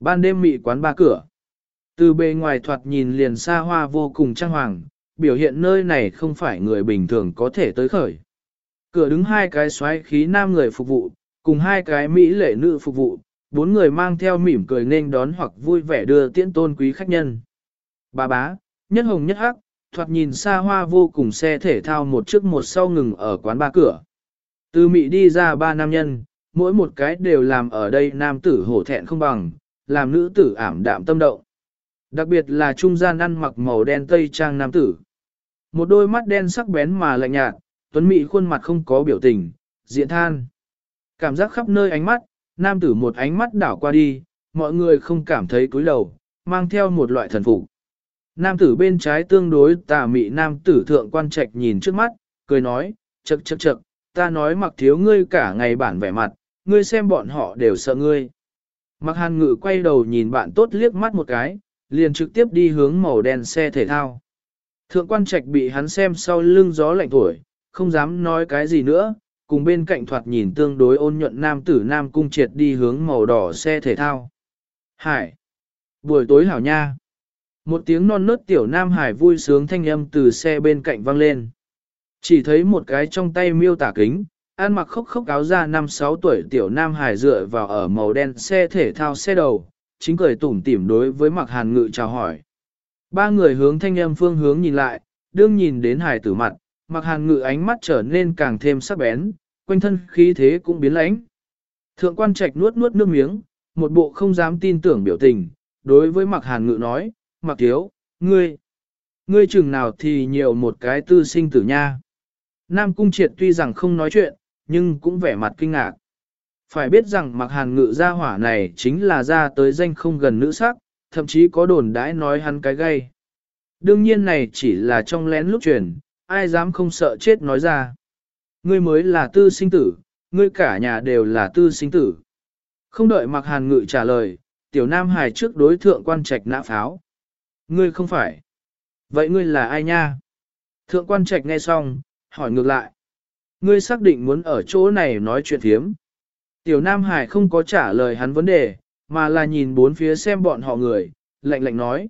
Ban đêm mị quán ba cửa. Từ bề ngoài thoạt nhìn liền xa hoa vô cùng trang hoàng, biểu hiện nơi này không phải người bình thường có thể tới khởi. Cửa đứng hai cái xoáy khí nam người phục vụ, cùng hai cái mỹ lệ nữ phục vụ, bốn người mang theo mỉm cười nên đón hoặc vui vẻ đưa tiễn tôn quý khách nhân. Bà bá, nhất hồng nhất hắc, thoạt nhìn xa hoa vô cùng xe thể thao một trước một sau ngừng ở quán ba cửa. Từ mị đi ra ba nam nhân, mỗi một cái đều làm ở đây nam tử hổ thẹn không bằng, làm nữ tử ảm đạm tâm động. Đặc biệt là trung gian ăn mặc màu đen tây trang nam tử. Một đôi mắt đen sắc bén mà lạnh nhạt, tuấn mỹ khuôn mặt không có biểu tình, diện than. Cảm giác khắp nơi ánh mắt, nam tử một ánh mắt đảo qua đi, mọi người không cảm thấy cúi đầu, mang theo một loại thần phục. Nam tử bên trái tương đối tà mị nam tử thượng quan trạch nhìn trước mắt, cười nói, chậc chậc chậc, ta nói mặc thiếu ngươi cả ngày bản vẻ mặt, ngươi xem bọn họ đều sợ ngươi. Mặc hàn ngự quay đầu nhìn bạn tốt liếc mắt một cái, liền trực tiếp đi hướng màu đen xe thể thao. Thượng quan trạch bị hắn xem sau lưng gió lạnh thổi, không dám nói cái gì nữa, cùng bên cạnh thoạt nhìn tương đối ôn nhuận nam tử nam cung triệt đi hướng màu đỏ xe thể thao. Hải! Buổi tối hảo nha! Một tiếng non nớt tiểu nam hải vui sướng thanh âm từ xe bên cạnh vang lên. Chỉ thấy một cái trong tay miêu tả kính, ăn mặc khốc khốc áo ra năm sáu tuổi tiểu nam hải dựa vào ở màu đen xe thể thao xe đầu, chính cười tủm tỉm đối với mặc hàn ngự chào hỏi. Ba người hướng thanh âm phương hướng nhìn lại, đương nhìn đến hải tử mặt, mặc hàn ngự ánh mắt trở nên càng thêm sắc bén, quanh thân khí thế cũng biến lãnh. Thượng quan trạch nuốt nuốt nước miếng, một bộ không dám tin tưởng biểu tình, đối với mặc hàn ngự nói, mặc thiếu, ngươi, ngươi chừng nào thì nhiều một cái tư sinh tử nha. Nam Cung Triệt tuy rằng không nói chuyện, nhưng cũng vẻ mặt kinh ngạc. Phải biết rằng mặc hàn ngự gia hỏa này chính là ra tới danh không gần nữ sắc, thậm chí có đồn đãi nói hắn cái gay. Đương nhiên này chỉ là trong lén lúc truyền, ai dám không sợ chết nói ra. Ngươi mới là tư sinh tử, ngươi cả nhà đều là tư sinh tử. Không đợi mặc hàn ngự trả lời, tiểu nam hài trước đối thượng quan trạch nã pháo. Ngươi không phải. Vậy ngươi là ai nha? Thượng quan trạch nghe xong, hỏi ngược lại. Ngươi xác định muốn ở chỗ này nói chuyện thiếm. Tiểu Nam Hải không có trả lời hắn vấn đề, mà là nhìn bốn phía xem bọn họ người, lạnh lạnh nói.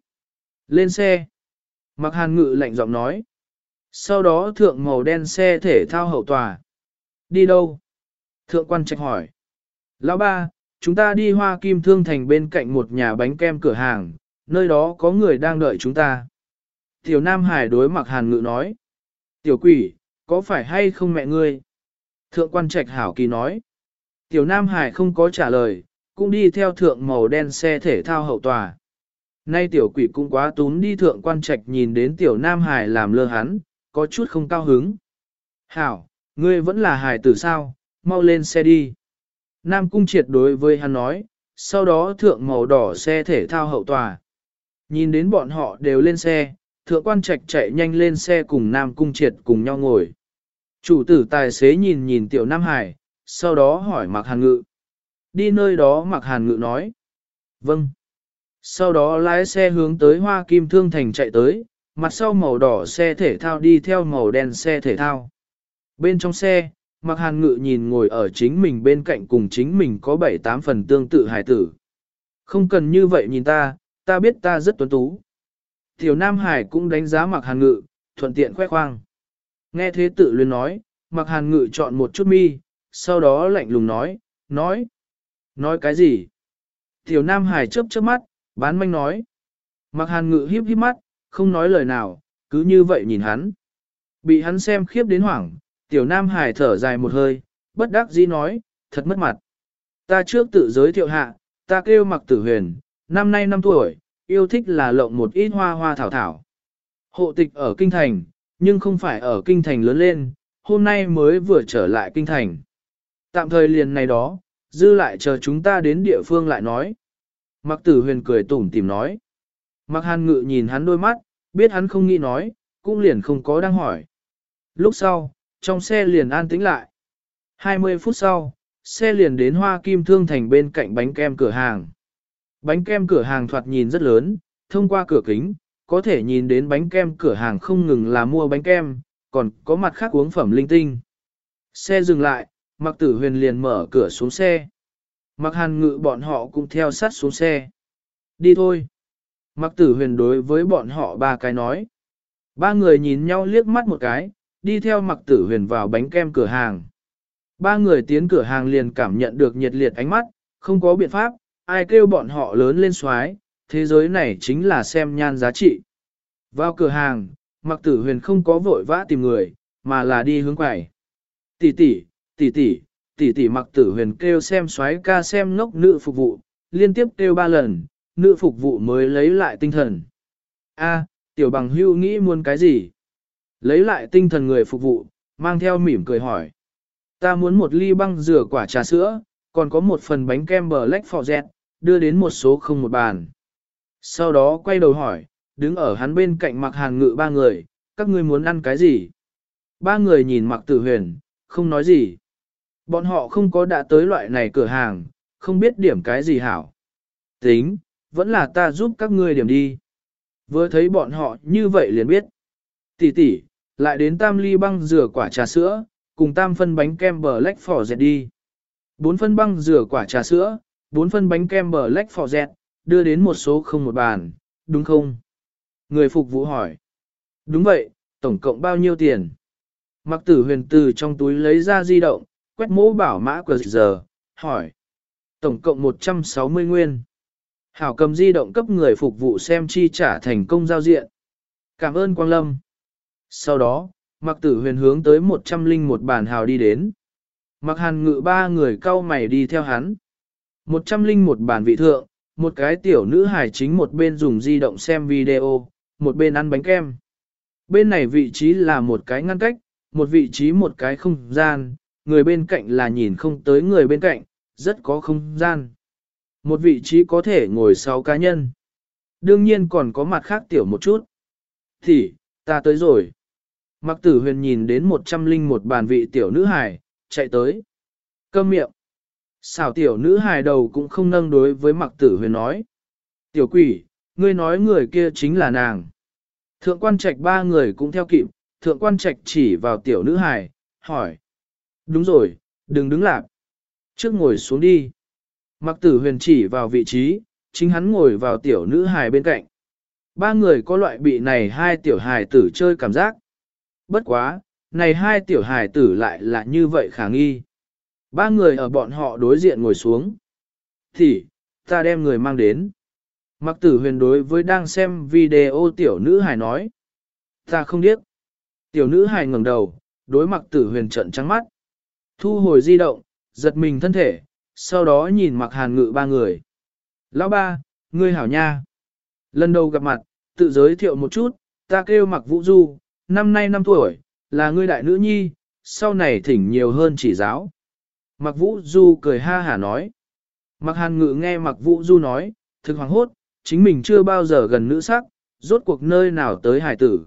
Lên xe. Mặc hàn ngự lạnh giọng nói. Sau đó thượng màu đen xe thể thao hậu tòa. Đi đâu? Thượng quan trạch hỏi. Lão ba, chúng ta đi hoa kim thương thành bên cạnh một nhà bánh kem cửa hàng, nơi đó có người đang đợi chúng ta. Tiểu Nam Hải đối mặc hàn ngự nói. Tiểu quỷ, có phải hay không mẹ ngươi? Thượng quan trạch hảo kỳ nói. Tiểu Nam Hải không có trả lời, cũng đi theo thượng màu đen xe thể thao hậu tòa. Nay tiểu quỷ cũng quá tún đi thượng quan trạch nhìn đến tiểu Nam Hải làm lơ hắn, có chút không cao hứng. Hảo, ngươi vẫn là hải tử sao, mau lên xe đi. Nam cung triệt đối với hắn nói, sau đó thượng màu đỏ xe thể thao hậu tòa. Nhìn đến bọn họ đều lên xe, thượng quan trạch chạy nhanh lên xe cùng Nam cung triệt cùng nhau ngồi. Chủ tử tài xế nhìn nhìn tiểu Nam Hải, sau đó hỏi Mạc Hàn Ngự. Đi nơi đó Mạc Hàn Ngự nói. Vâng. Sau đó lái xe hướng tới Hoa Kim Thương Thành chạy tới, mặt sau màu đỏ xe thể thao đi theo màu đen xe thể thao. Bên trong xe, Mạc Hàn Ngự nhìn ngồi ở chính mình bên cạnh cùng chính mình có 7-8 phần tương tự hải tử. Không cần như vậy nhìn ta, ta biết ta rất tuấn tú. Tiểu Nam Hải cũng đánh giá Mạc Hàn Ngự, thuận tiện khoe khoang. Nghe thế tự luyến nói, mặc Hàn Ngự chọn một chút mi, sau đó lạnh lùng nói, nói, nói cái gì? Tiểu Nam Hải chớp chớp mắt, bán manh nói. mặc Hàn Ngự hiếp hiếp mắt, không nói lời nào, cứ như vậy nhìn hắn. Bị hắn xem khiếp đến hoảng, Tiểu Nam Hải thở dài một hơi, bất đắc dĩ nói, thật mất mặt. Ta trước tự giới thiệu hạ, ta kêu mặc Tử Huyền, năm nay năm tuổi, yêu thích là lộng một ít hoa hoa thảo thảo. Hộ tịch ở Kinh Thành, nhưng không phải ở Kinh Thành lớn lên, hôm nay mới vừa trở lại Kinh Thành. Tạm thời liền này đó, dư lại chờ chúng ta đến địa phương lại nói. Mặc tử huyền cười tủm tìm nói. Mặc hàn ngự nhìn hắn đôi mắt, biết hắn không nghĩ nói, cũng liền không có đang hỏi. Lúc sau, trong xe liền an tĩnh lại. 20 phút sau, xe liền đến hoa kim thương thành bên cạnh bánh kem cửa hàng. Bánh kem cửa hàng thoạt nhìn rất lớn, thông qua cửa kính, có thể nhìn đến bánh kem cửa hàng không ngừng là mua bánh kem, còn có mặt khác uống phẩm linh tinh. Xe dừng lại, Mặc tử huyền liền mở cửa xuống xe. Mặc hàn ngự bọn họ cũng theo sát xuống xe. Đi thôi. Mặc tử huyền đối với bọn họ ba cái nói. Ba người nhìn nhau liếc mắt một cái, đi theo mặc tử huyền vào bánh kem cửa hàng. Ba người tiến cửa hàng liền cảm nhận được nhiệt liệt ánh mắt, không có biện pháp, ai kêu bọn họ lớn lên xoái, thế giới này chính là xem nhan giá trị. Vào cửa hàng, mặc tử huyền không có vội vã tìm người, mà là đi hướng quầy. Tỷ tỷ, tỷ tỷ, tỷ tỷ mặc tử huyền kêu xem xoái ca xem ngốc nữ phục vụ, liên tiếp kêu ba lần, nữ phục vụ mới lấy lại tinh thần. A, tiểu bằng hưu nghĩ muốn cái gì? Lấy lại tinh thần người phục vụ, mang theo mỉm cười hỏi. Ta muốn một ly băng rửa quả trà sữa, còn có một phần bánh kem bở lách phò dẹt đưa đến một số không một bàn. Sau đó quay đầu hỏi, đứng ở hắn bên cạnh mặc hàn ngự ba người, các ngươi muốn ăn cái gì? Ba người nhìn mặc tử huyền, không nói gì. Bọn họ không có đã tới loại này cửa hàng, không biết điểm cái gì hảo. Tính, vẫn là ta giúp các ngươi điểm đi. Vừa thấy bọn họ như vậy liền biết. Tỷ tỷ, lại đến tam ly băng rửa quả trà sữa, cùng tam phân bánh kem bờ lách phỏ dẹt đi. Bốn phân băng rửa quả trà sữa, bốn phân bánh kem bờ lách phỏ dẹt, đưa đến một số không một bàn, đúng không? Người phục vụ hỏi. Đúng vậy, tổng cộng bao nhiêu tiền? Mặc tử huyền từ trong túi lấy ra di động, quét mũ bảo mã của giờ, hỏi. Tổng cộng 160 nguyên. Hảo cầm di động cấp người phục vụ xem chi trả thành công giao diện. Cảm ơn Quang Lâm. Sau đó, mặc tử huyền hướng tới 101 bàn hào đi đến. Mặc hàn ngự ba người cau mày đi theo hắn. 101 bàn vị thượng, một cái tiểu nữ hài chính một bên dùng di động xem video, một bên ăn bánh kem. Bên này vị trí là một cái ngăn cách, một vị trí một cái không gian, người bên cạnh là nhìn không tới người bên cạnh, rất có không gian. Một vị trí có thể ngồi sau cá nhân. Đương nhiên còn có mặt khác tiểu một chút. Thì, ta tới rồi. Mặc tử huyền nhìn đến một trăm linh một bàn vị tiểu nữ hài, chạy tới. Câm miệng. Xảo tiểu nữ hài đầu cũng không nâng đối với mặc tử huyền nói. Tiểu quỷ, ngươi nói người kia chính là nàng. Thượng quan trạch ba người cũng theo kịp, thượng quan trạch chỉ vào tiểu nữ hài, hỏi. Đúng rồi, đừng đứng lạc. Trước ngồi xuống đi. Mặc tử huyền chỉ vào vị trí, chính hắn ngồi vào tiểu nữ hài bên cạnh. Ba người có loại bị này hai tiểu hài tử chơi cảm giác. Bất quá, này hai tiểu hài tử lại là như vậy khả nghi. Ba người ở bọn họ đối diện ngồi xuống. Thì, ta đem người mang đến. Mặc tử huyền đối với đang xem video tiểu nữ hài nói. Ta không biết. Tiểu nữ hài ngẩng đầu, đối mặc tử huyền trận trắng mắt. Thu hồi di động, giật mình thân thể, sau đó nhìn mặc hàn ngự ba người. Lão ba, ngươi hảo nha. Lần đầu gặp mặt, tự giới thiệu một chút, ta kêu mặc vũ du, năm nay năm tuổi, là ngươi đại nữ nhi, sau này thỉnh nhiều hơn chỉ giáo. Mặc vũ du cười ha hả nói. Mặc hàn ngự nghe mặc vũ du nói, thực hoàng hốt, chính mình chưa bao giờ gần nữ sắc, rốt cuộc nơi nào tới hải tử.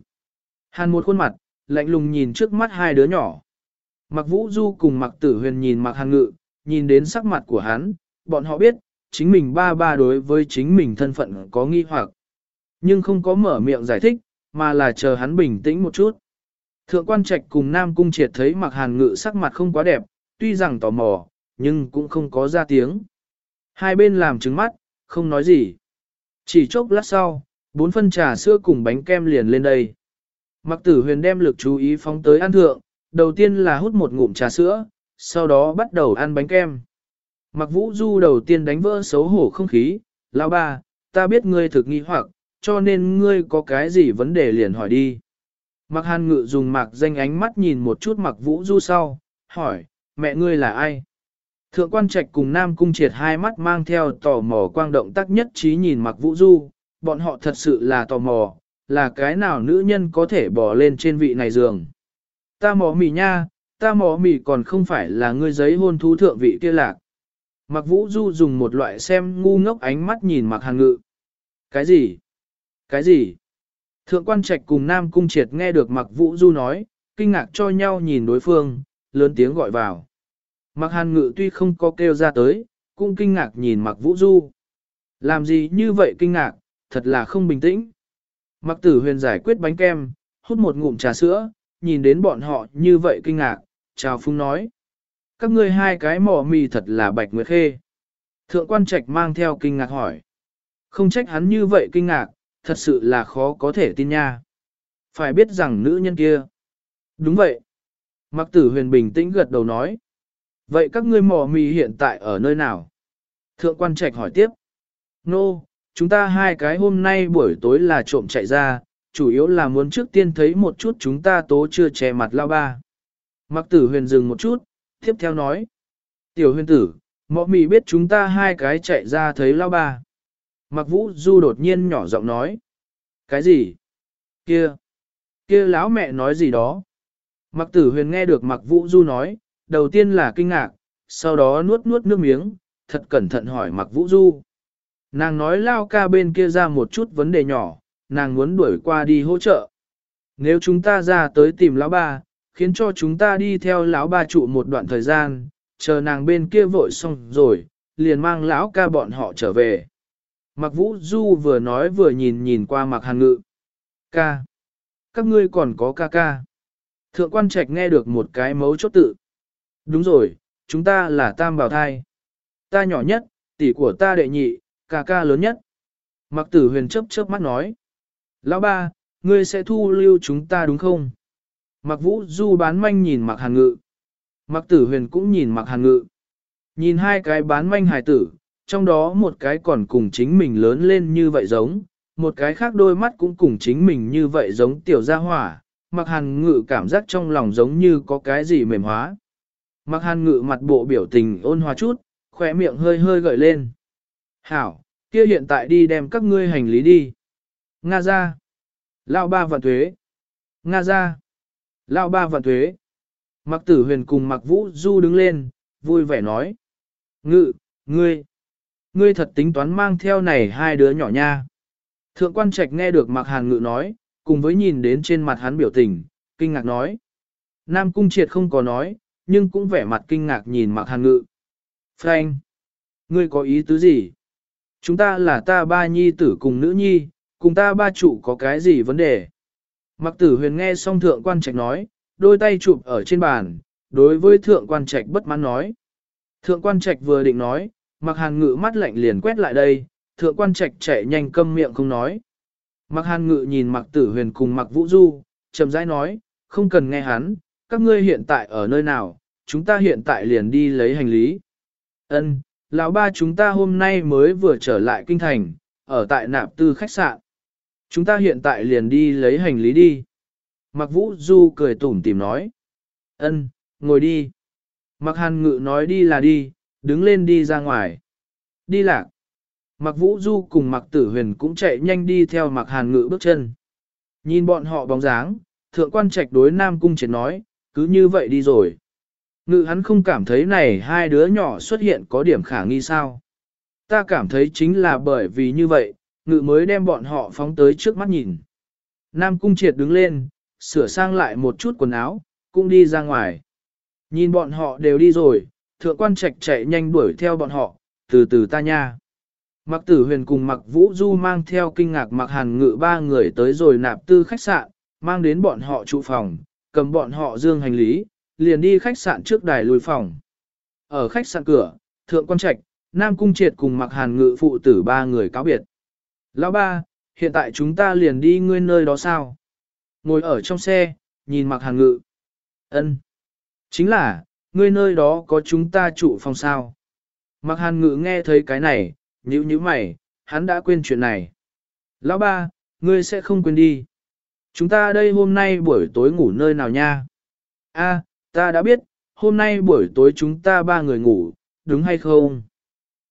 Hàn một khuôn mặt, lạnh lùng nhìn trước mắt hai đứa nhỏ. Mặc vũ du cùng mặc tử huyền nhìn mặc hàn ngự, nhìn đến sắc mặt của hắn, bọn họ biết, chính mình ba ba đối với chính mình thân phận có nghi hoặc. Nhưng không có mở miệng giải thích, mà là chờ hắn bình tĩnh một chút. Thượng quan trạch cùng Nam Cung triệt thấy mặc hàn ngự sắc mặt không quá đẹp, tuy rằng tò mò, nhưng cũng không có ra tiếng. Hai bên làm trứng mắt, không nói gì. Chỉ chốc lát sau, bốn phân trà sữa cùng bánh kem liền lên đây. Mặc tử huyền đem lực chú ý phóng tới ăn thượng, đầu tiên là hút một ngụm trà sữa, sau đó bắt đầu ăn bánh kem. Mặc vũ du đầu tiên đánh vỡ xấu hổ không khí, lão ba, ta biết ngươi thực nghi hoặc, cho nên ngươi có cái gì vấn đề liền hỏi đi. Mặc hàn ngự dùng mạc danh ánh mắt nhìn một chút mặc vũ du sau, hỏi, mẹ ngươi là ai? Thượng quan trạch cùng Nam Cung triệt hai mắt mang theo tò mò quang động tác nhất trí nhìn mặc vũ du, bọn họ thật sự là tò mò, là cái nào nữ nhân có thể bỏ lên trên vị này giường. Ta mò mì nha, ta mò mì còn không phải là ngươi giấy hôn thú thượng vị kia lạc. Mặc vũ du dùng một loại xem ngu ngốc ánh mắt nhìn mặc hàng ngự. Cái gì? Cái gì? Thượng quan trạch cùng Nam Cung triệt nghe được mặc vũ du nói, kinh ngạc cho nhau nhìn đối phương, lớn tiếng gọi vào. Mặc hàn ngự tuy không có kêu ra tới, cũng kinh ngạc nhìn mặc vũ du. Làm gì như vậy kinh ngạc, thật là không bình tĩnh. Mặc tử huyền giải quyết bánh kem, hút một ngụm trà sữa, nhìn đến bọn họ như vậy kinh ngạc, chào phung nói. Các ngươi hai cái mỏ mì thật là bạch nguyệt khê. Thượng quan trạch mang theo kinh ngạc hỏi. Không trách hắn như vậy kinh ngạc, thật sự là khó có thể tin nha. Phải biết rằng nữ nhân kia. Đúng vậy. Mặc tử huyền bình tĩnh gật đầu nói. Vậy các ngươi mỏ mì hiện tại ở nơi nào? Thượng quan trạch hỏi tiếp. Nô, no, chúng ta hai cái hôm nay buổi tối là trộm chạy ra, chủ yếu là muốn trước tiên thấy một chút chúng ta tố chưa che mặt lao ba. Mặc tử huyền dừng một chút, tiếp theo nói. Tiểu huyền tử, mọ mì biết chúng ta hai cái chạy ra thấy lao ba. Mặc vũ du đột nhiên nhỏ giọng nói. Cái gì? Kia! Kia lão mẹ nói gì đó? Mặc tử huyền nghe được mặc vũ du nói, đầu tiên là kinh ngạc, sau đó nuốt nuốt nước miếng, thật cẩn thận hỏi mặc vũ du. Nàng nói lao ca bên kia ra một chút vấn đề nhỏ, nàng muốn đuổi qua đi hỗ trợ. Nếu chúng ta ra tới tìm lão ba, khiến cho chúng ta đi theo lão ba trụ một đoạn thời gian, chờ nàng bên kia vội xong rồi, liền mang lão ca bọn họ trở về. Mặc vũ du vừa nói vừa nhìn nhìn qua mặc hàn ngự. Ca. Các ngươi còn có ca ca. Thượng quan trạch nghe được một cái mấu chốt tự. Đúng rồi, chúng ta là tam bào thai. Ta nhỏ nhất, tỷ của ta đệ nhị, ca ca lớn nhất. Mặc tử huyền chớp chớp mắt nói. Lão ba, ngươi sẽ thu lưu chúng ta đúng không? Mặc vũ du bán manh nhìn mặc hàn ngự. Mặc tử huyền cũng nhìn mặc hàn ngự. Nhìn hai cái bán manh hài tử, trong đó một cái còn cùng chính mình lớn lên như vậy giống, một cái khác đôi mắt cũng cùng chính mình như vậy giống tiểu gia hỏa, mặc hàn ngự cảm giác trong lòng giống như có cái gì mềm hóa. Mặc hàn ngự mặt bộ biểu tình ôn hòa chút, khỏe miệng hơi hơi gợi lên. Hảo, kia hiện tại đi đem các ngươi hành lý đi. Nga ra. Lao ba vạn thuế. Nga ra. Lao ba vạn thuế. Mặc tử huyền cùng mặc vũ du đứng lên, vui vẻ nói. Ngự, ngươi. Ngươi thật tính toán mang theo này hai đứa nhỏ nha. Thượng quan trạch nghe được mặc hàn ngự nói, cùng với nhìn đến trên mặt hắn biểu tình, kinh ngạc nói. Nam cung triệt không có nói, nhưng cũng vẻ mặt kinh ngạc nhìn mặc hàn ngự. Frank! Ngươi có ý tứ gì? Chúng ta là ta ba nhi tử cùng nữ nhi, cùng ta ba trụ có cái gì vấn đề? Mặc tử huyền nghe xong thượng quan trạch nói, đôi tay chụp ở trên bàn, đối với thượng quan trạch bất mãn nói. Thượng quan trạch vừa định nói, mặc hàn ngự mắt lạnh liền quét lại đây, thượng quan trạch chạy nhanh câm miệng không nói. Mạc hàn ngự nhìn mặc tử huyền cùng mặc vũ du, chậm rãi nói, không cần nghe hắn, các ngươi hiện tại ở nơi nào, chúng ta hiện tại liền đi lấy hành lý. Ân, lão ba chúng ta hôm nay mới vừa trở lại kinh thành, ở tại nạp tư khách sạn. Chúng ta hiện tại liền đi lấy hành lý đi. Mặc vũ du cười tủm tìm nói. Ân, ngồi đi. Mạc hàn ngự nói đi là đi, đứng lên đi ra ngoài. Đi lạc. Mạc vũ du cùng Mạc tử huyền cũng chạy nhanh đi theo Mạc hàn ngự bước chân. Nhìn bọn họ bóng dáng, thượng quan trạch đối nam cung triệt nói, cứ như vậy đi rồi. Ngự hắn không cảm thấy này hai đứa nhỏ xuất hiện có điểm khả nghi sao. Ta cảm thấy chính là bởi vì như vậy, ngự mới đem bọn họ phóng tới trước mắt nhìn. Nam cung triệt đứng lên, sửa sang lại một chút quần áo, cũng đi ra ngoài. Nhìn bọn họ đều đi rồi, thượng quan trạch chạy nhanh đuổi theo bọn họ, từ từ ta nha. Mặc tử huyền cùng mặc vũ du mang theo kinh ngạc mặc hàn ngự ba người tới rồi nạp tư khách sạn, mang đến bọn họ trụ phòng, cầm bọn họ dương hành lý, liền đi khách sạn trước đài lùi phòng. Ở khách sạn cửa, thượng quan trạch, nam cung triệt cùng mặc hàn ngự phụ tử ba người cáo biệt. Lão ba, hiện tại chúng ta liền đi ngươi nơi đó sao? Ngồi ở trong xe, nhìn mặc hàn ngự. ân Chính là, ngươi nơi đó có chúng ta trụ phòng sao. Mặc hàn ngự nghe thấy cái này, nhíu nhíu mày, hắn đã quên chuyện này. Lão ba, ngươi sẽ không quên đi. Chúng ta đây hôm nay buổi tối ngủ nơi nào nha? A, ta đã biết, hôm nay buổi tối chúng ta ba người ngủ, đúng hay không?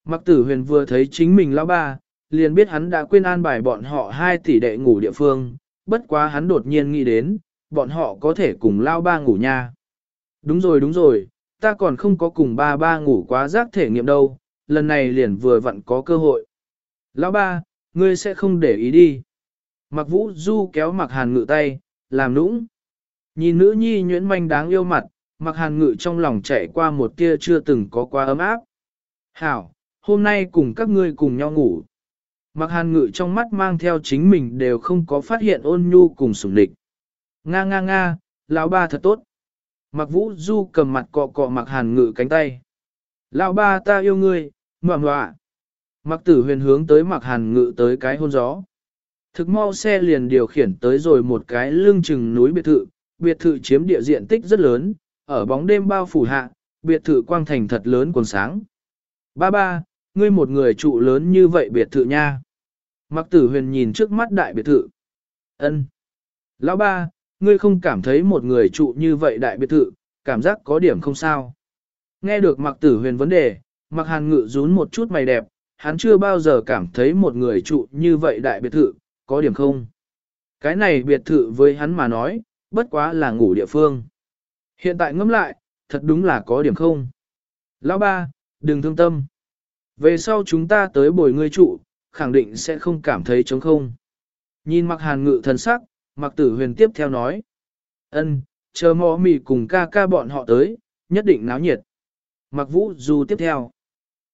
Mặc tử huyền vừa thấy chính mình lão ba, liền biết hắn đã quên an bài bọn họ hai tỷ đệ ngủ địa phương, bất quá hắn đột nhiên nghĩ đến, bọn họ có thể cùng lao ba ngủ nha. Đúng rồi đúng rồi, ta còn không có cùng ba ba ngủ quá giác thể nghiệm đâu, lần này liền vừa vặn có cơ hội. Lão ba, ngươi sẽ không để ý đi. Mặc vũ du kéo mặc hàn ngự tay, làm nũng. Nhìn nữ nhi nhuyễn manh đáng yêu mặt, mặc hàn ngự trong lòng chạy qua một tia chưa từng có quá ấm áp. Hảo, hôm nay cùng các ngươi cùng nhau ngủ. Mặc hàn ngự trong mắt mang theo chính mình đều không có phát hiện ôn nhu cùng sủng địch. Nga nga nga, lão ba thật tốt. Mặc vũ du cầm mặt cọ cọ mặc hàn ngự cánh tay. Lão ba ta yêu ngươi, ngoạ ngoạ. Mặc tử huyền hướng tới mặc hàn ngự tới cái hôn gió. Thực mau xe liền điều khiển tới rồi một cái lưng chừng núi biệt thự, biệt thự chiếm địa diện tích rất lớn, ở bóng đêm bao phủ hạ, biệt thự quang thành thật lớn còn sáng. Ba ba, ngươi một người trụ lớn như vậy biệt thự nha. Mặc tử huyền nhìn trước mắt đại biệt thự. ân Lão ba, ngươi không cảm thấy một người trụ như vậy đại biệt thự, cảm giác có điểm không sao. Nghe được mặc tử huyền vấn đề, mặc hàn ngự rún một chút mày đẹp, hắn chưa bao giờ cảm thấy một người trụ như vậy đại biệt thự, có điểm không. Cái này biệt thự với hắn mà nói, bất quá là ngủ địa phương. Hiện tại ngẫm lại, thật đúng là có điểm không. Lão ba, đừng thương tâm. Về sau chúng ta tới bồi ngươi trụ, khẳng định sẽ không cảm thấy trống không. Nhìn mặc hàn ngự thần sắc, mặc tử huyền tiếp theo nói. ân, chờ mò mì cùng ca ca bọn họ tới, nhất định náo nhiệt. Mặc vũ du tiếp theo.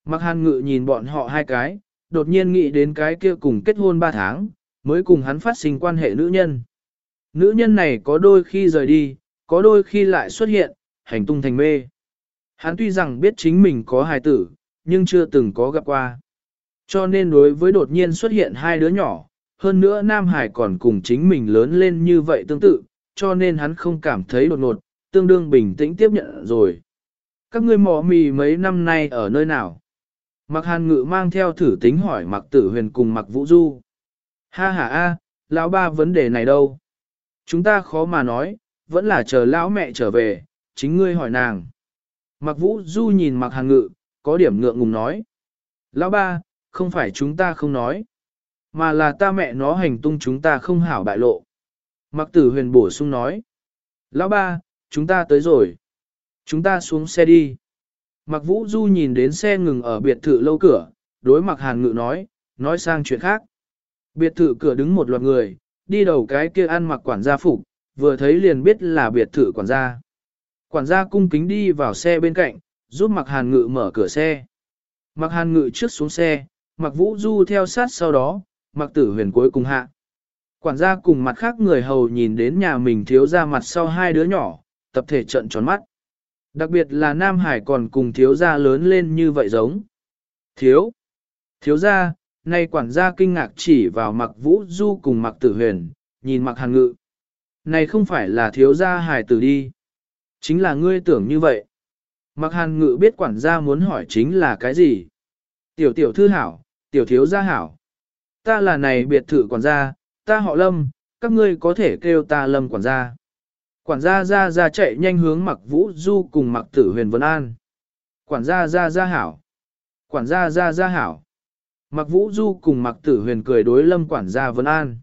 Mặc hàn ngự nhìn bọn họ hai cái, đột nhiên nghĩ đến cái kia cùng kết hôn ba tháng, mới cùng hắn phát sinh quan hệ nữ nhân. Nữ nhân này có đôi khi rời đi, có đôi khi lại xuất hiện, hành tung thành mê. Hắn tuy rằng biết chính mình có hài tử, nhưng chưa từng có gặp qua. Cho nên đối với đột nhiên xuất hiện hai đứa nhỏ, hơn nữa Nam Hải còn cùng chính mình lớn lên như vậy tương tự, cho nên hắn không cảm thấy đột ngột, tương đương bình tĩnh tiếp nhận rồi. Các ngươi mò mì mấy năm nay ở nơi nào? Mặc hàn ngự mang theo thử tính hỏi mặc tử huyền cùng mặc vũ du. Ha ha a, lão ba vấn đề này đâu? Chúng ta khó mà nói, vẫn là chờ lão mẹ trở về, chính ngươi hỏi nàng. Mặc vũ du nhìn mặc hàn ngự, có điểm ngượng ngùng nói. Lão ba, không phải chúng ta không nói, mà là ta mẹ nó hành tung chúng ta không hảo bại lộ. Mặc tử huyền bổ sung nói. Lão ba, chúng ta tới rồi. Chúng ta xuống xe đi. Mặc vũ du nhìn đến xe ngừng ở biệt thự lâu cửa, đối mặc hàn ngự nói, nói sang chuyện khác. Biệt thự cửa đứng một loạt người, đi đầu cái kia ăn mặc quản gia phục, vừa thấy liền biết là biệt thự quản gia. Quản gia cung kính đi vào xe bên cạnh, giúp mặc hàn ngự mở cửa xe. Mặc hàn ngự trước xuống xe, mặc vũ du theo sát sau đó, mặc tử huyền cuối cùng hạ. Quản gia cùng mặt khác người hầu nhìn đến nhà mình thiếu ra mặt sau hai đứa nhỏ, tập thể trận tròn mắt. Đặc biệt là Nam Hải còn cùng thiếu gia lớn lên như vậy giống. Thiếu. Thiếu gia, nay quản gia kinh ngạc chỉ vào mặc vũ du cùng mặc tử huyền, nhìn mặc hàn ngự. Này không phải là thiếu gia hải tử đi. Chính là ngươi tưởng như vậy. Mặc hàn ngự biết quản gia muốn hỏi chính là cái gì. Tiểu tiểu thư hảo, tiểu thiếu gia hảo. Ta là này biệt thự quản gia, ta họ lâm, các ngươi có thể kêu ta lâm quản gia. Quản gia ra ra chạy nhanh hướng mặc vũ du cùng mặc tử huyền vân an. Quản gia ra ra hảo. Quản gia ra ra hảo. Mặc vũ du cùng mặc tử huyền cười đối lâm quản gia vân an.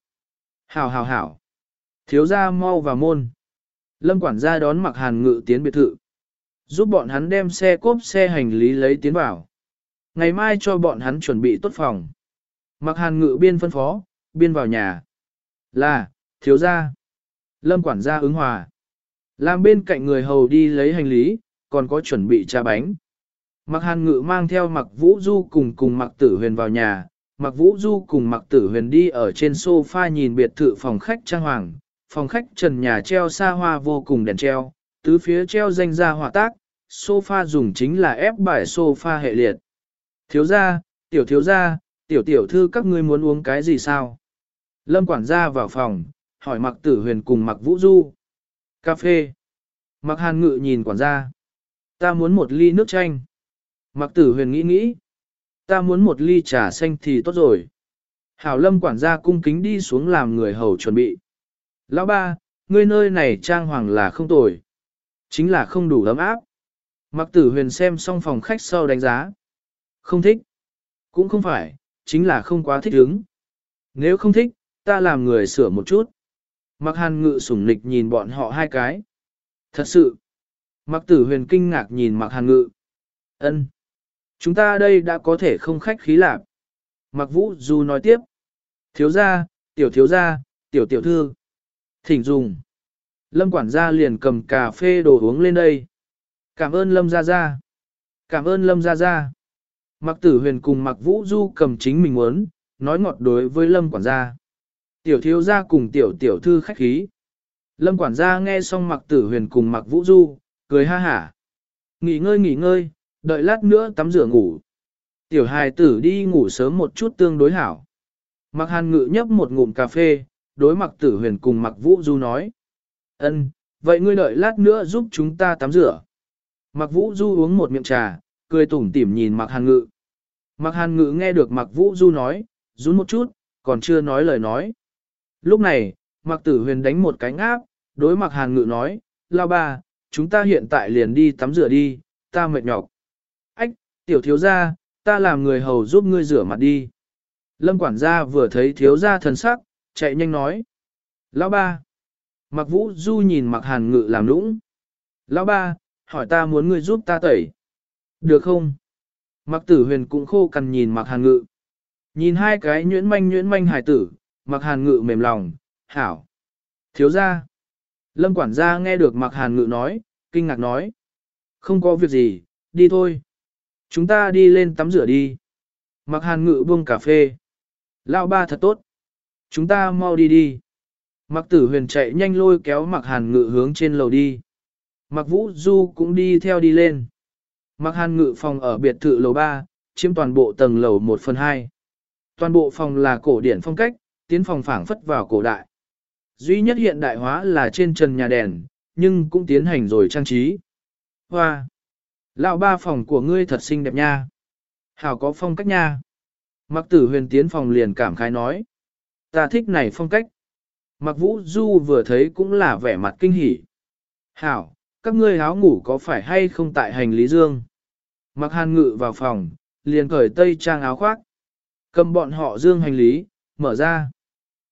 Hảo hảo hảo. Thiếu gia mau vào môn. Lâm quản gia đón mặc hàn ngự tiến biệt thự. Giúp bọn hắn đem xe cốp xe hành lý lấy tiến vào. Ngày mai cho bọn hắn chuẩn bị tốt phòng. Mặc hàn ngự biên phân phó, biên vào nhà. Là, thiếu gia. Lâm quản gia ứng hòa. Làm bên cạnh người hầu đi lấy hành lý, còn có chuẩn bị trà bánh. Mặc hàn ngự mang theo mặc vũ du cùng cùng mặc tử huyền vào nhà, mặc vũ du cùng mặc tử huyền đi ở trên sofa nhìn biệt thự phòng khách trang hoàng, phòng khách trần nhà treo xa hoa vô cùng đèn treo, tứ phía treo danh ra họa tác, sofa dùng chính là ép bài sofa hệ liệt. Thiếu gia, tiểu thiếu gia, tiểu tiểu thư các ngươi muốn uống cái gì sao? Lâm quản gia vào phòng, hỏi mặc tử huyền cùng mặc vũ du. Cà phê. Mặc hàn ngự nhìn quản gia. Ta muốn một ly nước chanh. Mặc tử huyền nghĩ nghĩ. Ta muốn một ly trà xanh thì tốt rồi. Hảo lâm quản gia cung kính đi xuống làm người hầu chuẩn bị. Lão ba, ngươi nơi này trang hoàng là không tồi. Chính là không đủ ấm áp. Mặc tử huyền xem xong phòng khách sau đánh giá. Không thích. Cũng không phải, chính là không quá thích ứng. Nếu không thích, ta làm người sửa một chút. Mặc hàn ngự sủng nịch nhìn bọn họ hai cái. Thật sự. Mặc tử huyền kinh ngạc nhìn mặc hàn ngự. ân Chúng ta đây đã có thể không khách khí lạc. Mặc vũ du nói tiếp. Thiếu gia, tiểu thiếu gia, tiểu tiểu thư. Thỉnh dùng. Lâm quản gia liền cầm cà phê đồ uống lên đây. Cảm ơn Lâm gia gia. Cảm ơn Lâm gia gia. Mặc tử huyền cùng mặc vũ du cầm chính mình muốn, nói ngọt đối với Lâm quản gia. Tiểu thiếu gia cùng tiểu tiểu thư khách khí. Lâm quản gia nghe xong mặc tử huyền cùng mặc vũ du, cười ha hả. Nghỉ ngơi nghỉ ngơi, đợi lát nữa tắm rửa ngủ. Tiểu hài tử đi ngủ sớm một chút tương đối hảo. Mặc hàn ngự nhấp một ngụm cà phê, đối mặc tử huyền cùng mặc vũ du nói. ân, vậy ngươi đợi lát nữa giúp chúng ta tắm rửa. Mặc vũ du uống một miệng trà, cười tủm tỉm nhìn mặc hàn ngự. Mặc hàn ngự nghe được mặc vũ du nói, rún một chút, còn chưa nói lời nói. Lúc này, mặc tử huyền đánh một cái ngáp, đối Mạc hàn ngự nói, lao ba, chúng ta hiện tại liền đi tắm rửa đi, ta mệt nhọc. Ách, tiểu thiếu gia, ta làm người hầu giúp ngươi rửa mặt đi. Lâm quản gia vừa thấy thiếu gia thần sắc, chạy nhanh nói. Lão ba. Mặc vũ du nhìn mặc hàn ngự làm lũng, Lão ba, hỏi ta muốn ngươi giúp ta tẩy. Được không? Mặc tử huyền cũng khô cằn nhìn mặc hàn ngự. Nhìn hai cái nhuyễn manh nhuyễn manh hải tử, mặc hàn ngự mềm lòng, hảo. Thiếu gia. Lâm quản gia nghe được mặc hàn ngự nói, kinh ngạc nói. Không có việc gì, đi thôi. Chúng ta đi lên tắm rửa đi. Mặc hàn ngự buông cà phê. Lão ba thật tốt. Chúng ta mau đi đi. Mặc tử huyền chạy nhanh lôi kéo mặc hàn ngự hướng trên lầu đi. Mặc vũ du cũng đi theo đi lên. Mặc hàn ngự phòng ở biệt thự lầu 3, chiếm toàn bộ tầng lầu 1 phần 2. Toàn bộ phòng là cổ điển phong cách, tiến phòng phảng phất vào cổ đại. Duy nhất hiện đại hóa là trên trần nhà đèn, nhưng cũng tiến hành rồi trang trí. Hoa! Lão ba phòng của ngươi thật xinh đẹp nha. Hảo có phong cách nha. Mặc tử huyền tiến phòng liền cảm khái nói. Ta thích này phong cách. Mặc vũ du vừa thấy cũng là vẻ mặt kinh hỉ. Hảo, các ngươi áo ngủ có phải hay không tại hành lý dương? Mặc hàn ngự vào phòng, liền cởi tây trang áo khoác. Cầm bọn họ dương hành lý, mở ra.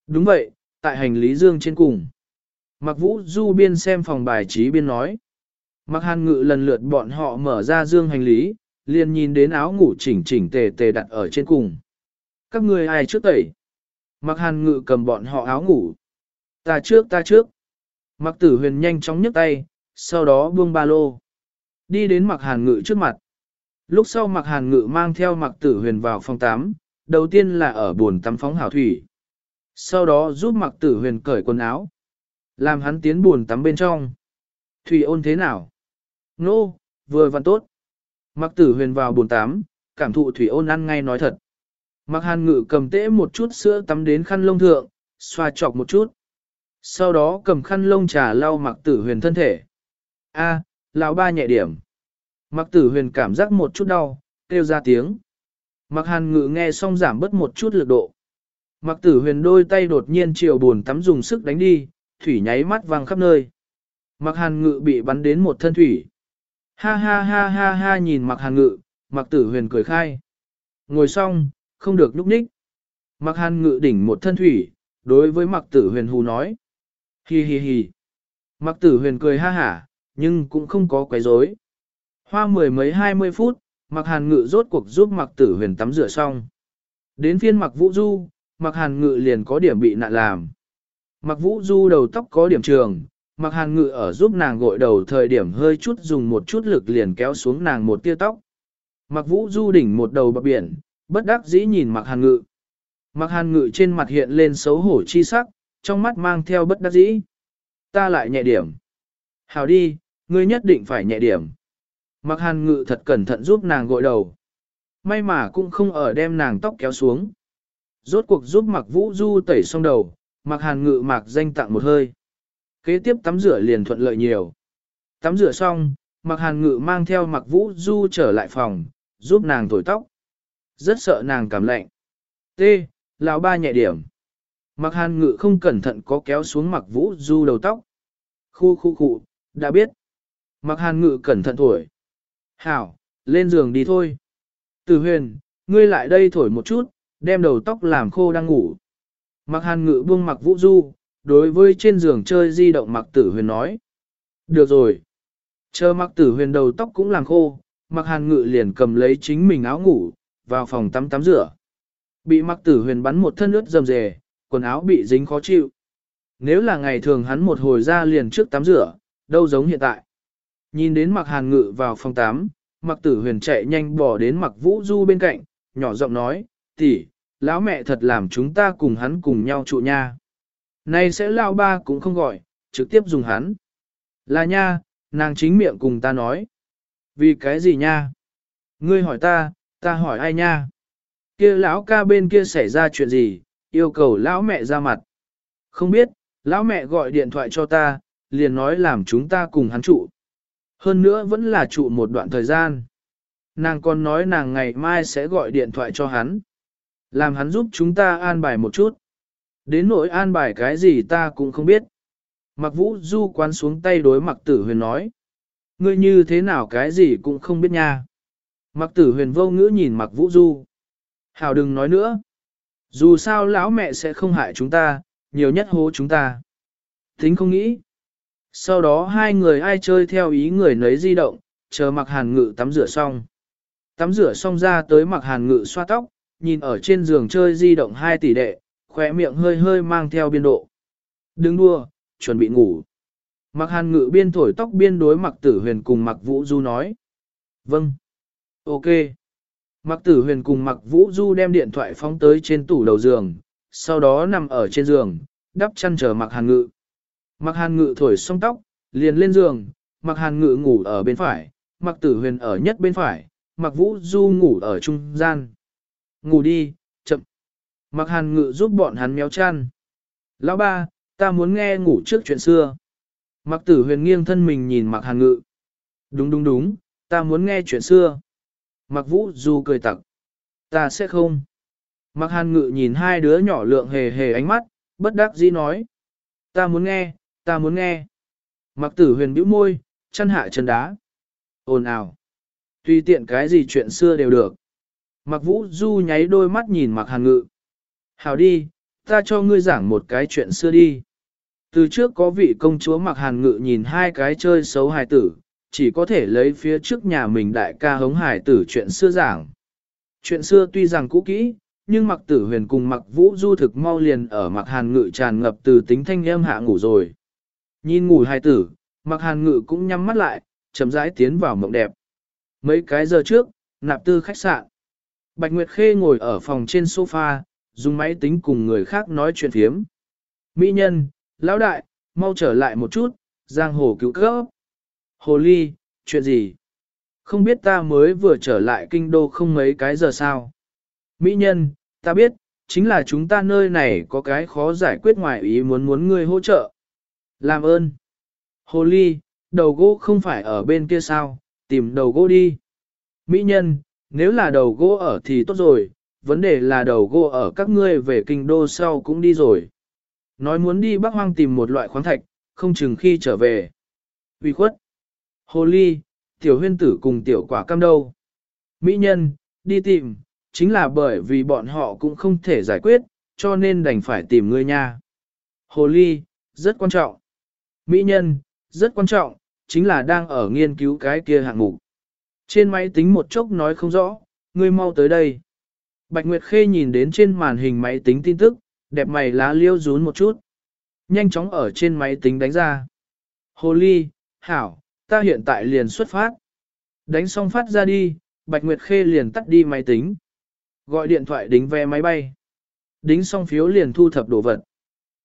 Đúng vậy, tại hành lý dương trên cùng. Mặc vũ du biên xem phòng bài trí biên nói. Mặc hàn ngự lần lượt bọn họ mở ra dương hành lý, liền nhìn đến áo ngủ chỉnh chỉnh tề tề đặt ở trên cùng. Các người ai trước tẩy? Mặc hàn ngự cầm bọn họ áo ngủ. Ta trước ta trước. Mặc tử huyền nhanh chóng nhấc tay, sau đó buông ba lô. Đi đến mặc hàn ngự trước mặt. Lúc sau mặc hàn ngự mang theo mặc tử huyền vào phòng tắm, đầu tiên là ở buồn tắm phóng hảo thủy. Sau đó giúp mặc tử huyền cởi quần áo. Làm hắn tiến buồn tắm bên trong. Thủy ôn thế nào? Nô, no, vừa văn tốt. Mặc tử huyền vào buồn tắm, cảm thụ thủy ôn ăn ngay nói thật. Mặc hàn ngự cầm tễ một chút sữa tắm đến khăn lông thượng, xoa chọc một chút. Sau đó cầm khăn lông trà lau mặc tử huyền thân thể. A, lão ba nhẹ điểm. Mặc tử huyền cảm giác một chút đau, kêu ra tiếng. Mặc hàn ngự nghe xong giảm bớt một chút lực độ. Mặc tử huyền đôi tay đột nhiên chiều buồn tắm dùng sức đánh đi, thủy nháy mắt văng khắp nơi. Mặc hàn ngự bị bắn đến một thân thủy. Ha ha ha ha ha nhìn mặc hàn ngự, mặc tử huyền cười khai. Ngồi xong, không được núp ních. Mặc hàn ngự đỉnh một thân thủy, đối với mặc tử huyền hù nói. Hi hi hi. Mặc tử huyền cười ha hả, nhưng cũng không có quấy rối. Hoa mười mấy hai mươi phút, mặc hàn ngự rốt cuộc giúp mặc tử huyền tắm rửa xong. Đến phiên mặc vũ du, mặc hàn ngự liền có điểm bị nạn làm. Mặc vũ du đầu tóc có điểm trường, mặc hàn ngự ở giúp nàng gội đầu thời điểm hơi chút dùng một chút lực liền kéo xuống nàng một tia tóc. Mặc vũ du đỉnh một đầu bạc biển, bất đắc dĩ nhìn mặc hàn ngự. Mặc hàn ngự trên mặt hiện lên xấu hổ chi sắc, trong mắt mang theo bất đắc dĩ. Ta lại nhẹ điểm. Hào đi, ngươi nhất định phải nhẹ điểm. Mặc hàn ngự thật cẩn thận giúp nàng gội đầu. May mà cũng không ở đem nàng tóc kéo xuống. Rốt cuộc giúp mặc vũ du tẩy xong đầu, mặc hàn ngự mặc danh tặng một hơi. Kế tiếp tắm rửa liền thuận lợi nhiều. Tắm rửa xong, mặc hàn ngự mang theo mặc vũ du trở lại phòng, giúp nàng thổi tóc. Rất sợ nàng cảm lạnh. T. Lão ba nhẹ điểm. Mặc hàn ngự không cẩn thận có kéo xuống mặc vũ du đầu tóc. Khu khu khu, đã biết. Mặc hàn ngự cẩn thận thổi. Hảo, lên giường đi thôi. Tử huyền, ngươi lại đây thổi một chút, đem đầu tóc làm khô đang ngủ. Mặc hàn ngự buông mặc vũ du, đối với trên giường chơi di động mặc tử huyền nói. Được rồi. Chờ mặc tử huyền đầu tóc cũng làm khô, mặc hàn ngự liền cầm lấy chính mình áo ngủ, vào phòng tắm tắm rửa. Bị mặc tử huyền bắn một thân ướt dầm dề, quần áo bị dính khó chịu. Nếu là ngày thường hắn một hồi ra liền trước tắm rửa, đâu giống hiện tại. Nhìn đến mặc hàn ngự vào phòng tắm, mặc tử huyền chạy nhanh bỏ đến mặc vũ du bên cạnh, nhỏ giọng nói, tỷ, lão mẹ thật làm chúng ta cùng hắn cùng nhau trụ nha. Này sẽ lao ba cũng không gọi, trực tiếp dùng hắn. Là nha, nàng chính miệng cùng ta nói. Vì cái gì nha? Ngươi hỏi ta, Ta hỏi ai nha? Kia lão ca bên kia xảy ra chuyện gì, yêu cầu lão mẹ ra mặt. Không biết, lão mẹ gọi điện thoại cho ta, liền nói làm chúng ta cùng hắn trụ. Hơn nữa vẫn là trụ một đoạn thời gian. Nàng còn nói nàng ngày mai sẽ gọi điện thoại cho hắn. Làm hắn giúp chúng ta an bài một chút. Đến nỗi an bài cái gì ta cũng không biết. Mặc vũ du quán xuống tay đối mặc tử huyền nói. Ngươi như thế nào cái gì cũng không biết nha. Mặc tử huyền vô ngữ nhìn mặc vũ du. Hảo đừng nói nữa. Dù sao lão mẹ sẽ không hại chúng ta, nhiều nhất hố chúng ta. Tính không nghĩ. Sau đó hai người ai chơi theo ý người nấy di động, chờ mặc hàn ngự tắm rửa xong. Tắm rửa xong ra tới mặc hàn ngự xoa tóc, nhìn ở trên giường chơi di động hai tỷ đệ, khỏe miệng hơi hơi mang theo biên độ. đứng đua, chuẩn bị ngủ. Mặc hàn ngự biên thổi tóc biên đối mặc tử huyền cùng mặc vũ du nói. Vâng. Ok. Mặc tử huyền cùng mặc vũ du đem điện thoại phóng tới trên tủ đầu giường, sau đó nằm ở trên giường, đắp chăn chờ mặc hàn ngự. Mặc hàn ngự thổi xong tóc, liền lên giường, mặc hàn ngự ngủ ở bên phải, mặc tử huyền ở nhất bên phải, mặc vũ du ngủ ở trung gian. Ngủ đi, chậm. Mặc hàn ngự giúp bọn hắn méo chăn. Lão ba, ta muốn nghe ngủ trước chuyện xưa. Mặc tử huyền nghiêng thân mình nhìn mặc hàn ngự. Đúng đúng đúng, ta muốn nghe chuyện xưa. Mặc vũ du cười tặc. Ta sẽ không. Mặc hàn ngự nhìn hai đứa nhỏ lượng hề hề ánh mắt, bất đắc dĩ nói. Ta muốn nghe, ta muốn nghe. Mặc tử huyền bĩu môi, chân hạ chân đá. Ồn ào. Tùy tiện cái gì chuyện xưa đều được. Mặc vũ du nháy đôi mắt nhìn mặc hàn ngự. Hảo đi, ta cho ngươi giảng một cái chuyện xưa đi. Từ trước có vị công chúa mặc hàn ngự nhìn hai cái chơi xấu hài tử, chỉ có thể lấy phía trước nhà mình đại ca hống hài tử chuyện xưa giảng. Chuyện xưa tuy rằng cũ kỹ, nhưng mặc tử huyền cùng mặc vũ du thực mau liền ở mặc hàn ngự tràn ngập từ tính thanh âm hạ ngủ rồi. Nhìn ngủ hài tử, mặc hàn ngự cũng nhắm mắt lại, chậm rãi tiến vào mộng đẹp. Mấy cái giờ trước, nạp tư khách sạn. Bạch Nguyệt Khê ngồi ở phòng trên sofa, dùng máy tính cùng người khác nói chuyện phiếm. Mỹ nhân, lão đại, mau trở lại một chút, giang hồ cứu cấp. Hồ ly, chuyện gì? Không biết ta mới vừa trở lại kinh đô không mấy cái giờ sao. Mỹ nhân, ta biết, chính là chúng ta nơi này có cái khó giải quyết ngoài ý muốn muốn ngươi hỗ trợ. Làm ơn. Hồ ly, đầu gỗ không phải ở bên kia sao, tìm đầu gỗ đi. Mỹ nhân, nếu là đầu gỗ ở thì tốt rồi, vấn đề là đầu gỗ ở các ngươi về kinh đô sau cũng đi rồi. Nói muốn đi Bắc Hoang tìm một loại khoáng thạch, không chừng khi trở về. Vì khuất. Hồ ly, tiểu huyên tử cùng tiểu quả cam đâu. Mỹ nhân, đi tìm, chính là bởi vì bọn họ cũng không thể giải quyết, cho nên đành phải tìm ngươi nha. Hồ ly, rất quan trọng. Mỹ nhân, rất quan trọng, chính là đang ở nghiên cứu cái kia hạng mục. Trên máy tính một chốc nói không rõ, ngươi mau tới đây. Bạch Nguyệt Khê nhìn đến trên màn hình máy tính tin tức, đẹp mày lá liêu rún một chút. Nhanh chóng ở trên máy tính đánh ra. Hồ ly, hảo, ta hiện tại liền xuất phát. Đánh xong phát ra đi, Bạch Nguyệt Khê liền tắt đi máy tính. Gọi điện thoại đính vé máy bay. Đính xong phiếu liền thu thập đồ vật.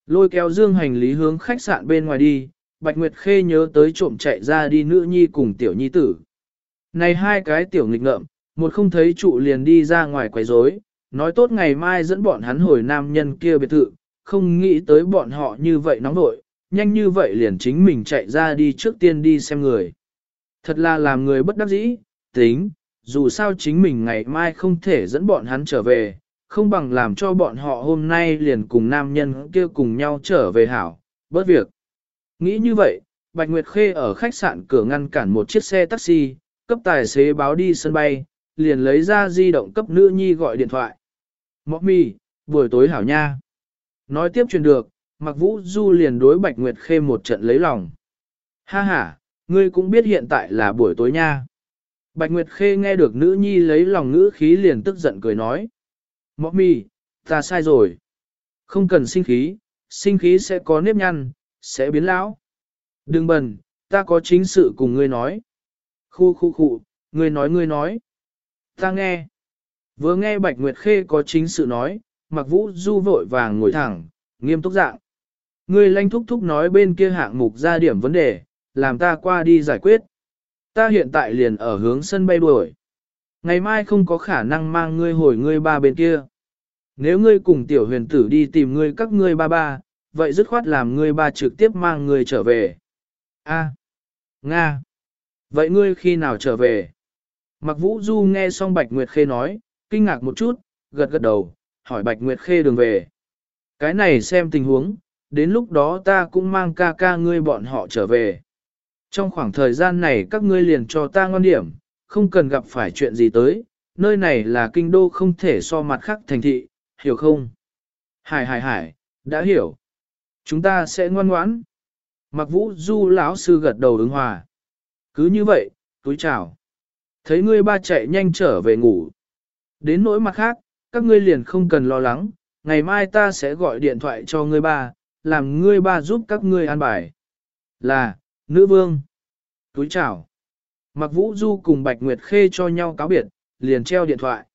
Lôi kéo dương hành lý hướng khách sạn bên ngoài đi, Bạch Nguyệt Khê nhớ tới trộm chạy ra đi nữ nhi cùng tiểu nhi tử. Này hai cái tiểu nghịch ngợm, một không thấy trụ liền đi ra ngoài quấy rối, nói tốt ngày mai dẫn bọn hắn hồi nam nhân kia biệt thự, không nghĩ tới bọn họ như vậy nóng nội, nhanh như vậy liền chính mình chạy ra đi trước tiên đi xem người. Thật là làm người bất đắc dĩ, tính, dù sao chính mình ngày mai không thể dẫn bọn hắn trở về, không bằng làm cho bọn họ hôm nay liền cùng nam nhân kia cùng nhau trở về hảo, bớt việc. Nghĩ như vậy, Bạch Nguyệt Khê ở khách sạn cửa ngăn cản một chiếc xe taxi, cấp tài xế báo đi sân bay, liền lấy ra di động cấp nữ nhi gọi điện thoại. Mọc mì, buổi tối hảo nha. Nói tiếp truyền được, Mặc Vũ Du liền đối Bạch Nguyệt Khê một trận lấy lòng. Ha ha, ngươi cũng biết hiện tại là buổi tối nha. Bạch Nguyệt Khê nghe được nữ nhi lấy lòng ngữ khí liền tức giận cười nói. Mọc mì, ta sai rồi. Không cần sinh khí, sinh khí sẽ có nếp nhăn, sẽ biến lão. Đừng bần, ta có chính sự cùng ngươi nói. Khu khu khu, ngươi nói ngươi nói. Ta nghe. Vừa nghe Bạch Nguyệt Khê có chính sự nói, Mặc Vũ Du vội vàng ngồi thẳng, nghiêm túc dạng. Ngươi lanh thúc thúc nói bên kia hạng mục ra điểm vấn đề, làm ta qua đi giải quyết. Ta hiện tại liền ở hướng sân bay đuổi. Ngày mai không có khả năng mang ngươi hồi ngươi ba bên kia. Nếu ngươi cùng tiểu huyền tử đi tìm ngươi các ngươi ba ba, vậy dứt khoát làm ngươi ba trực tiếp mang ngươi trở về. A. Nga. Vậy ngươi khi nào trở về? Mặc vũ du nghe xong Bạch Nguyệt Khê nói, kinh ngạc một chút, gật gật đầu, hỏi Bạch Nguyệt Khê đường về. Cái này xem tình huống, đến lúc đó ta cũng mang ca ca ngươi bọn họ trở về. Trong khoảng thời gian này các ngươi liền cho ta ngon điểm, không cần gặp phải chuyện gì tới, nơi này là kinh đô không thể so mặt khác thành thị, hiểu không? Hải hải hải, đã hiểu. Chúng ta sẽ ngoan ngoãn. Mặc vũ du lão sư gật đầu ứng hòa. Cứ như vậy, túi chào. Thấy ngươi ba chạy nhanh trở về ngủ. Đến nỗi mặt khác, các ngươi liền không cần lo lắng, ngày mai ta sẽ gọi điện thoại cho ngươi ba, làm ngươi ba giúp các ngươi an bài. Là, nữ vương. Túi chào. Mặc vũ du cùng Bạch Nguyệt Khê cho nhau cáo biệt, liền treo điện thoại.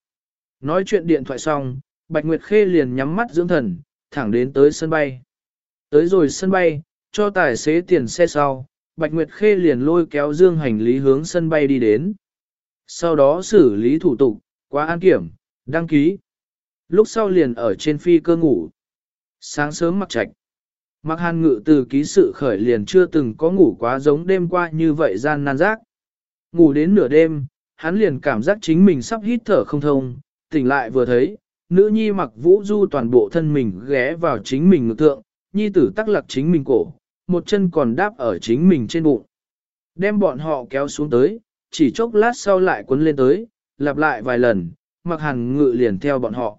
Nói chuyện điện thoại xong, Bạch Nguyệt Khê liền nhắm mắt dưỡng thần, thẳng đến tới sân bay. Tới rồi sân bay, cho tài xế tiền xe sau, Bạch Nguyệt Khê liền lôi kéo dương hành lý hướng sân bay đi đến. Sau đó xử lý thủ tục, qua an kiểm, đăng ký. Lúc sau liền ở trên phi cơ ngủ. Sáng sớm mặc trạch. Mặc hàn ngự từ ký sự khởi liền chưa từng có ngủ quá giống đêm qua như vậy gian nan rác. Ngủ đến nửa đêm, hắn liền cảm giác chính mình sắp hít thở không thông, tỉnh lại vừa thấy, nữ nhi mặc vũ du toàn bộ thân mình ghé vào chính mình ngực thượng, nhi tử tắc lặc chính mình cổ, một chân còn đáp ở chính mình trên bụng. Đem bọn họ kéo xuống tới, chỉ chốc lát sau lại quấn lên tới, lặp lại vài lần, mặc hàn ngự liền theo bọn họ.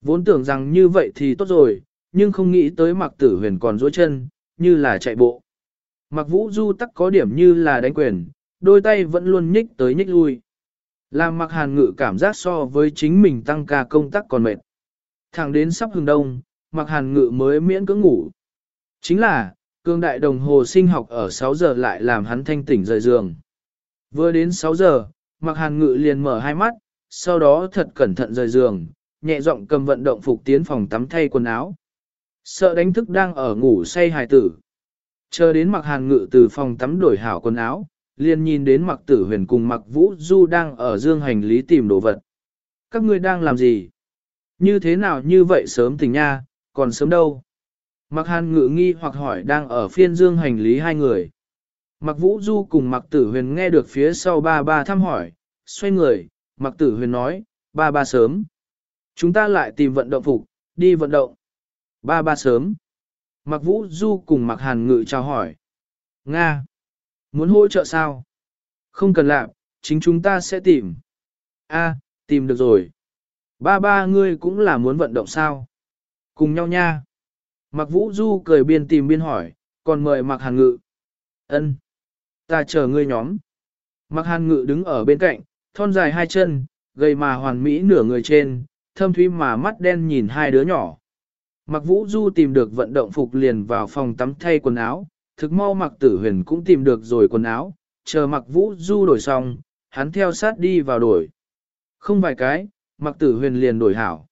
Vốn tưởng rằng như vậy thì tốt rồi, nhưng không nghĩ tới mặc tử huyền còn dối chân, như là chạy bộ. Mặc vũ du tắc có điểm như là đánh quyền, đôi tay vẫn luôn nhích tới nhích lui. Làm mặc hàn ngự cảm giác so với chính mình tăng ca công tác còn mệt. Thẳng đến sắp hừng đông, mặc hàn ngự mới miễn cưỡng ngủ. Chính là, cương đại đồng hồ sinh học ở 6 giờ lại làm hắn thanh tỉnh rời giường. Vừa đến 6 giờ, mặc hàn ngự liền mở hai mắt, sau đó thật cẩn thận rời giường, nhẹ giọng cầm vận động phục tiến phòng tắm thay quần áo. Sợ đánh thức đang ở ngủ say hài tử. Chờ đến mặc hàn ngự từ phòng tắm đổi hảo quần áo, liền nhìn đến mặc tử huyền cùng mặc vũ du đang ở dương hành lý tìm đồ vật. Các ngươi đang làm gì? Như thế nào như vậy sớm tỉnh nha, còn sớm đâu? Mặc hàn ngự nghi hoặc hỏi đang ở phiên dương hành lý hai người. Mặc vũ du cùng mặc tử huyền nghe được phía sau ba ba thăm hỏi, xoay người, mặc tử huyền nói, ba ba sớm. Chúng ta lại tìm vận động phục, đi vận động. Ba ba sớm. Mặc vũ du cùng mặc hàn ngự chào hỏi. Nga. Muốn hỗ trợ sao? Không cần làm, chính chúng ta sẽ tìm. A, tìm được rồi. Ba ba ngươi cũng là muốn vận động sao? Cùng nhau nha. Mặc vũ du cười biên tìm biên hỏi, còn mời mặc hàn ngự. Ân, Ta chờ ngươi nhóm. Mặc hàn ngự đứng ở bên cạnh, thon dài hai chân, gầy mà hoàn mỹ nửa người trên, thâm thúy mà mắt đen nhìn hai đứa nhỏ. Mặc vũ du tìm được vận động phục liền vào phòng tắm thay quần áo, thực mau mặc tử huyền cũng tìm được rồi quần áo, chờ mặc vũ du đổi xong, hắn theo sát đi vào đổi. Không vài cái, mặc tử huyền liền đổi hảo.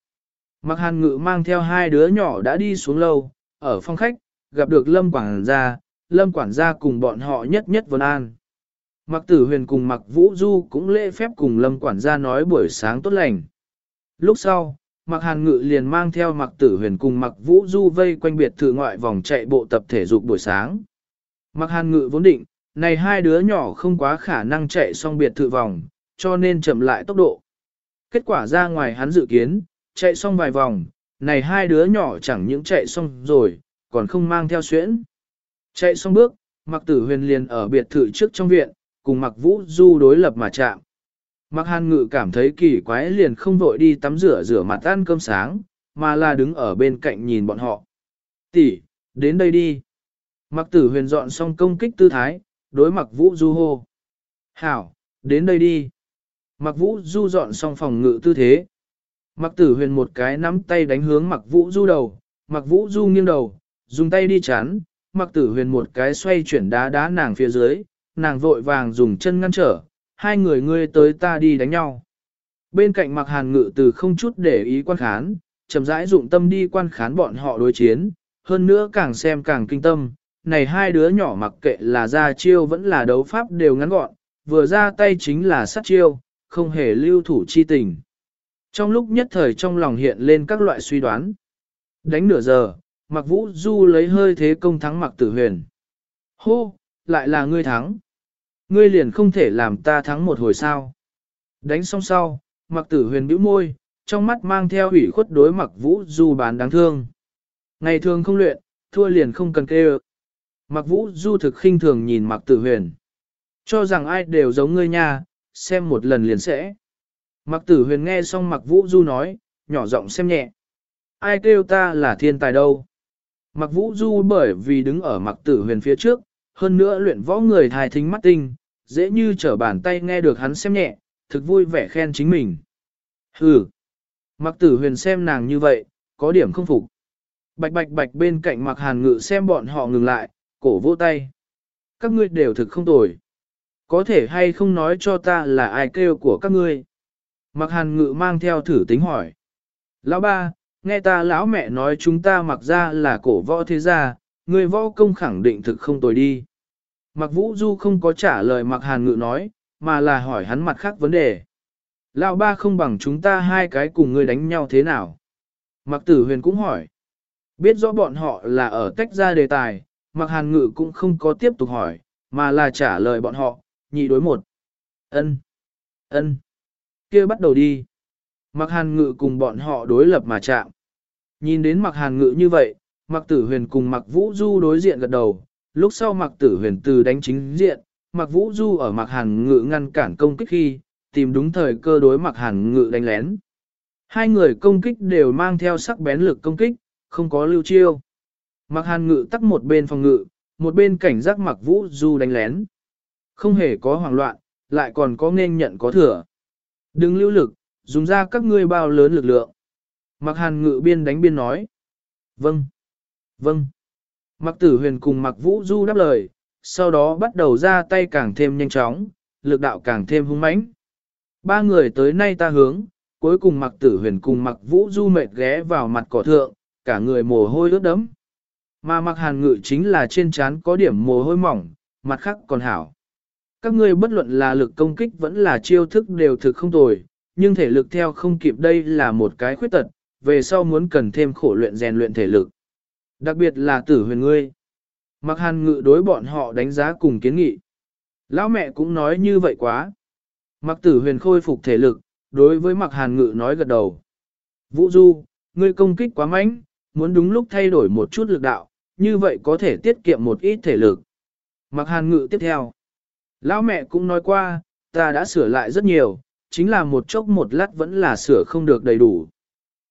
Mặc hàn ngự mang theo hai đứa nhỏ đã đi xuống lâu, ở phòng khách, gặp được lâm quảng gia, lâm quản gia cùng bọn họ nhất nhất vân an. Mặc tử huyền cùng mặc vũ du cũng lễ phép cùng lâm quản gia nói buổi sáng tốt lành. Lúc sau, mặc hàn ngự liền mang theo mặc tử huyền cùng mặc vũ du vây quanh biệt thự ngoại vòng chạy bộ tập thể dục buổi sáng. Mặc hàn ngự vốn định, này hai đứa nhỏ không quá khả năng chạy xong biệt thự vòng, cho nên chậm lại tốc độ. Kết quả ra ngoài hắn dự kiến, chạy xong vài vòng, này hai đứa nhỏ chẳng những chạy xong rồi, còn không mang theo xuyễn. Chạy xong bước, mặc tử huyền liền ở biệt thự trước trong viện, cùng mặc vũ du đối lập mà chạm. Mặc hàn ngự cảm thấy kỳ quái liền không vội đi tắm rửa rửa mặt ăn cơm sáng, mà là đứng ở bên cạnh nhìn bọn họ. Tỷ, đến đây đi. Mặc tử huyền dọn xong công kích tư thái, đối mặc vũ du hô. Hảo, đến đây đi. Mặc vũ du dọn xong phòng ngự tư thế. Mặc tử huyền một cái nắm tay đánh hướng mặc vũ du đầu, mặc vũ du nghiêng đầu, dùng tay đi chắn, mặc tử huyền một cái xoay chuyển đá đá nàng phía dưới, nàng vội vàng dùng chân ngăn trở, hai người ngươi tới ta đi đánh nhau. Bên cạnh mặc hàn ngự từ không chút để ý quan khán, chậm rãi dụng tâm đi quan khán bọn họ đối chiến, hơn nữa càng xem càng kinh tâm, này hai đứa nhỏ mặc kệ là ra chiêu vẫn là đấu pháp đều ngắn gọn, vừa ra tay chính là sát chiêu, không hề lưu thủ chi tình. Trong lúc nhất thời trong lòng hiện lên các loại suy đoán. Đánh nửa giờ, Mạc Vũ Du lấy hơi thế công thắng Mạc Tử Huyền. Hô, lại là ngươi thắng. Ngươi liền không thể làm ta thắng một hồi sao. Đánh xong sau, Mạc Tử Huyền bĩu môi, trong mắt mang theo ủy khuất đối Mạc Vũ Du bán đáng thương. Ngày thường không luyện, thua liền không cần kêu. Mạc Vũ Du thực khinh thường nhìn Mạc Tử Huyền. Cho rằng ai đều giống ngươi nha, xem một lần liền sẽ. Mạc Tử Huyền nghe xong Mạc Vũ Du nói, nhỏ giọng xem nhẹ. Ai kêu ta là thiên tài đâu. Mạc Vũ Du bởi vì đứng ở Mạc Tử Huyền phía trước, hơn nữa luyện võ người thai thính mắt tinh, dễ như trở bàn tay nghe được hắn xem nhẹ, thực vui vẻ khen chính mình. Hừ. Mạc Tử Huyền xem nàng như vậy, có điểm không phục. Bạch bạch bạch bên cạnh Mạc Hàn Ngự xem bọn họ ngừng lại, cổ vỗ tay. Các ngươi đều thực không tồi. Có thể hay không nói cho ta là ai kêu của các ngươi? Mạc Hàn Ngự mang theo thử tính hỏi. Lão ba, nghe ta lão mẹ nói chúng ta mặc ra là cổ võ thế gia, người võ công khẳng định thực không tồi đi. Mạc Vũ Du không có trả lời Mạc Hàn Ngự nói, mà là hỏi hắn mặt khác vấn đề. Lão ba không bằng chúng ta hai cái cùng ngươi đánh nhau thế nào? Mạc Tử Huyền cũng hỏi. Biết rõ bọn họ là ở tách ra đề tài, Mạc Hàn Ngự cũng không có tiếp tục hỏi, mà là trả lời bọn họ, nhị đối một. Ân, ân, kia bắt đầu đi. mặc Hàn Ngự cùng bọn họ đối lập mà chạm. Nhìn đến mặc Hàn Ngự như vậy, Mặc Tử Huyền cùng Mặc Vũ Du đối diện gật đầu, lúc sau Mặc Tử Huyền từ đánh chính diện, Mặc Vũ Du ở mặc Hàn Ngự ngăn cản công kích khi, tìm đúng thời cơ đối mặc Hàn Ngự đánh lén. Hai người công kích đều mang theo sắc bén lực công kích, không có lưu chiêu. mặc Hàn Ngự tắt một bên phòng ngự, một bên cảnh giác mặc Vũ Du đánh lén. Không hề có hoảng loạn, lại còn có nên nhận có thừa. Đừng lưu lực, dùng ra các ngươi bao lớn lực lượng. Mạc Hàn Ngự biên đánh biên nói. Vâng. Vâng. Mạc Tử Huyền cùng Mạc Vũ Du đáp lời, sau đó bắt đầu ra tay càng thêm nhanh chóng, lực đạo càng thêm hung mãnh. Ba người tới nay ta hướng, cuối cùng Mạc Tử Huyền cùng Mạc Vũ Du mệt ghé vào mặt cỏ thượng, cả người mồ hôi ướt đẫm. Mà Mạc Hàn Ngự chính là trên trán có điểm mồ hôi mỏng, mặt khác còn hảo. Các ngươi bất luận là lực công kích vẫn là chiêu thức đều thực không tồi, nhưng thể lực theo không kịp đây là một cái khuyết tật, về sau muốn cần thêm khổ luyện rèn luyện thể lực. Đặc biệt là tử huyền ngươi. Mặc hàn ngự đối bọn họ đánh giá cùng kiến nghị. Lão mẹ cũng nói như vậy quá. Mặc tử huyền khôi phục thể lực, đối với mặc hàn ngự nói gật đầu. Vũ Du, ngươi công kích quá mạnh, muốn đúng lúc thay đổi một chút lực đạo, như vậy có thể tiết kiệm một ít thể lực. Mặc hàn ngự tiếp theo. Lão mẹ cũng nói qua, ta đã sửa lại rất nhiều, chính là một chốc một lát vẫn là sửa không được đầy đủ.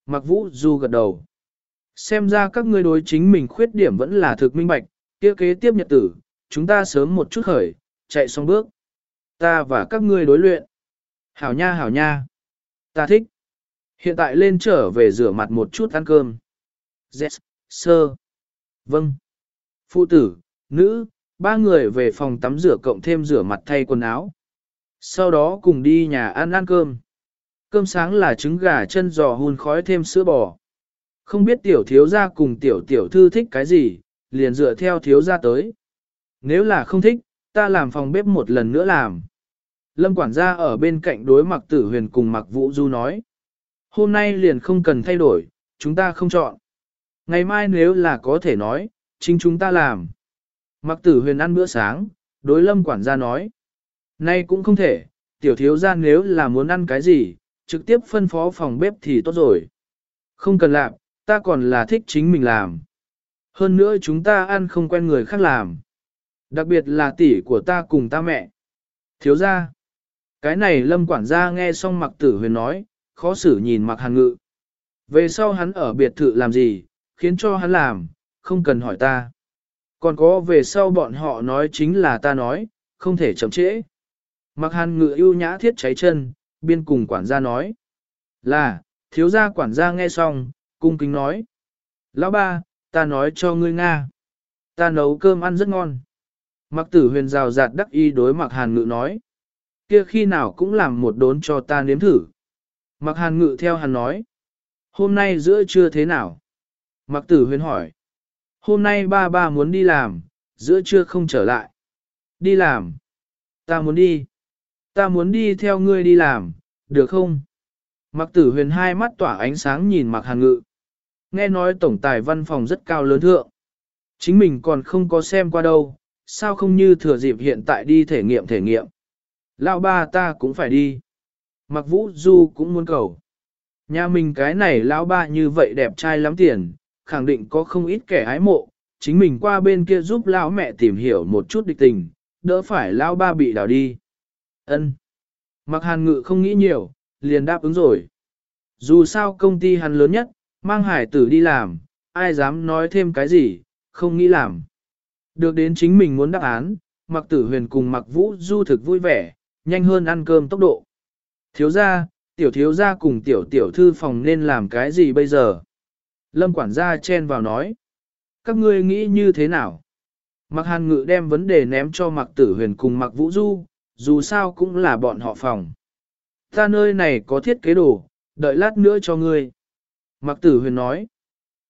Mặc vũ du gật đầu. Xem ra các ngươi đối chính mình khuyết điểm vẫn là thực minh bạch, kia kế tiếp nhật tử, chúng ta sớm một chút khởi, chạy xong bước. Ta và các ngươi đối luyện. Hảo nha hảo nha. Ta thích. Hiện tại lên trở về rửa mặt một chút ăn cơm. Yes, sơ. Vâng. Phụ tử, nữ, ba người về phòng tắm rửa cộng thêm rửa mặt thay quần áo. Sau đó cùng đi nhà ăn ăn cơm. Cơm sáng là trứng gà chân giò hun khói thêm sữa bò. Không biết tiểu thiếu gia cùng tiểu tiểu thư thích cái gì, liền dựa theo thiếu gia tới. Nếu là không thích, ta làm phòng bếp một lần nữa làm. Lâm quản gia ở bên cạnh đối mặc tử huyền cùng mặc vũ du nói. Hôm nay liền không cần thay đổi, chúng ta không chọn. Ngày mai nếu là có thể nói, chính chúng ta làm. Mặc tử huyền ăn bữa sáng, đối lâm quản gia nói. Nay cũng không thể, tiểu thiếu gia nếu là muốn ăn cái gì, trực tiếp phân phó phòng bếp thì tốt rồi. Không cần làm, ta còn là thích chính mình làm. Hơn nữa chúng ta ăn không quen người khác làm. Đặc biệt là tỷ của ta cùng ta mẹ. Thiếu gia. Cái này lâm quản gia nghe xong mặc tử huyền nói, khó xử nhìn mặc hàn ngự. Về sau hắn ở biệt thự làm gì, khiến cho hắn làm, không cần hỏi ta. Còn có về sau bọn họ nói chính là ta nói, không thể chậm trễ. Mặc hàn ngự ưu nhã thiết cháy chân, biên cùng quản gia nói. Là, thiếu gia quản gia nghe xong, cung kính nói. Lão ba, ta nói cho ngươi Nga. Ta nấu cơm ăn rất ngon. Mặc tử huyền rào rạt đắc y đối mặc hàn ngự nói. Kia khi nào cũng làm một đốn cho ta nếm thử. Mặc hàn ngự theo hắn nói. Hôm nay giữa trưa thế nào? Mặc tử huyền hỏi. Hôm nay ba ba muốn đi làm, giữa trưa không trở lại. Đi làm. Ta muốn đi. Ta muốn đi theo ngươi đi làm, được không? Mặc tử huyền hai mắt tỏa ánh sáng nhìn mặc hàn ngự. Nghe nói tổng tài văn phòng rất cao lớn thượng. Chính mình còn không có xem qua đâu, sao không như thừa dịp hiện tại đi thể nghiệm thể nghiệm. Lão ba ta cũng phải đi. Mặc vũ du cũng muốn cầu. Nhà mình cái này lão ba như vậy đẹp trai lắm tiền, khẳng định có không ít kẻ ái mộ, chính mình qua bên kia giúp lão mẹ tìm hiểu một chút địch tình, đỡ phải lão ba bị đào đi. Ân. Mặc hàn ngự không nghĩ nhiều, liền đáp ứng rồi. Dù sao công ty hắn lớn nhất, mang hải tử đi làm, ai dám nói thêm cái gì, không nghĩ làm. Được đến chính mình muốn đáp án, mặc tử huyền cùng mặc vũ du thực vui vẻ, nhanh hơn ăn cơm tốc độ. Thiếu gia, tiểu thiếu gia cùng tiểu tiểu thư phòng nên làm cái gì bây giờ? Lâm quản gia chen vào nói. Các ngươi nghĩ như thế nào? Mặc hàn ngự đem vấn đề ném cho mặc tử huyền cùng mặc vũ du, dù sao cũng là bọn họ phòng. Ta nơi này có thiết kế đồ, đợi lát nữa cho ngươi. Mặc tử huyền nói.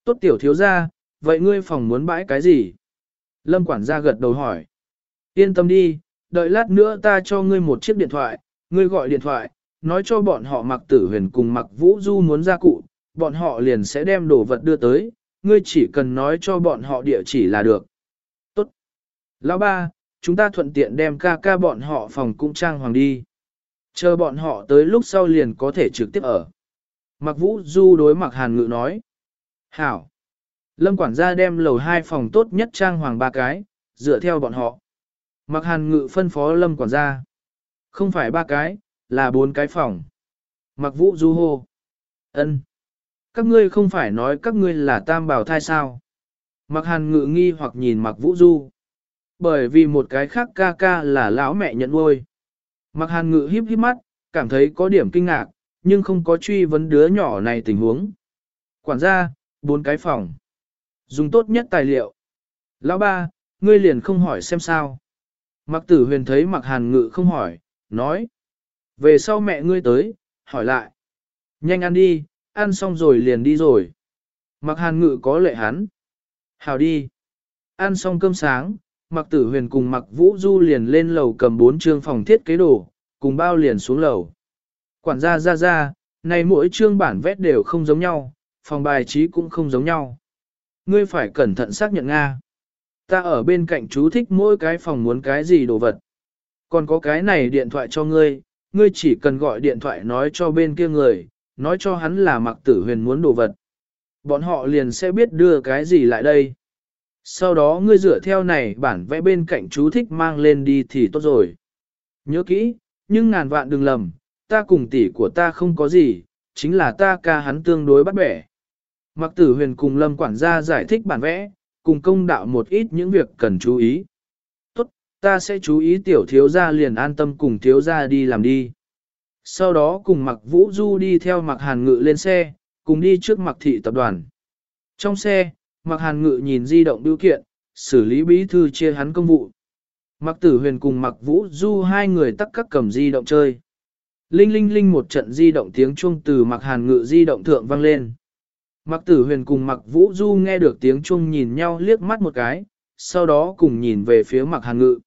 Tốt tiểu thiếu gia, vậy ngươi phòng muốn bãi cái gì? Lâm quản gia gật đầu hỏi. Yên tâm đi, đợi lát nữa ta cho ngươi một chiếc điện thoại, ngươi gọi điện thoại, nói cho bọn họ mặc tử huyền cùng mặc vũ du muốn ra cụ, bọn họ liền sẽ đem đồ vật đưa tới, ngươi chỉ cần nói cho bọn họ địa chỉ là được. Tốt. Lão ba, chúng ta thuận tiện đem ca ca bọn họ phòng cung trang hoàng đi. Chờ bọn họ tới lúc sau liền có thể trực tiếp ở. Mặc vũ du đối mặc hàn ngự nói. Hảo. Lâm quản gia đem lầu hai phòng tốt nhất trang hoàng ba cái, dựa theo bọn họ. Mặc hàn ngự phân phó lâm quản gia. Không phải ba cái, là bốn cái phòng. Mặc vũ du hô. ân các ngươi không phải nói các ngươi là tam bào thai sao. Mặc hàn ngự nghi hoặc nhìn mặc vũ du. Bởi vì một cái khác ca ca là lão mẹ nhận nuôi. Mặc hàn ngự híp híp mắt, cảm thấy có điểm kinh ngạc, nhưng không có truy vấn đứa nhỏ này tình huống. Quản gia, bốn cái phòng. Dùng tốt nhất tài liệu. Lão ba, ngươi liền không hỏi xem sao. Mặc tử huyền thấy mặc hàn ngự không hỏi, nói. Về sau mẹ ngươi tới, hỏi lại. Nhanh ăn đi, ăn xong rồi liền đi rồi. Mặc hàn ngự có lệ hắn. Hào đi. Ăn xong cơm sáng, mặc tử huyền cùng mặc vũ du liền lên lầu cầm bốn chương phòng thiết kế đồ, cùng bao liền xuống lầu. Quản gia ra ra, này mỗi chương bản vét đều không giống nhau, phòng bài trí cũng không giống nhau. Ngươi phải cẩn thận xác nhận Nga. Ta ở bên cạnh chú thích mỗi cái phòng muốn cái gì đồ vật. Còn có cái này điện thoại cho ngươi, ngươi chỉ cần gọi điện thoại nói cho bên kia người, nói cho hắn là mặc tử huyền muốn đồ vật. Bọn họ liền sẽ biết đưa cái gì lại đây. Sau đó ngươi dựa theo này bản vẽ bên cạnh chú thích mang lên đi thì tốt rồi. Nhớ kỹ, nhưng ngàn vạn đừng lầm, ta cùng tỷ của ta không có gì, chính là ta ca hắn tương đối bắt bẻ. Mặc tử huyền cùng lâm quản gia giải thích bản vẽ, cùng công đạo một ít những việc cần chú ý. Tốt, ta sẽ chú ý tiểu thiếu gia liền an tâm cùng thiếu gia đi làm đi. Sau đó cùng mặc vũ du đi theo mặc hàn ngự lên xe, cùng đi trước mặc thị tập đoàn. Trong xe, mặc hàn ngự nhìn di động biểu kiện, xử lý bí thư chia hắn công vụ. Mặc tử huyền cùng mặc vũ du hai người tắt các cầm di động chơi. Linh linh linh một trận di động tiếng chuông từ mặc hàn ngự di động thượng vang lên. Mặc tử huyền cùng mặc vũ du nghe được tiếng chuông nhìn nhau liếc mắt một cái, sau đó cùng nhìn về phía mặc hàn ngự.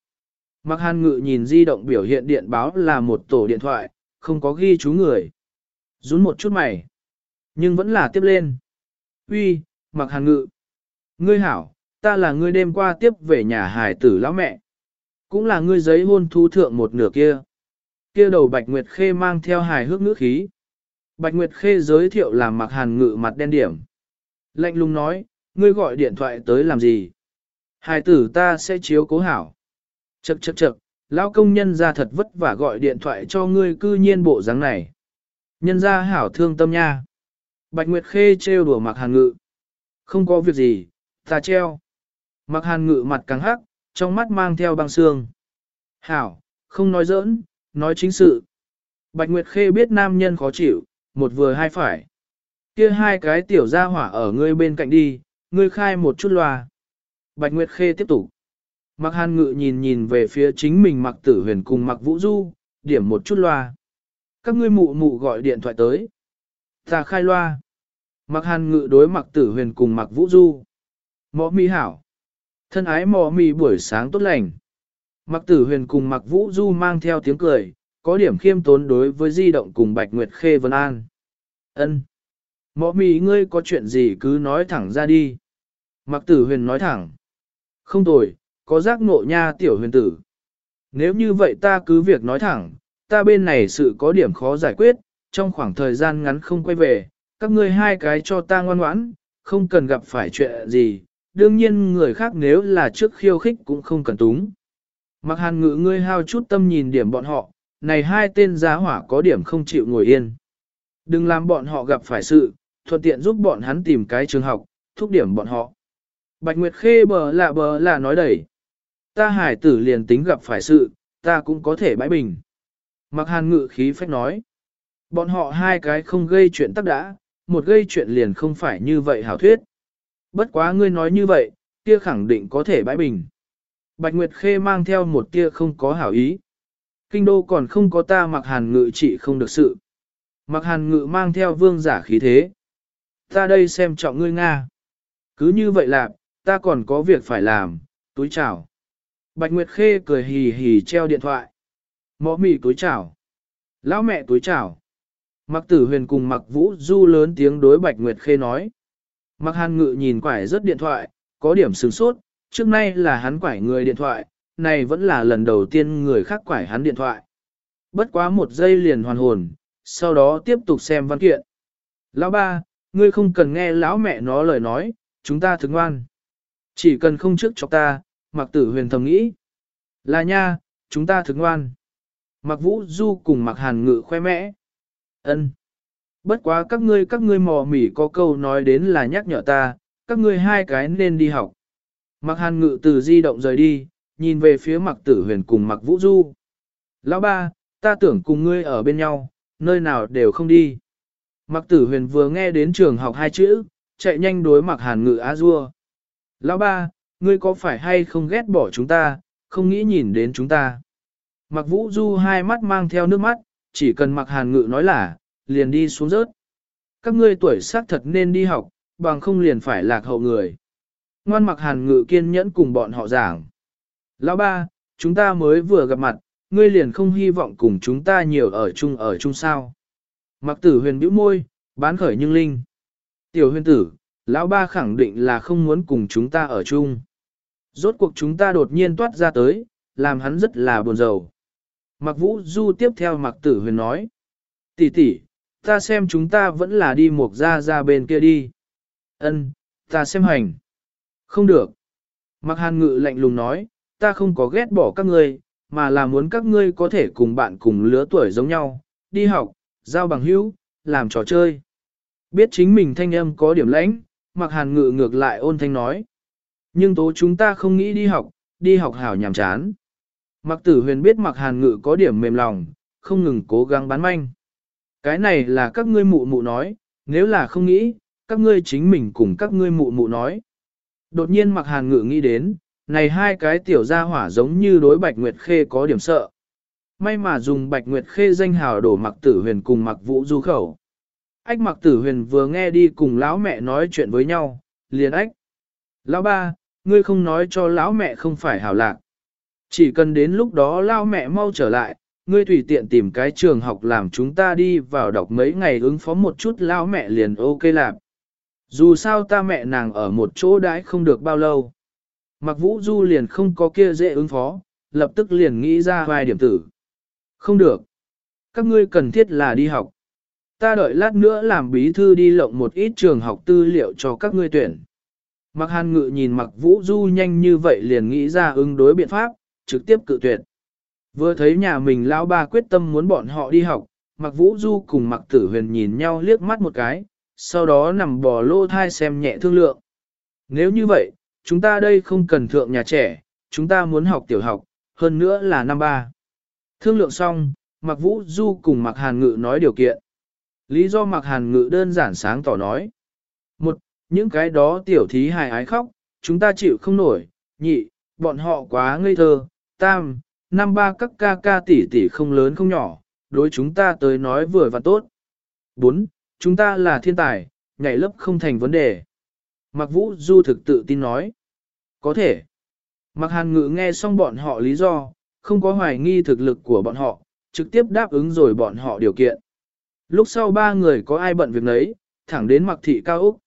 Mặc hàn ngự nhìn di động biểu hiện điện báo là một tổ điện thoại, không có ghi chú người. Rún một chút mày. Nhưng vẫn là tiếp lên. Uy, mặc hàn ngự. Ngươi hảo, ta là ngươi đêm qua tiếp về nhà hải tử lão mẹ. Cũng là ngươi giấy hôn thu thượng một nửa kia. Kia đầu Bạch Nguyệt Khê mang theo hài hước ngữ khí. Bạch Nguyệt Khê giới thiệu làm mặc hàn ngự mặt đen điểm. Lạnh lùng nói, ngươi gọi điện thoại tới làm gì? Hài tử ta sẽ chiếu cố hảo. Chậc chậc chậc, lão công nhân ra thật vất vả gọi điện thoại cho ngươi cư nhiên bộ dáng này. Nhân ra hảo thương tâm nha. Bạch Nguyệt Khê trêu đùa mặc hàn ngự. Không có việc gì, ta treo. Mặc hàn ngự mặt căng hắc, trong mắt mang theo băng xương. Hảo, không nói giỡn, nói chính sự. Bạch Nguyệt Khê biết nam nhân khó chịu, một vừa hai phải. Kia hai cái tiểu gia hỏa ở ngươi bên cạnh đi, ngươi khai một chút loa. Bạch Nguyệt Khê tiếp tục. Mặc hàn ngự nhìn nhìn về phía chính mình mặc tử huyền cùng mặc vũ du, điểm một chút loa. Các ngươi mụ mụ gọi điện thoại tới. Ta khai loa. Mặc hàn ngự đối mặc tử huyền cùng mặc vũ du. Mọ mi hảo. Thân ái mọ mi buổi sáng tốt lành. Mặc tử huyền cùng mặc vũ du mang theo tiếng cười, có điểm khiêm tốn đối với di động cùng Bạch Nguyệt Khê Vân An. ân Mọ mì ngươi có chuyện gì cứ nói thẳng ra đi. Mặc tử huyền nói thẳng. Không tồi, có giác ngộ nha tiểu huyền tử. Nếu như vậy ta cứ việc nói thẳng, ta bên này sự có điểm khó giải quyết, trong khoảng thời gian ngắn không quay về, các ngươi hai cái cho ta ngoan ngoãn, không cần gặp phải chuyện gì, đương nhiên người khác nếu là trước khiêu khích cũng không cần túng. Mặc hàn ngự ngươi hao chút tâm nhìn điểm bọn họ, này hai tên giá hỏa có điểm không chịu ngồi yên. Đừng làm bọn họ gặp phải sự, thuận tiện giúp bọn hắn tìm cái trường học, thúc điểm bọn họ. Bạch Nguyệt Khê bờ lạ bờ lạ nói đẩy. Ta hải tử liền tính gặp phải sự, ta cũng có thể bãi bình. Mặc hàn ngự khí phách nói. Bọn họ hai cái không gây chuyện tắc đã, một gây chuyện liền không phải như vậy hảo thuyết. Bất quá ngươi nói như vậy, kia khẳng định có thể bãi bình. Bạch Nguyệt Khê mang theo một tia không có hảo ý. Kinh đô còn không có ta mặc hàn ngự trị không được sự. Mặc hàn ngự mang theo vương giả khí thế. Ta đây xem trọng ngươi Nga. Cứ như vậy là, ta còn có việc phải làm, túi chào. Bạch Nguyệt Khê cười hì hì treo điện thoại. Mõ mì túi chảo, Lão mẹ túi chảo, Mặc tử huyền cùng mặc vũ du lớn tiếng đối Bạch Nguyệt Khê nói. Mặc hàn ngự nhìn quải rất điện thoại, có điểm sửng sốt, trước nay là hắn quải người điện thoại, này vẫn là lần đầu tiên người khác quải hắn điện thoại. Bất quá một giây liền hoàn hồn, sau đó tiếp tục xem văn kiện. Lão ba, ngươi không cần nghe lão mẹ nó lời nói, chúng ta thức ngoan. Chỉ cần không trước cho ta, Mạc tử huyền thầm nghĩ. Là nha, chúng ta thức ngoan. Mạc vũ du cùng Mạc hàn ngự khoe mẽ. ân Bất quá các ngươi các ngươi mò mỉ có câu nói đến là nhắc nhở ta, các ngươi hai cái nên đi học. Mạc hàn ngự từ di động rời đi, nhìn về phía Mạc tử huyền cùng Mạc vũ du. Lão ba, ta tưởng cùng ngươi ở bên nhau, nơi nào đều không đi. Mạc tử huyền vừa nghe đến trường học hai chữ, chạy nhanh đối Mạc hàn ngự á dua. Lão ba, ngươi có phải hay không ghét bỏ chúng ta, không nghĩ nhìn đến chúng ta. Mặc vũ du hai mắt mang theo nước mắt, chỉ cần mặc hàn ngự nói là, liền đi xuống rớt. Các ngươi tuổi xác thật nên đi học, bằng không liền phải lạc hậu người. Ngoan mặc hàn ngự kiên nhẫn cùng bọn họ giảng. Lão ba, chúng ta mới vừa gặp mặt, ngươi liền không hy vọng cùng chúng ta nhiều ở chung ở chung sao. Mặc tử huyền bĩu môi, bán khởi nhưng linh. Tiểu huyền tử, lão ba khẳng định là không muốn cùng chúng ta ở chung. Rốt cuộc chúng ta đột nhiên toát ra tới, làm hắn rất là buồn rầu. Mặc vũ du tiếp theo mặc tử huyền nói. tỷ tỷ, ta xem chúng ta vẫn là đi một ra ra bên kia đi. Ân, ta xem hành. Không được. Mặc hàn ngự lạnh lùng nói, ta không có ghét bỏ các ngươi, mà là muốn các ngươi có thể cùng bạn cùng lứa tuổi giống nhau, đi học, giao bằng hữu, làm trò chơi. Biết chính mình thanh âm có điểm lãnh, mặc hàn ngự ngược lại ôn thanh nói. Nhưng tố chúng ta không nghĩ đi học, đi học hảo nhàm chán. Mặc tử huyền biết mặc hàn ngự có điểm mềm lòng, không ngừng cố gắng bán manh. Cái này là các ngươi mụ mụ nói, nếu là không nghĩ, các ngươi chính mình cùng các ngươi mụ mụ nói. Đột nhiên mặc hàn ngự nghĩ đến, này hai cái tiểu gia hỏa giống như đối Bạch Nguyệt Khê có điểm sợ. May mà dùng Bạch Nguyệt Khê danh hào đổ mặc tử huyền cùng mặc vũ du khẩu. Ách mặc tử huyền vừa nghe đi cùng lão mẹ nói chuyện với nhau, liền ách. Lão ba, ngươi không nói cho lão mẹ không phải hảo lạc. Chỉ cần đến lúc đó lão mẹ mau trở lại, ngươi tùy tiện tìm cái trường học làm chúng ta đi vào đọc mấy ngày ứng phó một chút lão mẹ liền ok làm. Dù sao ta mẹ nàng ở một chỗ đãi không được bao lâu. Mặc vũ du liền không có kia dễ ứng phó, lập tức liền nghĩ ra vài điểm tử. Không được. Các ngươi cần thiết là đi học. Ta đợi lát nữa làm bí thư đi lộng một ít trường học tư liệu cho các ngươi tuyển. Mặc hàn ngự nhìn mặc vũ du nhanh như vậy liền nghĩ ra ứng đối biện pháp, trực tiếp cự tuyệt. Vừa thấy nhà mình lão ba quyết tâm muốn bọn họ đi học, mặc vũ du cùng mặc tử huyền nhìn nhau liếc mắt một cái, sau đó nằm bò lô thai xem nhẹ thương lượng. Nếu như vậy, chúng ta đây không cần thượng nhà trẻ, chúng ta muốn học tiểu học, hơn nữa là năm ba. Thương lượng xong, Mạc Vũ Du cùng Mạc Hàn Ngự nói điều kiện. Lý do Mạc Hàn Ngự đơn giản sáng tỏ nói. Một, những cái đó tiểu thí hài ái khóc, chúng ta chịu không nổi. Nhị, bọn họ quá ngây thơ. Tam, năm ba các ca ca tỷ tỷ không lớn không nhỏ, đối chúng ta tới nói vừa và tốt. Bốn, chúng ta là thiên tài, nhảy lớp không thành vấn đề. Mạc Vũ Du thực tự tin nói. Có thể. Mạc Hàn Ngự nghe xong bọn họ lý do, không có hoài nghi thực lực của bọn họ, trực tiếp đáp ứng rồi bọn họ điều kiện. Lúc sau ba người có ai bận việc nấy, thẳng đến mặc thị cao Úc.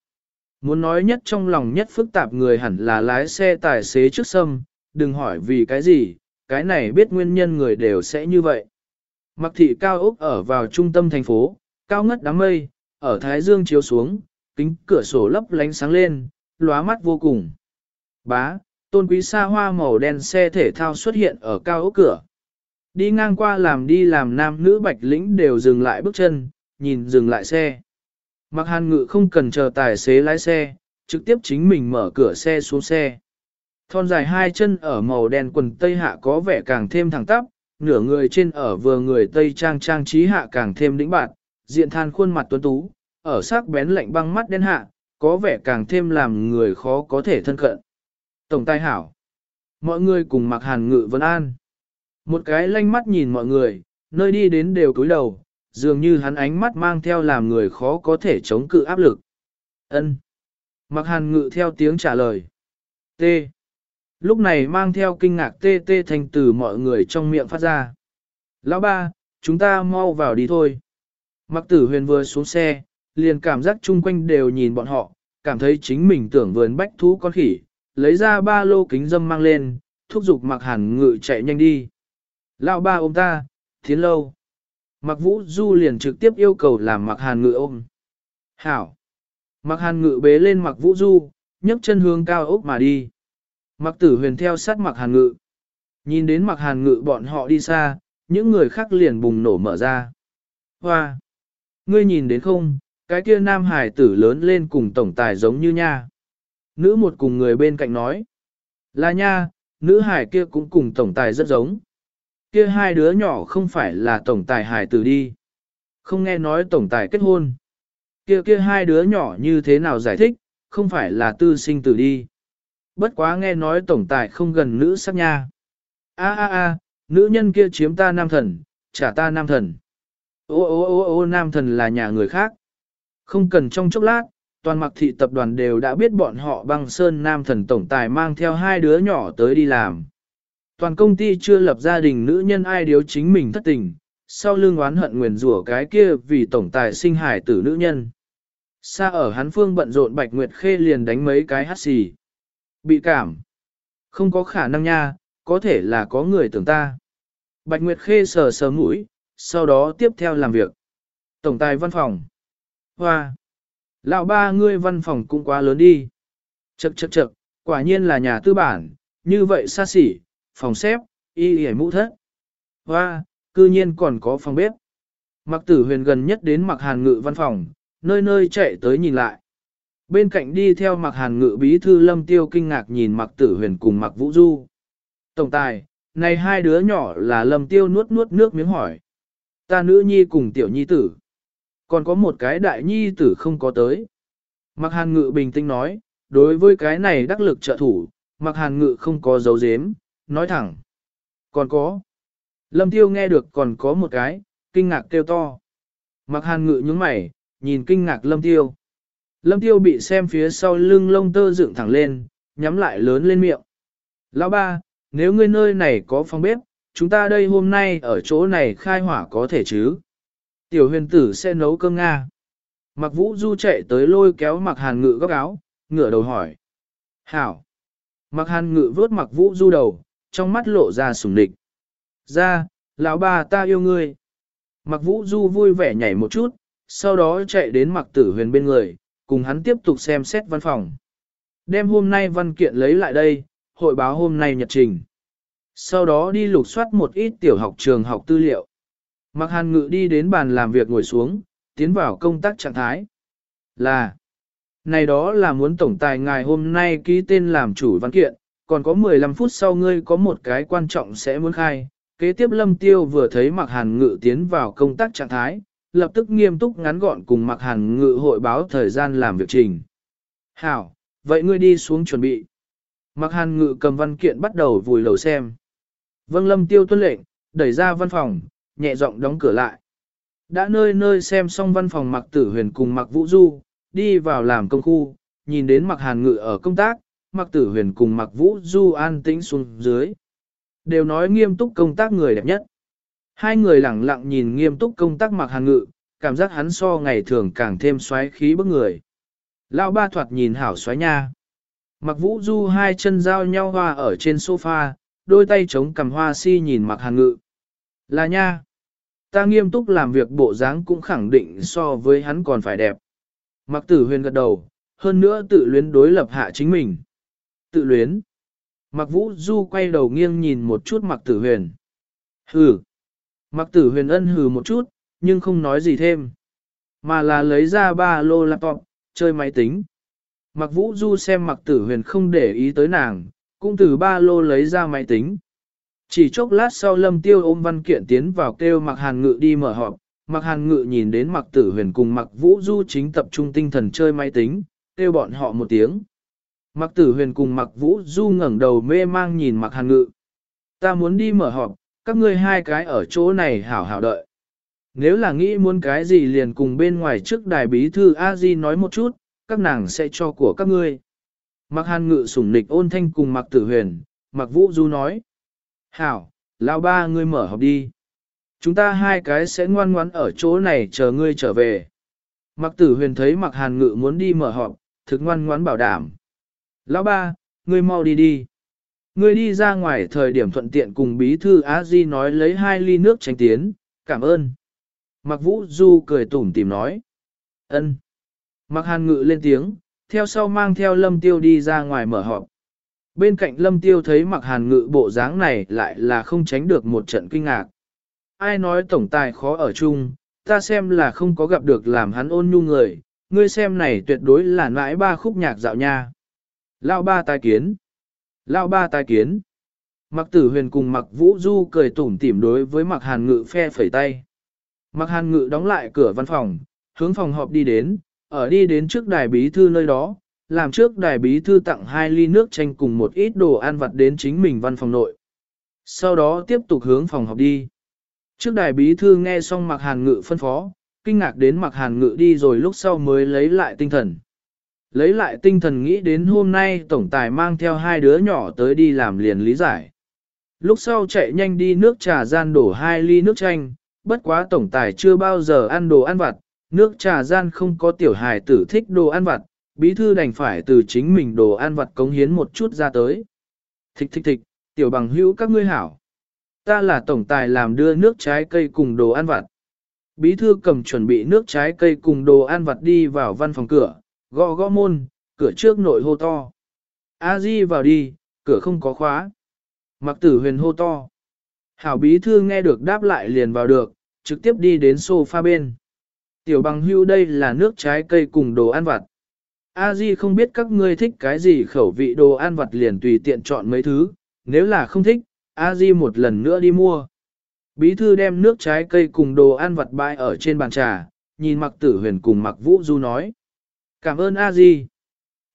Muốn nói nhất trong lòng nhất phức tạp người hẳn là lái xe tài xế trước sâm, đừng hỏi vì cái gì, cái này biết nguyên nhân người đều sẽ như vậy. Mặc thị cao ốc ở vào trung tâm thành phố, cao ngất đám mây, ở Thái Dương chiếu xuống, kính cửa sổ lấp lánh sáng lên, lóa mắt vô cùng. Bá, tôn quý xa hoa màu đen xe thể thao xuất hiện ở cao ốc cửa. Đi ngang qua làm đi làm nam nữ bạch lĩnh đều dừng lại bước chân, nhìn dừng lại xe. Mặc hàn ngự không cần chờ tài xế lái xe, trực tiếp chính mình mở cửa xe xuống xe. Thon dài hai chân ở màu đen quần tây hạ có vẻ càng thêm thẳng tắp, nửa người trên ở vừa người tây trang trang trí hạ càng thêm đĩnh bạn, diện than khuôn mặt tuấn tú, ở sắc bén lạnh băng mắt đen hạ, có vẻ càng thêm làm người khó có thể thân cận. Tổng tài hảo. Mọi người cùng mặc hàn ngự vân an. Một cái lanh mắt nhìn mọi người, nơi đi đến đều cúi đầu, dường như hắn ánh mắt mang theo làm người khó có thể chống cự áp lực. Ân. Mặc hàn ngự theo tiếng trả lời. T. Lúc này mang theo kinh ngạc tê tê thành từ mọi người trong miệng phát ra. Lão ba, chúng ta mau vào đi thôi. Mặc tử huyền vừa xuống xe, liền cảm giác chung quanh đều nhìn bọn họ, cảm thấy chính mình tưởng vườn bách thú con khỉ, lấy ra ba lô kính dâm mang lên, thúc giục mặc hàn ngự chạy nhanh đi. Lão ba ôm ta, thiến lâu. Mặc vũ du liền trực tiếp yêu cầu làm mặc hàn ngự ôm. Hảo. Mặc hàn ngự bế lên mặc vũ du, nhấc chân hướng cao ốc mà đi. Mặc tử huyền theo sát mặc hàn ngự. Nhìn đến mặc hàn ngự bọn họ đi xa, những người khác liền bùng nổ mở ra. Hoa! Ngươi nhìn đến không, cái kia nam hải tử lớn lên cùng tổng tài giống như nha. Nữ một cùng người bên cạnh nói. Là nha, nữ hải kia cũng cùng tổng tài rất giống. Kia hai đứa nhỏ không phải là tổng tài hải tử đi. Không nghe nói tổng tài kết hôn. Kia kia hai đứa nhỏ như thế nào giải thích, không phải là tư sinh tử đi. Bất quá nghe nói tổng tài không gần nữ sắc nha. A a a, nữ nhân kia chiếm ta nam thần, trả ta nam thần. Ô ô ô ô nam thần là nhà người khác. Không cần trong chốc lát, toàn mặc thị tập đoàn đều đã biết bọn họ băng sơn nam thần tổng tài mang theo hai đứa nhỏ tới đi làm. Toàn công ty chưa lập gia đình nữ nhân ai điếu chính mình thất tình, sau lưng oán hận nguyền rủa cái kia vì tổng tài sinh hải tử nữ nhân. Xa ở hắn phương bận rộn Bạch Nguyệt Khê liền đánh mấy cái hát xì. Bị cảm. Không có khả năng nha, có thể là có người tưởng ta. Bạch Nguyệt Khê sờ sờ mũi, sau đó tiếp theo làm việc. Tổng tài văn phòng. Hoa! Lão ba ngươi văn phòng cũng quá lớn đi. Chậc chậc chậc, quả nhiên là nhà tư bản, như vậy xa xỉ, phòng xếp, y y mũ thất. và cư nhiên còn có phòng bếp. Mặc tử huyền gần nhất đến mặc hàn ngự văn phòng, nơi nơi chạy tới nhìn lại. Bên cạnh đi theo mặc hàn ngự bí thư lâm tiêu kinh ngạc nhìn mặc tử huyền cùng mặc vũ du. Tổng tài, này hai đứa nhỏ là lâm tiêu nuốt nuốt nước miếng hỏi. Ta nữ nhi cùng tiểu nhi tử. Còn có một cái đại nhi tử không có tới. Mặc hàn ngự bình tĩnh nói, đối với cái này đắc lực trợ thủ, mặc hàn ngự không có dấu dếm, nói thẳng. Còn có. Lâm tiêu nghe được còn có một cái, kinh ngạc kêu to. Mặc hàn ngự nhướng mày, nhìn kinh ngạc lâm tiêu. Lâm tiêu bị xem phía sau lưng lông tơ dựng thẳng lên, nhắm lại lớn lên miệng. Lão ba, nếu ngươi nơi này có phòng bếp, chúng ta đây hôm nay ở chỗ này khai hỏa có thể chứ? Tiểu huyền tử sẽ nấu cơm Nga. Mặc vũ du chạy tới lôi kéo mặc hàn ngự góc áo, ngửa đầu hỏi. Hảo. Mặc hàn ngự vớt mặc vũ du đầu, trong mắt lộ ra sùng địch. Ra, lão bà ta yêu ngươi. Mặc vũ du vui vẻ nhảy một chút, sau đó chạy đến mặc tử huyền bên người, cùng hắn tiếp tục xem xét văn phòng. Đem hôm nay văn kiện lấy lại đây, hội báo hôm nay nhật trình. Sau đó đi lục soát một ít tiểu học trường học tư liệu. Mặc hàn ngự đi đến bàn làm việc ngồi xuống, tiến vào công tác trạng thái. Là, này đó là muốn tổng tài ngài hôm nay ký tên làm chủ văn kiện, còn có 15 phút sau ngươi có một cái quan trọng sẽ muốn khai. Kế tiếp lâm tiêu vừa thấy mặc hàn ngự tiến vào công tác trạng thái, lập tức nghiêm túc ngắn gọn cùng mặc hàn ngự hội báo thời gian làm việc trình. Hảo, vậy ngươi đi xuống chuẩn bị. Mặc hàn ngự cầm văn kiện bắt đầu vùi lầu xem. Vâng lâm tiêu tuân lệnh, đẩy ra văn phòng, nhẹ giọng đóng cửa lại. Đã nơi nơi xem xong văn phòng mặc tử huyền cùng mặc vũ du, đi vào làm công khu, nhìn đến mặc hàn ngự ở công tác, mặc tử huyền cùng mặc vũ du an tĩnh xuống dưới. Đều nói nghiêm túc công tác người đẹp nhất. Hai người lặng lặng nhìn nghiêm túc công tác mặc hàn ngự, cảm giác hắn so ngày thường càng thêm xoáy khí bức người. Lão ba thoạt nhìn hảo xoáy nha. Mặc vũ du hai chân giao nhau hoa ở trên sofa, đôi tay chống cầm hoa si nhìn mặc hàn ngự. Là nha. Ta nghiêm túc làm việc bộ dáng cũng khẳng định so với hắn còn phải đẹp. Mặc tử huyền gật đầu, hơn nữa tự luyến đối lập hạ chính mình. Tự luyến. Mặc vũ du quay đầu nghiêng nhìn một chút mặc tử huyền. Hừ. Mặc tử huyền ân hừ một chút, nhưng không nói gì thêm. Mà là lấy ra ba lô laptop, chơi máy tính. Mặc vũ du xem mặc tử huyền không để ý tới nàng, cũng từ ba lô lấy ra máy tính. Chỉ chốc lát sau lâm tiêu ôm văn kiện tiến vào kêu mặc hàn ngự đi mở họp, mặc hàn ngự nhìn đến mặc tử huyền cùng mặc vũ du chính tập trung tinh thần chơi máy tính, kêu bọn họ một tiếng. Mặc tử huyền cùng mặc vũ du ngẩng đầu mê mang nhìn mặc hàn ngự. Ta muốn đi mở họp, các ngươi hai cái ở chỗ này hảo hảo đợi. Nếu là nghĩ muốn cái gì liền cùng bên ngoài trước đài bí thư A-di nói một chút, các nàng sẽ cho của các ngươi. Mặc hàn ngự sủng nịch ôn thanh cùng mặc tử huyền, mặc vũ du nói. Hảo, lão ba ngươi mở họp đi. Chúng ta hai cái sẽ ngoan ngoãn ở chỗ này chờ ngươi trở về. Mặc tử huyền thấy mặc hàn ngự muốn đi mở họp, thực ngoan ngoãn bảo đảm. Lão ba, ngươi mau đi đi. Ngươi đi ra ngoài thời điểm thuận tiện cùng bí thư Á Di nói lấy hai ly nước tránh tiến, cảm ơn. Mặc vũ du cười tủm tìm nói. ân. Mặc hàn ngự lên tiếng, theo sau mang theo lâm tiêu đi ra ngoài mở họp. Bên cạnh lâm tiêu thấy mặc hàn ngự bộ dáng này lại là không tránh được một trận kinh ngạc. Ai nói tổng tài khó ở chung, ta xem là không có gặp được làm hắn ôn nhu người, ngươi xem này tuyệt đối là nãi ba khúc nhạc dạo nha. Lão ba tai kiến. Lão ba tai kiến. Mặc tử huyền cùng mặc vũ du cười tủm tỉm đối với mặc hàn ngự phe phẩy tay. Mặc hàn ngự đóng lại cửa văn phòng, hướng phòng họp đi đến, ở đi đến trước đài bí thư nơi đó, làm trước đài bí thư tặng hai ly nước chanh cùng một ít đồ ăn vặt đến chính mình văn phòng nội. Sau đó tiếp tục hướng phòng họp đi. Trước đài bí thư nghe xong mặc hàn ngự phân phó, kinh ngạc đến mặc hàn ngự đi rồi lúc sau mới lấy lại tinh thần. Lấy lại tinh thần nghĩ đến hôm nay tổng tài mang theo hai đứa nhỏ tới đi làm liền lý giải. Lúc sau chạy nhanh đi nước trà gian đổ hai ly nước chanh, bất quá tổng tài chưa bao giờ ăn đồ ăn vặt, nước trà gian không có tiểu hài tử thích đồ ăn vặt, bí thư đành phải từ chính mình đồ ăn vặt cống hiến một chút ra tới. Thích thích thích, tiểu bằng hữu các ngươi hảo. Ta là tổng tài làm đưa nước trái cây cùng đồ ăn vặt. Bí thư cầm chuẩn bị nước trái cây cùng đồ ăn vặt đi vào văn phòng cửa, gõ gõ môn, cửa trước nội hô to. A Di vào đi, cửa không có khóa. Mặc tử huyền hô to. Hảo bí thư nghe được đáp lại liền vào được, trực tiếp đi đến sofa bên. Tiểu bằng hưu đây là nước trái cây cùng đồ ăn vặt. A Di không biết các ngươi thích cái gì khẩu vị đồ ăn vặt liền tùy tiện chọn mấy thứ, nếu là không thích, A Di một lần nữa đi mua. Bí thư đem nước trái cây cùng đồ ăn vặt bãi ở trên bàn trà, nhìn mặc tử huyền cùng mặc vũ du nói. Cảm ơn A Di.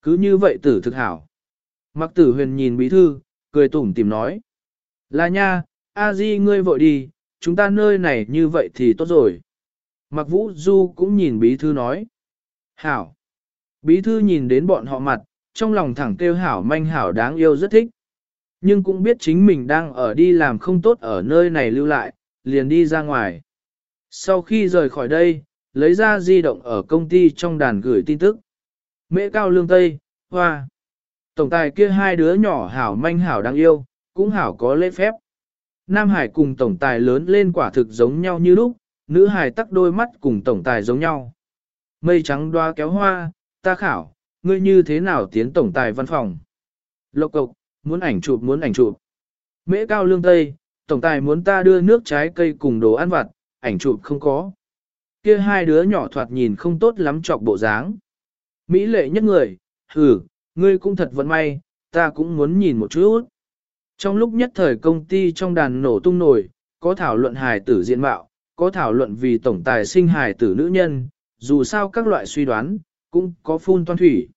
Cứ như vậy tử thực hảo. Mặc tử huyền nhìn bí thư, cười tủm tìm nói. Là nha, A Di ngươi vội đi, chúng ta nơi này như vậy thì tốt rồi. Mặc vũ du cũng nhìn bí thư nói. Hảo. Bí thư nhìn đến bọn họ mặt, trong lòng thẳng kêu hảo manh hảo đáng yêu rất thích. Nhưng cũng biết chính mình đang ở đi làm không tốt ở nơi này lưu lại, liền đi ra ngoài. Sau khi rời khỏi đây, lấy ra di động ở công ty trong đàn gửi tin tức. Mễ cao lương Tây, hoa. Tổng tài kia hai đứa nhỏ hảo manh hảo đáng yêu, cũng hảo có lễ phép. Nam Hải cùng tổng tài lớn lên quả thực giống nhau như lúc, nữ Hải tắc đôi mắt cùng tổng tài giống nhau. Mây trắng đoa kéo hoa, ta khảo, ngươi như thế nào tiến tổng tài văn phòng? Lộc cộc, muốn ảnh chụp muốn ảnh chụp. Mễ cao lương tây, tổng tài muốn ta đưa nước trái cây cùng đồ ăn vặt, ảnh chụp không có. Kia hai đứa nhỏ thoạt nhìn không tốt lắm chọc bộ dáng. Mỹ lệ nhất người, hử, ngươi cũng thật vận may, ta cũng muốn nhìn một chút. Trong lúc nhất thời công ty trong đàn nổ tung nổi, có thảo luận hài tử diện mạo, có thảo luận vì tổng tài sinh hài tử nữ nhân, dù sao các loại suy đoán, cũng có phun toan thủy.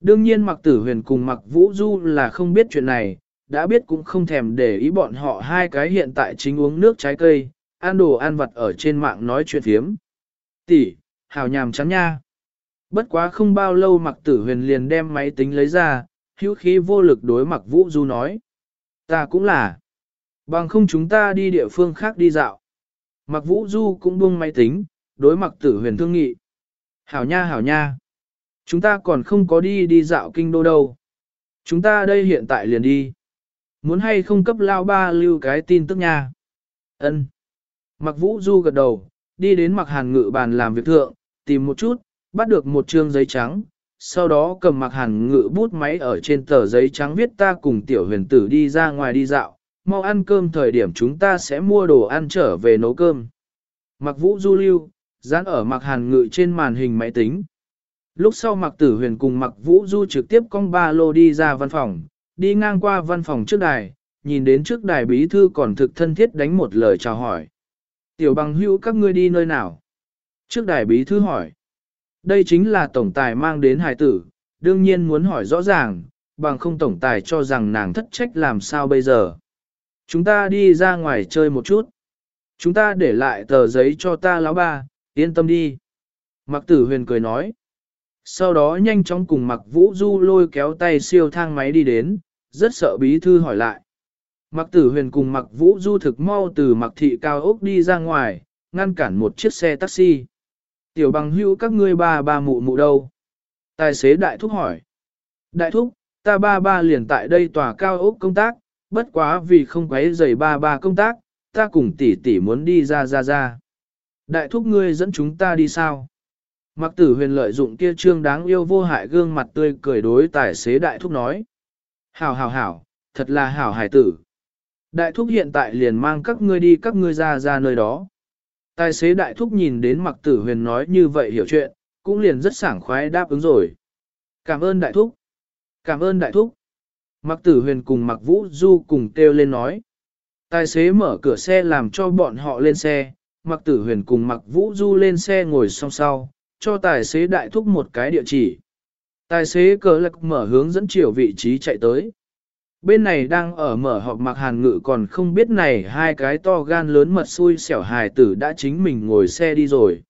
Đương nhiên mặc tử huyền cùng mặc vũ du là không biết chuyện này, đã biết cũng không thèm để ý bọn họ hai cái hiện tại chính uống nước trái cây, ăn đồ ăn vặt ở trên mạng nói chuyện phiếm. Tỷ, hào nhàm chán nha. Bất quá không bao lâu mặc tử huyền liền đem máy tính lấy ra, hữu khí vô lực đối mặc vũ du nói. Ta cũng là. Bằng không chúng ta đi địa phương khác đi dạo. Mặc vũ du cũng buông máy tính, đối mặc tử huyền thương nghị. Hảo nha hảo nha. Chúng ta còn không có đi đi dạo kinh đô đâu. Chúng ta đây hiện tại liền đi. Muốn hay không cấp lao ba lưu cái tin tức nha. Ân. Mặc vũ du gật đầu, đi đến mặc hàn ngự bàn làm việc thượng, tìm một chút, bắt được một trương giấy trắng, sau đó cầm mặc hàn ngự bút máy ở trên tờ giấy trắng viết ta cùng tiểu huyền tử đi ra ngoài đi dạo, mau ăn cơm thời điểm chúng ta sẽ mua đồ ăn trở về nấu cơm. Mặc vũ du lưu, dán ở mặc hàn ngự trên màn hình máy tính. Lúc sau mặc tử huyền cùng mặc vũ du trực tiếp cong ba lô đi ra văn phòng, đi ngang qua văn phòng trước đài, nhìn đến trước đài bí thư còn thực thân thiết đánh một lời chào hỏi. Tiểu bằng hữu các ngươi đi nơi nào? Trước đài bí thư hỏi. Đây chính là tổng tài mang đến hài tử, đương nhiên muốn hỏi rõ ràng, bằng không tổng tài cho rằng nàng thất trách làm sao bây giờ. Chúng ta đi ra ngoài chơi một chút. Chúng ta để lại tờ giấy cho ta lão ba, yên tâm đi. Mặc tử huyền cười nói. Sau đó nhanh chóng cùng mặc vũ du lôi kéo tay siêu thang máy đi đến, rất sợ bí thư hỏi lại. Mặc tử huyền cùng mặc vũ du thực mau từ mặc thị cao ốc đi ra ngoài, ngăn cản một chiếc xe taxi. Tiểu bằng hữu các ngươi ba ba mụ mụ đâu? Tài xế đại thúc hỏi. Đại thúc, ta ba ba liền tại đây tòa cao ốc công tác, bất quá vì không quấy rầy ba ba công tác, ta cùng tỷ tỷ muốn đi ra ra ra. Đại thúc ngươi dẫn chúng ta đi sao? Mặc tử huyền lợi dụng kia trương đáng yêu vô hại gương mặt tươi cười đối tài xế đại thúc nói. Hảo hảo hảo, thật là hảo hải tử. Đại thúc hiện tại liền mang các ngươi đi các ngươi ra ra nơi đó. Tài xế đại thúc nhìn đến mặc tử huyền nói như vậy hiểu chuyện, cũng liền rất sảng khoái đáp ứng rồi. Cảm ơn đại thúc. Cảm ơn đại thúc. Mặc tử huyền cùng mặc vũ du cùng kêu lên nói. Tài xế mở cửa xe làm cho bọn họ lên xe, mặc tử huyền cùng mặc vũ du lên xe ngồi song sau, cho tài xế đại thúc một cái địa chỉ. Tài xế cờ lạc mở hướng dẫn chiều vị trí chạy tới. Bên này đang ở mở họp mặc hàn ngự còn không biết này hai cái to gan lớn mật xui xẻo hài tử đã chính mình ngồi xe đi rồi.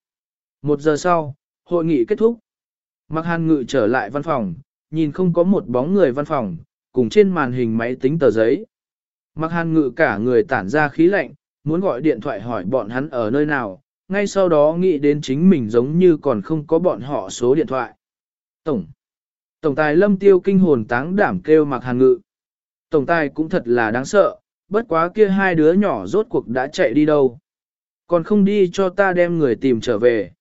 Một giờ sau, hội nghị kết thúc. Mặc hàn ngự trở lại văn phòng, nhìn không có một bóng người văn phòng, cùng trên màn hình máy tính tờ giấy. Mặc hàn ngự cả người tản ra khí lạnh, muốn gọi điện thoại hỏi bọn hắn ở nơi nào, ngay sau đó nghĩ đến chính mình giống như còn không có bọn họ số điện thoại. Tổng. Tổng tài lâm tiêu kinh hồn táng đảm kêu mặc hàn ngự. Tổng tài cũng thật là đáng sợ, bất quá kia hai đứa nhỏ rốt cuộc đã chạy đi đâu. Còn không đi cho ta đem người tìm trở về.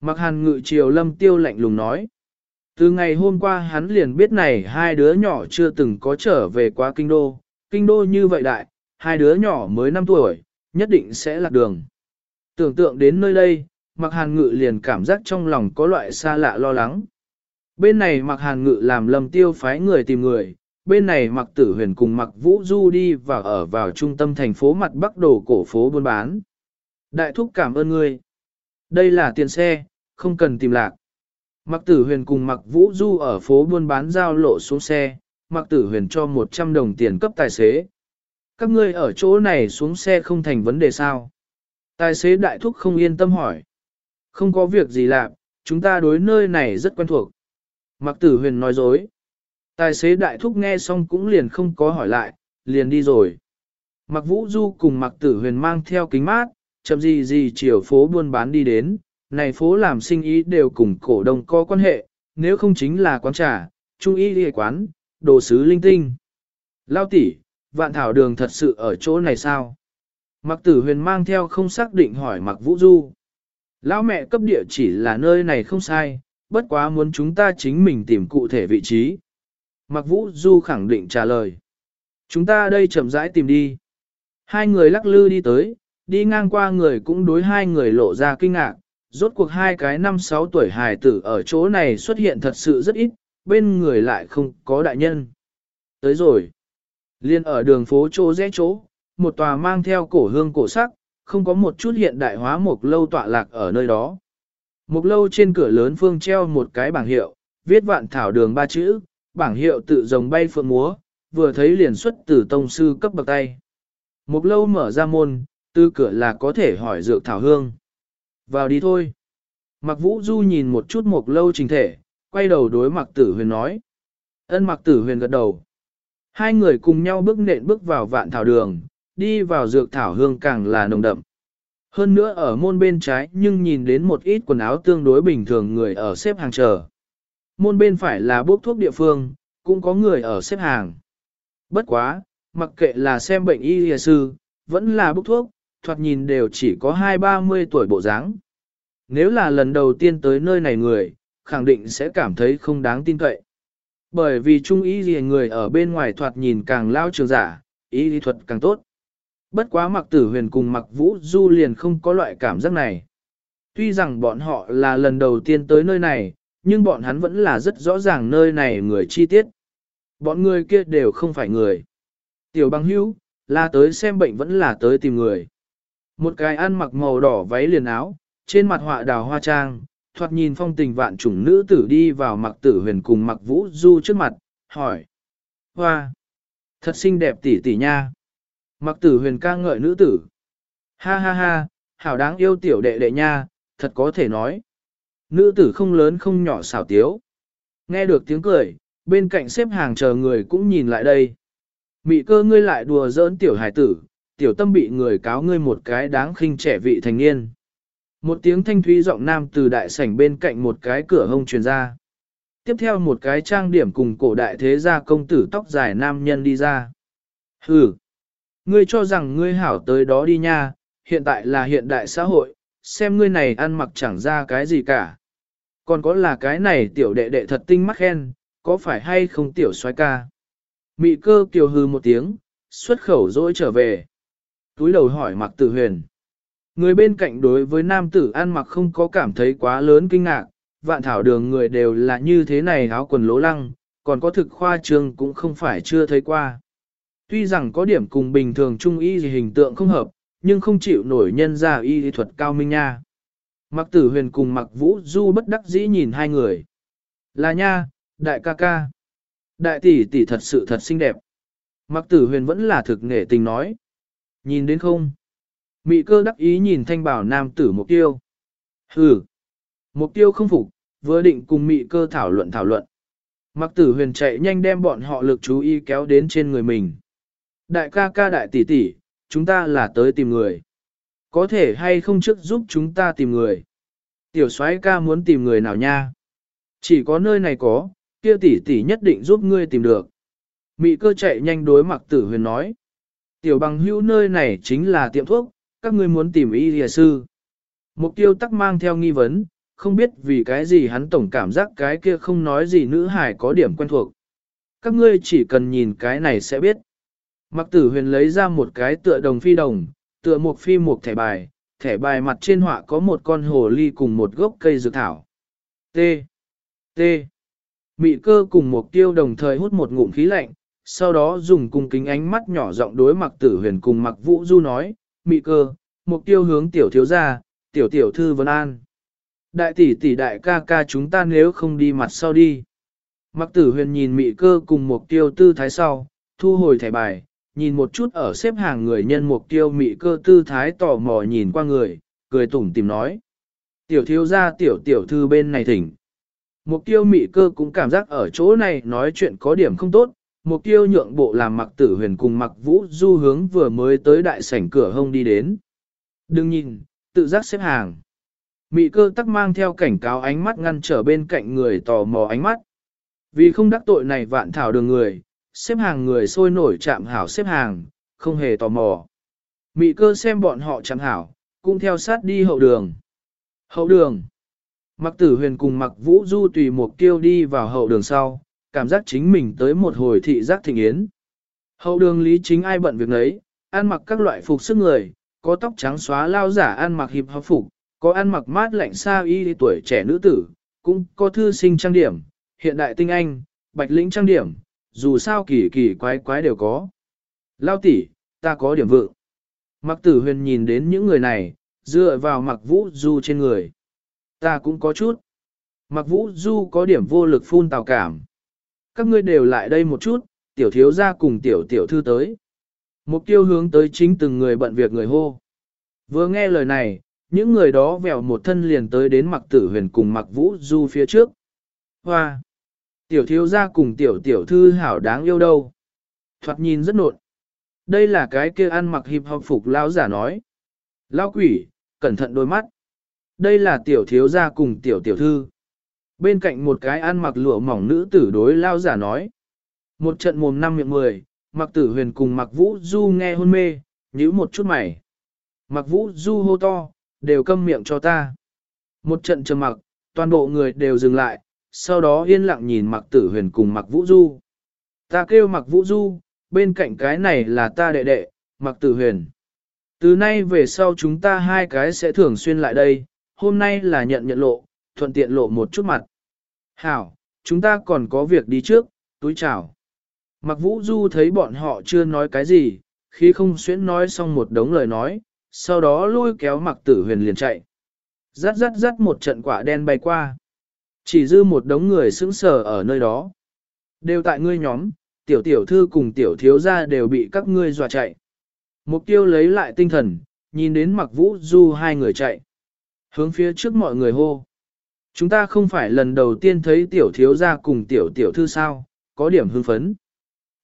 Mặc hàn ngự Triều lâm tiêu lạnh lùng nói. Từ ngày hôm qua hắn liền biết này hai đứa nhỏ chưa từng có trở về quá kinh đô. Kinh đô như vậy đại, hai đứa nhỏ mới 5 tuổi, nhất định sẽ lạc đường. Tưởng tượng đến nơi đây, mặc hàn ngự liền cảm giác trong lòng có loại xa lạ lo lắng. Bên này mặc hàn ngự làm lâm tiêu phái người tìm người, bên này mặc tử huyền cùng mặc vũ du đi và ở vào trung tâm thành phố mặt bắc đồ cổ phố buôn bán. Đại thúc cảm ơn ngươi. Đây là tiền xe, không cần tìm lạc. Mặc tử huyền cùng mặc vũ du ở phố buôn bán giao lộ xuống xe, mặc tử huyền cho 100 đồng tiền cấp tài xế. Các ngươi ở chỗ này xuống xe không thành vấn đề sao? Tài xế đại thúc không yên tâm hỏi. Không có việc gì làm, chúng ta đối nơi này rất quen thuộc. Mặc tử huyền nói dối. Tài xế đại thúc nghe xong cũng liền không có hỏi lại, liền đi rồi. Mặc vũ du cùng mặc tử huyền mang theo kính mát, chậm gì gì chiều phố buôn bán đi đến, này phố làm sinh ý đều cùng cổ đông có quan hệ, nếu không chính là quán trà, trung y địa quán, đồ sứ linh tinh. Lao tỷ, vạn thảo đường thật sự ở chỗ này sao? Mặc tử huyền mang theo không xác định hỏi mặc vũ du. Lão mẹ cấp địa chỉ là nơi này không sai, bất quá muốn chúng ta chính mình tìm cụ thể vị trí. Mạc vũ du khẳng định trả lời. Chúng ta đây chậm rãi tìm đi. Hai người lắc lư đi tới, đi ngang qua người cũng đối hai người lộ ra kinh ngạc. Rốt cuộc hai cái năm sáu tuổi hài tử ở chỗ này xuất hiện thật sự rất ít, bên người lại không có đại nhân. Tới rồi. Liên ở đường phố chỗ rẽ chỗ, một tòa mang theo cổ hương cổ sắc, không có một chút hiện đại hóa một lâu tọa lạc ở nơi đó. Một lâu trên cửa lớn phương treo một cái bảng hiệu, viết vạn thảo đường ba chữ, bảng hiệu tự rồng bay phượng múa, vừa thấy liền xuất từ tông sư cấp bậc tay. Một lâu mở ra môn, tư cửa là có thể hỏi dược thảo hương. Vào đi thôi. Mặc vũ du nhìn một chút một lâu trình thể, quay đầu đối mặc tử huyền nói. Ân mặc tử huyền gật đầu. Hai người cùng nhau bước nện bước vào vạn thảo đường, đi vào dược thảo hương càng là nồng đậm. Hơn nữa ở môn bên trái nhưng nhìn đến một ít quần áo tương đối bình thường người ở xếp hàng chờ. Môn bên phải là bốc thuốc địa phương, cũng có người ở xếp hàng. Bất quá, mặc kệ là xem bệnh y y sư, vẫn là bốc thuốc, thoạt nhìn đều chỉ có hai ba mươi tuổi bộ dáng. Nếu là lần đầu tiên tới nơi này người, khẳng định sẽ cảm thấy không đáng tin cậy. Bởi vì trung ý gì người ở bên ngoài thoạt nhìn càng lao trường giả, ý lý thuật càng tốt. Bất quá mặc tử huyền cùng mặc vũ du liền không có loại cảm giác này. Tuy rằng bọn họ là lần đầu tiên tới nơi này, nhưng bọn hắn vẫn là rất rõ ràng nơi này người chi tiết. Bọn người kia đều không phải người. Tiểu băng hữu, là tới xem bệnh vẫn là tới tìm người. Một cái ăn mặc màu đỏ váy liền áo, trên mặt họa đào hoa trang, thoạt nhìn phong tình vạn chủng nữ tử đi vào mặc tử huyền cùng mặc vũ du trước mặt, hỏi. Hoa! Thật xinh đẹp tỷ tỷ nha! Mặc tử huyền ca ngợi nữ tử. Ha ha ha, hảo đáng yêu tiểu đệ đệ nha, thật có thể nói. Nữ tử không lớn không nhỏ xảo tiếu. Nghe được tiếng cười, bên cạnh xếp hàng chờ người cũng nhìn lại đây. Mị cơ ngươi lại đùa giỡn tiểu hải tử, tiểu tâm bị người cáo ngươi một cái đáng khinh trẻ vị thành niên. Một tiếng thanh thúy giọng nam từ đại sảnh bên cạnh một cái cửa hông truyền ra. Tiếp theo một cái trang điểm cùng cổ đại thế gia công tử tóc dài nam nhân đi ra. Hừ! Ngươi cho rằng ngươi hảo tới đó đi nha, hiện tại là hiện đại xã hội, xem ngươi này ăn mặc chẳng ra cái gì cả. Còn có là cái này tiểu đệ đệ thật tinh mắt khen, có phải hay không tiểu soái ca? Mị cơ kiều hư một tiếng, xuất khẩu dỗi trở về. Túi đầu hỏi mặc tử huyền. Người bên cạnh đối với nam tử ăn mặc không có cảm thấy quá lớn kinh ngạc, vạn thảo đường người đều là như thế này áo quần lỗ lăng, còn có thực khoa trương cũng không phải chưa thấy qua. Tuy rằng có điểm cùng bình thường trung y gì hình tượng không hợp, nhưng không chịu nổi nhân ra y thuật cao minh nha. Mặc tử huyền cùng mặc vũ du bất đắc dĩ nhìn hai người. Là nha, đại ca ca. Đại tỷ tỷ thật sự thật xinh đẹp. Mặc tử huyền vẫn là thực nghệ tình nói. Nhìn đến không? Mị cơ đắc ý nhìn thanh bảo nam tử mục tiêu. Hừ. Mục tiêu không phục, vừa định cùng mị cơ thảo luận thảo luận. Mặc tử huyền chạy nhanh đem bọn họ lực chú ý kéo đến trên người mình. Đại ca ca đại tỷ tỷ, chúng ta là tới tìm người. Có thể hay không trước giúp chúng ta tìm người. Tiểu soái ca muốn tìm người nào nha? Chỉ có nơi này có, kia tỷ tỷ nhất định giúp ngươi tìm được. Mị cơ chạy nhanh đối mặc tử huyền nói. Tiểu bằng hữu nơi này chính là tiệm thuốc, các ngươi muốn tìm y lìa sư. Mục tiêu tắc mang theo nghi vấn, không biết vì cái gì hắn tổng cảm giác cái kia không nói gì nữ hải có điểm quen thuộc. Các ngươi chỉ cần nhìn cái này sẽ biết. Mặc tử huyền lấy ra một cái tựa đồng phi đồng, tựa một phi một thẻ bài, thẻ bài mặt trên họa có một con hồ ly cùng một gốc cây dược thảo. T. T. Mị cơ cùng một tiêu đồng thời hút một ngụm khí lạnh, sau đó dùng cung kính ánh mắt nhỏ giọng đối mặc tử huyền cùng mặc vũ du nói, mị cơ, mục tiêu hướng tiểu thiếu gia, tiểu tiểu thư vân an. Đại tỷ tỷ đại ca ca chúng ta nếu không đi mặt sau đi. Mặc tử huyền nhìn mị cơ cùng mục tiêu tư thái sau, thu hồi thẻ bài, nhìn một chút ở xếp hàng người nhân mục tiêu mị cơ tư thái tò mò nhìn qua người, cười tủm tìm nói. Tiểu thiếu gia tiểu tiểu thư bên này thỉnh. Mục tiêu mị cơ cũng cảm giác ở chỗ này nói chuyện có điểm không tốt, mục tiêu nhượng bộ làm mặc tử huyền cùng mặc vũ du hướng vừa mới tới đại sảnh cửa hông đi đến. Đừng nhìn, tự giác xếp hàng. Mị cơ tắc mang theo cảnh cáo ánh mắt ngăn trở bên cạnh người tò mò ánh mắt. Vì không đắc tội này vạn thảo đường người, xếp hàng người sôi nổi chạm hảo xếp hàng, không hề tò mò. Mị cơ xem bọn họ chạm hảo, cũng theo sát đi hậu đường. Hậu đường. Mặc tử huyền cùng mặc vũ du tùy một tiêu đi vào hậu đường sau, cảm giác chính mình tới một hồi thị giác thịnh yến. Hậu đường lý chính ai bận việc nấy, ăn mặc các loại phục sức người, có tóc trắng xóa lao giả ăn mặc hiệp hợp phục, có ăn mặc mát lạnh xa y tuổi trẻ nữ tử, cũng có thư sinh trang điểm, hiện đại tinh anh, bạch lĩnh trang điểm, dù sao kỳ kỳ quái quái đều có. Lao tỷ, ta có điểm vượng. Mặc tử huyền nhìn đến những người này, dựa vào mặc vũ du trên người. Ta cũng có chút. Mặc vũ du có điểm vô lực phun tào cảm. Các ngươi đều lại đây một chút, tiểu thiếu gia cùng tiểu tiểu thư tới. Mục tiêu hướng tới chính từng người bận việc người hô. Vừa nghe lời này, những người đó vèo một thân liền tới đến mặc tử huyền cùng mặc vũ du phía trước. Hoa! Tiểu thiếu gia cùng tiểu tiểu thư hảo đáng yêu đâu. Thoạt nhìn rất nộn. Đây là cái kia ăn mặc hiệp học phục lão giả nói. Lão quỷ, cẩn thận đôi mắt. Đây là tiểu thiếu gia cùng tiểu tiểu thư. Bên cạnh một cái ăn mặc lụa mỏng nữ tử đối lão giả nói. Một trận mồm năm miệng mười, mặc tử huyền cùng mặc vũ du nghe hôn mê, nhíu một chút mày. Mặc vũ du hô to, đều câm miệng cho ta. Một trận trầm mặc, toàn bộ người đều dừng lại, sau đó yên lặng nhìn mặc tử huyền cùng mặc vũ du. Ta kêu mặc vũ du, bên cạnh cái này là ta đệ đệ, mặc tử huyền. Từ nay về sau chúng ta hai cái sẽ thường xuyên lại đây, hôm nay là nhận nhận lộ, thuận tiện lộ một chút mặt. Hảo, chúng ta còn có việc đi trước, túi chào. Mặc vũ du thấy bọn họ chưa nói cái gì, khi không xuyên nói xong một đống lời nói, sau đó lôi kéo mặc tử huyền liền chạy. Rắt rắt rắt một trận quả đen bay qua. Chỉ dư một đống người sững sờ ở nơi đó. Đều tại ngươi nhóm, tiểu tiểu thư cùng tiểu thiếu gia đều bị các ngươi dọa chạy. Mục tiêu lấy lại tinh thần, nhìn đến mặc vũ du hai người chạy. Hướng phía trước mọi người hô. Chúng ta không phải lần đầu tiên thấy tiểu thiếu gia cùng tiểu tiểu thư sao, có điểm hưng phấn.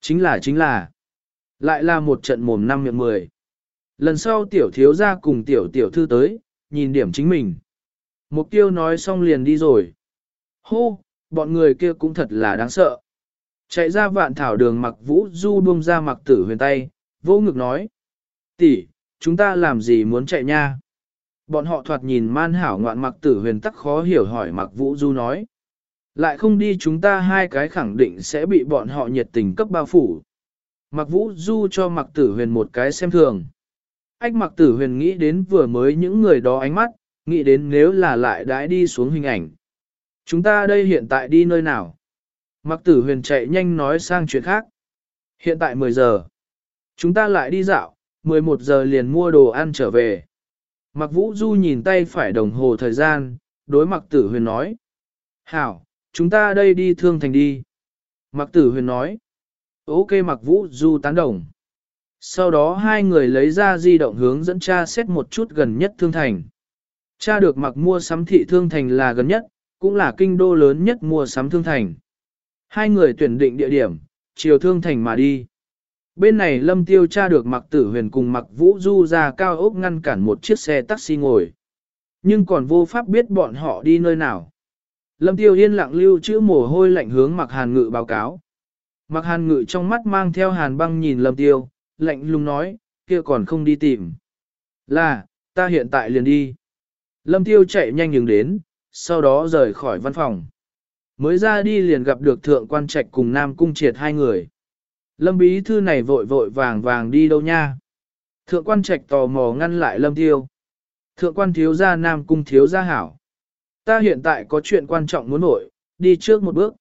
Chính là chính là, lại là một trận mồm năm miệng mười. Lần sau tiểu thiếu gia cùng tiểu tiểu thư tới, nhìn điểm chính mình. Mục tiêu nói xong liền đi rồi. Hô, bọn người kia cũng thật là đáng sợ. Chạy ra vạn thảo đường mặc vũ du buông ra mặc tử huyền tay, vô ngực nói. tỷ, chúng ta làm gì muốn chạy nha? Bọn họ thoạt nhìn man hảo ngoạn mặc tử huyền tắc khó hiểu hỏi mặc vũ du nói. Lại không đi chúng ta hai cái khẳng định sẽ bị bọn họ nhiệt tình cấp bao phủ. Mặc vũ du cho mặc tử huyền một cái xem thường. Ách mặc tử huyền nghĩ đến vừa mới những người đó ánh mắt, nghĩ đến nếu là lại đãi đi xuống hình ảnh. Chúng ta đây hiện tại đi nơi nào? Mặc tử huyền chạy nhanh nói sang chuyện khác. Hiện tại 10 giờ. Chúng ta lại đi dạo, 11 giờ liền mua đồ ăn trở về. Mặc vũ du nhìn tay phải đồng hồ thời gian, đối mặc tử huyền nói. Hảo, chúng ta đây đi thương thành đi. Mặc tử huyền nói. Ok mặc vũ du tán đồng. Sau đó hai người lấy ra di động hướng dẫn cha xét một chút gần nhất thương thành. Cha được mặc mua sắm thị thương thành là gần nhất, cũng là kinh đô lớn nhất mua sắm thương thành. Hai người tuyển định địa điểm, chiều thương thành mà đi. Bên này lâm tiêu tra được mặc tử huyền cùng mặc vũ du ra cao ốc ngăn cản một chiếc xe taxi ngồi. Nhưng còn vô pháp biết bọn họ đi nơi nào. Lâm tiêu yên lặng lưu chữ mồ hôi lạnh hướng mặc hàn ngự báo cáo. Mặc hàn ngự trong mắt mang theo hàn băng nhìn lâm tiêu, lạnh lùng nói, kia còn không đi tìm. Là, ta hiện tại liền đi. Lâm tiêu chạy nhanh dừng đến, sau đó rời khỏi văn phòng. Mới ra đi liền gặp được thượng quan trạch cùng nam cung triệt hai người. Lâm bí thư này vội vội vàng vàng đi đâu nha? Thượng quan trạch tò mò ngăn lại lâm tiêu. Thượng quan thiếu gia nam cung thiếu gia hảo. Ta hiện tại có chuyện quan trọng muốn nổi, đi trước một bước.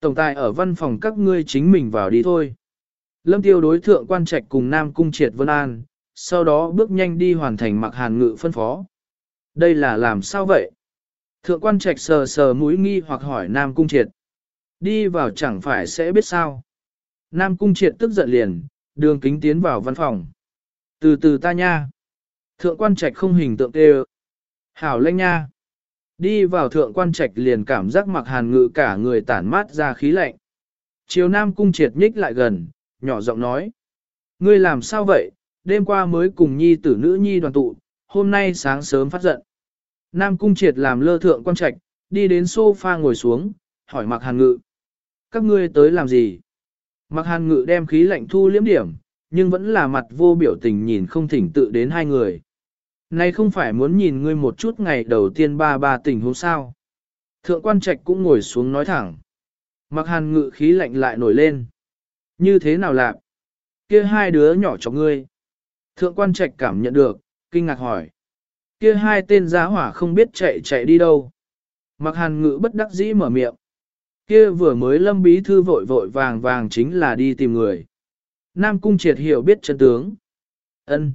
Tổng tài ở văn phòng các ngươi chính mình vào đi thôi. Lâm tiêu đối thượng quan trạch cùng nam cung triệt vân an, sau đó bước nhanh đi hoàn thành mặc hàn ngự phân phó. Đây là làm sao vậy? Thượng quan trạch sờ sờ mũi nghi hoặc hỏi nam cung triệt. Đi vào chẳng phải sẽ biết sao. Nam Cung Triệt tức giận liền, đường kính tiến vào văn phòng. Từ từ ta nha. Thượng quan trạch không hình tượng tê Hảo lênh nha. Đi vào thượng quan trạch liền cảm giác mặc hàn ngự cả người tản mát ra khí lạnh. Chiều Nam Cung Triệt nhích lại gần, nhỏ giọng nói. Ngươi làm sao vậy, đêm qua mới cùng nhi tử nữ nhi đoàn tụ, hôm nay sáng sớm phát giận. Nam Cung Triệt làm lơ thượng quan trạch, đi đến sofa ngồi xuống, hỏi mặc hàn ngự. Các ngươi tới làm gì? Mặc hàn ngự đem khí lạnh thu liếm điểm, nhưng vẫn là mặt vô biểu tình nhìn không thỉnh tự đến hai người. Này không phải muốn nhìn ngươi một chút ngày đầu tiên ba ba tình hôm sao. Thượng quan trạch cũng ngồi xuống nói thẳng. Mặc hàn ngự khí lạnh lại nổi lên. Như thế nào lạc? Kia hai đứa nhỏ cho ngươi. Thượng quan trạch cảm nhận được, kinh ngạc hỏi. Kia hai tên giá hỏa không biết chạy chạy đi đâu. Mặc hàn ngữ bất đắc dĩ mở miệng. Kia vừa mới lâm bí thư vội vội vàng vàng chính là đi tìm người. Nam Cung triệt hiểu biết chân tướng. ân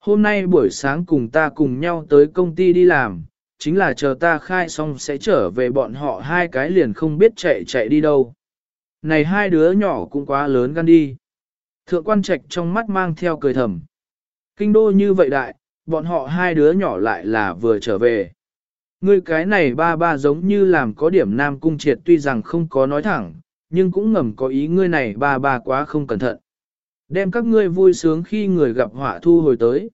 Hôm nay buổi sáng cùng ta cùng nhau tới công ty đi làm, chính là chờ ta khai xong sẽ trở về bọn họ hai cái liền không biết chạy chạy đi đâu. Này hai đứa nhỏ cũng quá lớn gan đi. Thượng quan trạch trong mắt mang theo cười thầm. Kinh đô như vậy đại, bọn họ hai đứa nhỏ lại là vừa trở về. Ngươi cái này ba ba giống như làm có điểm nam cung triệt tuy rằng không có nói thẳng, nhưng cũng ngầm có ý ngươi này ba ba quá không cẩn thận. Đem các ngươi vui sướng khi người gặp họa thu hồi tới.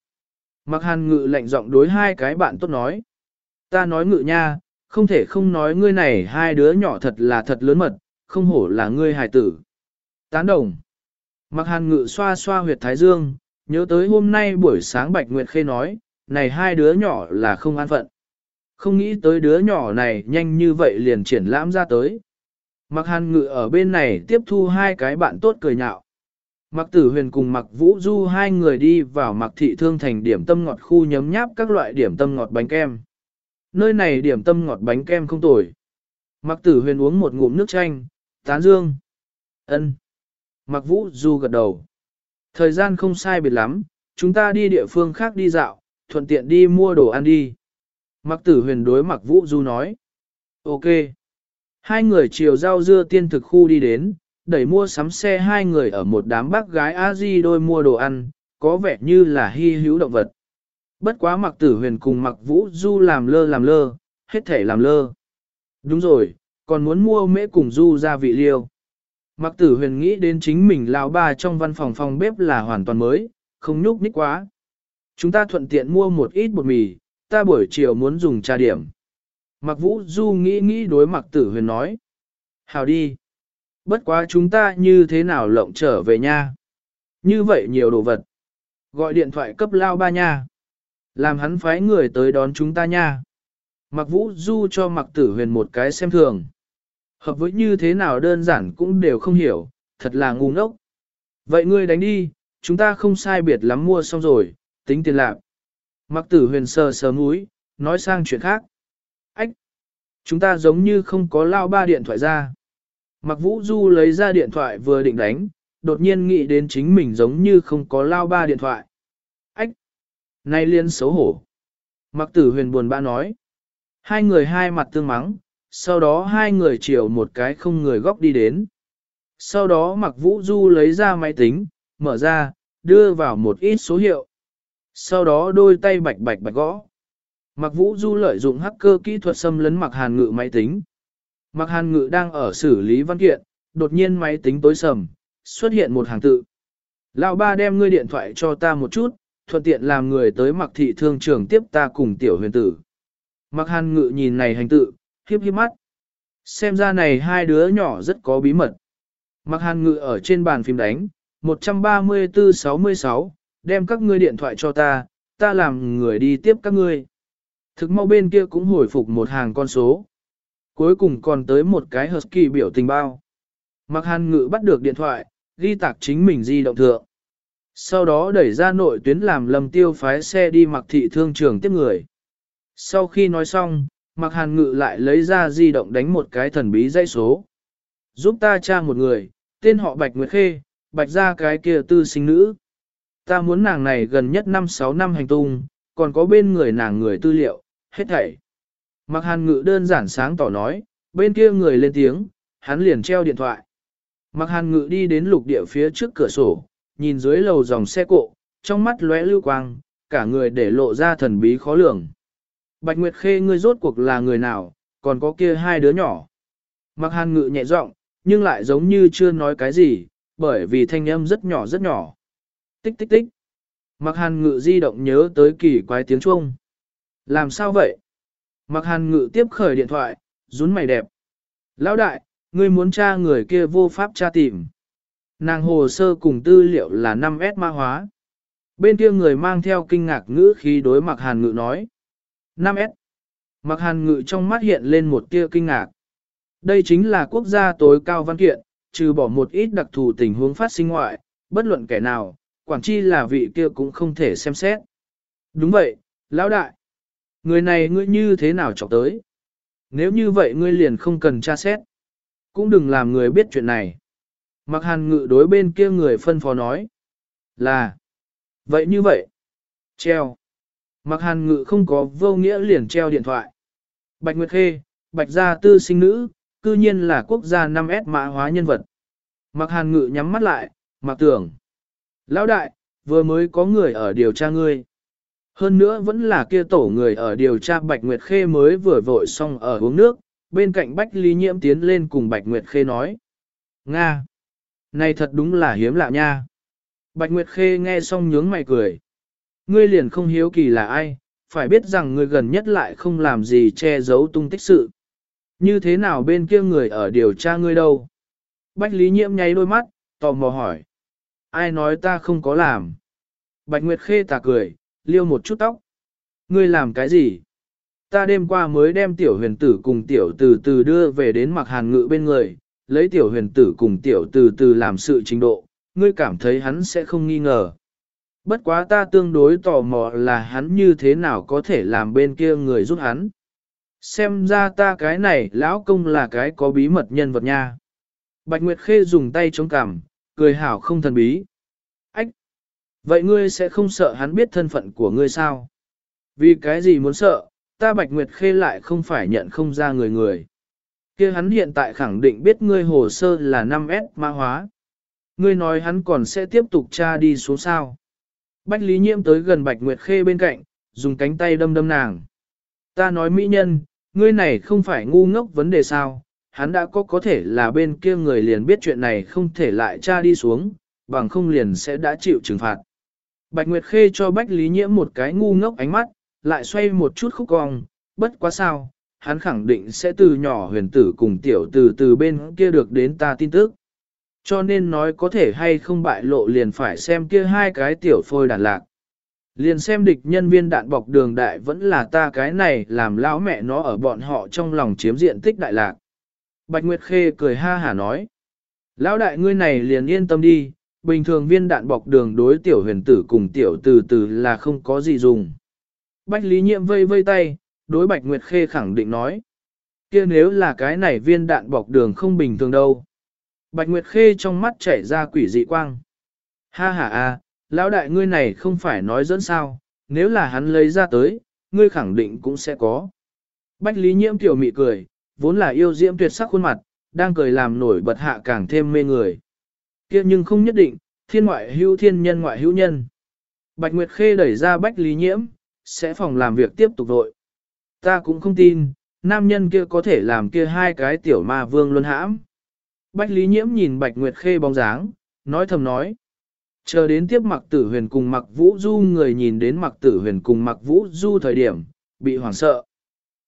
Mặc hàn ngự lạnh giọng đối hai cái bạn tốt nói. Ta nói ngự nha, không thể không nói ngươi này hai đứa nhỏ thật là thật lớn mật, không hổ là ngươi hài tử. Tán đồng. Mặc hàn ngự xoa xoa huyệt thái dương, nhớ tới hôm nay buổi sáng Bạch Nguyệt Khê nói, này hai đứa nhỏ là không an phận. Không nghĩ tới đứa nhỏ này nhanh như vậy liền triển lãm ra tới. Mặc hàn ngự ở bên này tiếp thu hai cái bạn tốt cười nhạo. Mặc tử huyền cùng mặc vũ du hai người đi vào mặc thị thương thành điểm tâm ngọt khu nhấm nháp các loại điểm tâm ngọt bánh kem. Nơi này điểm tâm ngọt bánh kem không tồi. Mặc tử huyền uống một ngụm nước chanh, tán dương. ân. Mặc vũ du gật đầu. Thời gian không sai biệt lắm, chúng ta đi địa phương khác đi dạo, thuận tiện đi mua đồ ăn đi. Mặc tử huyền đối mặc vũ du nói. Ok. Hai người chiều rau dưa tiên thực khu đi đến, đẩy mua sắm xe hai người ở một đám bác gái a di đôi mua đồ ăn, có vẻ như là hy hữu động vật. Bất quá mặc tử huyền cùng mặc vũ du làm lơ làm lơ, hết thể làm lơ. Đúng rồi, còn muốn mua mễ cùng du gia vị liêu. Mặc tử huyền nghĩ đến chính mình lão ba trong văn phòng phòng bếp là hoàn toàn mới, không nhúc nhích quá. Chúng ta thuận tiện mua một ít bột mì, ta buổi chiều muốn dùng trà điểm. Mặc vũ du nghĩ nghĩ đối mặc tử huyền nói. Hào đi. Bất quá chúng ta như thế nào lộng trở về nha. Như vậy nhiều đồ vật. Gọi điện thoại cấp lao ba nha. Làm hắn phái người tới đón chúng ta nha. Mặc vũ du cho mặc tử huyền một cái xem thường. Hợp với như thế nào đơn giản cũng đều không hiểu, thật là ngu ngốc. Vậy ngươi đánh đi, chúng ta không sai biệt lắm mua xong rồi, tính tiền lạc. Mặc tử huyền sờ sờ múi, nói sang chuyện khác. Ách! Chúng ta giống như không có lao ba điện thoại ra. Mặc vũ du lấy ra điện thoại vừa định đánh, đột nhiên nghĩ đến chính mình giống như không có lao ba điện thoại. Ách! Nay liên xấu hổ. Mặc tử huyền buồn bã nói. Hai người hai mặt tương mắng, sau đó hai người chiều một cái không người góc đi đến. Sau đó mặc vũ du lấy ra máy tính, mở ra, đưa vào một ít số hiệu. Sau đó đôi tay bạch bạch bạch gõ. Mặc vũ du lợi dụng hacker kỹ thuật xâm lấn mặc hàn ngự máy tính. Mặc hàn ngự đang ở xử lý văn kiện, đột nhiên máy tính tối sầm, xuất hiện một hàng tự. Lão ba đem ngươi điện thoại cho ta một chút, thuận tiện làm người tới mặc thị thương trưởng tiếp ta cùng tiểu huyền tử. Mặc hàn ngự nhìn này hành tự, hiếp hiếp mắt. Xem ra này hai đứa nhỏ rất có bí mật. Mặc hàn ngự ở trên bàn phim đánh, 134-66, đem các ngươi điện thoại cho ta, ta làm người đi tiếp các ngươi. Thực mau bên kia cũng hồi phục một hàng con số. Cuối cùng còn tới một cái husky biểu tình bao. Mặc hàn ngự bắt được điện thoại, ghi tạc chính mình di động thượng. Sau đó đẩy ra nội tuyến làm lầm tiêu phái xe đi mặc thị thương trường tiếp người. Sau khi nói xong, mặc hàn ngự lại lấy ra di động đánh một cái thần bí dãy số. Giúp ta tra một người, tên họ Bạch Nguyệt Khê, Bạch ra cái kia tư sinh nữ. Ta muốn nàng này gần nhất 5-6 năm hành tung, còn có bên người nàng người tư liệu, hết thảy. Mặc hàn ngự đơn giản sáng tỏ nói, bên kia người lên tiếng, hắn liền treo điện thoại. Mặc hàn ngự đi đến lục địa phía trước cửa sổ, nhìn dưới lầu dòng xe cộ, trong mắt lóe lưu quang, cả người để lộ ra thần bí khó lường. Bạch Nguyệt Khê ngươi rốt cuộc là người nào, còn có kia hai đứa nhỏ. Mặc hàn ngự nhẹ giọng, nhưng lại giống như chưa nói cái gì, bởi vì thanh âm rất nhỏ rất nhỏ. Tích tích tích. Mặc hàn ngự di động nhớ tới kỳ quái tiếng chuông. Làm sao vậy? Mặc hàn ngự tiếp khởi điện thoại, rún mày đẹp. Lão đại, ngươi muốn tra người kia vô pháp tra tìm. Nàng hồ sơ cùng tư liệu là 5S ma hóa. Bên kia người mang theo kinh ngạc ngữ khi đối mặc hàn ngự nói. 5S. Mặc hàn ngự trong mắt hiện lên một tia kinh ngạc. Đây chính là quốc gia tối cao văn kiện, trừ bỏ một ít đặc thù tình huống phát sinh ngoại, bất luận kẻ nào, quản chi là vị kia cũng không thể xem xét. Đúng vậy, lão đại. Người này ngươi như thế nào chọc tới? Nếu như vậy ngươi liền không cần tra xét. Cũng đừng làm người biết chuyện này. Mặc hàn ngự đối bên kia người phân phó nói. Là. Vậy như vậy. Treo. Mặc hàn ngự không có vô nghĩa liền treo điện thoại. Bạch Nguyệt Khê, Bạch gia tư sinh nữ, cư nhiên là quốc gia 5S mã hóa nhân vật. Mặc hàn ngự nhắm mắt lại, mặc tưởng. Lão đại, vừa mới có người ở điều tra ngươi. Hơn nữa vẫn là kia tổ người ở điều tra Bạch Nguyệt Khê mới vừa vội xong ở uống nước, bên cạnh Bách Lý Nhiễm tiến lên cùng Bạch Nguyệt Khê nói. Nga! Này thật đúng là hiếm lạ nha. Bạch Nguyệt Khê nghe xong nhướng mày cười. Ngươi liền không hiếu kỳ là ai, phải biết rằng ngươi gần nhất lại không làm gì che giấu tung tích sự. Như thế nào bên kia người ở điều tra ngươi đâu? Bách Lý Nhiễm nháy đôi mắt, tò mò hỏi. Ai nói ta không có làm? Bạch Nguyệt Khê tà cười, liêu một chút tóc. Ngươi làm cái gì? Ta đêm qua mới đem tiểu huyền tử cùng tiểu từ từ đưa về đến mặc hàn ngự bên người, lấy tiểu huyền tử cùng tiểu từ từ làm sự trình độ, ngươi cảm thấy hắn sẽ không nghi ngờ. Bất quá ta tương đối tò mò là hắn như thế nào có thể làm bên kia người giúp hắn. Xem ra ta cái này lão công là cái có bí mật nhân vật nha. Bạch Nguyệt Khê dùng tay chống cằm, cười hảo không thần bí. Ách! Vậy ngươi sẽ không sợ hắn biết thân phận của ngươi sao? Vì cái gì muốn sợ, ta Bạch Nguyệt Khê lại không phải nhận không ra người người. kia hắn hiện tại khẳng định biết ngươi hồ sơ là 5S ma hóa. Ngươi nói hắn còn sẽ tiếp tục tra đi xuống sao. Bách Lý Nhiễm tới gần Bạch Nguyệt Khê bên cạnh, dùng cánh tay đâm đâm nàng. Ta nói mỹ nhân, ngươi này không phải ngu ngốc vấn đề sao, hắn đã có có thể là bên kia người liền biết chuyện này không thể lại tra đi xuống, bằng không liền sẽ đã chịu trừng phạt. Bạch Nguyệt Khê cho Bách Lý Nhiễm một cái ngu ngốc ánh mắt, lại xoay một chút khúc cong, bất quá sao, hắn khẳng định sẽ từ nhỏ huyền tử cùng tiểu từ từ bên kia được đến ta tin tức. Cho nên nói có thể hay không bại lộ liền phải xem kia hai cái tiểu phôi đàn lạc. Liền xem địch nhân viên đạn bọc đường đại vẫn là ta cái này làm lão mẹ nó ở bọn họ trong lòng chiếm diện tích đại lạc. Bạch Nguyệt Khê cười ha hả nói. Lão đại ngươi này liền yên tâm đi, bình thường viên đạn bọc đường đối tiểu huyền tử cùng tiểu từ từ là không có gì dùng. Bạch Lý Nhiệm vây vây tay, đối Bạch Nguyệt Khê khẳng định nói. kia nếu là cái này viên đạn bọc đường không bình thường đâu. Bạch Nguyệt Khê trong mắt chảy ra quỷ dị quang. Ha ha a, lão đại ngươi này không phải nói dẫn sao, nếu là hắn lấy ra tới, ngươi khẳng định cũng sẽ có. Bạch Lý Nhiễm tiểu mị cười, vốn là yêu diễm tuyệt sắc khuôn mặt, đang cười làm nổi bật hạ càng thêm mê người. Kia nhưng không nhất định, thiên ngoại hữu thiên nhân ngoại hữu nhân. Bạch Nguyệt Khê đẩy ra Bách Lý Nhiễm, sẽ phòng làm việc tiếp tục vội. Ta cũng không tin, nam nhân kia có thể làm kia hai cái tiểu ma vương luân hãm. Bách Lý Nhiễm nhìn Bạch Nguyệt Khê bóng dáng, nói thầm nói. Chờ đến tiếp mặc tử huyền cùng mặc vũ du người nhìn đến mặc tử huyền cùng mặc vũ du thời điểm, bị hoảng sợ.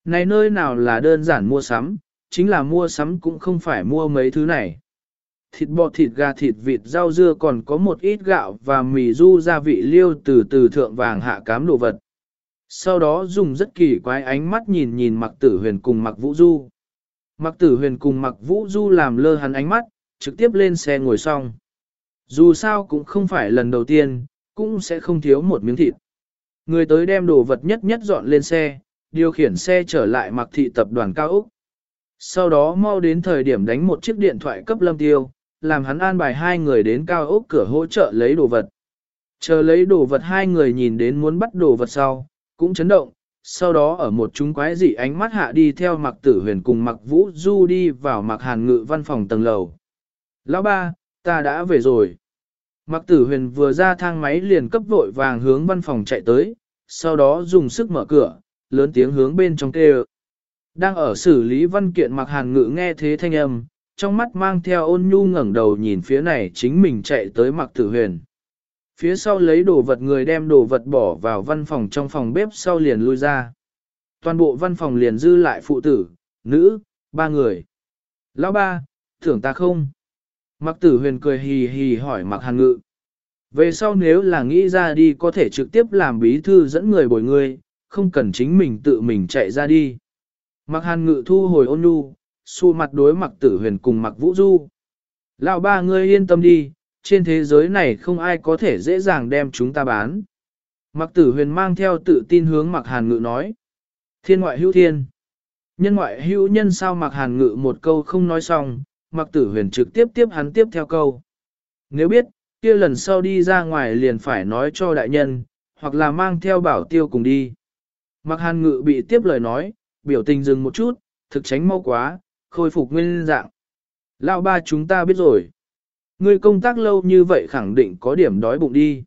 Này nơi nào là đơn giản mua sắm, chính là mua sắm cũng không phải mua mấy thứ này. Thịt bò thịt gà thịt vịt rau dưa còn có một ít gạo và mì du gia vị liêu từ từ thượng vàng hạ cám đồ vật. Sau đó dùng rất kỳ quái ánh mắt nhìn nhìn mặc tử huyền cùng mặc vũ du. Mặc tử huyền cùng mặc vũ du làm lơ hắn ánh mắt, trực tiếp lên xe ngồi xong. Dù sao cũng không phải lần đầu tiên, cũng sẽ không thiếu một miếng thịt. Người tới đem đồ vật nhất nhất dọn lên xe, điều khiển xe trở lại mặc thị tập đoàn cao Úc. Sau đó mau đến thời điểm đánh một chiếc điện thoại cấp lâm tiêu, làm hắn an bài hai người đến cao Úc cửa hỗ trợ lấy đồ vật. Chờ lấy đồ vật hai người nhìn đến muốn bắt đồ vật sau, cũng chấn động, sau đó ở một chúng quái dị ánh mắt hạ đi theo mặc tử huyền cùng mặc vũ du đi vào mặc hàn ngự văn phòng tầng lầu. Lão ba, ta đã về rồi. Mặc tử huyền vừa ra thang máy liền cấp vội vàng hướng văn phòng chạy tới, sau đó dùng sức mở cửa, lớn tiếng hướng bên trong kêu. Đang ở xử lý văn kiện mặc hàn ngự nghe thế thanh âm, trong mắt mang theo ôn nhu ngẩng đầu nhìn phía này chính mình chạy tới mặc tử huyền. Phía sau lấy đồ vật người đem đồ vật bỏ vào văn phòng trong phòng bếp sau liền lui ra. Toàn bộ văn phòng liền dư lại phụ tử, nữ, ba người. Lão ba, thưởng ta không? Mặc tử huyền cười hì hì hỏi mặc hàn ngự. Về sau nếu là nghĩ ra đi có thể trực tiếp làm bí thư dẫn người bồi người, không cần chính mình tự mình chạy ra đi. Mặc hàn ngự thu hồi ôn nhu, xu mặt đối mặc tử huyền cùng mặc vũ du. Lão ba ngươi yên tâm đi, trên thế giới này không ai có thể dễ dàng đem chúng ta bán. Mặc tử huyền mang theo tự tin hướng mặc hàn ngự nói. Thiên ngoại hữu thiên. Nhân ngoại hữu nhân sao mặc hàn ngự một câu không nói xong, mặc tử huyền trực tiếp tiếp hắn tiếp theo câu. Nếu biết, kia lần sau đi ra ngoài liền phải nói cho đại nhân, hoặc là mang theo bảo tiêu cùng đi. Mặc hàn ngự bị tiếp lời nói, biểu tình dừng một chút, thực tránh mau quá, khôi phục nguyên dạng. Lão ba chúng ta biết rồi. Ngươi công tác lâu như vậy khẳng định có điểm đói bụng đi.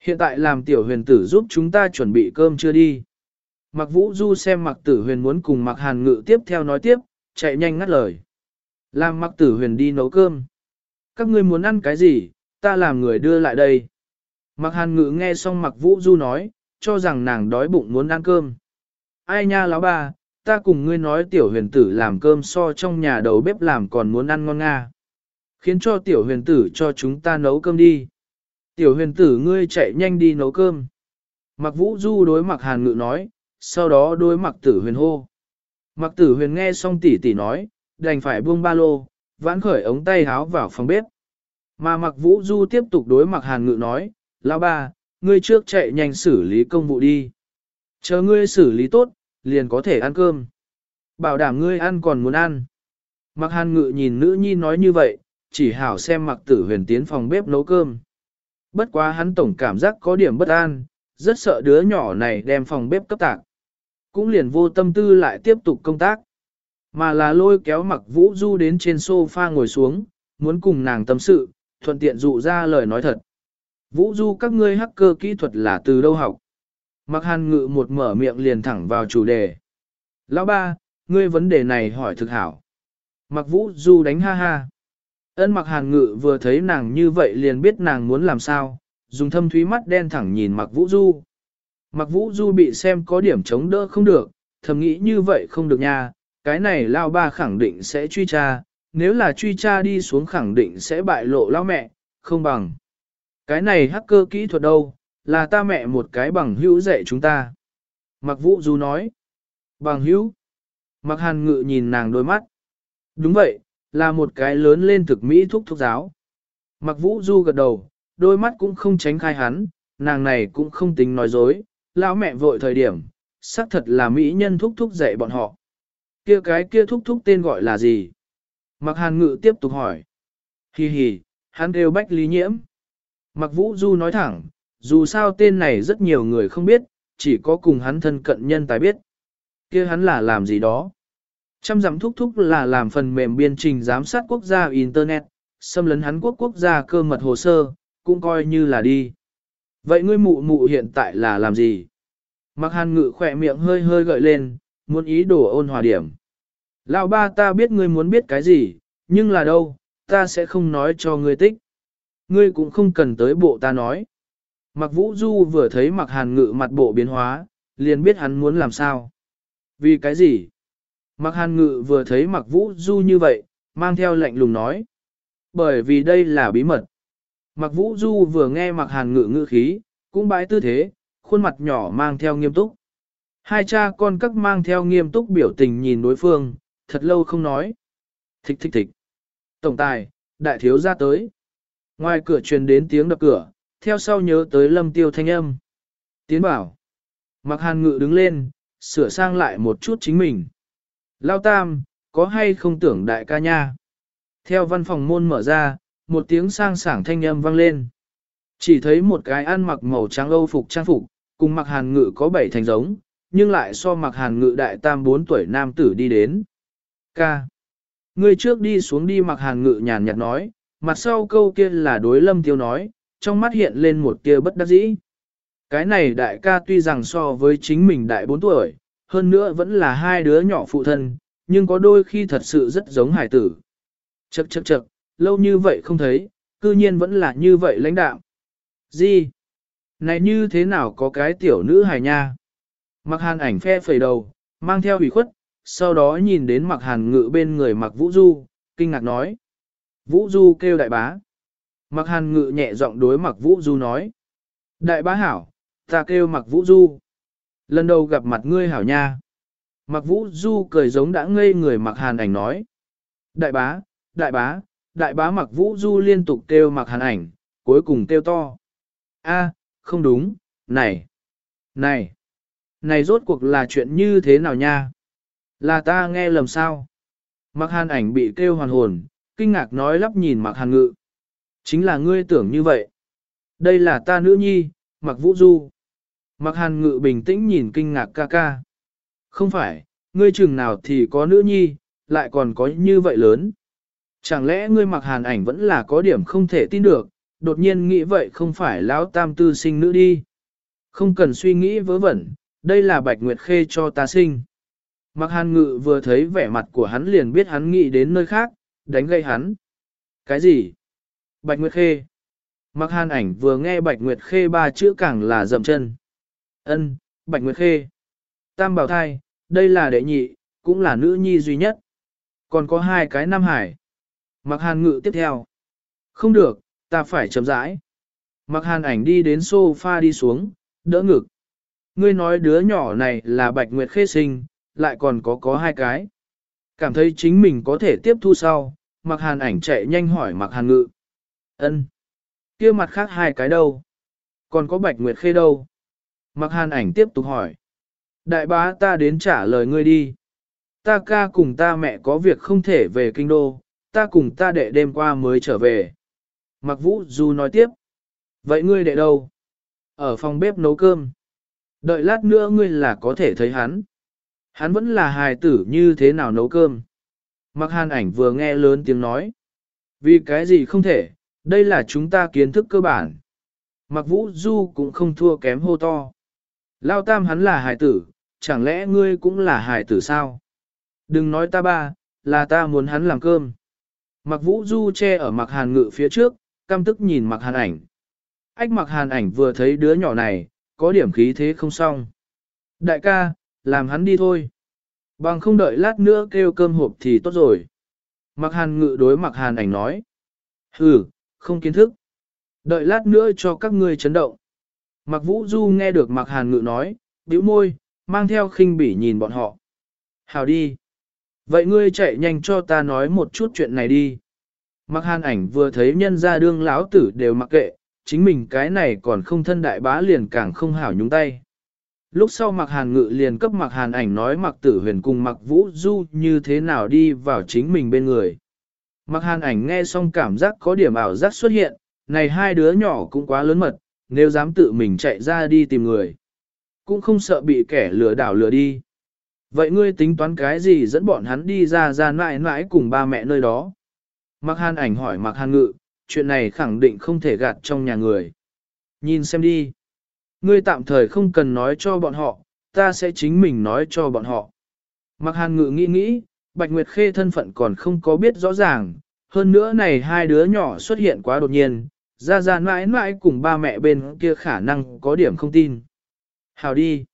Hiện tại làm tiểu huyền tử giúp chúng ta chuẩn bị cơm chưa đi. Mặc vũ du xem mặc tử huyền muốn cùng mặc hàn ngự tiếp theo nói tiếp, chạy nhanh ngắt lời. Làm mặc tử huyền đi nấu cơm. Các ngươi muốn ăn cái gì, ta làm người đưa lại đây. Mặc hàn ngự nghe xong mặc vũ du nói, cho rằng nàng đói bụng muốn ăn cơm. Ai nha lão ba, ta cùng ngươi nói tiểu huyền tử làm cơm so trong nhà đầu bếp làm còn muốn ăn ngon nga. Khiến cho tiểu huyền tử cho chúng ta nấu cơm đi. Tiểu huyền tử ngươi chạy nhanh đi nấu cơm. Mặc vũ du đối mặc hàn ngự nói, sau đó đối mặc tử huyền hô. Mặc tử huyền nghe xong tỷ tỷ nói, đành phải buông ba lô, vãn khởi ống tay háo vào phòng bếp. Mà mặc vũ du tiếp tục đối mặc hàn ngự nói, lão ba, ngươi trước chạy nhanh xử lý công vụ đi. Chờ ngươi xử lý tốt, liền có thể ăn cơm. Bảo đảm ngươi ăn còn muốn ăn. Mặc hàn ngự nhìn nữ nhi nói như vậy, chỉ hảo xem mặc tử huyền tiến phòng bếp nấu cơm. Bất quá hắn tổng cảm giác có điểm bất an, rất sợ đứa nhỏ này đem phòng bếp cấp tạc. Cũng liền vô tâm tư lại tiếp tục công tác. Mà là lôi kéo mặc vũ du đến trên sofa ngồi xuống, muốn cùng nàng tâm sự, thuận tiện dụ ra lời nói thật. Vũ du các ngươi hacker kỹ thuật là từ đâu học? Mặc hàn ngự một mở miệng liền thẳng vào chủ đề. Lão ba, ngươi vấn đề này hỏi thực hảo. Mặc vũ du đánh ha ha. Ân mặc hàn ngự vừa thấy nàng như vậy liền biết nàng muốn làm sao, dùng thâm thúy mắt đen thẳng nhìn mặc vũ du. Mặc vũ du bị xem có điểm chống đỡ không được, thầm nghĩ như vậy không được nha, cái này lao ba khẳng định sẽ truy tra, nếu là truy tra đi xuống khẳng định sẽ bại lộ lao mẹ, không bằng. Cái này hacker kỹ thuật đâu, là ta mẹ một cái bằng hữu dạy chúng ta. Mặc vũ du nói. Bằng hữu. Mặc hàn ngự nhìn nàng đôi mắt. Đúng vậy, là một cái lớn lên thực mỹ thúc thúc giáo. Mặc vũ du gật đầu, đôi mắt cũng không tránh khai hắn, nàng này cũng không tính nói dối, lão mẹ vội thời điểm, xác thật là mỹ nhân thúc thúc dạy bọn họ. Kia cái kia thúc thúc tên gọi là gì? Mặc hàn ngự tiếp tục hỏi. Hi hi, hắn kêu bách lý nhiễm. Mặc vũ du nói thẳng, dù sao tên này rất nhiều người không biết, chỉ có cùng hắn thân cận nhân tài biết. kia hắn là làm gì đó. Trăm dặm thúc thúc là làm phần mềm biên trình giám sát quốc gia Internet, xâm lấn hắn quốc quốc gia cơ mật hồ sơ, cũng coi như là đi. Vậy ngươi mụ mụ hiện tại là làm gì? Mặc hàn ngự khỏe miệng hơi hơi gợi lên, muốn ý đồ ôn hòa điểm. Lão ba ta biết ngươi muốn biết cái gì, nhưng là đâu, ta sẽ không nói cho ngươi tích. Ngươi cũng không cần tới bộ ta nói. Mặc vũ du vừa thấy mặc hàn ngự mặt bộ biến hóa, liền biết hắn muốn làm sao. Vì cái gì? Mạc hàn ngự vừa thấy Mạc vũ du như vậy, mang theo lệnh lùng nói. Bởi vì đây là bí mật. Mạc vũ du vừa nghe Mạc hàn ngự ngữ khí, cũng bãi tư thế, khuôn mặt nhỏ mang theo nghiêm túc. Hai cha con các mang theo nghiêm túc biểu tình nhìn đối phương, thật lâu không nói. Thích thích thích. Tổng tài, đại thiếu ra tới. Ngoài cửa truyền đến tiếng đập cửa, theo sau nhớ tới lâm tiêu thanh âm. Tiến bảo. Mặc hàn ngự đứng lên, sửa sang lại một chút chính mình. Lao tam, có hay không tưởng đại ca nha? Theo văn phòng môn mở ra, một tiếng sang sảng thanh âm vang lên. Chỉ thấy một cái ăn mặc màu trắng âu phục trang phục, cùng mặc hàn ngự có bảy thành giống, nhưng lại so mặc hàn ngự đại tam bốn tuổi nam tử đi đến. Ca. Người trước đi xuống đi mặc hàn ngự nhàn nhạt nói, mặt sau câu kia là đối lâm tiêu nói, trong mắt hiện lên một tia bất đắc dĩ. Cái này đại ca tuy rằng so với chính mình đại bốn tuổi, hơn nữa vẫn là hai đứa nhỏ phụ thân, nhưng có đôi khi thật sự rất giống hải tử. Chậc chậc chậc, lâu như vậy không thấy, cư nhiên vẫn là như vậy lãnh đạo. Gì? Này như thế nào có cái tiểu nữ hài nha? Mặc hàn ảnh phe phẩy đầu, mang theo ủy khuất, sau đó nhìn đến mặc hàn ngự bên người mặc vũ du, kinh ngạc nói. Vũ du kêu đại bá. Mặc hàn ngự nhẹ giọng đối mặc vũ du nói. Đại bá hảo, ta kêu mặc vũ du. Lần đầu gặp mặt ngươi hảo nha. Mặc vũ du cười giống đã ngây người mặc hàn ảnh nói. Đại bá, đại bá, đại bá mặc vũ du liên tục kêu mặc hàn ảnh, cuối cùng kêu to. A, không đúng, này, này, này rốt cuộc là chuyện như thế nào nha? Là ta nghe lầm sao? Mặc hàn ảnh bị kêu hoàn hồn, kinh ngạc nói lắp nhìn mặc hàn ngự. Chính là ngươi tưởng như vậy. Đây là ta nữ nhi, mặc vũ du. Mặc hàn ngự bình tĩnh nhìn kinh ngạc ca ca. Không phải, ngươi chừng nào thì có nữ nhi, lại còn có như vậy lớn. Chẳng lẽ ngươi mặc hàn ảnh vẫn là có điểm không thể tin được, đột nhiên nghĩ vậy không phải lão tam tư sinh nữ đi. Không cần suy nghĩ vớ vẩn, đây là bạch nguyệt khê cho ta sinh. Mặc hàn ngự vừa thấy vẻ mặt của hắn liền biết hắn nghĩ đến nơi khác, đánh gây hắn. Cái gì? Bạch Nguyệt Khê. Mặc hàn ảnh vừa nghe Bạch Nguyệt Khê ba chữ càng là dậm chân ân Bạch Nguyệt Khê. Tam bảo thai, đây là đệ nhị, cũng là nữ nhi duy nhất. Còn có hai cái Nam Hải. Mặc hàn ngự tiếp theo. Không được, ta phải chậm rãi. Mặc hàn ảnh đi đến sofa đi xuống, đỡ ngực. Ngươi nói đứa nhỏ này là Bạch Nguyệt Khê sinh, lại còn có có hai cái. Cảm thấy chính mình có thể tiếp thu sau, mặc hàn ảnh chạy nhanh hỏi mặc hàn ngự. ân kia mặt khác hai cái đâu? Còn có Bạch Nguyệt Khê đâu? Mặc hàn ảnh tiếp tục hỏi. Đại bá ta đến trả lời ngươi đi. Ta ca cùng ta mẹ có việc không thể về kinh đô, ta cùng ta đệ đêm qua mới trở về. Mặc vũ du nói tiếp. Vậy ngươi đệ đâu? Ở phòng bếp nấu cơm. Đợi lát nữa ngươi là có thể thấy hắn. Hắn vẫn là hài tử như thế nào nấu cơm. Mặc hàn ảnh vừa nghe lớn tiếng nói. Vì cái gì không thể, đây là chúng ta kiến thức cơ bản. Mặc vũ du cũng không thua kém hô to. Lao tam hắn là hài tử, chẳng lẽ ngươi cũng là hài tử sao? Đừng nói ta ba, là ta muốn hắn làm cơm. Mặc vũ du che ở mặc hàn ngự phía trước, căm tức nhìn mặc hàn ảnh. Ách mặc hàn ảnh vừa thấy đứa nhỏ này, có điểm khí thế không xong. Đại ca, làm hắn đi thôi. Bằng không đợi lát nữa kêu cơm hộp thì tốt rồi. Mặc hàn ngự đối mặc hàn ảnh nói. Hừ, không kiến thức. Đợi lát nữa cho các ngươi chấn động. Mặc vũ du nghe được mặc hàn ngự nói, bĩu môi, mang theo khinh bỉ nhìn bọn họ. Hào đi. Vậy ngươi chạy nhanh cho ta nói một chút chuyện này đi. Mặc hàn ảnh vừa thấy nhân gia đương lão tử đều mặc kệ, chính mình cái này còn không thân đại bá liền càng không hảo nhúng tay. Lúc sau mặc hàn ngự liền cấp mặc hàn ảnh nói mặc tử huyền cùng mặc vũ du như thế nào đi vào chính mình bên người. Mặc hàn ảnh nghe xong cảm giác có điểm ảo giác xuất hiện, này hai đứa nhỏ cũng quá lớn mật, nếu dám tự mình chạy ra đi tìm người. Cũng không sợ bị kẻ lừa đảo lừa đi. Vậy ngươi tính toán cái gì dẫn bọn hắn đi ra ra mãi mãi cùng ba mẹ nơi đó? Mặc hàn ảnh hỏi mặc hàn ngự, chuyện này khẳng định không thể gạt trong nhà người. Nhìn xem đi. Ngươi tạm thời không cần nói cho bọn họ, ta sẽ chính mình nói cho bọn họ. Mặc hàn ngự nghĩ nghĩ, Bạch Nguyệt Khê thân phận còn không có biết rõ ràng, hơn nữa này hai đứa nhỏ xuất hiện quá đột nhiên, ra ra mãi mãi cùng ba mẹ bên kia khả năng có điểm không tin. Hảo đi.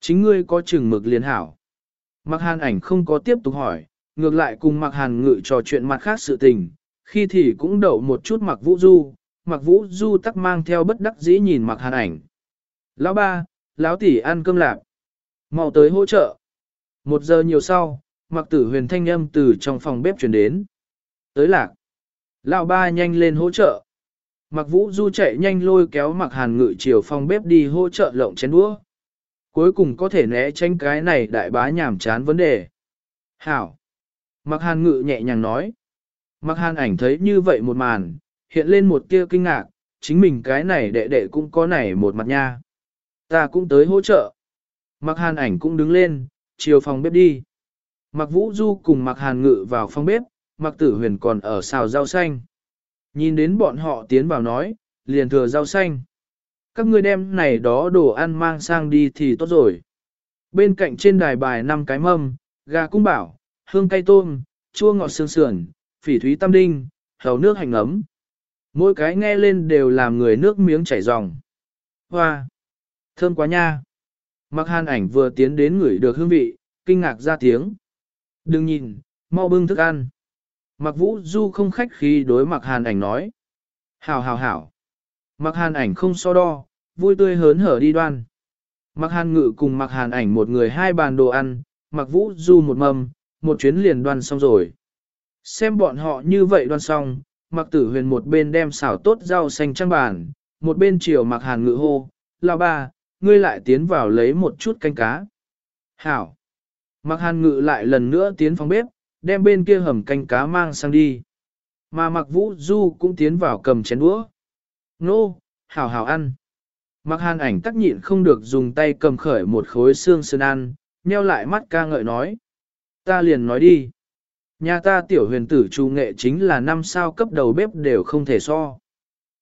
Chính ngươi có chừng mực liền hảo. Mặc hàn ảnh không có tiếp tục hỏi, ngược lại cùng mặc hàn ngự trò chuyện mặt khác sự tình, khi thì cũng đậu một chút mặc vũ du, mặc vũ du tắc mang theo bất đắc dĩ nhìn mặc hàn ảnh. Lão ba, lão tỷ ăn cơm lạp. mau tới hỗ trợ. Một giờ nhiều sau, mặc tử huyền thanh âm từ trong phòng bếp chuyển đến. Tới lạc. Lão ba nhanh lên hỗ trợ. Mặc vũ du chạy nhanh lôi kéo mặc hàn ngự chiều phòng bếp đi hỗ trợ lộng chén đũa. Cuối cùng có thể né tránh cái này đại bá nhảm chán vấn đề. Hảo. Mặc hàn ngự nhẹ nhàng nói. Mặc hàn ảnh thấy như vậy một màn, hiện lên một tia kinh ngạc, chính mình cái này đệ đệ cũng có này một mặt nha. Ta cũng tới hỗ trợ. Mặc hàn ảnh cũng đứng lên, chiều phòng bếp đi. Mặc vũ du cùng mặc hàn ngự vào phòng bếp, mặc tử huyền còn ở xào rau xanh. Nhìn đến bọn họ tiến vào nói, liền thừa rau xanh. Các ngươi đem này đó đồ ăn mang sang đi thì tốt rồi. Bên cạnh trên đài bài năm cái mâm, gà cung bảo, hương cay tôm, chua ngọt sương sườn, phỉ thúy tam đinh, hầu nước hành ấm. Mỗi cái nghe lên đều làm người nước miếng chảy ròng. Hoa! Thơm quá nha! Mặc hàn ảnh vừa tiến đến người được hương vị, kinh ngạc ra tiếng. Đừng nhìn, mau bưng thức ăn. Mặc vũ du không khách khi đối mặc hàn ảnh nói. Hảo hảo hảo. Mặc hàn ảnh không so đo, vui tươi hớn hở đi đoan. Mặc hàn ngự cùng mặc hàn ảnh một người hai bàn đồ ăn, mặc vũ du một mâm, một chuyến liền đoan xong rồi. Xem bọn họ như vậy đoan xong, mặc tử huyền một bên đem xào tốt rau xanh trang bàn, một bên chiều mặc hàn ngự hô, lao ba, ngươi lại tiến vào lấy một chút canh cá. Hảo! Mặc hàn ngự lại lần nữa tiến phòng bếp, đem bên kia hầm canh cá mang sang đi. Mà mặc vũ du cũng tiến vào cầm chén đũa. Nô, hảo hảo ăn. Mặc hàn ảnh tắc nhịn không được dùng tay cầm khởi một khối xương sơn ăn, nheo lại mắt ca ngợi nói. Ta liền nói đi. Nhà ta tiểu huyền tử trù nghệ chính là năm sao cấp đầu bếp đều không thể so.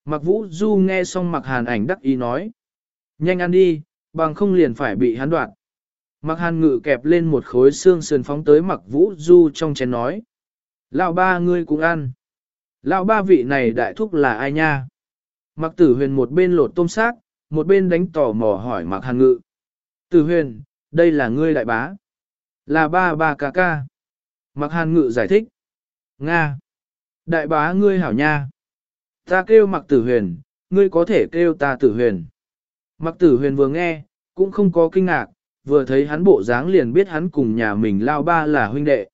Mặc vũ du nghe xong mặc hàn ảnh đắc ý nói. Nhanh ăn đi, bằng không liền phải bị hắn đoạn. Mặc hàn ngự kẹp lên một khối xương sườn phóng tới mặc vũ du trong chén nói. Lão ba ngươi cũng ăn. Lão ba vị này đại thúc là ai nha? Mặc tử huyền một bên lột tôm xác, một bên đánh tò mò hỏi mặc hàn ngự. Tử huyền, đây là ngươi đại bá. Là ba ba ca ca. Mặc hàn ngự giải thích. Nga. Đại bá ngươi hảo nha. Ta kêu mặc tử huyền, ngươi có thể kêu ta tử huyền. Mặc tử huyền vừa nghe, cũng không có kinh ngạc, vừa thấy hắn bộ dáng liền biết hắn cùng nhà mình lao ba là huynh đệ.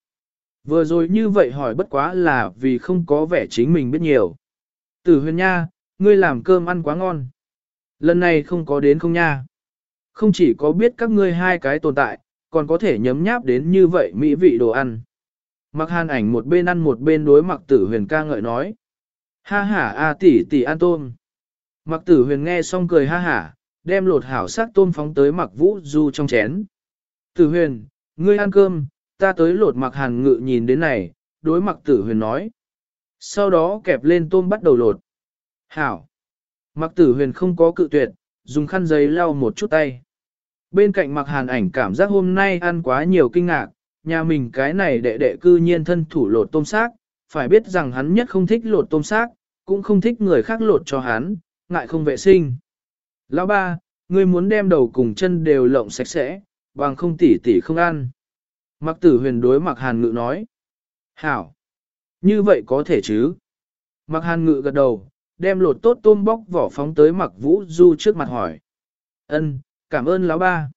Vừa rồi như vậy hỏi bất quá là vì không có vẻ chính mình biết nhiều. Tử huyền nha, ngươi làm cơm ăn quá ngon. Lần này không có đến không nha. Không chỉ có biết các ngươi hai cái tồn tại, còn có thể nhấm nháp đến như vậy mỹ vị đồ ăn. Mặc hàn ảnh một bên ăn một bên đối mặc tử huyền ca ngợi nói. Ha ha a tỷ tỷ ăn tôm. Mặc tử huyền nghe xong cười ha hả, đem lột hảo sắc tôm phóng tới mặc vũ du trong chén. Tử huyền, ngươi ăn cơm, ta tới lột mặc hàn ngự nhìn đến này, đối mặc tử huyền nói. Sau đó kẹp lên tôm bắt đầu lột. Hảo. Mặc tử huyền không có cự tuyệt, dùng khăn giấy lau một chút tay. Bên cạnh mặc hàn ảnh cảm giác hôm nay ăn quá nhiều kinh ngạc, nhà mình cái này đệ đệ cư nhiên thân thủ lột tôm xác, phải biết rằng hắn nhất không thích lột tôm xác, cũng không thích người khác lột cho hắn, ngại không vệ sinh. Lão ba, ngươi muốn đem đầu cùng chân đều lộng sạch sẽ, bằng không tỉ tỉ không ăn. Mặc tử huyền đối mặc hàn ngự nói. Hảo. Như vậy có thể chứ. Mặc hàn ngự gật đầu, đem lột tốt tôm bóc vỏ phóng tới mặc vũ du trước mặt hỏi. Ân, cảm ơn lão ba.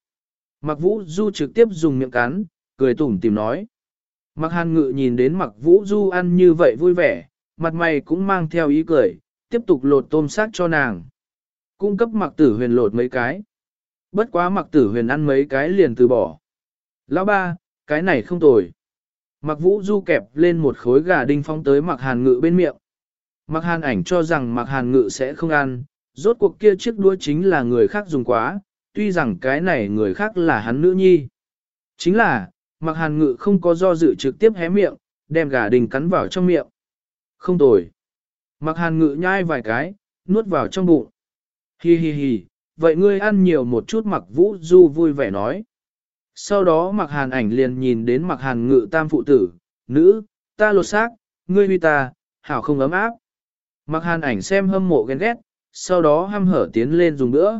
Mặc vũ du trực tiếp dùng miệng cắn, cười tủm tìm nói. Mặc hàn ngự nhìn đến mặc vũ du ăn như vậy vui vẻ, mặt mày cũng mang theo ý cười, tiếp tục lột tôm xác cho nàng. Cung cấp mặc tử huyền lột mấy cái. Bất quá mặc tử huyền ăn mấy cái liền từ bỏ. Lão ba, cái này không tồi. Mặc vũ du kẹp lên một khối gà đinh phong tới mặc hàn ngự bên miệng. Mặc hàn ảnh cho rằng mặc hàn ngự sẽ không ăn, rốt cuộc kia chiếc đũa chính là người khác dùng quá, tuy rằng cái này người khác là hắn nữ nhi. Chính là, mặc hàn ngự không có do dự trực tiếp hé miệng, đem gà đình cắn vào trong miệng. Không tồi. Mặc hàn ngự nhai vài cái, nuốt vào trong bụng. Hi hi hi, vậy ngươi ăn nhiều một chút mặc vũ du vui vẻ nói. Sau đó mặc hàn ảnh liền nhìn đến mặc hàn ngự tam phụ tử, nữ, ta lột xác, ngươi huy ta, hảo không ấm áp. Mặc hàn ảnh xem hâm mộ ghen ghét, sau đó hăm hở tiến lên dùng bữa.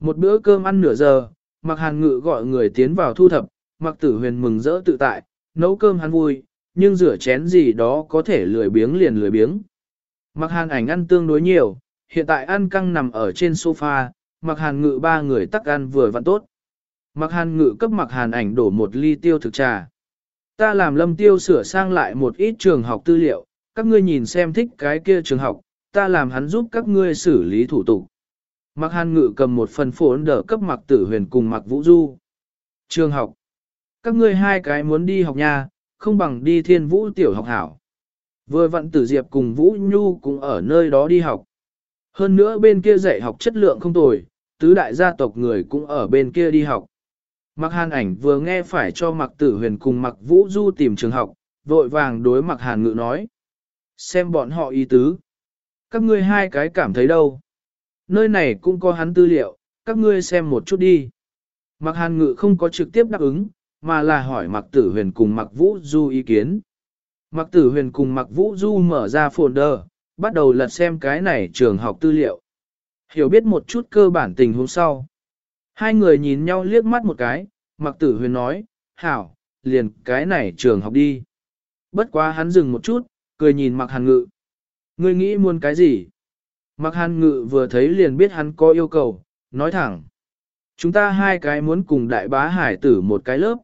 Một bữa cơm ăn nửa giờ, mặc hàn ngự gọi người tiến vào thu thập, mặc tử huyền mừng rỡ tự tại, nấu cơm hắn vui, nhưng rửa chén gì đó có thể lười biếng liền lười biếng. Mặc hàn ảnh ăn tương đối nhiều, hiện tại ăn căng nằm ở trên sofa, mặc hàn ngự ba người tắc ăn vừa vặn tốt. Mặc hàn ngự cấp mặc hàn ảnh đổ một ly tiêu thực trà. Ta làm lâm tiêu sửa sang lại một ít trường học tư liệu, các ngươi nhìn xem thích cái kia trường học, ta làm hắn giúp các ngươi xử lý thủ tục. Mặc hàn ngự cầm một phần phốn đỡ cấp mặc tử huyền cùng mặc vũ du. Trường học. Các ngươi hai cái muốn đi học nha, không bằng đi thiên vũ tiểu học hảo. Vừa vặn tử diệp cùng vũ nhu cũng ở nơi đó đi học. Hơn nữa bên kia dạy học chất lượng không tồi, tứ đại gia tộc người cũng ở bên kia đi học. Mặc hàn ảnh vừa nghe phải cho mặc tử huyền cùng mặc vũ du tìm trường học, vội vàng đối mặc hàn ngự nói. Xem bọn họ ý tứ. Các ngươi hai cái cảm thấy đâu? Nơi này cũng có hắn tư liệu, các ngươi xem một chút đi. Mặc hàn ngự không có trực tiếp đáp ứng, mà là hỏi mặc tử huyền cùng mặc vũ du ý kiến. Mặc tử huyền cùng mặc vũ du mở ra folder, bắt đầu lật xem cái này trường học tư liệu. Hiểu biết một chút cơ bản tình huống sau. Hai người nhìn nhau liếc mắt một cái, mặc tử huyền nói, hảo, liền cái này trường học đi. Bất quá hắn dừng một chút, cười nhìn mặc hàn ngự. Ngươi nghĩ muốn cái gì? Mặc hàn ngự vừa thấy liền biết hắn có yêu cầu, nói thẳng. Chúng ta hai cái muốn cùng đại bá hải tử một cái lớp.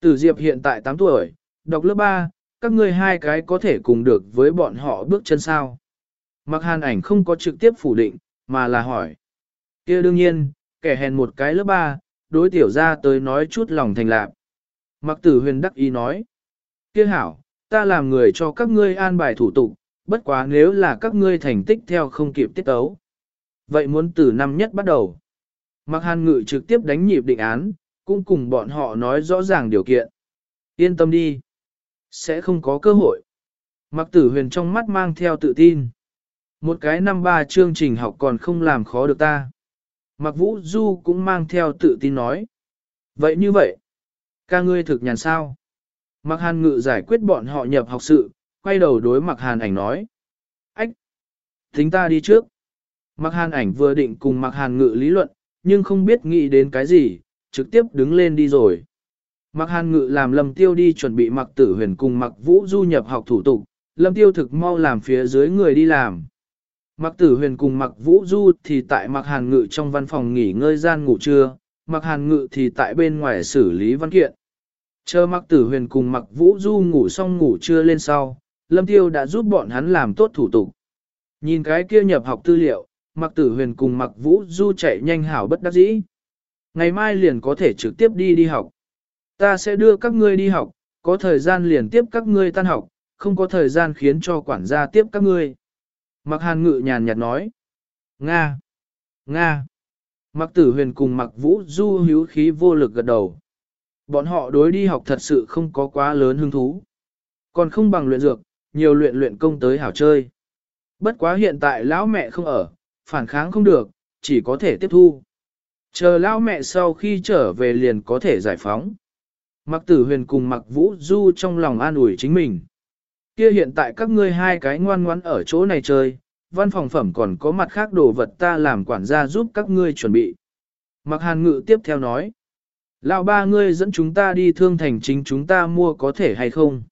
Tử Diệp hiện tại 8 tuổi, đọc lớp 3, các ngươi hai cái có thể cùng được với bọn họ bước chân sao. Mặc hàn ảnh không có trực tiếp phủ định, mà là hỏi. kia đương nhiên, kẻ hèn một cái lớp ba đối tiểu ra tới nói chút lòng thành lạc. Mặc tử huyền đắc ý nói. kia hảo, ta làm người cho các ngươi an bài thủ tục, bất quá nếu là các ngươi thành tích theo không kịp tiết tấu. Vậy muốn từ năm nhất bắt đầu. Mặc hàn ngự trực tiếp đánh nhịp định án, cũng cùng bọn họ nói rõ ràng điều kiện. Yên tâm đi. Sẽ không có cơ hội. Mặc tử huyền trong mắt mang theo tự tin. Một cái năm ba chương trình học còn không làm khó được ta. Mặc vũ du cũng mang theo tự tin nói. Vậy như vậy, ca ngươi thực nhàn sao? Mặc hàn ngự giải quyết bọn họ nhập học sự, quay đầu đối mặc hàn ảnh nói. Ách! Thính ta đi trước. Mặc hàn ảnh vừa định cùng mặc hàn ngự lý luận, nhưng không biết nghĩ đến cái gì, trực tiếp đứng lên đi rồi. Mặc hàn ngự làm lâm tiêu đi chuẩn bị mặc tử huyền cùng mặc vũ du nhập học thủ tục, lâm tiêu thực mau làm phía dưới người đi làm. Mặc tử huyền cùng mặc vũ du thì tại mặc hàn ngự trong văn phòng nghỉ ngơi gian ngủ trưa, mặc hàn ngự thì tại bên ngoài xử lý văn kiện. Chờ mặc tử huyền cùng mặc vũ du ngủ xong ngủ trưa lên sau, lâm tiêu đã giúp bọn hắn làm tốt thủ tục. Nhìn cái kia nhập học tư liệu, mặc tử huyền cùng mặc vũ du chạy nhanh hảo bất đắc dĩ. Ngày mai liền có thể trực tiếp đi đi học. Ta sẽ đưa các ngươi đi học, có thời gian liền tiếp các ngươi tan học, không có thời gian khiến cho quản gia tiếp các ngươi. Mặc hàn ngự nhàn nhạt nói. Nga! Nga! Mặc tử huyền cùng mặc vũ du hữu khí vô lực gật đầu. Bọn họ đối đi học thật sự không có quá lớn hứng thú. Còn không bằng luyện dược, nhiều luyện luyện công tới hảo chơi. Bất quá hiện tại lão mẹ không ở, phản kháng không được, chỉ có thể tiếp thu. Chờ lão mẹ sau khi trở về liền có thể giải phóng. Mặc tử huyền cùng mặc vũ du trong lòng an ủi chính mình. Kia hiện tại các ngươi hai cái ngoan ngoãn ở chỗ này chơi, văn phòng phẩm còn có mặt khác đồ vật ta làm quản gia giúp các ngươi chuẩn bị. Mặc hàn ngự tiếp theo nói. Lão ba ngươi dẫn chúng ta đi thương thành chính chúng ta mua có thể hay không?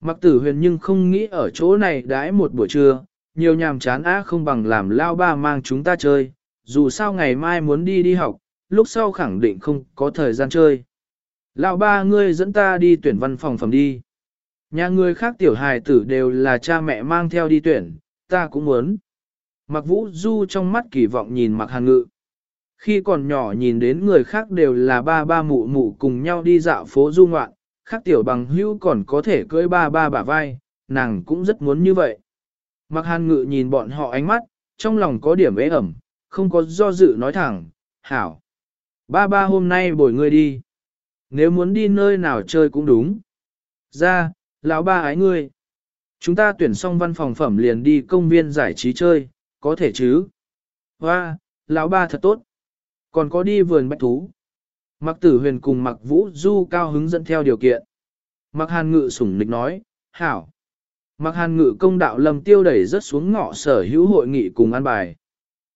Mặc tử huyền nhưng không nghĩ ở chỗ này đãi một buổi trưa, nhiều nhàm chán á không bằng làm lao ba mang chúng ta chơi, dù sao ngày mai muốn đi đi học, lúc sau khẳng định không có thời gian chơi. Lão ba ngươi dẫn ta đi tuyển văn phòng phẩm đi. Nhà người khác tiểu hài tử đều là cha mẹ mang theo đi tuyển, ta cũng muốn. Mặc vũ du trong mắt kỳ vọng nhìn mặc hàn ngự. Khi còn nhỏ nhìn đến người khác đều là ba ba mụ mụ cùng nhau đi dạo phố du ngoạn, khác tiểu bằng hữu còn có thể cưỡi ba ba bả vai, nàng cũng rất muốn như vậy. Mặc hàn ngự nhìn bọn họ ánh mắt, trong lòng có điểm ế ẩm, không có do dự nói thẳng, hảo. Ba ba hôm nay bồi ngươi đi. Nếu muốn đi nơi nào chơi cũng đúng. Ra, lão ba ái ngươi. Chúng ta tuyển xong văn phòng phẩm liền đi công viên giải trí chơi, có thể chứ? Hoa, lão ba thật tốt. Còn có đi vườn bách thú. Mặc tử huyền cùng mặc vũ du cao hứng dẫn theo điều kiện. Mặc hàn ngự sủng nịch nói, hảo. Mặc hàn ngự công đạo lầm tiêu đẩy rất xuống ngõ sở hữu hội nghị cùng ăn bài.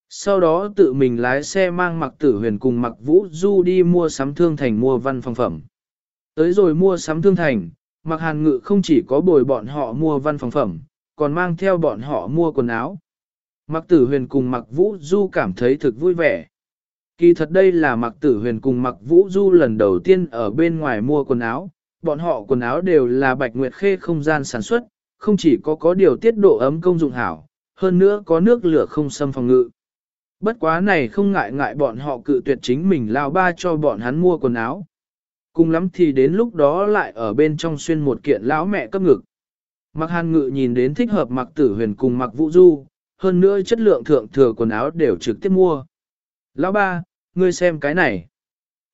Sau đó tự mình lái xe mang mặc tử huyền cùng mặc vũ du đi mua sắm thương thành mua văn phòng phẩm. Tới rồi mua sắm thương thành, mặc hàn ngự không chỉ có bồi bọn họ mua văn phòng phẩm, còn mang theo bọn họ mua quần áo. Mặc tử huyền cùng mặc vũ du cảm thấy thực vui vẻ. Kỳ thật đây là mặc tử huyền cùng mặc vũ du lần đầu tiên ở bên ngoài mua quần áo, bọn họ quần áo đều là bạch nguyệt khê không gian sản xuất, không chỉ có có điều tiết độ ấm công dụng hảo, hơn nữa có nước lửa không xâm phòng ngự. Bất quá này không ngại ngại bọn họ cự tuyệt chính mình lao ba cho bọn hắn mua quần áo. Cùng lắm thì đến lúc đó lại ở bên trong xuyên một kiện lão mẹ cấp ngực. Mặc hàn ngự nhìn đến thích hợp mặc tử huyền cùng mặc vũ du, hơn nữa chất lượng thượng thừa quần áo đều trực tiếp mua. Lão ba, ngươi xem cái này.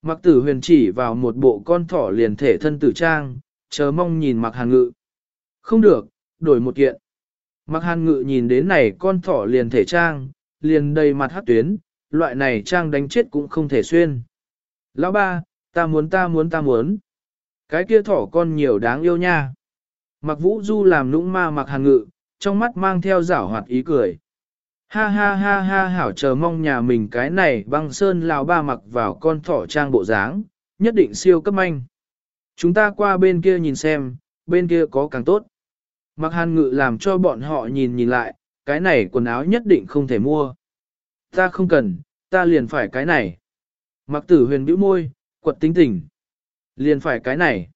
Mặc tử huyền chỉ vào một bộ con thỏ liền thể thân tử trang, chờ mong nhìn mặc hàn ngự. Không được, đổi một kiện. Mặc hàn ngự nhìn đến này con thỏ liền thể trang, liền đầy mặt hát tuyến, loại này trang đánh chết cũng không thể xuyên. Lão ba, ta muốn ta muốn ta muốn. Cái kia thỏ con nhiều đáng yêu nha. Mặc vũ du làm nũng ma mặc hàn ngự, trong mắt mang theo giảo hoạt ý cười. Ha ha ha ha hảo chờ mong nhà mình cái này băng sơn lão ba mặc vào con thỏ trang bộ dáng, nhất định siêu cấp anh. Chúng ta qua bên kia nhìn xem, bên kia có càng tốt. Mặc hàn ngự làm cho bọn họ nhìn nhìn lại, cái này quần áo nhất định không thể mua. Ta không cần, ta liền phải cái này. Mặc tử huyền bĩu môi, quật tính tình. Liền phải cái này.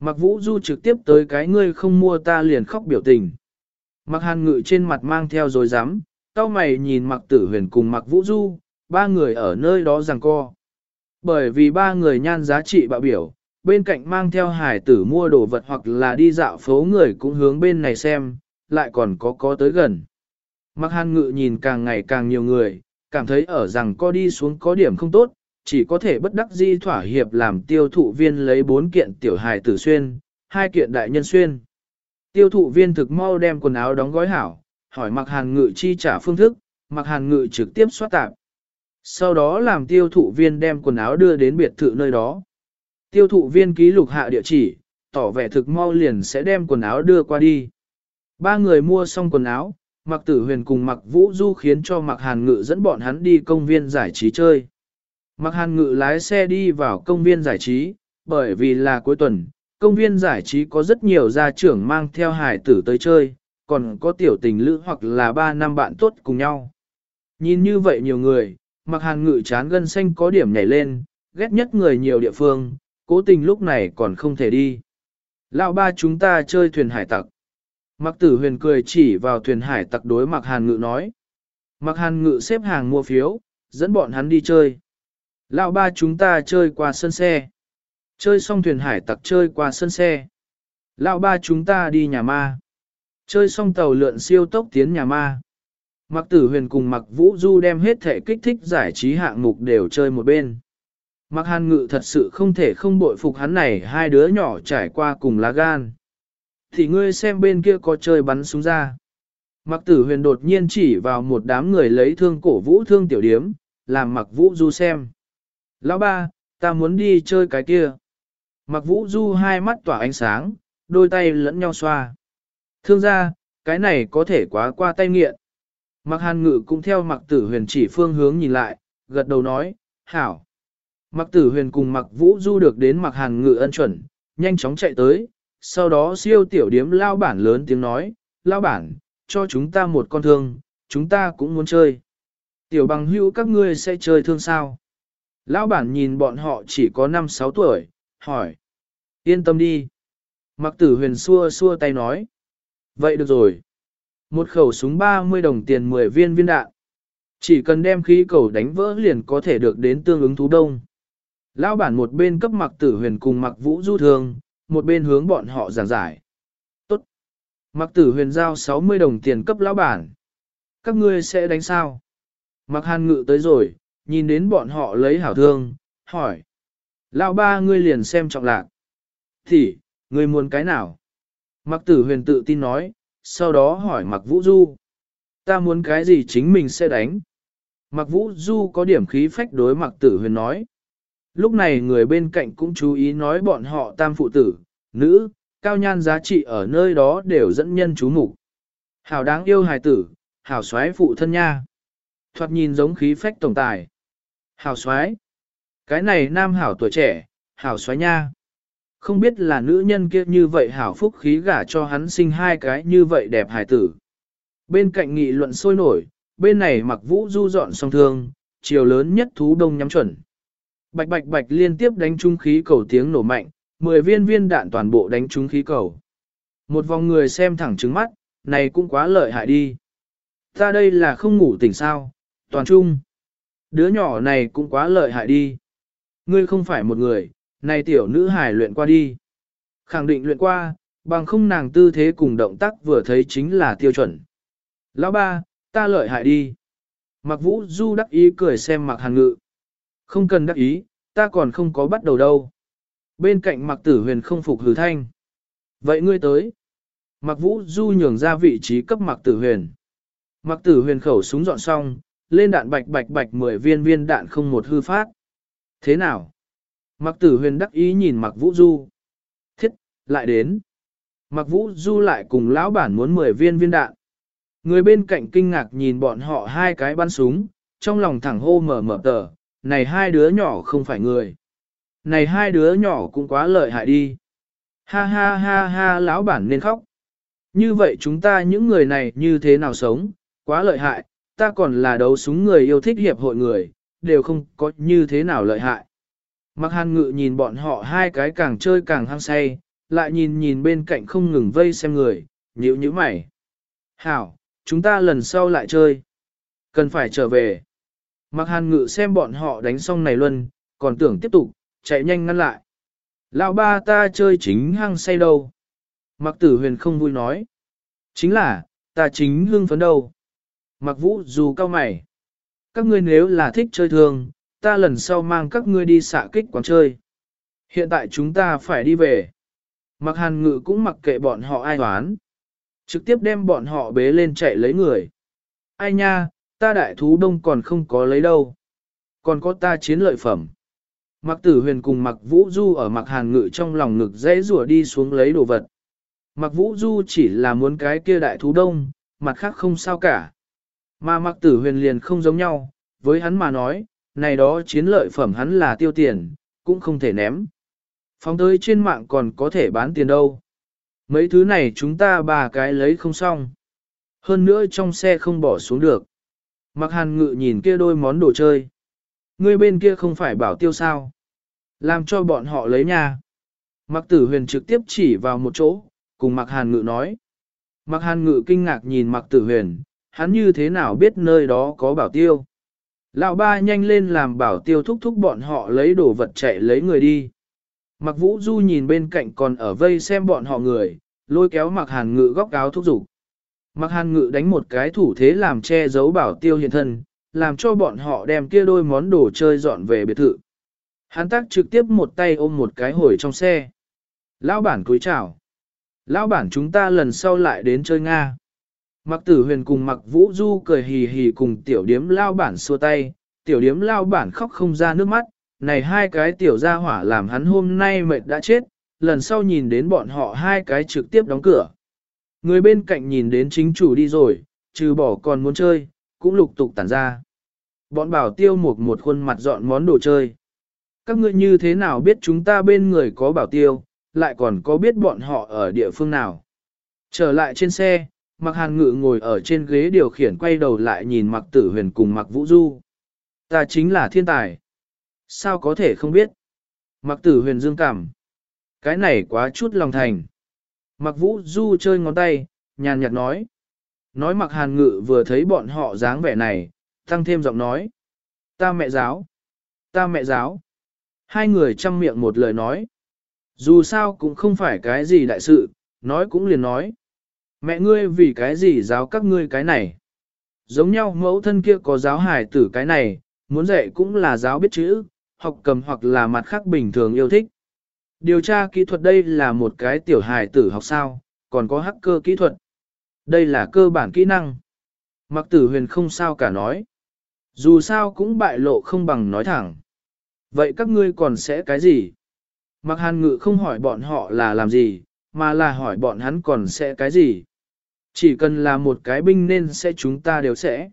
Mặc vũ du trực tiếp tới cái ngươi không mua ta liền khóc biểu tình. Mặc hàn ngự trên mặt mang theo rồi dám, tao mày nhìn mặc tử huyền cùng mặc vũ du, ba người ở nơi đó rằng co. Bởi vì ba người nhan giá trị bạo biểu, bên cạnh mang theo hải tử mua đồ vật hoặc là đi dạo phố người cũng hướng bên này xem, lại còn có có tới gần. Mặc hàn ngự nhìn càng ngày càng nhiều người, cảm thấy ở rằng co đi xuống có điểm không tốt, chỉ có thể bất đắc di thỏa hiệp làm tiêu thụ viên lấy bốn kiện tiểu hài tử xuyên, hai kiện đại nhân xuyên. Tiêu thụ viên thực mau đem quần áo đóng gói hảo, hỏi mặc hàn ngự chi trả phương thức, mặc hàn ngự trực tiếp soát tạp. Sau đó làm tiêu thụ viên đem quần áo đưa đến biệt thự nơi đó. Tiêu thụ viên ký lục hạ địa chỉ, tỏ vẻ thực mau liền sẽ đem quần áo đưa qua đi. Ba người mua xong quần áo, Mặc tử huyền cùng mặc vũ du khiến cho mặc hàn ngự dẫn bọn hắn đi công viên giải trí chơi. Mặc hàn ngự lái xe đi vào công viên giải trí, bởi vì là cuối tuần, công viên giải trí có rất nhiều gia trưởng mang theo hải tử tới chơi, còn có tiểu tình lữ hoặc là ba năm bạn tốt cùng nhau. Nhìn như vậy nhiều người, mặc hàn ngự chán gân xanh có điểm nhảy lên, ghét nhất người nhiều địa phương, cố tình lúc này còn không thể đi. Lão ba chúng ta chơi thuyền hải tặc. Mặc tử huyền cười chỉ vào thuyền hải tặc đối mặc hàn ngự nói. Mặc hàn ngự xếp hàng mua phiếu, dẫn bọn hắn đi chơi. Lão ba chúng ta chơi qua sân xe. Chơi xong thuyền hải tặc chơi qua sân xe. Lão ba chúng ta đi nhà ma. Chơi xong tàu lượn siêu tốc tiến nhà ma. Mặc tử huyền cùng mặc vũ du đem hết thể kích thích giải trí hạng mục đều chơi một bên. Mặc hàn ngự thật sự không thể không bội phục hắn này hai đứa nhỏ trải qua cùng lá gan. Thì ngươi xem bên kia có chơi bắn súng ra. Mặc tử huyền đột nhiên chỉ vào một đám người lấy thương cổ vũ thương tiểu điếm, làm mặc vũ du xem. Lão ba, ta muốn đi chơi cái kia. Mặc vũ du hai mắt tỏa ánh sáng, đôi tay lẫn nhau xoa. Thương ra, cái này có thể quá qua tay nghiện. Mặc hàn ngự cũng theo mặc tử huyền chỉ phương hướng nhìn lại, gật đầu nói, hảo. Mặc tử huyền cùng mặc vũ du được đến mặc hàn ngự ân chuẩn, nhanh chóng chạy tới, sau đó siêu tiểu điếm lao bản lớn tiếng nói, lao bản, cho chúng ta một con thương, chúng ta cũng muốn chơi. Tiểu bằng hữu các ngươi sẽ chơi thương sao? Lão bản nhìn bọn họ chỉ có 5-6 tuổi, hỏi. Yên tâm đi. Mặc tử huyền xua xua tay nói. Vậy được rồi. Một khẩu súng 30 đồng tiền 10 viên viên đạn. Chỉ cần đem khí cầu đánh vỡ liền có thể được đến tương ứng thú đông. Lão bản một bên cấp mặc tử huyền cùng mặc vũ du thường, một bên hướng bọn họ giảng giải. Tốt. Mặc tử huyền giao 60 đồng tiền cấp lão bản. Các ngươi sẽ đánh sao? Mặc hàn ngự tới rồi, nhìn đến bọn họ lấy hảo thương, hỏi. Lão ba ngươi liền xem trọng lạc. Thì, ngươi muốn cái nào? Mặc tử huyền tự tin nói, sau đó hỏi mặc vũ du. Ta muốn cái gì chính mình sẽ đánh. Mặc vũ du có điểm khí phách đối mặc tử huyền nói. Lúc này người bên cạnh cũng chú ý nói bọn họ tam phụ tử, nữ, cao nhan giá trị ở nơi đó đều dẫn nhân chú mục Hảo đáng yêu hài tử, hảo xoái phụ thân nha. Thoạt nhìn giống khí phách tổng tài. Hảo xoái. Cái này nam hảo tuổi trẻ, hảo xoái nha. Không biết là nữ nhân kia như vậy hảo phúc khí gả cho hắn sinh hai cái như vậy đẹp hài tử. Bên cạnh nghị luận sôi nổi, bên này mặc vũ du dọn song thương, chiều lớn nhất thú đông nhắm chuẩn. Bạch bạch bạch liên tiếp đánh trung khí cầu tiếng nổ mạnh, 10 viên viên đạn toàn bộ đánh trúng khí cầu. Một vòng người xem thẳng trứng mắt, này cũng quá lợi hại đi. Ta đây là không ngủ tỉnh sao, toàn trung. Đứa nhỏ này cũng quá lợi hại đi. Ngươi không phải một người, này tiểu nữ hải luyện qua đi. Khẳng định luyện qua, bằng không nàng tư thế cùng động tác vừa thấy chính là tiêu chuẩn. Lão ba, ta lợi hại đi. Mặc vũ du đắc ý cười xem mặc hàn ngự. Không cần đắc ý, ta còn không có bắt đầu đâu. Bên cạnh mặc tử huyền không phục hừ thanh. Vậy ngươi tới. Mặc vũ du nhường ra vị trí cấp mặc tử huyền. Mặc tử huyền khẩu súng dọn xong, lên đạn bạch bạch bạch 10 viên viên đạn không một hư phát. Thế nào? Mặc tử huyền đắc ý nhìn mặc vũ du. Thiết, lại đến. Mặc vũ du lại cùng lão bản muốn 10 viên viên đạn. Người bên cạnh kinh ngạc nhìn bọn họ hai cái bắn súng, trong lòng thẳng hô mở mở tờ, này hai đứa nhỏ không phải người. Này hai đứa nhỏ cũng quá lợi hại đi. Ha ha ha ha lão bản nên khóc. Như vậy chúng ta những người này như thế nào sống, quá lợi hại, ta còn là đấu súng người yêu thích hiệp hội người, đều không có như thế nào lợi hại. Mặc hàn ngự nhìn bọn họ hai cái càng chơi càng hăng say, lại nhìn nhìn bên cạnh không ngừng vây xem người, nhíu nhíu mày. Hảo, chúng ta lần sau lại chơi. Cần phải trở về. Mặc hàn ngự xem bọn họ đánh xong này luôn, còn tưởng tiếp tục, chạy nhanh ngăn lại. Lão ba ta chơi chính hăng say đâu. Mặc tử huyền không vui nói. Chính là, ta chính hưng phấn đâu. Mặc vũ dù cao mày. Các ngươi nếu là thích chơi thường, ta lần sau mang các ngươi đi xạ kích quán chơi. Hiện tại chúng ta phải đi về. Mặc hàn ngự cũng mặc kệ bọn họ ai toán. Trực tiếp đem bọn họ bế lên chạy lấy người. Ai nha, ta đại thú đông còn không có lấy đâu. Còn có ta chiến lợi phẩm. Mặc tử huyền cùng mặc vũ du ở mặc hàn ngự trong lòng ngực dễ rủa đi xuống lấy đồ vật. Mặc vũ du chỉ là muốn cái kia đại thú đông, mặt khác không sao cả. Mà mặc tử huyền liền không giống nhau, với hắn mà nói, này đó chiến lợi phẩm hắn là tiêu tiền, cũng không thể ném. Phóng tới trên mạng còn có thể bán tiền đâu. Mấy thứ này chúng ta ba cái lấy không xong. Hơn nữa trong xe không bỏ xuống được. Mặc hàn ngự nhìn kia đôi món đồ chơi. Người bên kia không phải bảo tiêu sao. Làm cho bọn họ lấy nha. Mặc tử huyền trực tiếp chỉ vào một chỗ, cùng mặc hàn ngự nói. Mặc hàn ngự kinh ngạc nhìn mặc tử huyền, hắn như thế nào biết nơi đó có bảo tiêu. Lão ba nhanh lên làm bảo tiêu thúc thúc bọn họ lấy đồ vật chạy lấy người đi. Mặc vũ du nhìn bên cạnh còn ở vây xem bọn họ người, lôi kéo mặc hàn ngự góc áo thúc giục. Mặc hàn ngự đánh một cái thủ thế làm che giấu bảo tiêu hiện thân, làm cho bọn họ đem kia đôi món đồ chơi dọn về biệt thự. Hắn tác trực tiếp một tay ôm một cái hồi trong xe. Lão bản cúi chào. Lão bản chúng ta lần sau lại đến chơi Nga. Mặc tử huyền cùng mặc vũ du cười hì hì cùng tiểu điếm lao bản xua tay, tiểu điếm lao bản khóc không ra nước mắt, này hai cái tiểu gia hỏa làm hắn hôm nay mệt đã chết, lần sau nhìn đến bọn họ hai cái trực tiếp đóng cửa. Người bên cạnh nhìn đến chính chủ đi rồi, trừ bỏ còn muốn chơi, cũng lục tục tản ra. Bọn bảo tiêu một một khuôn mặt dọn món đồ chơi. Các ngươi như thế nào biết chúng ta bên người có bảo tiêu, lại còn có biết bọn họ ở địa phương nào. Trở lại trên xe, Mạc Hàn Ngự ngồi ở trên ghế điều khiển quay đầu lại nhìn Mạc Tử Huyền cùng Mạc Vũ Du. Ta chính là thiên tài. Sao có thể không biết? Mạc Tử Huyền dương cảm. Cái này quá chút lòng thành. Mạc Vũ Du chơi ngón tay, nhàn nhạt nói. Nói Mạc Hàn Ngự vừa thấy bọn họ dáng vẻ này, tăng thêm giọng nói. Ta mẹ giáo. Ta mẹ giáo. Hai người chăm miệng một lời nói. Dù sao cũng không phải cái gì đại sự, nói cũng liền nói. Mẹ ngươi vì cái gì giáo các ngươi cái này? Giống nhau mẫu thân kia có giáo hài tử cái này, muốn dạy cũng là giáo biết chữ, học cầm hoặc là mặt khác bình thường yêu thích. Điều tra kỹ thuật đây là một cái tiểu hài tử học sao, còn có hacker kỹ thuật. Đây là cơ bản kỹ năng. Mặc tử huyền không sao cả nói. Dù sao cũng bại lộ không bằng nói thẳng. Vậy các ngươi còn sẽ cái gì? Mặc hàn ngự không hỏi bọn họ là làm gì, mà là hỏi bọn hắn còn sẽ cái gì. Chỉ cần là một cái binh nên sẽ chúng ta đều sẽ.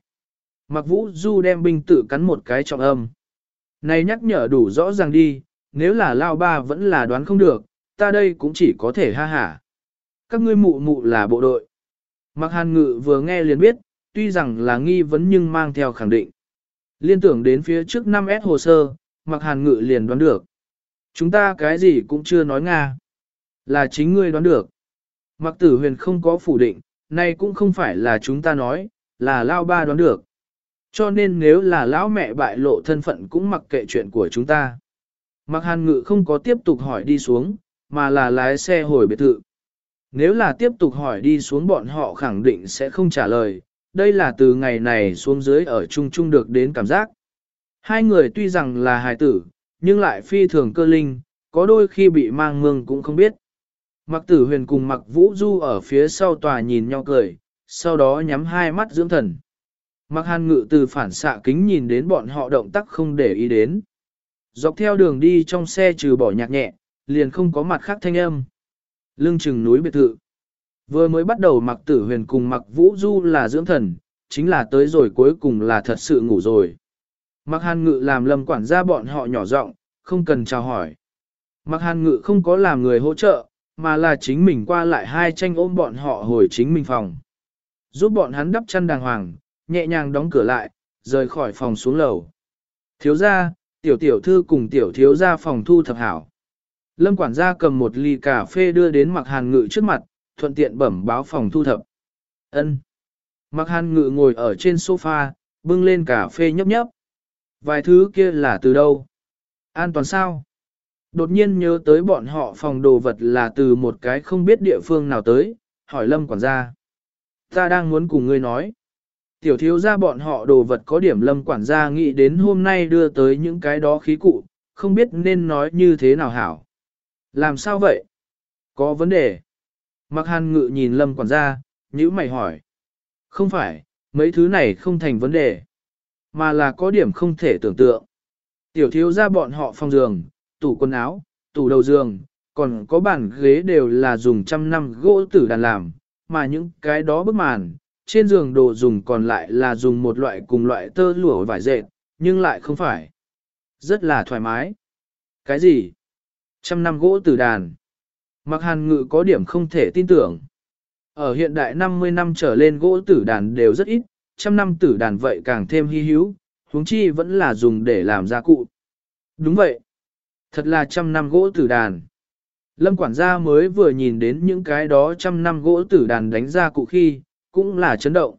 Mặc vũ du đem binh tử cắn một cái trọng âm. Này nhắc nhở đủ rõ ràng đi, nếu là lao ba vẫn là đoán không được, ta đây cũng chỉ có thể ha hả. Các ngươi mụ mụ là bộ đội. Mặc hàn ngự vừa nghe liền biết, tuy rằng là nghi vấn nhưng mang theo khẳng định. Liên tưởng đến phía trước 5S hồ sơ, mặc hàn ngự liền đoán được. Chúng ta cái gì cũng chưa nói Nga. Là chính ngươi đoán được. Mặc tử huyền không có phủ định, nay cũng không phải là chúng ta nói, là lao ba đoán được. Cho nên nếu là lão mẹ bại lộ thân phận cũng mặc kệ chuyện của chúng ta. Mặc hàn ngự không có tiếp tục hỏi đi xuống, mà là lái xe hồi biệt thự. Nếu là tiếp tục hỏi đi xuống bọn họ khẳng định sẽ không trả lời, đây là từ ngày này xuống dưới ở chung chung được đến cảm giác. Hai người tuy rằng là hài tử, nhưng lại phi thường cơ linh, có đôi khi bị mang mương cũng không biết. Mặc tử huyền cùng mặc vũ du ở phía sau tòa nhìn nhau cười, sau đó nhắm hai mắt dưỡng thần. Mặc hàn ngự từ phản xạ kính nhìn đến bọn họ động tác không để ý đến. Dọc theo đường đi trong xe trừ bỏ nhạc nhẹ, liền không có mặt khác thanh âm. Lưng chừng núi biệt thự. Vừa mới bắt đầu mặc tử huyền cùng mặc vũ du là dưỡng thần, chính là tới rồi cuối cùng là thật sự ngủ rồi. Mặc hàn ngự làm lâm quản gia bọn họ nhỏ giọng, không cần chào hỏi. Mặc hàn ngự không có làm người hỗ trợ, mà là chính mình qua lại hai tranh ôm bọn họ hồi chính mình phòng. Giúp bọn hắn đắp chăn đàng hoàng, nhẹ nhàng đóng cửa lại, rời khỏi phòng xuống lầu. Thiếu gia, tiểu tiểu thư cùng tiểu thiếu gia phòng thu thập hảo. Lâm quản gia cầm một ly cà phê đưa đến mặc hàn ngự trước mặt, thuận tiện bẩm báo phòng thu thập. Ân. Mặc hàn ngự ngồi ở trên sofa, bưng lên cà phê nhấp nhấp. Vài thứ kia là từ đâu? An toàn sao? Đột nhiên nhớ tới bọn họ phòng đồ vật là từ một cái không biết địa phương nào tới, hỏi lâm quản gia. Ta đang muốn cùng ngươi nói. Tiểu thiếu ra bọn họ đồ vật có điểm lâm quản gia nghĩ đến hôm nay đưa tới những cái đó khí cụ, không biết nên nói như thế nào hảo. Làm sao vậy? Có vấn đề. Mặc hàn ngự nhìn lâm quản gia, nhữ mày hỏi. Không phải, mấy thứ này không thành vấn đề, mà là có điểm không thể tưởng tượng. Tiểu thiếu ra bọn họ phòng giường, tủ quần áo, tủ đầu giường, còn có bàn ghế đều là dùng trăm năm gỗ tử đàn làm, mà những cái đó bức màn, trên giường đồ dùng còn lại là dùng một loại cùng loại tơ lụa vải dệt, nhưng lại không phải. Rất là thoải mái. Cái gì? Trăm năm gỗ tử đàn. Mặc hàn ngự có điểm không thể tin tưởng. Ở hiện đại 50 năm trở lên gỗ tử đàn đều rất ít, trăm năm tử đàn vậy càng thêm hy hữu, huống chi vẫn là dùng để làm gia cụ. Đúng vậy. Thật là trăm năm gỗ tử đàn. Lâm quản gia mới vừa nhìn đến những cái đó trăm năm gỗ tử đàn đánh ra cụ khi, cũng là chấn động.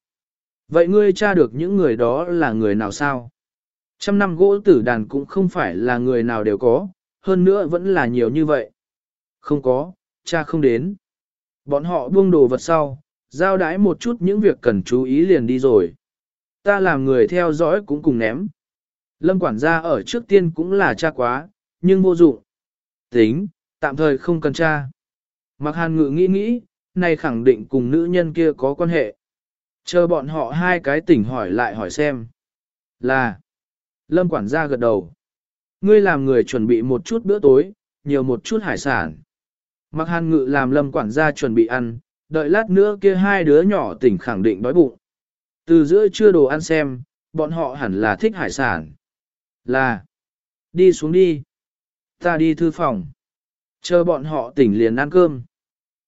Vậy ngươi tra được những người đó là người nào sao? Trăm năm gỗ tử đàn cũng không phải là người nào đều có, hơn nữa vẫn là nhiều như vậy. Không có, cha không đến. Bọn họ buông đồ vật sau, giao đái một chút những việc cần chú ý liền đi rồi. Ta làm người theo dõi cũng cùng ném. Lâm quản gia ở trước tiên cũng là cha quá, nhưng vô dụng. Tính, tạm thời không cần cha. Mặc hàn ngự nghĩ nghĩ, này khẳng định cùng nữ nhân kia có quan hệ. Chờ bọn họ hai cái tỉnh hỏi lại hỏi xem. Là, lâm quản gia gật đầu. Ngươi làm người chuẩn bị một chút bữa tối, nhiều một chút hải sản. Mặc hàn ngự làm lâm quản gia chuẩn bị ăn, đợi lát nữa kia hai đứa nhỏ tỉnh khẳng định đói bụng. Từ giữa trưa đồ ăn xem, bọn họ hẳn là thích hải sản. Là, đi xuống đi. Ta đi thư phòng. Chờ bọn họ tỉnh liền ăn cơm.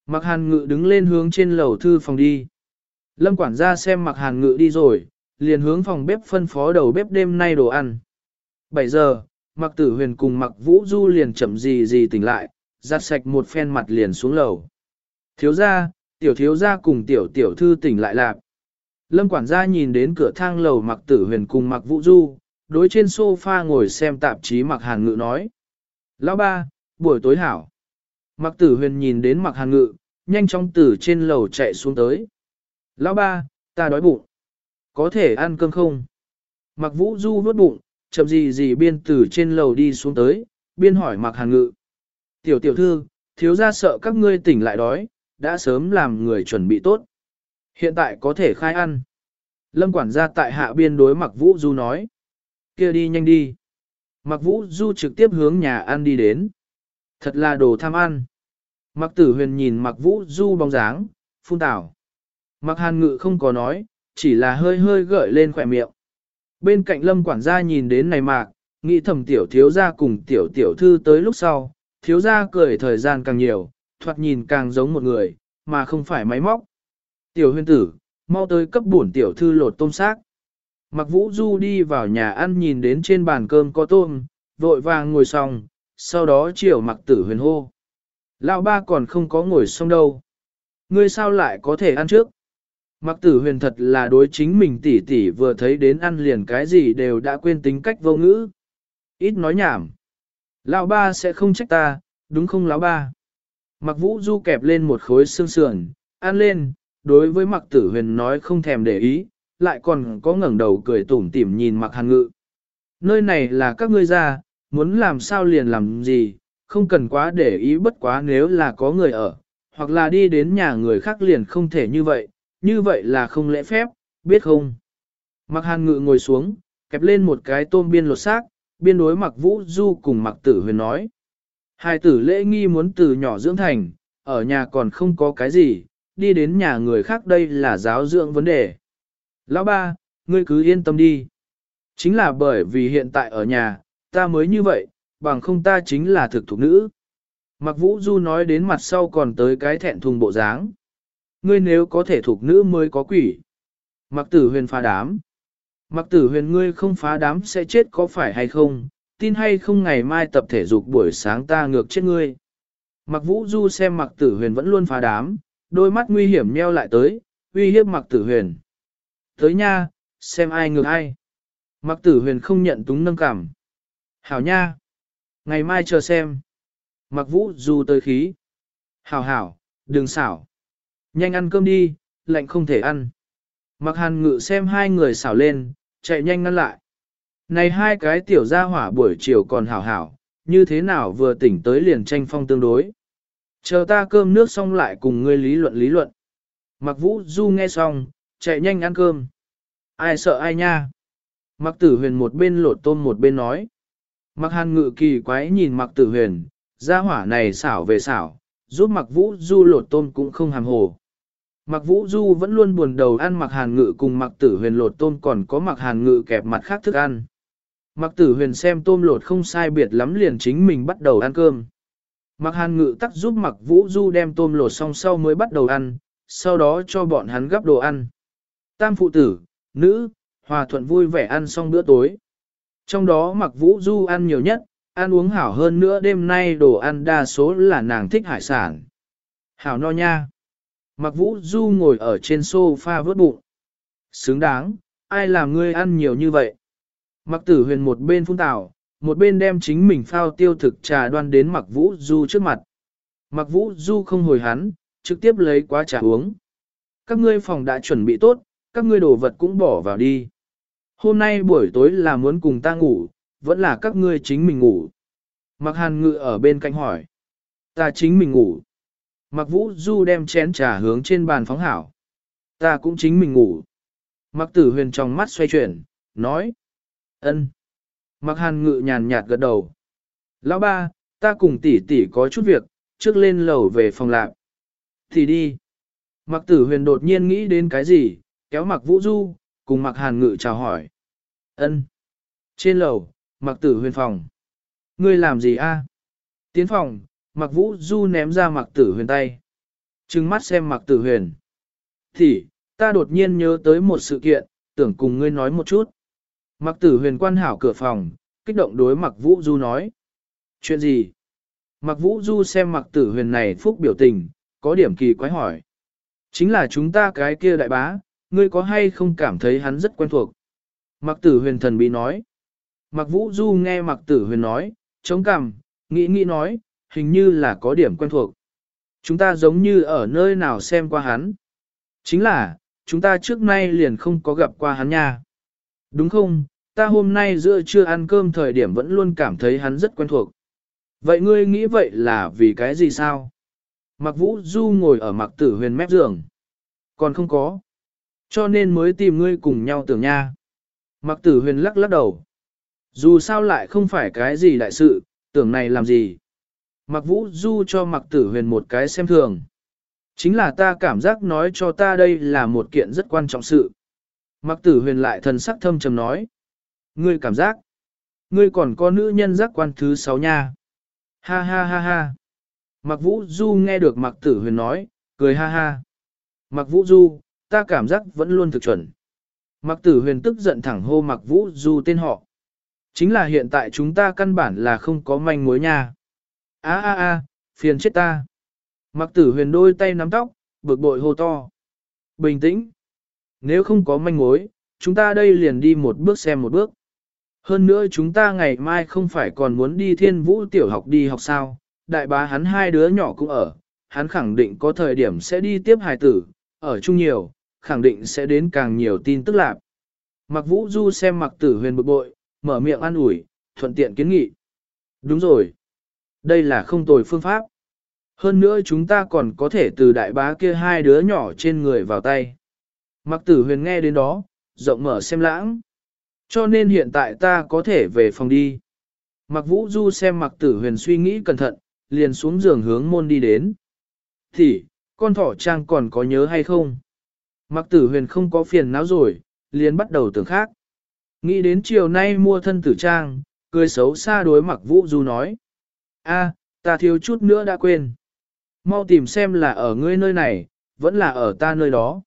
Mặc hàn ngự đứng lên hướng trên lầu thư phòng đi. Lâm quản gia xem mặc hàn ngự đi rồi, liền hướng phòng bếp phân phó đầu bếp đêm nay đồ ăn. 7 giờ, mặc tử huyền cùng mặc vũ du liền chậm gì gì tỉnh lại, giặt sạch một phen mặt liền xuống lầu. Thiếu gia, tiểu thiếu gia cùng tiểu tiểu thư tỉnh lại lạp. Lâm quản gia nhìn đến cửa thang lầu mặc tử huyền cùng mặc vũ du, đối trên sofa ngồi xem tạp chí mặc hàn ngự nói. Lão ba, buổi tối hảo. Mặc tử huyền nhìn đến mặc hàn ngự, nhanh chóng từ trên lầu chạy xuống tới. Lão ba, ta đói bụng. Có thể ăn cơm không? Mặc vũ du vớt bụng, chậm gì gì biên từ trên lầu đi xuống tới, biên hỏi mặc hàn ngự. Tiểu tiểu thư, thiếu gia sợ các ngươi tỉnh lại đói, đã sớm làm người chuẩn bị tốt. Hiện tại có thể khai ăn. Lâm quản gia tại hạ biên đối mặc vũ du nói. kia đi nhanh đi. Mặc vũ du trực tiếp hướng nhà ăn đi đến. Thật là đồ tham ăn. Mặc tử huyền nhìn mặc vũ du bóng dáng, phun tảo. Mặc hàn ngự không có nói, chỉ là hơi hơi gợi lên khỏe miệng. Bên cạnh lâm quản gia nhìn đến này mạc, nghĩ thầm tiểu thiếu gia cùng tiểu tiểu thư tới lúc sau, thiếu gia cười thời gian càng nhiều, thoạt nhìn càng giống một người, mà không phải máy móc. Tiểu huyền tử, mau tới cấp bổn tiểu thư lột tôm xác. Mặc vũ du đi vào nhà ăn nhìn đến trên bàn cơm có tôm, vội vàng ngồi xong, sau đó chiều mặc tử huyền hô. Lão ba còn không có ngồi xong đâu. Ngươi sao lại có thể ăn trước? Mặc tử huyền thật là đối chính mình tỉ tỉ vừa thấy đến ăn liền cái gì đều đã quên tính cách vô ngữ. Ít nói nhảm. Lão ba sẽ không trách ta, đúng không lão ba? Mặc vũ du kẹp lên một khối xương sườn, ăn lên, đối với mặc tử huyền nói không thèm để ý, lại còn có ngẩng đầu cười tủm tỉm nhìn mặc hàn ngự. Nơi này là các ngươi ra, muốn làm sao liền làm gì, không cần quá để ý bất quá nếu là có người ở, hoặc là đi đến nhà người khác liền không thể như vậy, như vậy là không lễ phép, biết không? Mặc hàn ngự ngồi xuống, kẹp lên một cái tôm biên lột xác, biên đối mặc vũ du cùng mặc tử huyền nói. Hai tử lễ nghi muốn từ nhỏ dưỡng thành, ở nhà còn không có cái gì, đi đến nhà người khác đây là giáo dưỡng vấn đề. Lão ba, ngươi cứ yên tâm đi. Chính là bởi vì hiện tại ở nhà, ta mới như vậy, bằng không ta chính là thực thục nữ. Mặc vũ du nói đến mặt sau còn tới cái thẹn thùng bộ dáng. Ngươi nếu có thể thục nữ mới có quỷ. Mặc tử huyền phá đám. Mặc tử huyền ngươi không phá đám sẽ chết có phải hay không, tin hay không ngày mai tập thể dục buổi sáng ta ngược chết ngươi. Mặc vũ du xem mặc tử huyền vẫn luôn phá đám, đôi mắt nguy hiểm nheo lại tới, uy hiếp mặc tử huyền. Tới nha, xem ai ngược ai. Mặc tử huyền không nhận túng nâng cảm. Hảo nha. Ngày mai chờ xem. Mặc vũ du tới khí. Hảo hảo, đừng xảo. Nhanh ăn cơm đi, lạnh không thể ăn. Mặc hàn ngự xem hai người xảo lên, chạy nhanh ngăn lại. Này hai cái tiểu gia hỏa buổi chiều còn hảo hảo, như thế nào vừa tỉnh tới liền tranh phong tương đối. Chờ ta cơm nước xong lại cùng ngươi lý luận lý luận. Mặc vũ du nghe xong, chạy nhanh ăn cơm. Ai sợ ai nha. Mặc tử huyền một bên lột tôm một bên nói. Mặc hàn ngự kỳ quái nhìn mặc tử huyền, gia hỏa này xảo về xảo, giúp mặc vũ du lột tôm cũng không hàm hồ. Mặc vũ du vẫn luôn buồn đầu ăn mặc hàn ngự cùng mặc tử huyền lột tôm còn có mặc hàn ngự kẹp mặt khác thức ăn. Mặc tử huyền xem tôm lột không sai biệt lắm liền chính mình bắt đầu ăn cơm. Mặc hàn ngự tắc giúp mặc vũ du đem tôm lột xong sau mới bắt đầu ăn, sau đó cho bọn hắn gắp đồ ăn. Tam phụ tử, nữ, hòa thuận vui vẻ ăn xong bữa tối. Trong đó mặc vũ du ăn nhiều nhất, ăn uống hảo hơn nữa đêm nay đồ ăn đa số là nàng thích hải sản. Hảo no nha. Mặc vũ du ngồi ở trên sofa vớt bụng. Xứng đáng, ai làm ngươi ăn nhiều như vậy? Mặc tử huyền một bên phun tảo, một bên đem chính mình phao tiêu thực trà đoan đến mặc vũ du trước mặt. Mặc vũ du không hồi hắn, trực tiếp lấy quá trà uống. Các ngươi phòng đã chuẩn bị tốt, các ngươi đồ vật cũng bỏ vào đi. Hôm nay buổi tối là muốn cùng ta ngủ, vẫn là các ngươi chính mình ngủ. Mặc hàn ngự ở bên cạnh hỏi. Ta chính mình ngủ. Mặc vũ du đem chén trà hướng trên bàn phóng hảo. Ta cũng chính mình ngủ. Mặc tử huyền trong mắt xoay chuyển, nói. ân. Mặc hàn ngự nhàn nhạt gật đầu. Lão ba, ta cùng tỷ tỷ có chút việc, trước lên lầu về phòng lạc. Thì đi. Mặc tử huyền đột nhiên nghĩ đến cái gì, kéo mặc vũ du, cùng mặc hàn ngự chào hỏi. ân. Trên lầu, mặc tử huyền phòng. Ngươi làm gì a? Tiến phòng, mặc vũ du ném ra mặc tử huyền tay. Trừng mắt xem mặc tử huyền. Thì, ta đột nhiên nhớ tới một sự kiện, tưởng cùng ngươi nói một chút. Mặc tử huyền quan hảo cửa phòng, kích động đối mặc vũ du nói. Chuyện gì? Mặc vũ du xem mặc tử huyền này phúc biểu tình, có điểm kỳ quái hỏi. Chính là chúng ta cái kia đại bá, ngươi có hay không cảm thấy hắn rất quen thuộc? Mặc tử huyền thần bí nói. Mặc vũ du nghe mặc tử huyền nói, chống cằm, nghĩ nghĩ nói, hình như là có điểm quen thuộc. Chúng ta giống như ở nơi nào xem qua hắn. Chính là, chúng ta trước nay liền không có gặp qua hắn nha. Đúng không, ta hôm nay giữa trưa ăn cơm thời điểm vẫn luôn cảm thấy hắn rất quen thuộc. Vậy ngươi nghĩ vậy là vì cái gì sao? Mặc vũ du ngồi ở mặc tử huyền mép giường. Còn không có. Cho nên mới tìm ngươi cùng nhau tưởng nha. Mặc tử huyền lắc lắc đầu. Dù sao lại không phải cái gì đại sự, tưởng này làm gì. Mặc vũ du cho mặc tử huyền một cái xem thường. Chính là ta cảm giác nói cho ta đây là một kiện rất quan trọng sự. Mặc tử huyền lại thần sắc thâm trầm nói. Ngươi cảm giác. Ngươi còn có nữ nhân giác quan thứ sáu nha. Ha ha ha ha. Mặc vũ du nghe được mặc tử huyền nói, cười ha ha. Mặc vũ du, ta cảm giác vẫn luôn thực chuẩn. Mặc tử huyền tức giận thẳng hô mặc vũ du tên họ. Chính là hiện tại chúng ta căn bản là không có manh mối nha. A a a, phiền chết ta. Mặc tử huyền đôi tay nắm tóc, bực bội hô to. Bình tĩnh. Nếu không có manh mối, chúng ta đây liền đi một bước xem một bước. Hơn nữa chúng ta ngày mai không phải còn muốn đi thiên vũ tiểu học đi học sao, đại bá hắn hai đứa nhỏ cũng ở, hắn khẳng định có thời điểm sẽ đi tiếp hài tử, ở chung nhiều, khẳng định sẽ đến càng nhiều tin tức lạc. Mặc vũ du xem mặc tử huyền bực bội, mở miệng an ủi, thuận tiện kiến nghị. Đúng rồi. Đây là không tồi phương pháp. Hơn nữa chúng ta còn có thể từ đại bá kia hai đứa nhỏ trên người vào tay. Mặc tử huyền nghe đến đó, rộng mở xem lãng. Cho nên hiện tại ta có thể về phòng đi. Mặc vũ du xem mặc tử huyền suy nghĩ cẩn thận, liền xuống giường hướng môn đi đến. Thì, con thỏ trang còn có nhớ hay không? Mặc tử huyền không có phiền não rồi, liền bắt đầu tưởng khác. Nghĩ đến chiều nay mua thân tử trang, cười xấu xa đối mặc vũ du nói. a ta thiếu chút nữa đã quên. Mau tìm xem là ở ngươi nơi này, vẫn là ở ta nơi đó.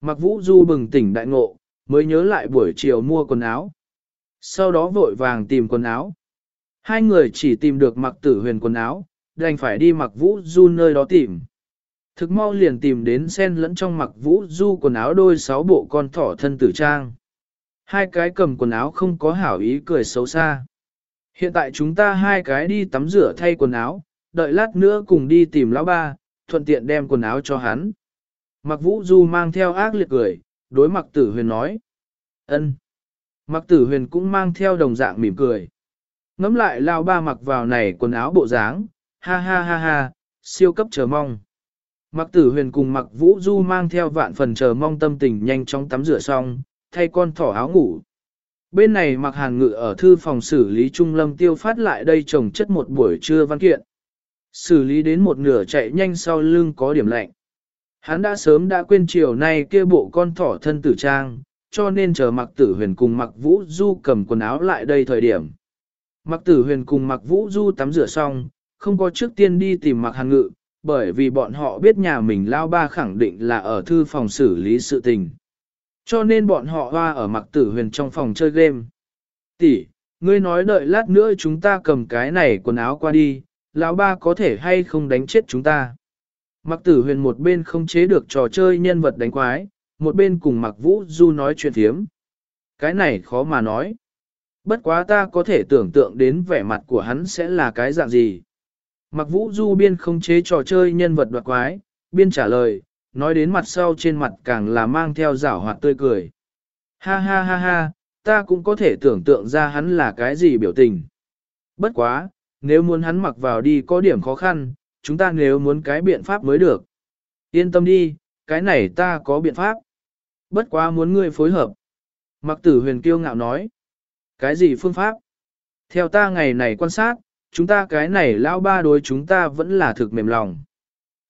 Mặc vũ du bừng tỉnh đại ngộ, mới nhớ lại buổi chiều mua quần áo. Sau đó vội vàng tìm quần áo. Hai người chỉ tìm được mặc tử huyền quần áo, đành phải đi mặc vũ du nơi đó tìm. Thực mau liền tìm đến sen lẫn trong mặc vũ du quần áo đôi sáu bộ con thỏ thân tử trang. Hai cái cầm quần áo không có hảo ý cười xấu xa. Hiện tại chúng ta hai cái đi tắm rửa thay quần áo, đợi lát nữa cùng đi tìm lão ba, thuận tiện đem quần áo cho hắn. Mặc vũ du mang theo ác liệt cười, đối mặc tử huyền nói. ân. Mặc tử huyền cũng mang theo đồng dạng mỉm cười. Ngắm lại lao ba mặc vào này quần áo bộ dáng, ha ha ha ha, siêu cấp chờ mong. Mặc tử huyền cùng mặc vũ du mang theo vạn phần chờ mong tâm tình nhanh chóng tắm rửa xong, thay con thỏ áo ngủ. Bên này mặc hàn ngự ở thư phòng xử lý trung lâm tiêu phát lại đây trồng chất một buổi trưa văn kiện. Xử lý đến một nửa chạy nhanh sau lưng có điểm lạnh. Hắn đã sớm đã quên chiều nay kia bộ con thỏ thân tử trang, cho nên chờ mặc tử huyền cùng mặc vũ du cầm quần áo lại đây thời điểm. Mặc tử huyền cùng mặc vũ du tắm rửa xong, không có trước tiên đi tìm mặc hàn ngự, bởi vì bọn họ biết nhà mình lao ba khẳng định là ở thư phòng xử lý sự tình. Cho nên bọn họ hoa ở mặc tử huyền trong phòng chơi game. Tỷ, ngươi nói đợi lát nữa chúng ta cầm cái này quần áo qua đi, lão ba có thể hay không đánh chết chúng ta. Mặc tử huyền một bên không chế được trò chơi nhân vật đánh quái, một bên cùng mặc vũ du nói chuyện thiếm. Cái này khó mà nói. Bất quá ta có thể tưởng tượng đến vẻ mặt của hắn sẽ là cái dạng gì. Mặc vũ du biên không chế trò chơi nhân vật đoạt quái, biên trả lời, nói đến mặt sau trên mặt càng là mang theo rảo hoạt tươi cười. Ha ha ha ha, ta cũng có thể tưởng tượng ra hắn là cái gì biểu tình. Bất quá, nếu muốn hắn mặc vào đi có điểm khó khăn, chúng ta nếu muốn cái biện pháp mới được. Yên tâm đi, cái này ta có biện pháp. Bất quá muốn ngươi phối hợp. Mặc tử huyền kiêu ngạo nói. Cái gì phương pháp? Theo ta ngày này quan sát, chúng ta cái này lão ba đối chúng ta vẫn là thực mềm lòng.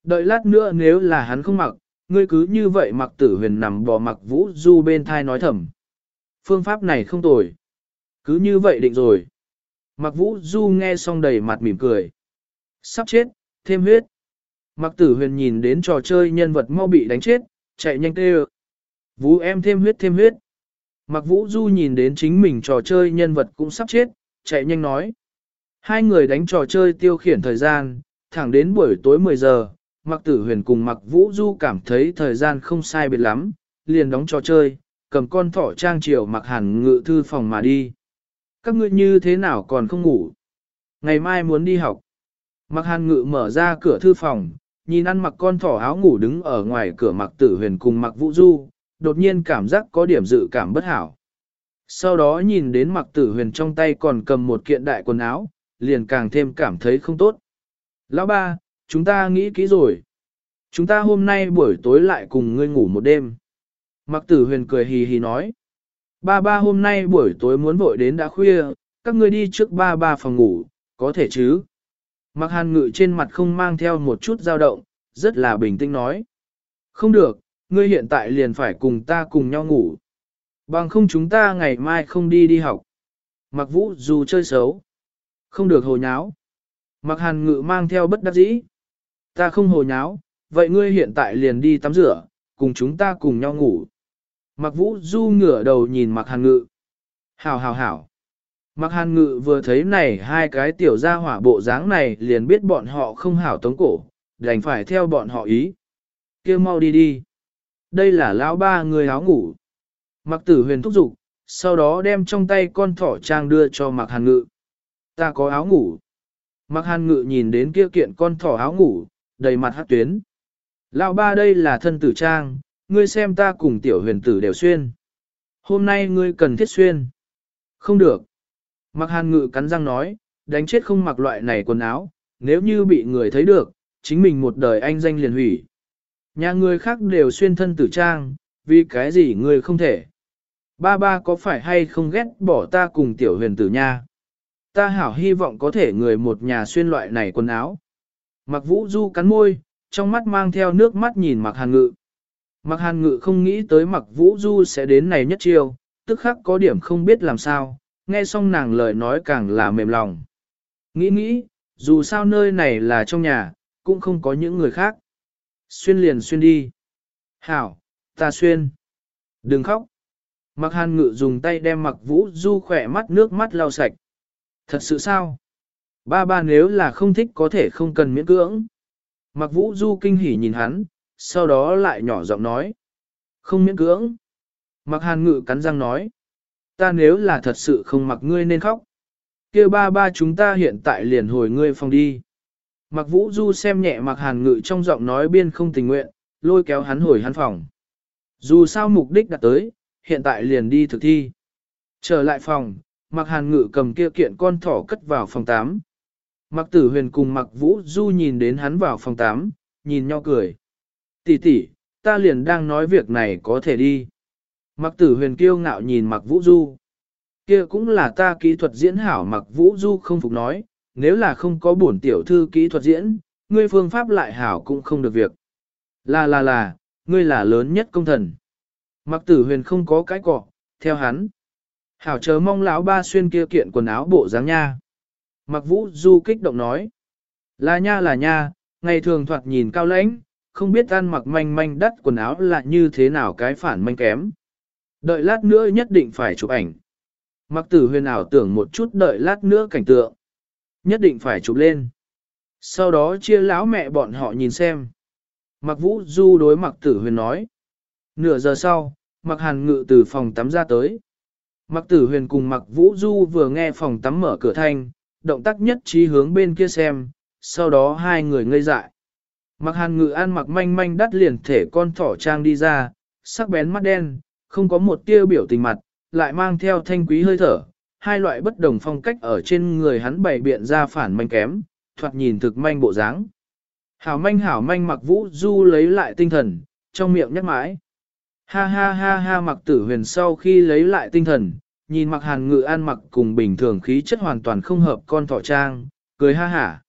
Đợi lát nữa nếu là hắn không mặc, ngươi cứ như vậy mặc tử huyền nằm bò mặc vũ du bên thai nói thầm. Phương pháp này không tồi. Cứ như vậy định rồi. Mặc vũ du nghe xong đầy mặt mỉm cười. Sắp chết, thêm huyết. Mặc tử huyền nhìn đến trò chơi nhân vật mau bị đánh chết, chạy nhanh tê Vũ em thêm huyết thêm huyết. Mặc vũ du nhìn đến chính mình trò chơi nhân vật cũng sắp chết, chạy nhanh nói. Hai người đánh trò chơi tiêu khiển thời gian, thẳng đến buổi tối 10 giờ, Mặc tử huyền cùng Mặc vũ du cảm thấy thời gian không sai biệt lắm, liền đóng trò chơi, cầm con thỏ trang chiều mặc hàn ngự thư phòng mà đi. Các ngươi như thế nào còn không ngủ? Ngày mai muốn đi học. Mặc hàn ngự mở ra cửa thư phòng, nhìn ăn mặc con thỏ áo ngủ đứng ở ngoài cửa mặc tử huyền cùng mặc vũ du, đột nhiên cảm giác có điểm dự cảm bất hảo. Sau đó nhìn đến mặc tử huyền trong tay còn cầm một kiện đại quần áo, liền càng thêm cảm thấy không tốt. Lão ba, chúng ta nghĩ kỹ rồi. Chúng ta hôm nay buổi tối lại cùng ngươi ngủ một đêm. Mặc tử huyền cười hì hì nói. Ba ba hôm nay buổi tối muốn vội đến đã khuya, các ngươi đi trước ba ba phòng ngủ, có thể chứ? Mặc hàn ngự trên mặt không mang theo một chút dao động, rất là bình tĩnh nói. Không được, ngươi hiện tại liền phải cùng ta cùng nhau ngủ. Bằng không chúng ta ngày mai không đi đi học. Mặc vũ dù chơi xấu. Không được hồ nháo. Mặc hàn ngự mang theo bất đắc dĩ. Ta không hồ nháo, vậy ngươi hiện tại liền đi tắm rửa, cùng chúng ta cùng nhau ngủ. Mặc vũ du ngửa đầu nhìn mặc hàn ngự. Hảo hảo hảo. Mặc hàn ngự vừa thấy này hai cái tiểu gia hỏa bộ dáng này liền biết bọn họ không hảo tống cổ, đành phải theo bọn họ ý. kêu mau đi đi. Đây là lão ba người áo ngủ. Mặc tử huyền thúc giục, sau đó đem trong tay con thỏ trang đưa cho mặc hàn ngự. Ta có áo ngủ. Mặc hàn ngự nhìn đến kia kiện con thỏ áo ngủ, đầy mặt hát tuyến. Lão ba đây là thân tử trang, ngươi xem ta cùng tiểu huyền tử đều xuyên. Hôm nay ngươi cần thiết xuyên. Không được. Mặc hàn ngự cắn răng nói, đánh chết không mặc loại này quần áo, nếu như bị người thấy được, chính mình một đời anh danh liền hủy. Nhà người khác đều xuyên thân tử trang, vì cái gì ngươi không thể. Ba ba có phải hay không ghét bỏ ta cùng tiểu huyền tử nha? Ta hảo hy vọng có thể người một nhà xuyên loại này quần áo. Mặc vũ du cắn môi, trong mắt mang theo nước mắt nhìn mặc hàn ngự. Mặc hàn ngự không nghĩ tới mặc vũ du sẽ đến này nhất chiêu, tức khắc có điểm không biết làm sao, nghe xong nàng lời nói càng là mềm lòng. Nghĩ nghĩ, dù sao nơi này là trong nhà, cũng không có những người khác. Xuyên liền xuyên đi. Hảo, ta xuyên. Đừng khóc. Mặc hàn ngự dùng tay đem mặc vũ du khỏe mắt nước mắt lau sạch. Thật sự sao? Ba ba nếu là không thích có thể không cần miễn cưỡng. Mặc vũ du kinh hỉ nhìn hắn, sau đó lại nhỏ giọng nói. Không miễn cưỡng. Mặc hàn ngự cắn răng nói. Ta nếu là thật sự không mặc ngươi nên khóc. kia ba ba chúng ta hiện tại liền hồi ngươi phòng đi. Mặc vũ du xem nhẹ mặc hàn ngự trong giọng nói biên không tình nguyện, lôi kéo hắn hồi hắn phòng. Dù sao mục đích đã tới, hiện tại liền đi thực thi. Trở lại phòng, Mạc hàn ngự cầm kia kiện con thỏ cất vào phòng 8. Mạc tử huyền cùng Mạc vũ du nhìn đến hắn vào phòng 8, nhìn nhau cười. Tỷ tỷ, ta liền đang nói việc này có thể đi. Mạc tử huyền kiêu ngạo nhìn Mạc vũ du. kia cũng là ta kỹ thuật diễn hảo Mạc vũ du không phục nói, nếu là không có bổn tiểu thư kỹ thuật diễn, ngươi phương pháp lại hảo cũng không được việc. Là là là, ngươi là lớn nhất công thần. Mạc tử huyền không có cái cọ, theo hắn. Hảo chớ mong lão ba xuyên kia kiện quần áo bộ dáng nha. Mặc vũ du kích động nói. Là nha là nha, ngày thường thoạt nhìn cao lãnh, không biết ăn mặc manh manh đắt quần áo là như thế nào cái phản manh kém. Đợi lát nữa nhất định phải chụp ảnh. Mặc tử huyền ảo tưởng một chút đợi lát nữa cảnh tượng. Nhất định phải chụp lên. Sau đó chia lão mẹ bọn họ nhìn xem. Mặc vũ du đối mặc tử huyền nói. Nửa giờ sau, mặc hàn ngự từ phòng tắm ra tới. Mặc tử huyền cùng mặc vũ du vừa nghe phòng tắm mở cửa thanh, động tác nhất trí hướng bên kia xem, sau đó hai người ngây dại. Mặc hàn ngự An mặc manh manh đắt liền thể con thỏ trang đi ra, sắc bén mắt đen, không có một tia biểu tình mặt, lại mang theo thanh quý hơi thở, hai loại bất đồng phong cách ở trên người hắn bày biện ra phản manh kém, thoạt nhìn thực manh bộ dáng. Hảo manh hảo manh mặc vũ du lấy lại tinh thần, trong miệng nhắc mãi. Ha ha ha ha mặc tử huyền sau khi lấy lại tinh thần, nhìn mặc hàn ngự an mặc cùng bình thường khí chất hoàn toàn không hợp con thỏ trang, cười ha hả.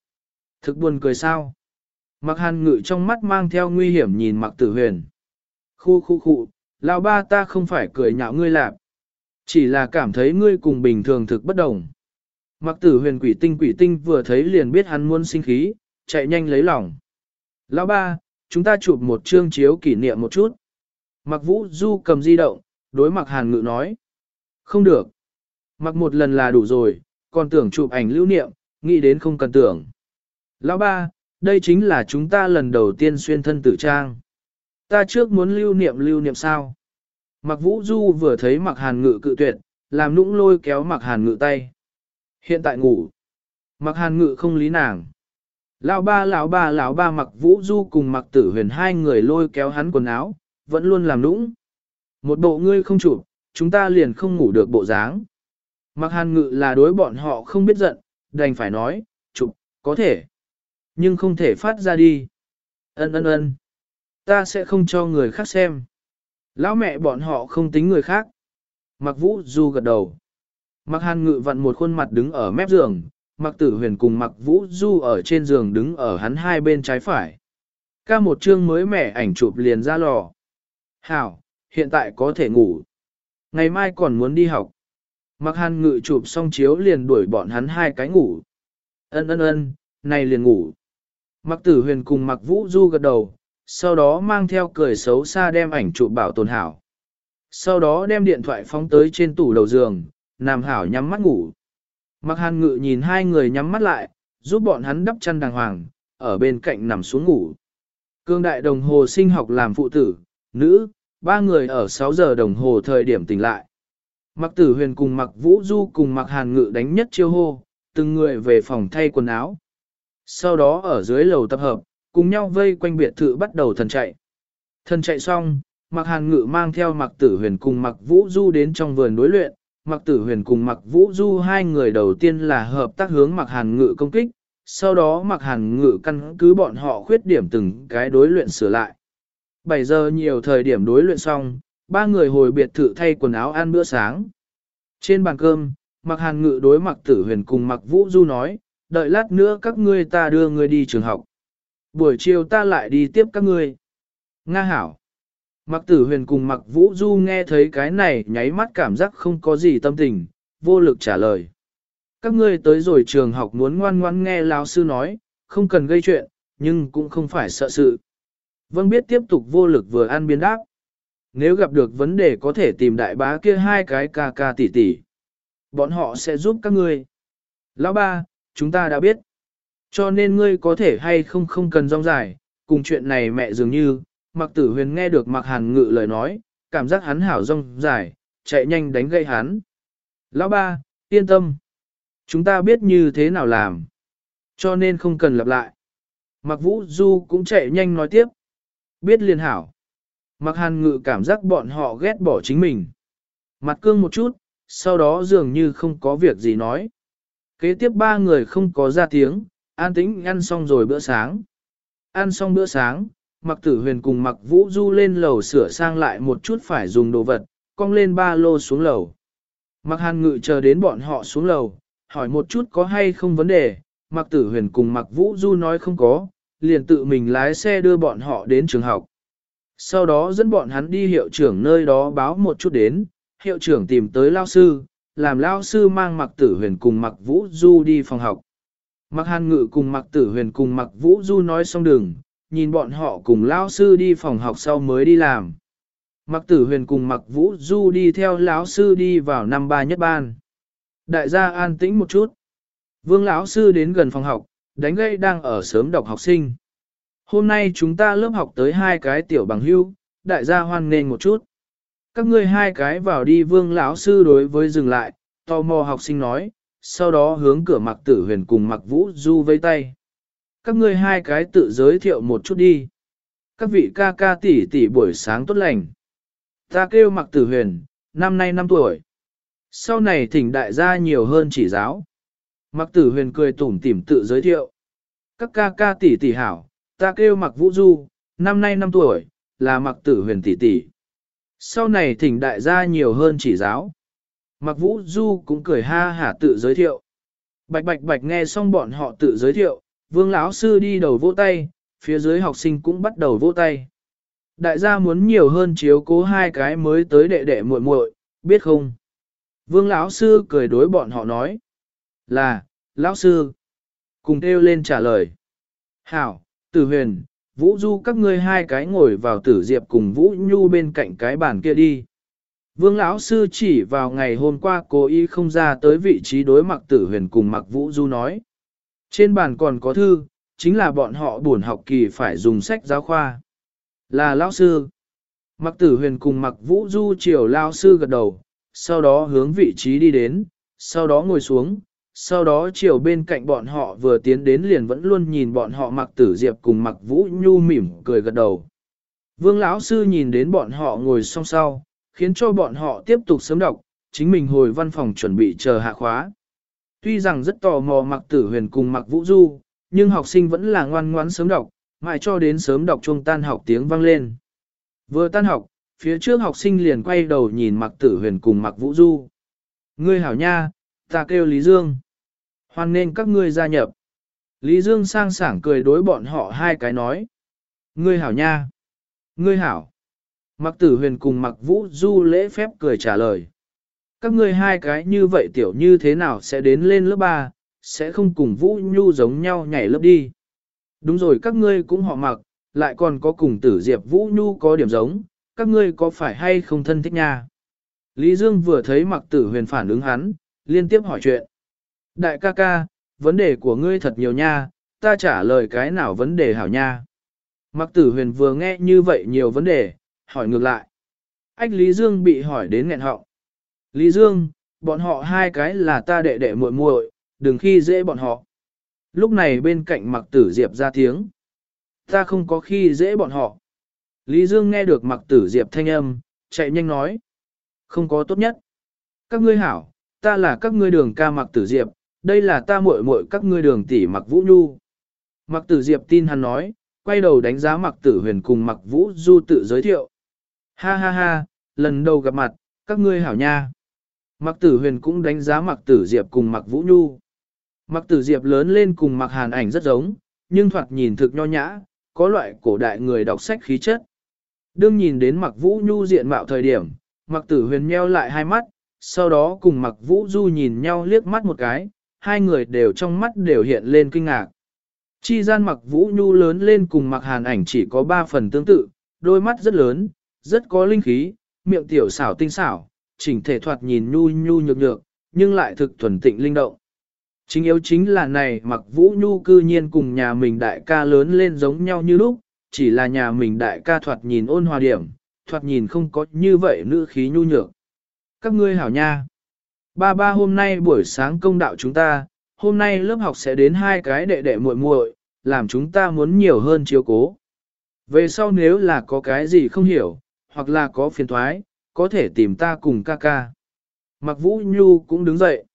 Thực buồn cười sao? Mặc hàn ngự trong mắt mang theo nguy hiểm nhìn mặc tử huyền. Khu khu khu, lão ba ta không phải cười nhạo ngươi lạp. Chỉ là cảm thấy ngươi cùng bình thường thực bất đồng. Mặc tử huyền quỷ tinh quỷ tinh vừa thấy liền biết hắn muốn sinh khí, chạy nhanh lấy lòng. Lão ba, chúng ta chụp một chương chiếu kỷ niệm một chút. Mặc vũ du cầm di động, đối mặc hàn ngự nói. Không được. Mặc một lần là đủ rồi, còn tưởng chụp ảnh lưu niệm, nghĩ đến không cần tưởng. Lão ba, đây chính là chúng ta lần đầu tiên xuyên thân tử trang. Ta trước muốn lưu niệm lưu niệm sao? Mặc vũ du vừa thấy mặc hàn ngự cự tuyệt, làm nũng lôi kéo mặc hàn ngự tay. Hiện tại ngủ. Mặc hàn ngự không lý nàng. Lão ba lão ba lão ba mặc vũ du cùng mặc tử huyền hai người lôi kéo hắn quần áo, vẫn luôn làm nũng. Một bộ ngươi không chụp, chúng ta liền không ngủ được bộ dáng. Mặc hàn ngự là đối bọn họ không biết giận, đành phải nói, chụp, có thể. Nhưng không thể phát ra đi. Ân ân ân. Ta sẽ không cho người khác xem. Lão mẹ bọn họ không tính người khác. Mặc vũ du gật đầu. Mặc hàn ngự vặn một khuôn mặt đứng ở mép giường, mặc tử huyền cùng mặc vũ du ở trên giường đứng ở hắn hai bên trái phải. Ca một chương mới mẻ ảnh chụp liền ra lò. Hảo, hiện tại có thể ngủ. Ngày mai còn muốn đi học. Mặc hàn ngự chụp xong chiếu liền đuổi bọn hắn hai cái ngủ. Ân ân ân, này liền ngủ. Mặc tử huyền cùng mặc vũ du gật đầu, sau đó mang theo cười xấu xa đem ảnh chụp bảo tồn hảo. Sau đó đem điện thoại phóng tới trên tủ đầu giường, nằm hảo nhắm mắt ngủ. Mặc hàn ngự nhìn hai người nhắm mắt lại, giúp bọn hắn đắp chăn đàng hoàng, ở bên cạnh nằm xuống ngủ. Cương đại đồng hồ sinh học làm phụ tử, nữ, ba người ở 6 giờ đồng hồ thời điểm tỉnh lại. Mặc tử huyền cùng mặc vũ du cùng mặc hàn ngự đánh nhất chiêu hô, từng người về phòng thay quần áo. Sau đó ở dưới lầu tập hợp, cùng nhau vây quanh biệt thự bắt đầu thần chạy. Thần chạy xong, mặc hàn ngự mang theo mặc tử huyền cùng mặc vũ du đến trong vườn đối luyện, mặc tử huyền cùng mặc vũ du hai người đầu tiên là hợp tác hướng mặc hàn ngự công kích, sau đó mặc hàn ngự căn cứ bọn họ khuyết điểm từng cái đối luyện sửa lại. 7 giờ nhiều thời điểm đối luyện xong, ba người hồi biệt thự thay quần áo ăn bữa sáng. Trên bàn cơm, mặc hàn ngự đối mặc tử huyền cùng mặc vũ du nói, đợi lát nữa các ngươi ta đưa ngươi đi trường học. Buổi chiều ta lại đi tiếp các ngươi. Nga hảo. Mặc tử huyền cùng mặc vũ du nghe thấy cái này nháy mắt cảm giác không có gì tâm tình, vô lực trả lời. Các ngươi tới rồi trường học muốn ngoan ngoan nghe lão sư nói, không cần gây chuyện, nhưng cũng không phải sợ sự. Vâng biết tiếp tục vô lực vừa ăn biên đáp. Nếu gặp được vấn đề có thể tìm đại bá kia hai cái ca ca tỷ tỷ. Bọn họ sẽ giúp các ngươi. Lão ba, chúng ta đã biết. Cho nên ngươi có thể hay không không cần rong dài, cùng chuyện này mẹ dường như, mặc tử huyền nghe được mặc hàn ngự lời nói, cảm giác hắn hảo rong dài, chạy nhanh đánh gây hắn. Lão ba, yên tâm. Chúng ta biết như thế nào làm. Cho nên không cần lặp lại. Mặc vũ du cũng chạy nhanh nói tiếp. Biết liền hảo. Mặc hàn ngự cảm giác bọn họ ghét bỏ chính mình. Mặt cương một chút, sau đó dường như không có việc gì nói. Kế tiếp ba người không có ra tiếng, an tĩnh ăn xong rồi bữa sáng. Ăn xong bữa sáng, mặc tử huyền cùng mặc vũ du lên lầu sửa sang lại một chút phải dùng đồ vật, cong lên ba lô xuống lầu. Mặc hàn ngự chờ đến bọn họ xuống lầu, hỏi một chút có hay không vấn đề, mặc tử huyền cùng mặc vũ du nói không có, liền tự mình lái xe đưa bọn họ đến trường học. Sau đó dẫn bọn hắn đi hiệu trưởng nơi đó báo một chút đến, hiệu trưởng tìm tới lao sư, làm lao sư mang mặc tử huyền cùng mặc vũ du đi phòng học. Mặc hàn ngự cùng mặc tử huyền cùng mặc vũ du nói xong đường, nhìn bọn họ cùng lao sư đi phòng học sau mới đi làm. Mặc tử huyền cùng mặc vũ du đi theo lão sư đi vào năm ba nhất ban. Đại gia an tĩnh một chút. Vương lão sư đến gần phòng học, đánh gây đang ở sớm đọc học sinh. Hôm nay chúng ta lớp học tới hai cái tiểu bằng hưu, đại gia hoan nghênh một chút. Các ngươi hai cái vào đi vương lão sư đối với dừng lại, tò mò học sinh nói, sau đó hướng cửa mặc tử huyền cùng mặc vũ du vây tay. Các ngươi hai cái tự giới thiệu một chút đi. Các vị ca ca tỷ tỷ buổi sáng tốt lành. Ta kêu mặc tử huyền, năm nay năm tuổi. Sau này thỉnh đại gia nhiều hơn chỉ giáo. Mặc tử huyền cười tủm tỉm tự giới thiệu. Các ca ca tỷ tỷ hảo, ta kêu mặc vũ du, năm nay năm tuổi, là mặc tử huyền tỷ tỷ. Sau này thỉnh đại gia nhiều hơn chỉ giáo. Mặc vũ du cũng cười ha hả tự giới thiệu. Bạch bạch bạch nghe xong bọn họ tự giới thiệu, vương lão sư đi đầu vỗ tay, phía dưới học sinh cũng bắt đầu vỗ tay. Đại gia muốn nhiều hơn chiếu cố hai cái mới tới đệ đệ muội muội, biết không? Vương lão sư cười đối bọn họ nói. Là, lão sư. Cùng kêu lên trả lời. Hảo, tử huyền, vũ du các ngươi hai cái ngồi vào tử diệp cùng vũ nhu bên cạnh cái bàn kia đi. Vương lão sư chỉ vào ngày hôm qua cố ý không ra tới vị trí đối mặt tử huyền cùng mặc vũ du nói. Trên bàn còn có thư, chính là bọn họ buồn học kỳ phải dùng sách giáo khoa. Là lão sư. Mặc tử huyền cùng mặc vũ du chiều lão sư gật đầu, sau đó hướng vị trí đi đến, sau đó ngồi xuống, sau đó chiều bên cạnh bọn họ vừa tiến đến liền vẫn luôn nhìn bọn họ mặc tử diệp cùng mặc vũ nhu mỉm cười gật đầu. Vương lão sư nhìn đến bọn họ ngồi song sau, khiến cho bọn họ tiếp tục sớm đọc, chính mình hồi văn phòng chuẩn bị chờ hạ khóa. Tuy rằng rất tò mò mặc tử huyền cùng mặc vũ du, nhưng học sinh vẫn là ngoan ngoãn sớm đọc, mãi cho đến sớm đọc chuông tan học tiếng vang lên. Vừa tan học, phía trước học sinh liền quay đầu nhìn mặc tử huyền cùng mặc vũ du. Ngươi hảo nha, ta kêu Lý Dương. Hoan nên các ngươi gia nhập. Lý Dương sang sảng cười đối bọn họ hai cái nói. Ngươi hảo nha. Ngươi hảo. Mặc tử huyền cùng mặc vũ du lễ phép cười trả lời. Các ngươi hai cái như vậy tiểu như thế nào sẽ đến lên lớp 3, sẽ không cùng vũ nhu giống nhau nhảy lớp đi. Đúng rồi các ngươi cũng họ mặc, lại còn có cùng tử diệp vũ nhu có điểm giống, các ngươi có phải hay không thân thích nha? Lý Dương vừa thấy mặc tử huyền phản ứng hắn, liên tiếp hỏi chuyện. Đại ca ca, vấn đề của ngươi thật nhiều nha, ta trả lời cái nào vấn đề hảo nha. Mặc tử huyền vừa nghe như vậy nhiều vấn đề, hỏi ngược lại. Ách Lý Dương bị hỏi đến nghẹn họng. Lý Dương, bọn họ hai cái là ta đệ đệ muội muội, đừng khi dễ bọn họ. Lúc này bên cạnh mặc tử diệp ra tiếng. Ta không có khi dễ bọn họ. Lý Dương nghe được mặc tử diệp thanh âm, chạy nhanh nói. Không có tốt nhất. Các ngươi hảo, ta là các ngươi đường ca mặc tử diệp, đây là ta muội muội các ngươi đường tỷ mặc vũ nhu. Mặc tử diệp tin hắn nói, quay đầu đánh giá mặc tử huyền cùng mặc vũ du tự giới thiệu. Ha ha ha, lần đầu gặp mặt, các ngươi hảo nha. Mặc tử huyền cũng đánh giá mặc tử diệp cùng mặc vũ nhu. Mặc tử diệp lớn lên cùng mặc hàn ảnh rất giống, nhưng thoạt nhìn thực nho nhã, có loại cổ đại người đọc sách khí chất. Đương nhìn đến mặc vũ nhu diện mạo thời điểm, mặc tử huyền nheo lại hai mắt, sau đó cùng mặc vũ du nhìn nhau liếc mắt một cái, hai người đều trong mắt đều hiện lên kinh ngạc. Chi gian mặc vũ nhu lớn lên cùng mặc hàn ảnh chỉ có ba phần tương tự, đôi mắt rất lớn, rất có linh khí, miệng tiểu xảo tinh xảo, chỉnh thể thoạt nhìn nhu nhu nhược nhược, nhưng lại thực thuần tịnh linh động. Chính yếu chính là này mặc vũ nhu cư nhiên cùng nhà mình đại ca lớn lên giống nhau như lúc, chỉ là nhà mình đại ca thoạt nhìn ôn hòa điểm, thoạt nhìn không có như vậy nữ khí nhu nhược. Các ngươi hảo nha. Ba ba hôm nay buổi sáng công đạo chúng ta, hôm nay lớp học sẽ đến hai cái đệ đệ muội muội, làm chúng ta muốn nhiều hơn chiếu cố. Về sau nếu là có cái gì không hiểu, hoặc là có phiền thoái, có thể tìm ta cùng ca ca. Mặc vũ nhu cũng đứng dậy.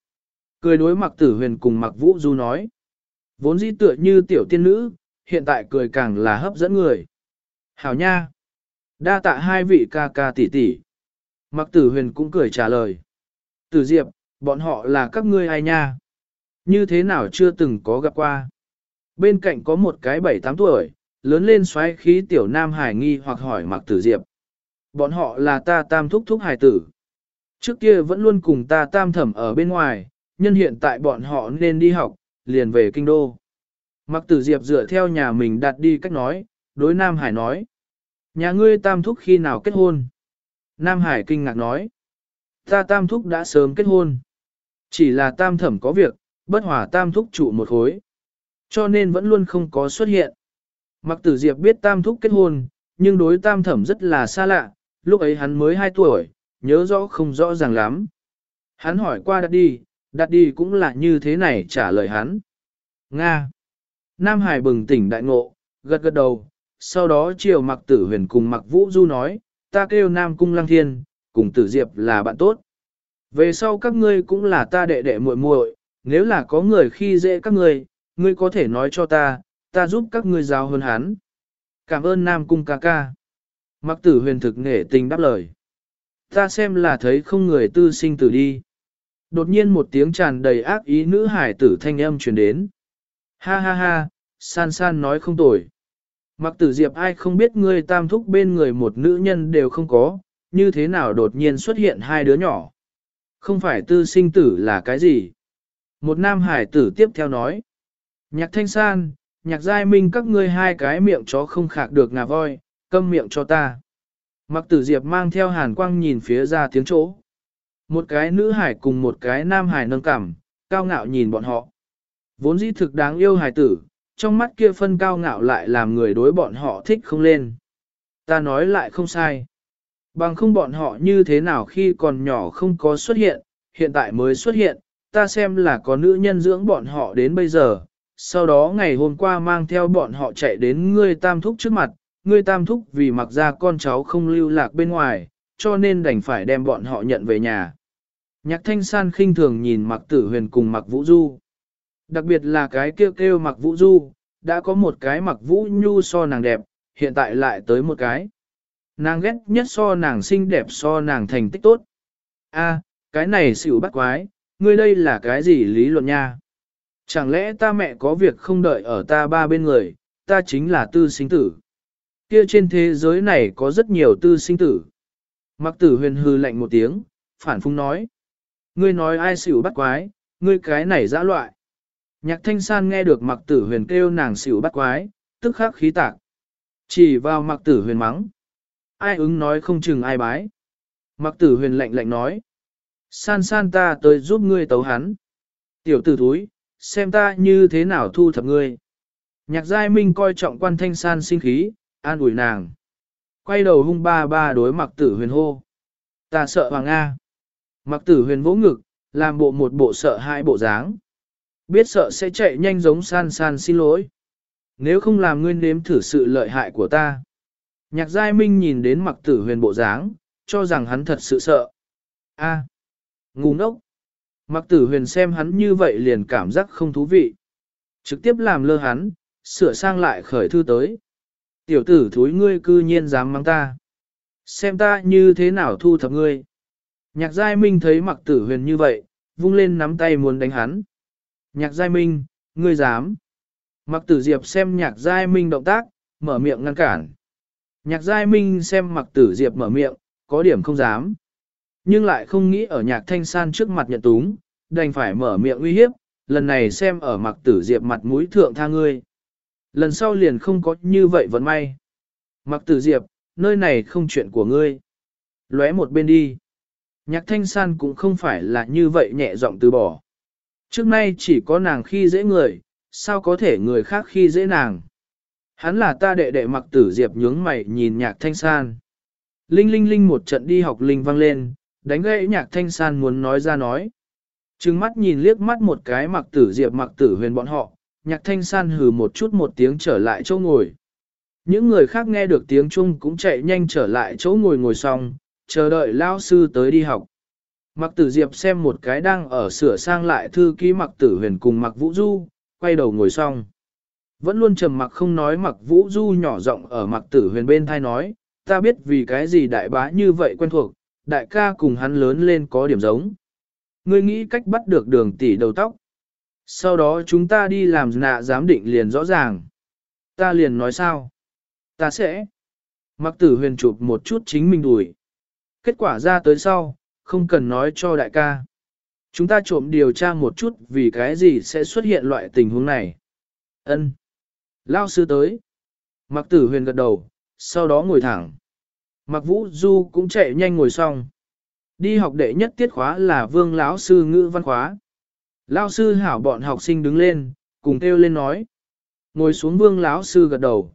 Cười đối mặc tử huyền cùng mặc vũ du nói. Vốn dĩ tựa như tiểu tiên nữ, hiện tại cười càng là hấp dẫn người. Hảo nha! Đa tạ hai vị ca ca tỷ tỷ. Mặc tử huyền cũng cười trả lời. Tử diệp, bọn họ là các ngươi ai nha? Như thế nào chưa từng có gặp qua? Bên cạnh có một cái bảy tám tuổi, lớn lên xoáy khí tiểu nam hải nghi hoặc hỏi mặc tử diệp. Bọn họ là ta tam thúc thúc hải tử. Trước kia vẫn luôn cùng ta tam thẩm ở bên ngoài, nhân hiện tại bọn họ nên đi học, liền về kinh đô. Mặc tử diệp dựa theo nhà mình đặt đi cách nói, đối Nam Hải nói. Nhà ngươi tam thúc khi nào kết hôn? Nam Hải kinh ngạc nói. Ta tam thúc đã sớm kết hôn. Chỉ là tam thẩm có việc, bất hòa tam thúc trụ một khối. Cho nên vẫn luôn không có xuất hiện. Mặc tử diệp biết tam thúc kết hôn, nhưng đối tam thẩm rất là xa lạ, lúc ấy hắn mới 2 tuổi, nhớ rõ không rõ ràng lắm. Hắn hỏi qua đặt đi, đặt đi cũng là như thế này trả lời hắn. Nga. Nam Hải bừng tỉnh đại ngộ, gật gật đầu, sau đó chiều mặc tử huyền cùng mặc vũ du nói, ta kêu Nam Cung Lăng Thiên, cùng tử diệp là bạn tốt. Về sau các ngươi cũng là ta đệ đệ muội muội, nếu là có người khi dễ các ngươi, ngươi có thể nói cho ta, ta giúp các ngươi giáo hơn hắn. Cảm ơn Nam Cung ca ca. Mặc tử huyền thực nghệ tình đáp lời. Ta xem là thấy không người tư sinh tử đi. Đột nhiên một tiếng tràn đầy ác ý nữ hải tử thanh âm truyền đến. Ha ha ha, san san nói không tồi. Mặc tử diệp ai không biết ngươi tam thúc bên người một nữ nhân đều không có, như thế nào đột nhiên xuất hiện hai đứa nhỏ. Không phải tư sinh tử là cái gì? Một nam hải tử tiếp theo nói. Nhạc thanh san, nhạc giai minh các ngươi hai cái miệng chó không khạc được ngà voi, câm miệng cho ta. Mặc tử diệp mang theo hàn quang nhìn phía ra tiếng chỗ. Một cái nữ hải cùng một cái nam hải nâng cảm, cao ngạo nhìn bọn họ. Vốn dĩ thực đáng yêu hải tử, trong mắt kia phân cao ngạo lại làm người đối bọn họ thích không lên. Ta nói lại không sai. Bằng không bọn họ như thế nào khi còn nhỏ không có xuất hiện, hiện tại mới xuất hiện, ta xem là có nữ nhân dưỡng bọn họ đến bây giờ. Sau đó ngày hôm qua mang theo bọn họ chạy đến ngươi tam thúc trước mặt, ngươi tam thúc vì mặc ra con cháu không lưu lạc bên ngoài, cho nên đành phải đem bọn họ nhận về nhà. Nhạc thanh san khinh thường nhìn mặc tử huyền cùng mặc vũ du. Đặc biệt là cái kêu kêu mặc vũ du, đã có một cái mặc vũ nhu so nàng đẹp, hiện tại lại tới một cái. Nàng ghét nhất so nàng xinh đẹp so nàng thành tích tốt. A, cái này xỉu bắt quái, ngươi đây là cái gì lý luận nha? Chẳng lẽ ta mẹ có việc không đợi ở ta ba bên người, ta chính là tư sinh tử. Kia trên thế giới này có rất nhiều tư sinh tử. Mặc tử huyền hư lạnh một tiếng, phản phung nói. Ngươi nói ai xỉu bắt quái, ngươi cái này dã loại. Nhạc thanh san nghe được mặc tử huyền kêu nàng xỉu bắt quái, tức khắc khí tạc. Chỉ vào mặc tử huyền mắng. Ai ứng nói không chừng ai bái. Mặc tử huyền lạnh lạnh nói. San san ta tới giúp ngươi tấu hắn. Tiểu tử thúi, xem ta như thế nào thu thập ngươi. Nhạc giai minh coi trọng quan thanh san sinh khí, an ủi nàng. Quay đầu hung ba ba đối mặc tử huyền hô. Ta sợ hoàng A. Mặc tử huyền vỗ ngực, làm bộ một bộ sợ hai bộ dáng. Biết sợ sẽ chạy nhanh giống san san xin lỗi. Nếu không làm ngươi nếm thử sự lợi hại của ta. Nhạc giai minh nhìn đến mặc tử huyền bộ dáng, cho rằng hắn thật sự sợ. A, ngu ngốc. Mặc tử huyền xem hắn như vậy liền cảm giác không thú vị. Trực tiếp làm lơ hắn, sửa sang lại khởi thư tới. Tiểu tử thúi ngươi cư nhiên dám mang ta. Xem ta như thế nào thu thập ngươi. Nhạc giai minh thấy mặc tử huyền như vậy, vung lên nắm tay muốn đánh hắn. Nhạc giai minh, ngươi dám. Mặc tử diệp xem nhạc giai minh động tác, mở miệng ngăn cản. Nhạc giai minh xem mặc tử diệp mở miệng, có điểm không dám. Nhưng lại không nghĩ ở nhạc thanh san trước mặt nhận túng, đành phải mở miệng uy hiếp, lần này xem ở mặc tử diệp mặt mũi thượng tha ngươi. Lần sau liền không có như vậy vẫn may. Mặc tử diệp, nơi này không chuyện của ngươi. Lóe một bên đi. Nhạc thanh san cũng không phải là như vậy nhẹ giọng từ bỏ. Trước nay chỉ có nàng khi dễ người, sao có thể người khác khi dễ nàng. Hắn là ta đệ đệ mặc tử diệp nhướng mày nhìn nhạc thanh san. Linh linh linh một trận đi học linh vang lên, đánh gãy nhạc thanh san muốn nói ra nói. Trừng mắt nhìn liếc mắt một cái mặc tử diệp mặc tử huyền bọn họ, nhạc thanh san hừ một chút một tiếng trở lại chỗ ngồi. Những người khác nghe được tiếng chung cũng chạy nhanh trở lại chỗ ngồi ngồi xong, chờ đợi lao sư tới đi học. Mặc tử diệp xem một cái đang ở sửa sang lại thư ký mặc tử huyền cùng mặc vũ du, quay đầu ngồi xong. Vẫn luôn trầm mặc không nói mặc vũ du nhỏ giọng ở mặc tử huyền bên thai nói, ta biết vì cái gì đại bá như vậy quen thuộc, đại ca cùng hắn lớn lên có điểm giống. Ngươi nghĩ cách bắt được đường tỷ đầu tóc. Sau đó chúng ta đi làm nạ giám định liền rõ ràng. Ta liền nói sao? Ta sẽ. Mặc tử huyền chụp một chút chính mình đuổi. Kết quả ra tới sau, không cần nói cho đại ca. Chúng ta trộm điều tra một chút vì cái gì sẽ xuất hiện loại tình huống này. Ân. Lao sư tới. Mặc tử huyền gật đầu, sau đó ngồi thẳng. Mặc vũ du cũng chạy nhanh ngồi xong. Đi học đệ nhất tiết khóa là vương lão sư ngữ văn khóa. Lao sư hảo bọn học sinh đứng lên, cùng kêu lên nói. Ngồi xuống vương lão sư gật đầu.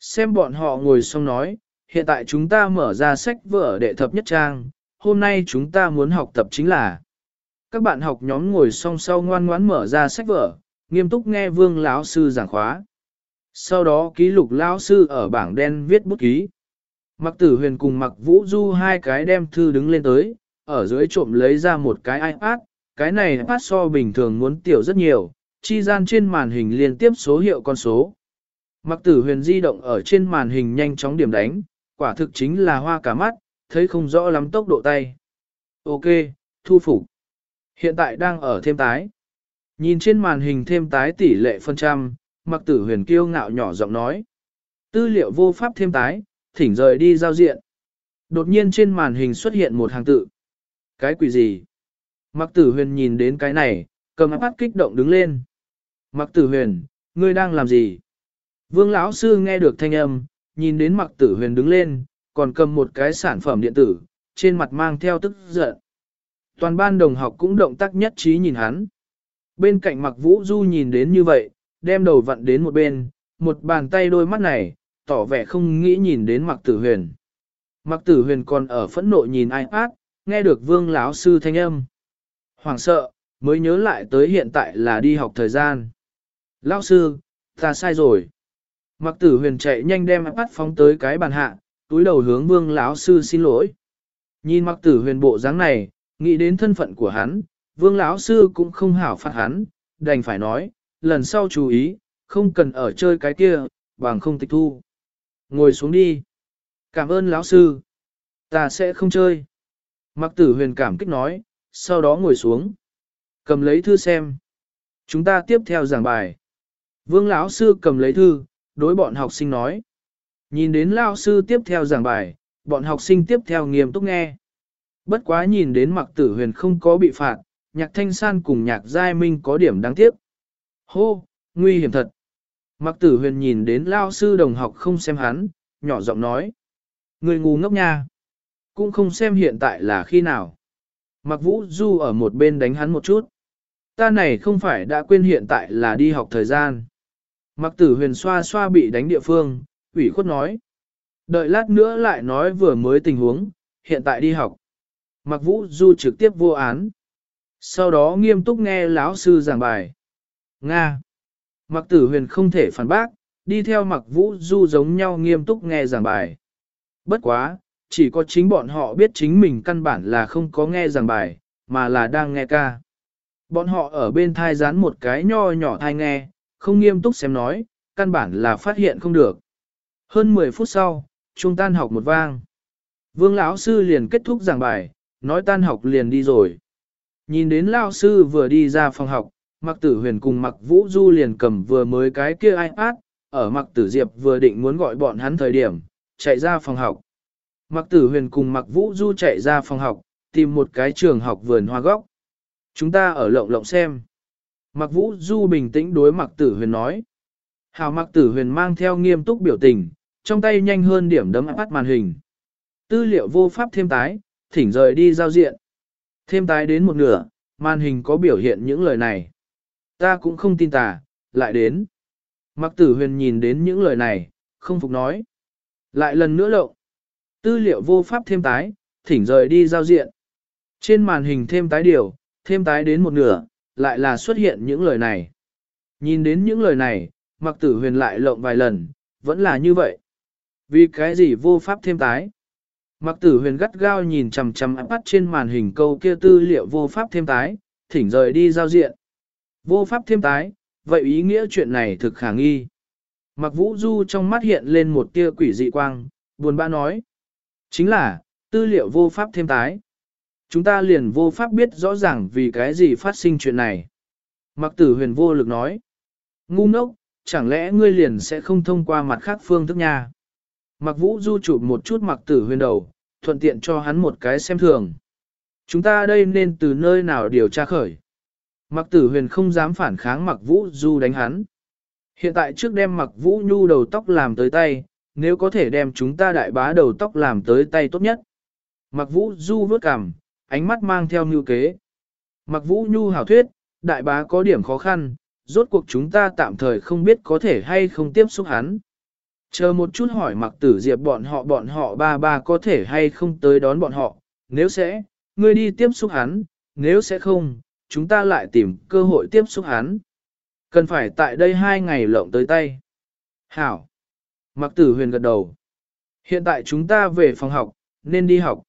Xem bọn họ ngồi xong nói, hiện tại chúng ta mở ra sách vở đệ thập nhất trang, hôm nay chúng ta muốn học tập chính là. Các bạn học nhóm ngồi song sau ngoan ngoãn mở ra sách vở, nghiêm túc nghe vương lão sư giảng khóa. Sau đó ký lục lão sư ở bảng đen viết bút ký. Mặc tử huyền cùng mặc vũ du hai cái đem thư đứng lên tới, ở dưới trộm lấy ra một cái iPad, cái này iPad so bình thường muốn tiểu rất nhiều, chi gian trên màn hình liên tiếp số hiệu con số. Mặc tử huyền di động ở trên màn hình nhanh chóng điểm đánh, quả thực chính là hoa cả mắt, thấy không rõ lắm tốc độ tay. Ok, thu phục. Hiện tại đang ở thêm tái. Nhìn trên màn hình thêm tái tỷ lệ phân trăm, mặc tử huyền kiêu ngạo nhỏ giọng nói. Tư liệu vô pháp thêm tái, thỉnh rời đi giao diện. Đột nhiên trên màn hình xuất hiện một hàng tự. Cái quỷ gì? Mặc tử huyền nhìn đến cái này, cầm áp kích động đứng lên. Mặc tử huyền, ngươi đang làm gì? Vương lão sư nghe được thanh âm, nhìn đến mặc tử huyền đứng lên, còn cầm một cái sản phẩm điện tử, trên mặt mang theo tức giận. Toàn ban đồng học cũng động tác nhất trí nhìn hắn. Bên cạnh mặc vũ du nhìn đến như vậy, đem đầu vặn đến một bên, một bàn tay đôi mắt này, tỏ vẻ không nghĩ nhìn đến mặc tử huyền. Mặc tử huyền còn ở phẫn nộ nhìn ai ác, nghe được vương lão sư thanh âm. Hoàng sợ, mới nhớ lại tới hiện tại là đi học thời gian. Lão sư, ta sai rồi. Mặc tử huyền chạy nhanh đem bắt phóng tới cái bàn hạ, túi đầu hướng vương lão sư xin lỗi. Nhìn mặc tử huyền bộ dáng này, nghĩ đến thân phận của hắn, vương lão sư cũng không hảo phạt hắn, đành phải nói, lần sau chú ý, không cần ở chơi cái kia, bằng không tịch thu. Ngồi xuống đi. Cảm ơn lão sư. Ta sẽ không chơi. Mặc tử huyền cảm kích nói, sau đó ngồi xuống. Cầm lấy thư xem. Chúng ta tiếp theo giảng bài. Vương lão sư cầm lấy thư, đối bọn học sinh nói. Nhìn đến lão sư tiếp theo giảng bài, bọn học sinh tiếp theo nghiêm túc nghe. Bất quá nhìn đến mặc tử huyền không có bị phạt, nhạc thanh san cùng nhạc giai minh có điểm đáng tiếc. Hô, nguy hiểm thật. Mặc tử huyền nhìn đến lao sư đồng học không xem hắn, nhỏ giọng nói. Người ngu ngốc nha. Cũng không xem hiện tại là khi nào. Mặc vũ du ở một bên đánh hắn một chút. Ta này không phải đã quên hiện tại là đi học thời gian. Mặc tử huyền xoa xoa bị đánh địa phương, ủy khuất nói. Đợi lát nữa lại nói vừa mới tình huống, hiện tại đi học. Mặc vũ du trực tiếp vô án. Sau đó nghiêm túc nghe lão sư giảng bài. Nga. Mặc tử huyền không thể phản bác, đi theo mặc vũ du giống nhau nghiêm túc nghe giảng bài. Bất quá, chỉ có chính bọn họ biết chính mình căn bản là không có nghe giảng bài, mà là đang nghe ca. Bọn họ ở bên thai dán một cái nho nhỏ thai nghe, không nghiêm túc xem nói, căn bản là phát hiện không được. Hơn 10 phút sau, chúng tan học một vang. Vương lão sư liền kết thúc giảng bài, nói tan học liền đi rồi. Nhìn đến lão sư vừa đi ra phòng học, Mặc tử huyền cùng mặc vũ du liền cầm vừa mới cái kia iPad, ở mặc tử diệp vừa định muốn gọi bọn hắn thời điểm, chạy ra phòng học. Mặc tử huyền cùng mặc vũ du chạy ra phòng học, tìm một cái trường học vườn hoa góc. Chúng ta ở lộng lộng xem. Mặc vũ du bình tĩnh đối mặc tử huyền nói. Hào mặc tử huyền mang theo nghiêm túc biểu tình, trong tay nhanh hơn điểm đấm bắt màn hình. Tư liệu vô pháp thêm tái, thỉnh rời đi giao diện. Thêm tái đến một nửa, màn hình có biểu hiện những lời này. Ta cũng không tin tà, lại đến. Mặc tử huyền nhìn đến những lời này, không phục nói. Lại lần nữa lộ. Tư liệu vô pháp thêm tái, thỉnh rời đi giao diện. Trên màn hình thêm tái điều, thêm tái đến một nửa, lại là xuất hiện những lời này. Nhìn đến những lời này, mặc tử huyền lại lộng vài lần, vẫn là như vậy. Vì cái gì vô pháp thêm tái? Mặc tử huyền gắt gao nhìn chằm chằm bắt trên màn hình câu kia tư liệu vô pháp thêm tái, thỉnh rời đi giao diện. Vô pháp thêm tái, vậy ý nghĩa chuyện này thực khả nghi. Mặc vũ du trong mắt hiện lên một tia quỷ dị quang, buồn bã nói. Chính là, tư liệu vô pháp thêm tái. Chúng ta liền vô pháp biết rõ ràng vì cái gì phát sinh chuyện này. Mặc tử huyền vô lực nói. Ngu ngốc, chẳng lẽ ngươi liền sẽ không thông qua mặt khác phương thức nha. Mặc vũ du chụp một chút mặc tử huyền đầu, thuận tiện cho hắn một cái xem thường. Chúng ta đây nên từ nơi nào điều tra khởi. Mặc tử huyền không dám phản kháng mặc vũ du đánh hắn. Hiện tại trước đem mặc vũ nhu đầu tóc làm tới tay, nếu có thể đem chúng ta đại bá đầu tóc làm tới tay tốt nhất. Mặc vũ du vớt cằm, ánh mắt mang theo mưu kế. Mặc vũ nhu hảo thuyết, đại bá có điểm khó khăn, rốt cuộc chúng ta tạm thời không biết có thể hay không tiếp xúc hắn. Chờ một chút hỏi mặc tử diệp bọn họ bọn họ ba ba có thể hay không tới đón bọn họ, nếu sẽ, ngươi đi tiếp xúc hắn, nếu sẽ không, chúng ta lại tìm cơ hội tiếp xúc hắn. Cần phải tại đây hai ngày lộng tới tay. Hảo. Mặc tử huyền gật đầu. Hiện tại chúng ta về phòng học, nên đi học.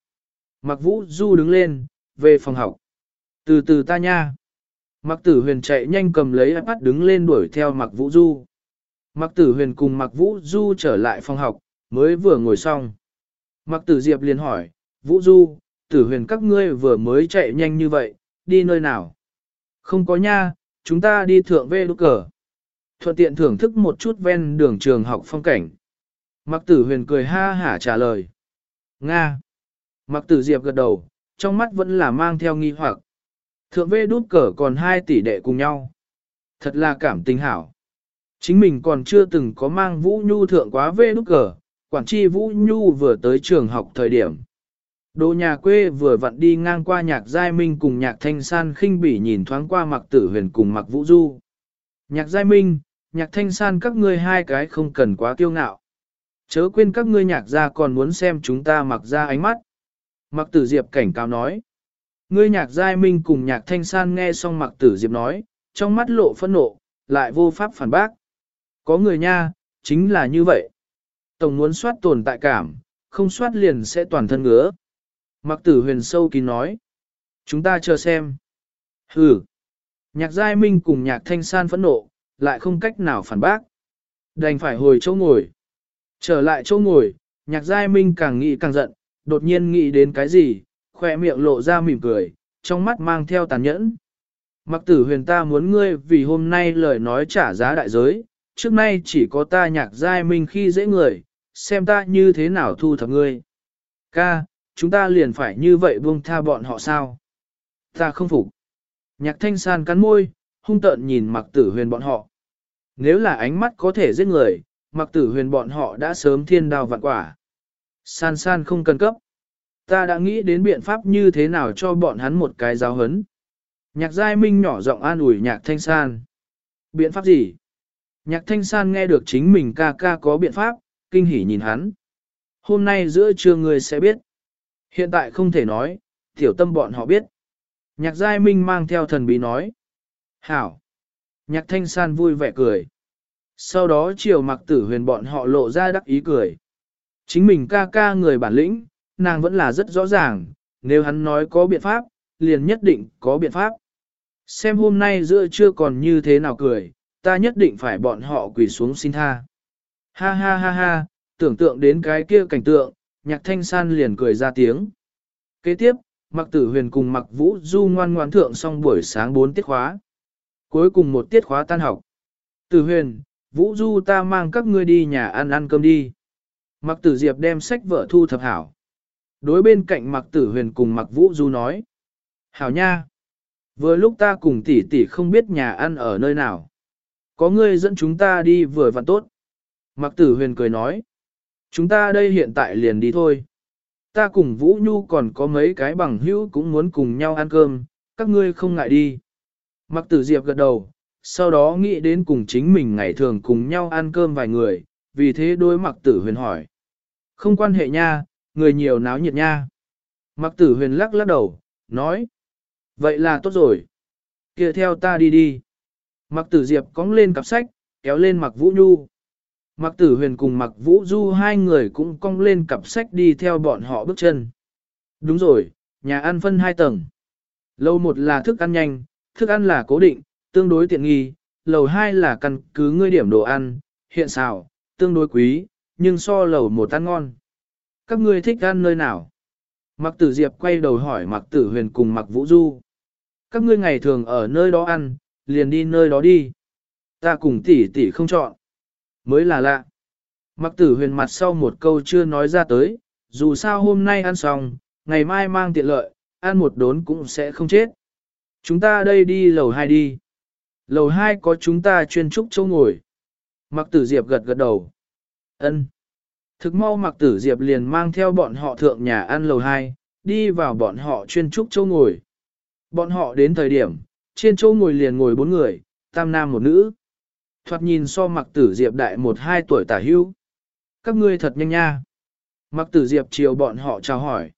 Mặc vũ du đứng lên, về phòng học. Từ từ ta nha. Mặc tử huyền chạy nhanh cầm lấy iPad đứng lên đuổi theo mặc vũ du. Mặc tử huyền cùng mặc vũ du trở lại phòng học, mới vừa ngồi xong. Mặc tử diệp liền hỏi, vũ du, tử huyền các ngươi vừa mới chạy nhanh như vậy, đi nơi nào? Không có nha, chúng ta đi thượng về lúc cờ. Thuận tiện thưởng thức một chút ven đường trường học phong cảnh. Mặc tử huyền cười ha hả trả lời. Nga. Mặc tử diệp gật đầu, trong mắt vẫn là mang theo nghi hoặc. Thượng vê đút cờ còn hai tỷ đệ cùng nhau. Thật là cảm tình hảo. Chính mình còn chưa từng có mang Vũ Nhu thượng quá vê đút cờ, quản tri Vũ Nhu vừa tới trường học thời điểm. Đồ nhà quê vừa vặn đi ngang qua nhạc giai minh cùng nhạc thanh san khinh bỉ nhìn thoáng qua mặc tử huyền cùng mặc vũ du. Nhạc giai minh, nhạc thanh san các ngươi hai cái không cần quá kiêu ngạo. Chớ quên các ngươi nhạc gia còn muốn xem chúng ta mặc ra ánh mắt. Mặc tử diệp cảnh cáo nói. Ngươi nhạc giai minh cùng nhạc thanh san nghe xong mặc tử diệp nói, trong mắt lộ phẫn nộ, lại vô pháp phản bác. Có người nha, chính là như vậy. Tổng muốn soát tồn tại cảm, không soát liền sẽ toàn thân ngứa. Mặc tử huyền sâu kín nói. Chúng ta chờ xem. Hừ. Nhạc giai minh cùng nhạc thanh san phẫn nộ, lại không cách nào phản bác. Đành phải hồi chỗ ngồi. Trở lại chỗ ngồi, nhạc giai minh càng nghĩ càng giận, đột nhiên nghĩ đến cái gì, khỏe miệng lộ ra mỉm cười, trong mắt mang theo tàn nhẫn. Mặc tử huyền ta muốn ngươi vì hôm nay lời nói trả giá đại giới, trước nay chỉ có ta nhạc giai minh khi dễ người, xem ta như thế nào thu thập ngươi. Ca, chúng ta liền phải như vậy buông tha bọn họ sao? Ta không phục. Nhạc thanh san cắn môi, hung tợn nhìn mặc tử huyền bọn họ. Nếu là ánh mắt có thể giết người, mặc tử huyền bọn họ đã sớm thiên đào vạn quả. San san không cần cấp. Ta đã nghĩ đến biện pháp như thế nào cho bọn hắn một cái giáo hấn. Nhạc giai minh nhỏ giọng an ủi nhạc thanh san. Biện pháp gì? Nhạc thanh san nghe được chính mình ca ca có biện pháp, kinh hỉ nhìn hắn. Hôm nay giữa trưa người sẽ biết. Hiện tại không thể nói, tiểu tâm bọn họ biết. Nhạc giai minh mang theo thần bí nói. Hảo. Nhạc thanh san vui vẻ cười. Sau đó chiều mặc tử huyền bọn họ lộ ra đắc ý cười. Chính mình ca ca người bản lĩnh, nàng vẫn là rất rõ ràng, nếu hắn nói có biện pháp, liền nhất định có biện pháp. Xem hôm nay giữa trưa còn như thế nào cười, ta nhất định phải bọn họ quỳ xuống xin tha. Ha ha ha ha, tưởng tượng đến cái kia cảnh tượng, nhạc thanh san liền cười ra tiếng. Kế tiếp, mặc tử huyền cùng mặc vũ du ngoan ngoan thượng xong buổi sáng 4 tiết khóa. Cuối cùng một tiết khóa tan học. Tử huyền, vũ du ta mang các ngươi đi nhà ăn ăn cơm đi. Mặc tử diệp đem sách vợ thu thập hảo. Đối bên cạnh mặc tử huyền cùng mặc vũ du nói. Hảo nha. Vừa lúc ta cùng tỷ tỷ không biết nhà ăn ở nơi nào. Có ngươi dẫn chúng ta đi vừa vặn tốt. Mặc tử huyền cười nói. Chúng ta đây hiện tại liền đi thôi. Ta cùng Vũ Nhu còn có mấy cái bằng hữu cũng muốn cùng nhau ăn cơm, các ngươi không ngại đi. Mặc tử diệp gật đầu, sau đó nghĩ đến cùng chính mình ngày thường cùng nhau ăn cơm vài người, vì thế đối mặc tử huyền hỏi. Không quan hệ nha, người nhiều náo nhiệt nha. Mặc tử huyền lắc lắc đầu, nói. Vậy là tốt rồi. kia theo ta đi đi. Mặc tử diệp cóng lên cặp sách, kéo lên mặc vũ nhu. Mặc tử huyền cùng mặc vũ du hai người cũng cong lên cặp sách đi theo bọn họ bước chân. Đúng rồi, nhà ăn phân hai tầng. Lầu một là thức ăn nhanh, thức ăn là cố định, tương đối tiện nghi. Lầu hai là căn cứ ngươi điểm đồ ăn, hiện xào, tương đối quý, nhưng so lầu một ăn ngon. Các ngươi thích ăn nơi nào? Mặc tử diệp quay đầu hỏi mặc tử huyền cùng mặc vũ du. Các ngươi ngày thường ở nơi đó ăn, liền đi nơi đó đi. Ta cùng tỷ tỷ không chọn. Mới là lạ. Mặc tử huyền mặt sau một câu chưa nói ra tới, dù sao hôm nay ăn xong, ngày mai mang tiện lợi, ăn một đốn cũng sẽ không chết. Chúng ta đây đi lầu hai đi. Lầu hai có chúng ta chuyên trúc châu ngồi. Mặc tử diệp gật gật đầu. ân Thực mau mặc tử diệp liền mang theo bọn họ thượng nhà ăn lầu hai, đi vào bọn họ chuyên trúc châu ngồi. Bọn họ đến thời điểm, trên châu ngồi liền ngồi bốn người, tam nam một nữ. Thoạt nhìn so mặc tử diệp đại một hai tuổi tả hưu. Các ngươi thật nhanh nha. Mặc tử diệp chiều bọn họ chào hỏi.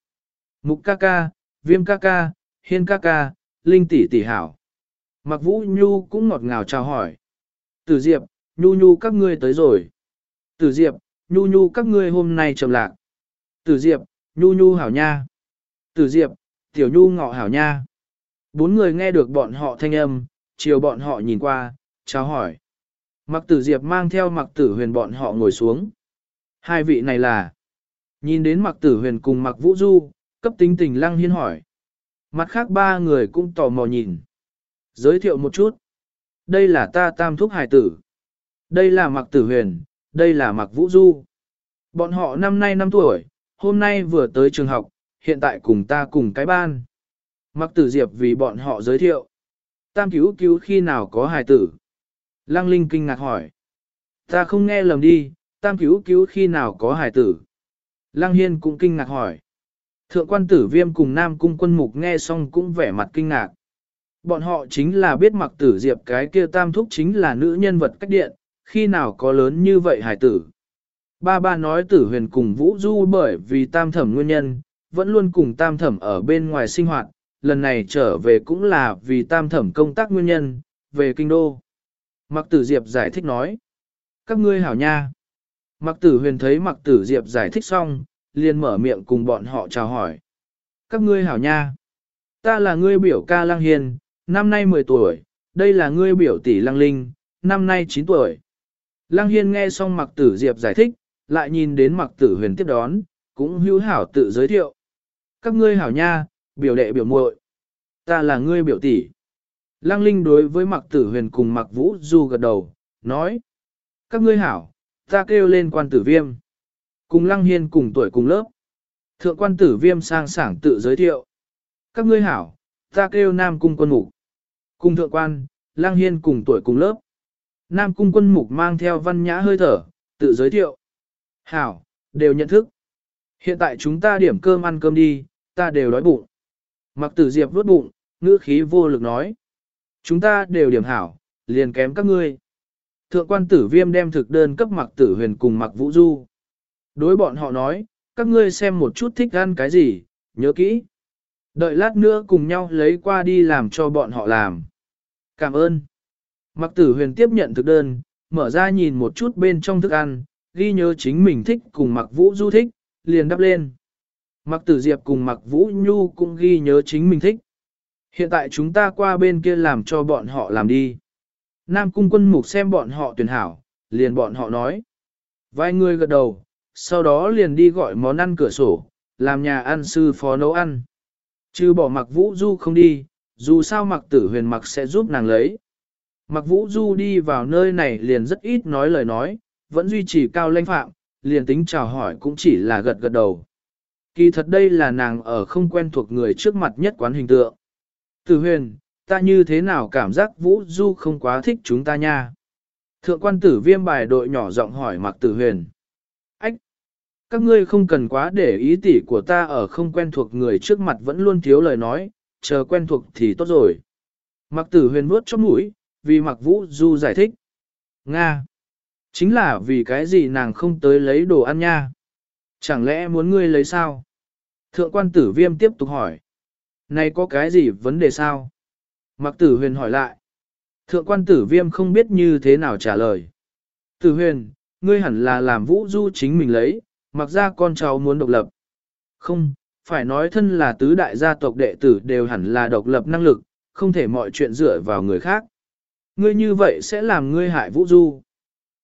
Mục ca ca, viêm ca ca, hiên ca ca, linh tỷ tỷ hảo. Mặc vũ nhu cũng ngọt ngào chào hỏi. Tử diệp, nhu nhu các ngươi tới rồi. Tử diệp, nhu nhu các ngươi hôm nay trầm lạc. Tử diệp, nhu nhu hảo nha. Tử diệp, tiểu nhu ngọ hảo nha. Bốn người nghe được bọn họ thanh âm, chiều bọn họ nhìn qua, chào hỏi. Mặc tử diệp mang theo mặc tử huyền bọn họ ngồi xuống. Hai vị này là, nhìn đến mặc tử huyền cùng mặc vũ du, cấp tính tình lăng hiên hỏi. Mặt khác ba người cũng tò mò nhìn. Giới thiệu một chút. Đây là ta tam thúc hải tử. Đây là mặc tử huyền, đây là mặc vũ du. Bọn họ năm nay năm tuổi, hôm nay vừa tới trường học, hiện tại cùng ta cùng cái ban. Mặc tử diệp vì bọn họ giới thiệu. Tam cứu cứu khi nào có hài tử? Lăng Linh kinh ngạc hỏi. Ta không nghe lầm đi, tam cứu cứu khi nào có hài tử? Lăng Hiên cũng kinh ngạc hỏi. Thượng quan tử viêm cùng Nam Cung quân mục nghe xong cũng vẻ mặt kinh ngạc. Bọn họ chính là biết mặc tử diệp cái kia tam thúc chính là nữ nhân vật cách điện, khi nào có lớn như vậy hài tử. Ba ba nói tử huyền cùng Vũ Du bởi vì tam thẩm nguyên nhân, vẫn luôn cùng tam thẩm ở bên ngoài sinh hoạt, lần này trở về cũng là vì tam thẩm công tác nguyên nhân, về kinh đô. Mặc tử diệp giải thích nói, các ngươi hảo nha. Mặc tử huyền thấy mặc tử diệp giải thích xong, liền mở miệng cùng bọn họ chào hỏi. Các ngươi hảo nha. Ta là ngươi biểu ca Lăng Hiền, năm nay 10 tuổi, đây là ngươi biểu tỷ Lăng Linh, năm nay 9 tuổi. Lăng Hiên nghe xong mặc tử diệp giải thích, lại nhìn đến mặc tử huyền tiếp đón, cũng hữu hảo tự giới thiệu. Các ngươi hảo nha, biểu đệ biểu muội, Ta là ngươi biểu tỷ. Lăng Linh đối với mặc tử huyền cùng mặc vũ du gật đầu, nói. Các ngươi hảo, ta kêu lên quan tử viêm. Cùng Lăng Hiên cùng tuổi cùng lớp. Thượng quan tử viêm sang sảng tự giới thiệu. Các ngươi hảo, ta kêu Nam Cung quân mục. Cùng thượng quan, Lăng Hiên cùng tuổi cùng lớp. Nam Cung quân mục mang theo văn nhã hơi thở, tự giới thiệu. Hảo, đều nhận thức. Hiện tại chúng ta điểm cơm ăn cơm đi, ta đều đói bụng. Mặc tử diệp vuốt bụng, ngữ khí vô lực nói. Chúng ta đều điểm hảo, liền kém các ngươi. Thượng quan tử viêm đem thực đơn cấp mặc tử huyền cùng mặc vũ du. Đối bọn họ nói, các ngươi xem một chút thích ăn cái gì, nhớ kỹ. Đợi lát nữa cùng nhau lấy qua đi làm cho bọn họ làm. Cảm ơn. Mặc tử huyền tiếp nhận thực đơn, mở ra nhìn một chút bên trong thức ăn, ghi nhớ chính mình thích cùng mặc vũ du thích, liền đắp lên. Mặc tử diệp cùng mặc vũ nhu cũng ghi nhớ chính mình thích. Hiện tại chúng ta qua bên kia làm cho bọn họ làm đi. Nam cung quân mục xem bọn họ tuyển hảo, liền bọn họ nói. Vài người gật đầu, sau đó liền đi gọi món ăn cửa sổ, làm nhà ăn sư phó nấu ăn. Chứ bỏ mặc vũ du không đi, dù sao mặc tử huyền mặc sẽ giúp nàng lấy. Mặc vũ du đi vào nơi này liền rất ít nói lời nói, vẫn duy trì cao lãnh phạm, liền tính chào hỏi cũng chỉ là gật gật đầu. Kỳ thật đây là nàng ở không quen thuộc người trước mặt nhất quán hình tượng. Tử huyền, ta như thế nào cảm giác Vũ Du không quá thích chúng ta nha? Thượng quan tử viêm bài đội nhỏ giọng hỏi mặc tử huyền. Ách! Các ngươi không cần quá để ý tỉ của ta ở không quen thuộc người trước mặt vẫn luôn thiếu lời nói, chờ quen thuộc thì tốt rồi. Mặc tử huyền vuốt chóp mũi, vì mặc Vũ Du giải thích. Nga! Chính là vì cái gì nàng không tới lấy đồ ăn nha? Chẳng lẽ muốn ngươi lấy sao? Thượng quan tử viêm tiếp tục hỏi. Này có cái gì vấn đề sao? Mặc tử huyền hỏi lại. Thượng quan tử viêm không biết như thế nào trả lời. Tử huyền, ngươi hẳn là làm vũ du chính mình lấy, mặc ra con cháu muốn độc lập. Không, phải nói thân là tứ đại gia tộc đệ tử đều hẳn là độc lập năng lực, không thể mọi chuyện dựa vào người khác. Ngươi như vậy sẽ làm ngươi hại vũ du.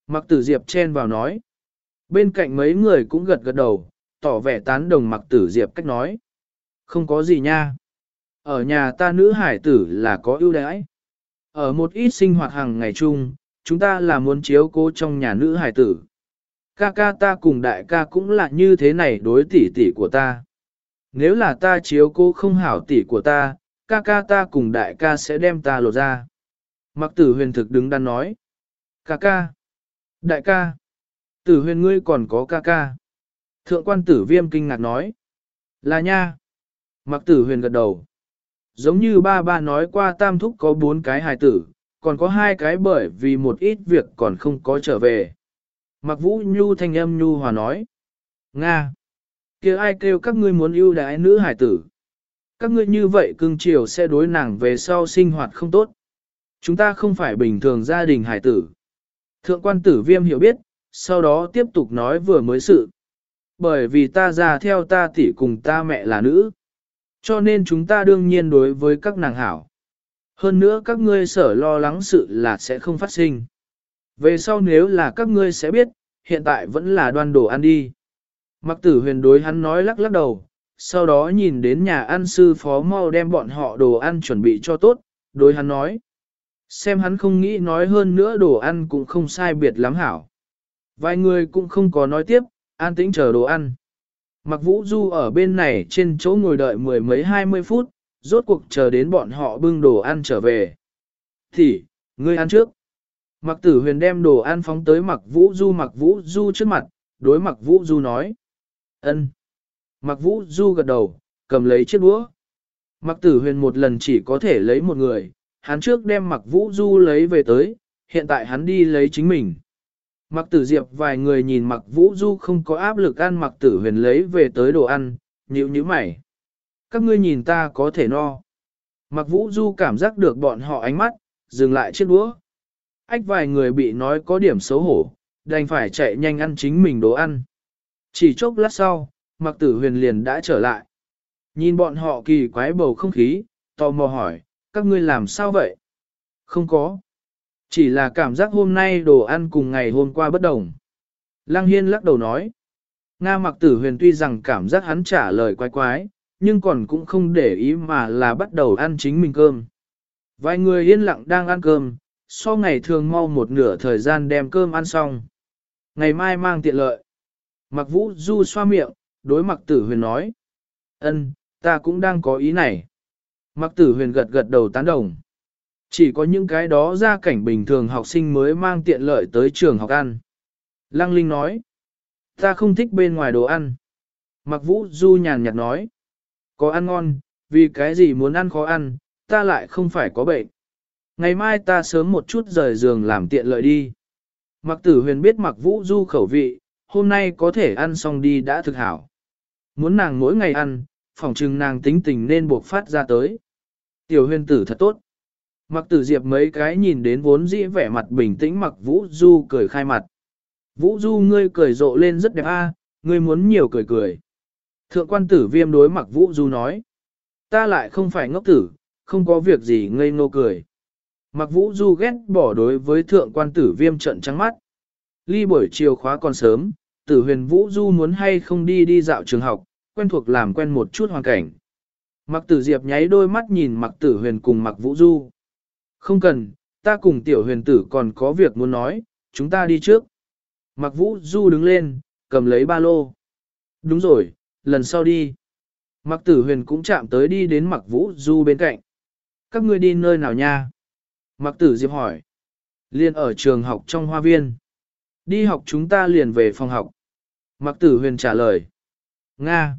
Mặc tử diệp chen vào nói. Bên cạnh mấy người cũng gật gật đầu, tỏ vẻ tán đồng mặc tử diệp cách nói. Không có gì nha. Ở nhà ta nữ hải tử là có ưu đãi. ở một ít sinh hoạt hàng ngày chung, chúng ta là muốn chiếu cố trong nhà nữ hải tử. Ca ca ta cùng đại ca cũng là như thế này đối tỷ tỷ của ta. Nếu là ta chiếu cố không hảo tỷ của ta, ca ca ta cùng đại ca sẽ đem ta lột ra. Mặc tử huyền thực đứng đắn nói. Ca ca. Đại ca. Tử huyền ngươi còn có ca ca. Thượng quan tử viêm kinh ngạc nói. Là nha. Mặc tử huyền gật đầu. Giống như ba ba nói qua tam thúc có bốn cái hài tử, còn có hai cái bởi vì một ít việc còn không có trở về. Mặc vũ nhu thanh âm nhu hòa nói. Nga! kia ai kêu các ngươi muốn yêu đái nữ hải tử? Các ngươi như vậy cưng chiều sẽ đối nàng về sau sinh hoạt không tốt. Chúng ta không phải bình thường gia đình hải tử. Thượng quan tử viêm hiểu biết, sau đó tiếp tục nói vừa mới sự. Bởi vì ta già theo ta tỷ cùng ta mẹ là nữ. Cho nên chúng ta đương nhiên đối với các nàng hảo. Hơn nữa các ngươi sở lo lắng sự là sẽ không phát sinh. Về sau nếu là các ngươi sẽ biết, hiện tại vẫn là đoan đồ ăn đi. Mặc tử huyền đối hắn nói lắc lắc đầu, sau đó nhìn đến nhà ăn sư phó mau đem bọn họ đồ ăn chuẩn bị cho tốt, đối hắn nói. Xem hắn không nghĩ nói hơn nữa đồ ăn cũng không sai biệt lắm hảo. Vài người cũng không có nói tiếp, an tĩnh chờ đồ ăn. Mặc vũ du ở bên này trên chỗ ngồi đợi mười mấy hai mươi phút, rốt cuộc chờ đến bọn họ bưng đồ ăn trở về. Thì, ngươi ăn trước. Mặc tử huyền đem đồ ăn phóng tới mặc vũ du mặc vũ du trước mặt, đối mặc vũ du nói. ân. Mặc vũ du gật đầu, cầm lấy chiếc đũa. Mặc tử huyền một lần chỉ có thể lấy một người, hắn trước đem mặc vũ du lấy về tới, hiện tại hắn đi lấy chính mình. Mặc tử diệp vài người nhìn mặc vũ du không có áp lực ăn mặc tử huyền lấy về tới đồ ăn, nhịu như mày. Các ngươi nhìn ta có thể no. Mặc vũ du cảm giác được bọn họ ánh mắt, dừng lại chiếc đũa. Ách vài người bị nói có điểm xấu hổ, đành phải chạy nhanh ăn chính mình đồ ăn. Chỉ chốc lát sau, mặc tử huyền liền đã trở lại. Nhìn bọn họ kỳ quái bầu không khí, tò mò hỏi, các ngươi làm sao vậy? Không có. Chỉ là cảm giác hôm nay đồ ăn cùng ngày hôm qua bất đồng. Lăng Hiên lắc đầu nói. Nga mặc tử huyền tuy rằng cảm giác hắn trả lời quái quái, nhưng còn cũng không để ý mà là bắt đầu ăn chính mình cơm. Vài người yên lặng đang ăn cơm, so ngày thường mau một nửa thời gian đem cơm ăn xong. Ngày mai mang tiện lợi. Mặc vũ du xoa miệng, đối mặc tử huyền nói. ân, ta cũng đang có ý này. Mặc tử huyền gật gật đầu tán đồng. Chỉ có những cái đó ra cảnh bình thường học sinh mới mang tiện lợi tới trường học ăn. Lăng Linh nói. Ta không thích bên ngoài đồ ăn. Mặc vũ du nhàn nhạt nói. Có ăn ngon, vì cái gì muốn ăn khó ăn, ta lại không phải có bệnh. Ngày mai ta sớm một chút rời giường làm tiện lợi đi. Mặc tử huyền biết mặc vũ du khẩu vị, hôm nay có thể ăn xong đi đã thực hảo. Muốn nàng mỗi ngày ăn, phòng trừng nàng tính tình nên buộc phát ra tới. Tiểu huyền tử thật tốt. Mặc tử diệp mấy cái nhìn đến vốn dĩ vẻ mặt bình tĩnh mặc vũ du cười khai mặt. Vũ du ngươi cười rộ lên rất đẹp a, ngươi muốn nhiều cười cười. Thượng quan tử viêm đối mặc vũ du nói. Ta lại không phải ngốc tử, không có việc gì ngây ngô cười. Mặc vũ du ghét bỏ đối với thượng quan tử viêm trận trắng mắt. Ly buổi chiều khóa còn sớm, tử huyền vũ du muốn hay không đi đi dạo trường học, quen thuộc làm quen một chút hoàn cảnh. Mặc tử diệp nháy đôi mắt nhìn mặc tử huyền cùng mặc vũ du. Không cần, ta cùng tiểu huyền tử còn có việc muốn nói, chúng ta đi trước. Mặc vũ du đứng lên, cầm lấy ba lô. Đúng rồi, lần sau đi. Mặc tử huyền cũng chạm tới đi đến mặc vũ du bên cạnh. Các ngươi đi nơi nào nha? Mặc tử diệp hỏi. Liên ở trường học trong hoa viên. Đi học chúng ta liền về phòng học. Mặc tử huyền trả lời. Nga.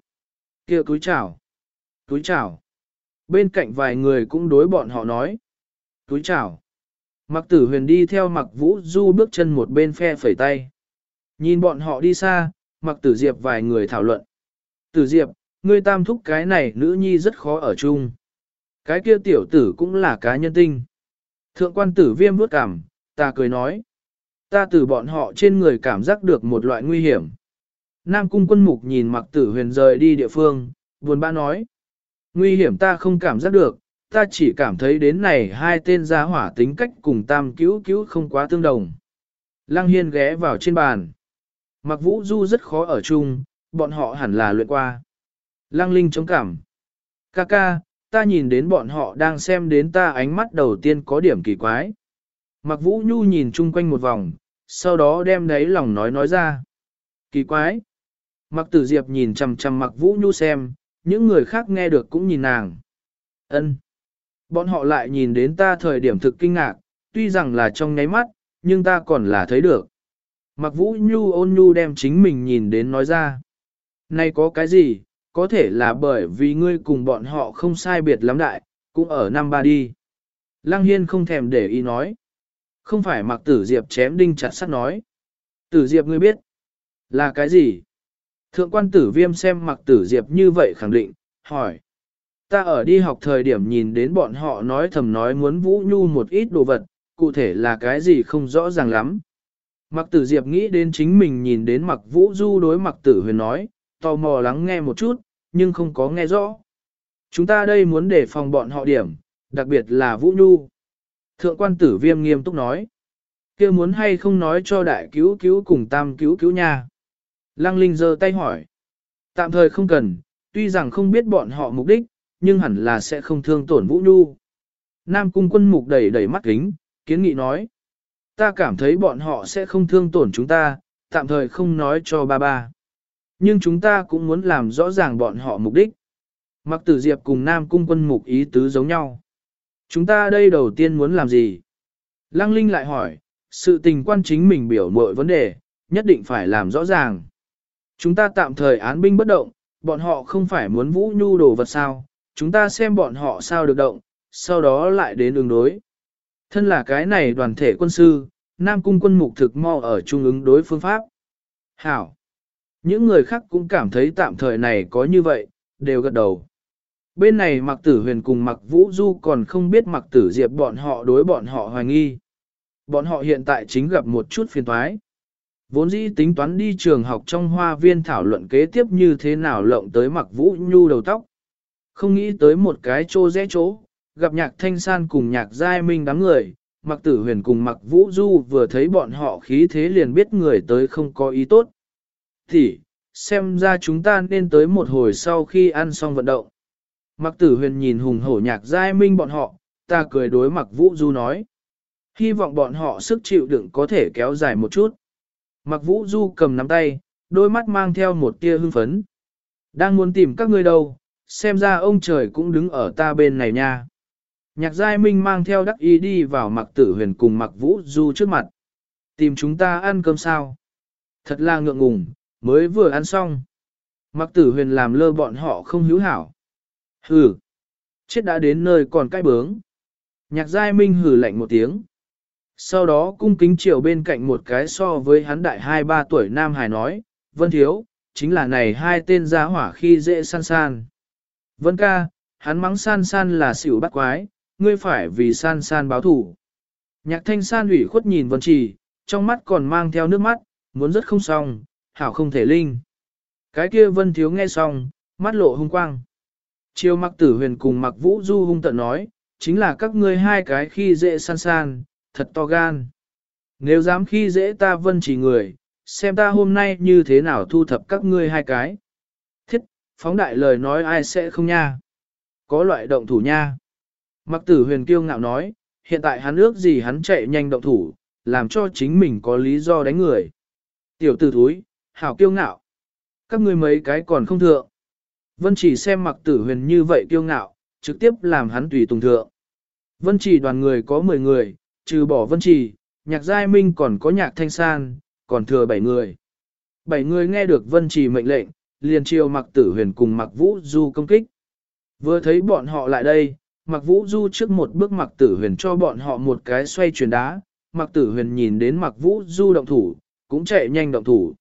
kia túi chào. Túi chào. Bên cạnh vài người cũng đối bọn họ nói. Túi chào. Mặc tử huyền đi theo mặc vũ du bước chân một bên phe phẩy tay. Nhìn bọn họ đi xa, mặc tử diệp vài người thảo luận. Tử diệp, ngươi tam thúc cái này nữ nhi rất khó ở chung. Cái kia tiểu tử cũng là cá nhân tinh. Thượng quan tử viêm bước cảm, ta cười nói. Ta từ bọn họ trên người cảm giác được một loại nguy hiểm. Nam cung quân mục nhìn mặc tử huyền rời đi địa phương, buồn bã nói. Nguy hiểm ta không cảm giác được, ta chỉ cảm thấy đến này hai tên gia hỏa tính cách cùng tam cứu cứu không quá tương đồng. Lăng Hiên ghé vào trên bàn. Mặc vũ du rất khó ở chung, bọn họ hẳn là luyện qua. Lăng Linh chống cảm. Ca ca, ta nhìn đến bọn họ đang xem đến ta ánh mắt đầu tiên có điểm kỳ quái. Mặc vũ nhu nhìn chung quanh một vòng, sau đó đem đấy lòng nói nói ra. Kỳ quái. Mặc tử diệp nhìn chằm chằm mặc vũ nhu xem, những người khác nghe được cũng nhìn nàng. ân Bọn họ lại nhìn đến ta thời điểm thực kinh ngạc, tuy rằng là trong nháy mắt, nhưng ta còn là thấy được. Mặc vũ nhu ôn nhu đem chính mình nhìn đến nói ra. Này có cái gì, có thể là bởi vì ngươi cùng bọn họ không sai biệt lắm đại, cũng ở năm ba đi. Lăng Hiên không thèm để ý nói. Không phải mặc tử diệp chém đinh chặt sắt nói. Tử diệp ngươi biết. Là cái gì? Thượng quan tử viêm xem mặc tử diệp như vậy khẳng định, hỏi. Ta ở đi học thời điểm nhìn đến bọn họ nói thầm nói muốn vũ nhu một ít đồ vật, cụ thể là cái gì không rõ ràng lắm. Mặc tử diệp nghĩ đến chính mình nhìn đến mặc vũ du đối mặc tử huyền nói, tò mò lắng nghe một chút, nhưng không có nghe rõ. Chúng ta đây muốn để phòng bọn họ điểm, đặc biệt là vũ nhu. Thượng quan tử viêm nghiêm túc nói, kia muốn hay không nói cho đại cứu cứu cùng tam cứu cứu nha. Lăng Linh giơ tay hỏi, tạm thời không cần, tuy rằng không biết bọn họ mục đích, nhưng hẳn là sẽ không thương tổn vũ nhu. Nam cung quân mục đẩy đẩy mắt kính, kiến nghị nói, Ta cảm thấy bọn họ sẽ không thương tổn chúng ta, tạm thời không nói cho ba ba. Nhưng chúng ta cũng muốn làm rõ ràng bọn họ mục đích. Mặc tử diệp cùng Nam cung quân mục ý tứ giống nhau. Chúng ta đây đầu tiên muốn làm gì? Lăng Linh lại hỏi, sự tình quan chính mình biểu mọi vấn đề, nhất định phải làm rõ ràng. Chúng ta tạm thời án binh bất động, bọn họ không phải muốn vũ nhu đồ vật sao, chúng ta xem bọn họ sao được động, sau đó lại đến ứng đối. Thân là cái này đoàn thể quân sư, Nam Cung quân mục thực mo ở trung ứng đối phương pháp. Hảo! Những người khác cũng cảm thấy tạm thời này có như vậy, đều gật đầu. Bên này mặc tử huyền cùng mặc vũ du còn không biết mặc tử diệp bọn họ đối bọn họ hoài nghi. Bọn họ hiện tại chính gặp một chút phiền toái. Vốn dĩ tính toán đi trường học trong hoa viên thảo luận kế tiếp như thế nào lộng tới mặc vũ nhu đầu tóc. Không nghĩ tới một cái chỗ rẽ chỗ, gặp nhạc thanh san cùng nhạc giai minh đám người, mặc tử huyền cùng mặc vũ du vừa thấy bọn họ khí thế liền biết người tới không có ý tốt. Thì, xem ra chúng ta nên tới một hồi sau khi ăn xong vận động. Mặc tử huyền nhìn hùng hổ nhạc giai minh bọn họ, ta cười đối mặc vũ du nói. Hy vọng bọn họ sức chịu đựng có thể kéo dài một chút. Mặc vũ du cầm nắm tay, đôi mắt mang theo một tia hưng phấn. Đang muốn tìm các ngươi đâu, xem ra ông trời cũng đứng ở ta bên này nha. Nhạc giai minh mang theo đắc ý đi vào mặc tử huyền cùng mặc vũ du trước mặt. Tìm chúng ta ăn cơm sao? Thật là ngượng ngùng, mới vừa ăn xong. Mặc tử huyền làm lơ bọn họ không hữu hảo. Hừ, chết đã đến nơi còn cái bướng. Nhạc giai minh hừ lạnh một tiếng. Sau đó cung kính chiều bên cạnh một cái so với hắn đại hai ba tuổi Nam Hải nói, Vân Thiếu, chính là này hai tên giá hỏa khi dễ san san. Vân ca, hắn mắng san san là xỉu bắt quái, ngươi phải vì san san báo thủ. Nhạc thanh san ủy khuất nhìn vân trì, trong mắt còn mang theo nước mắt, muốn rất không xong, hảo không thể linh. Cái kia vân thiếu nghe xong, mắt lộ hung quang. Chiêu mặc tử huyền cùng mặc vũ du hung tận nói, chính là các ngươi hai cái khi dễ san san, thật to gan. Nếu dám khi dễ ta vân chỉ người, xem ta hôm nay như thế nào thu thập các ngươi hai cái. Phóng đại lời nói ai sẽ không nha. Có loại động thủ nha. Mặc tử huyền kiêu ngạo nói, hiện tại hắn ước gì hắn chạy nhanh động thủ, làm cho chính mình có lý do đánh người. Tiểu tử thúi, hảo kiêu ngạo. Các ngươi mấy cái còn không thượng. Vân chỉ xem mặc tử huyền như vậy kiêu ngạo, trực tiếp làm hắn tùy tùng thượng. Vân chỉ đoàn người có 10 người, trừ bỏ vân chỉ, nhạc giai minh còn có nhạc thanh san, còn thừa 7 người. 7 người nghe được vân chỉ mệnh lệnh, liền chiều mặc tử huyền cùng mặc vũ du công kích. Vừa thấy bọn họ lại đây, Mặc vũ du trước một bước mặc tử huyền cho bọn họ một cái xoay chuyển đá, mặc tử huyền nhìn đến mặc vũ du động thủ, cũng chạy nhanh động thủ.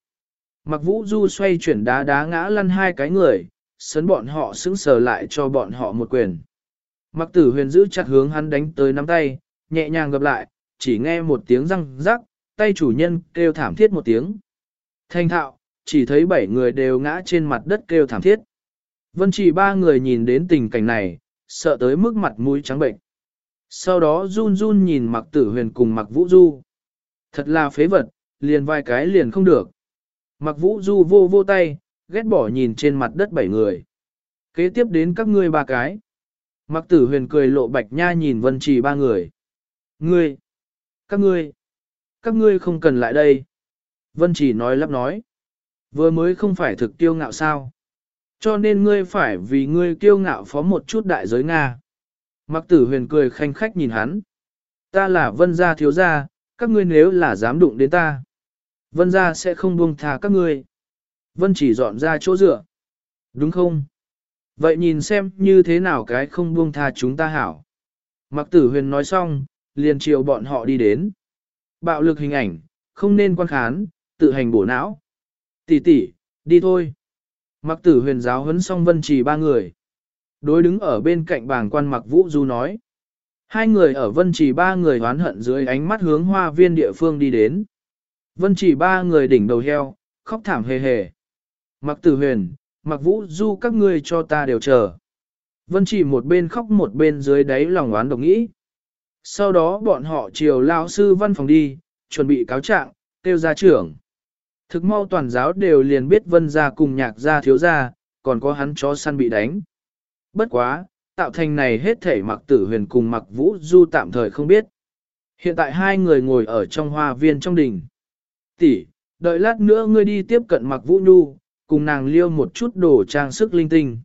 Mặc vũ du xoay chuyển đá đá ngã lăn hai cái người, sấn bọn họ sững sờ lại cho bọn họ một quyền. Mặc tử huyền giữ chặt hướng hắn đánh tới nắm tay, nhẹ nhàng gặp lại, chỉ nghe một tiếng răng rắc, tay chủ nhân kêu thảm thiết một tiếng. Thanh thạo, chỉ thấy bảy người đều ngã trên mặt đất kêu thảm thiết. Vân chỉ ba người nhìn đến tình cảnh này, sợ tới mức mặt mũi trắng bệnh. Sau đó run run nhìn mặc tử huyền cùng mặc vũ du. Thật là phế vật, liền vai cái liền không được. Mặc vũ du vô vô tay, ghét bỏ nhìn trên mặt đất bảy người. Kế tiếp đến các ngươi ba cái. Mặc tử huyền cười lộ bạch nha nhìn vân chỉ ba người. Ngươi! Các ngươi! Các ngươi không cần lại đây. Vân chỉ nói lắp nói. Vừa mới không phải thực tiêu ngạo sao. Cho nên ngươi phải vì ngươi kiêu ngạo phó một chút đại giới Nga. Mặc tử huyền cười khanh khách nhìn hắn. Ta là vân gia thiếu gia, các ngươi nếu là dám đụng đến ta. Vân gia sẽ không buông tha các ngươi. Vân chỉ dọn ra chỗ dựa. Đúng không? Vậy nhìn xem như thế nào cái không buông tha chúng ta hảo. Mặc tử huyền nói xong, liền chiều bọn họ đi đến. Bạo lực hình ảnh, không nên quan khán, tự hành bổ não. Tỷ tỷ, đi thôi. Mặc tử huyền giáo huấn xong vân trì ba người. Đối đứng ở bên cạnh bảng quan mặc vũ du nói. Hai người ở vân trì ba người hoán hận dưới ánh mắt hướng hoa viên địa phương đi đến. Vân trì ba người đỉnh đầu heo, khóc thảm hề hề. Mặc tử huyền, mặc vũ du các ngươi cho ta đều chờ. Vân chỉ một bên khóc một bên dưới đáy lòng oán độc nghĩ. Sau đó bọn họ chiều lao sư văn phòng đi, chuẩn bị cáo trạng, kêu ra trưởng. Thực mau toàn giáo đều liền biết vân ra cùng nhạc ra thiếu ra, còn có hắn chó săn bị đánh. Bất quá, tạo thành này hết thể mặc tử huyền cùng mặc vũ du tạm thời không biết. Hiện tại hai người ngồi ở trong hoa viên trong đình. Tỷ, đợi lát nữa ngươi đi tiếp cận mặc vũ nhu, cùng nàng liêu một chút đồ trang sức linh tinh.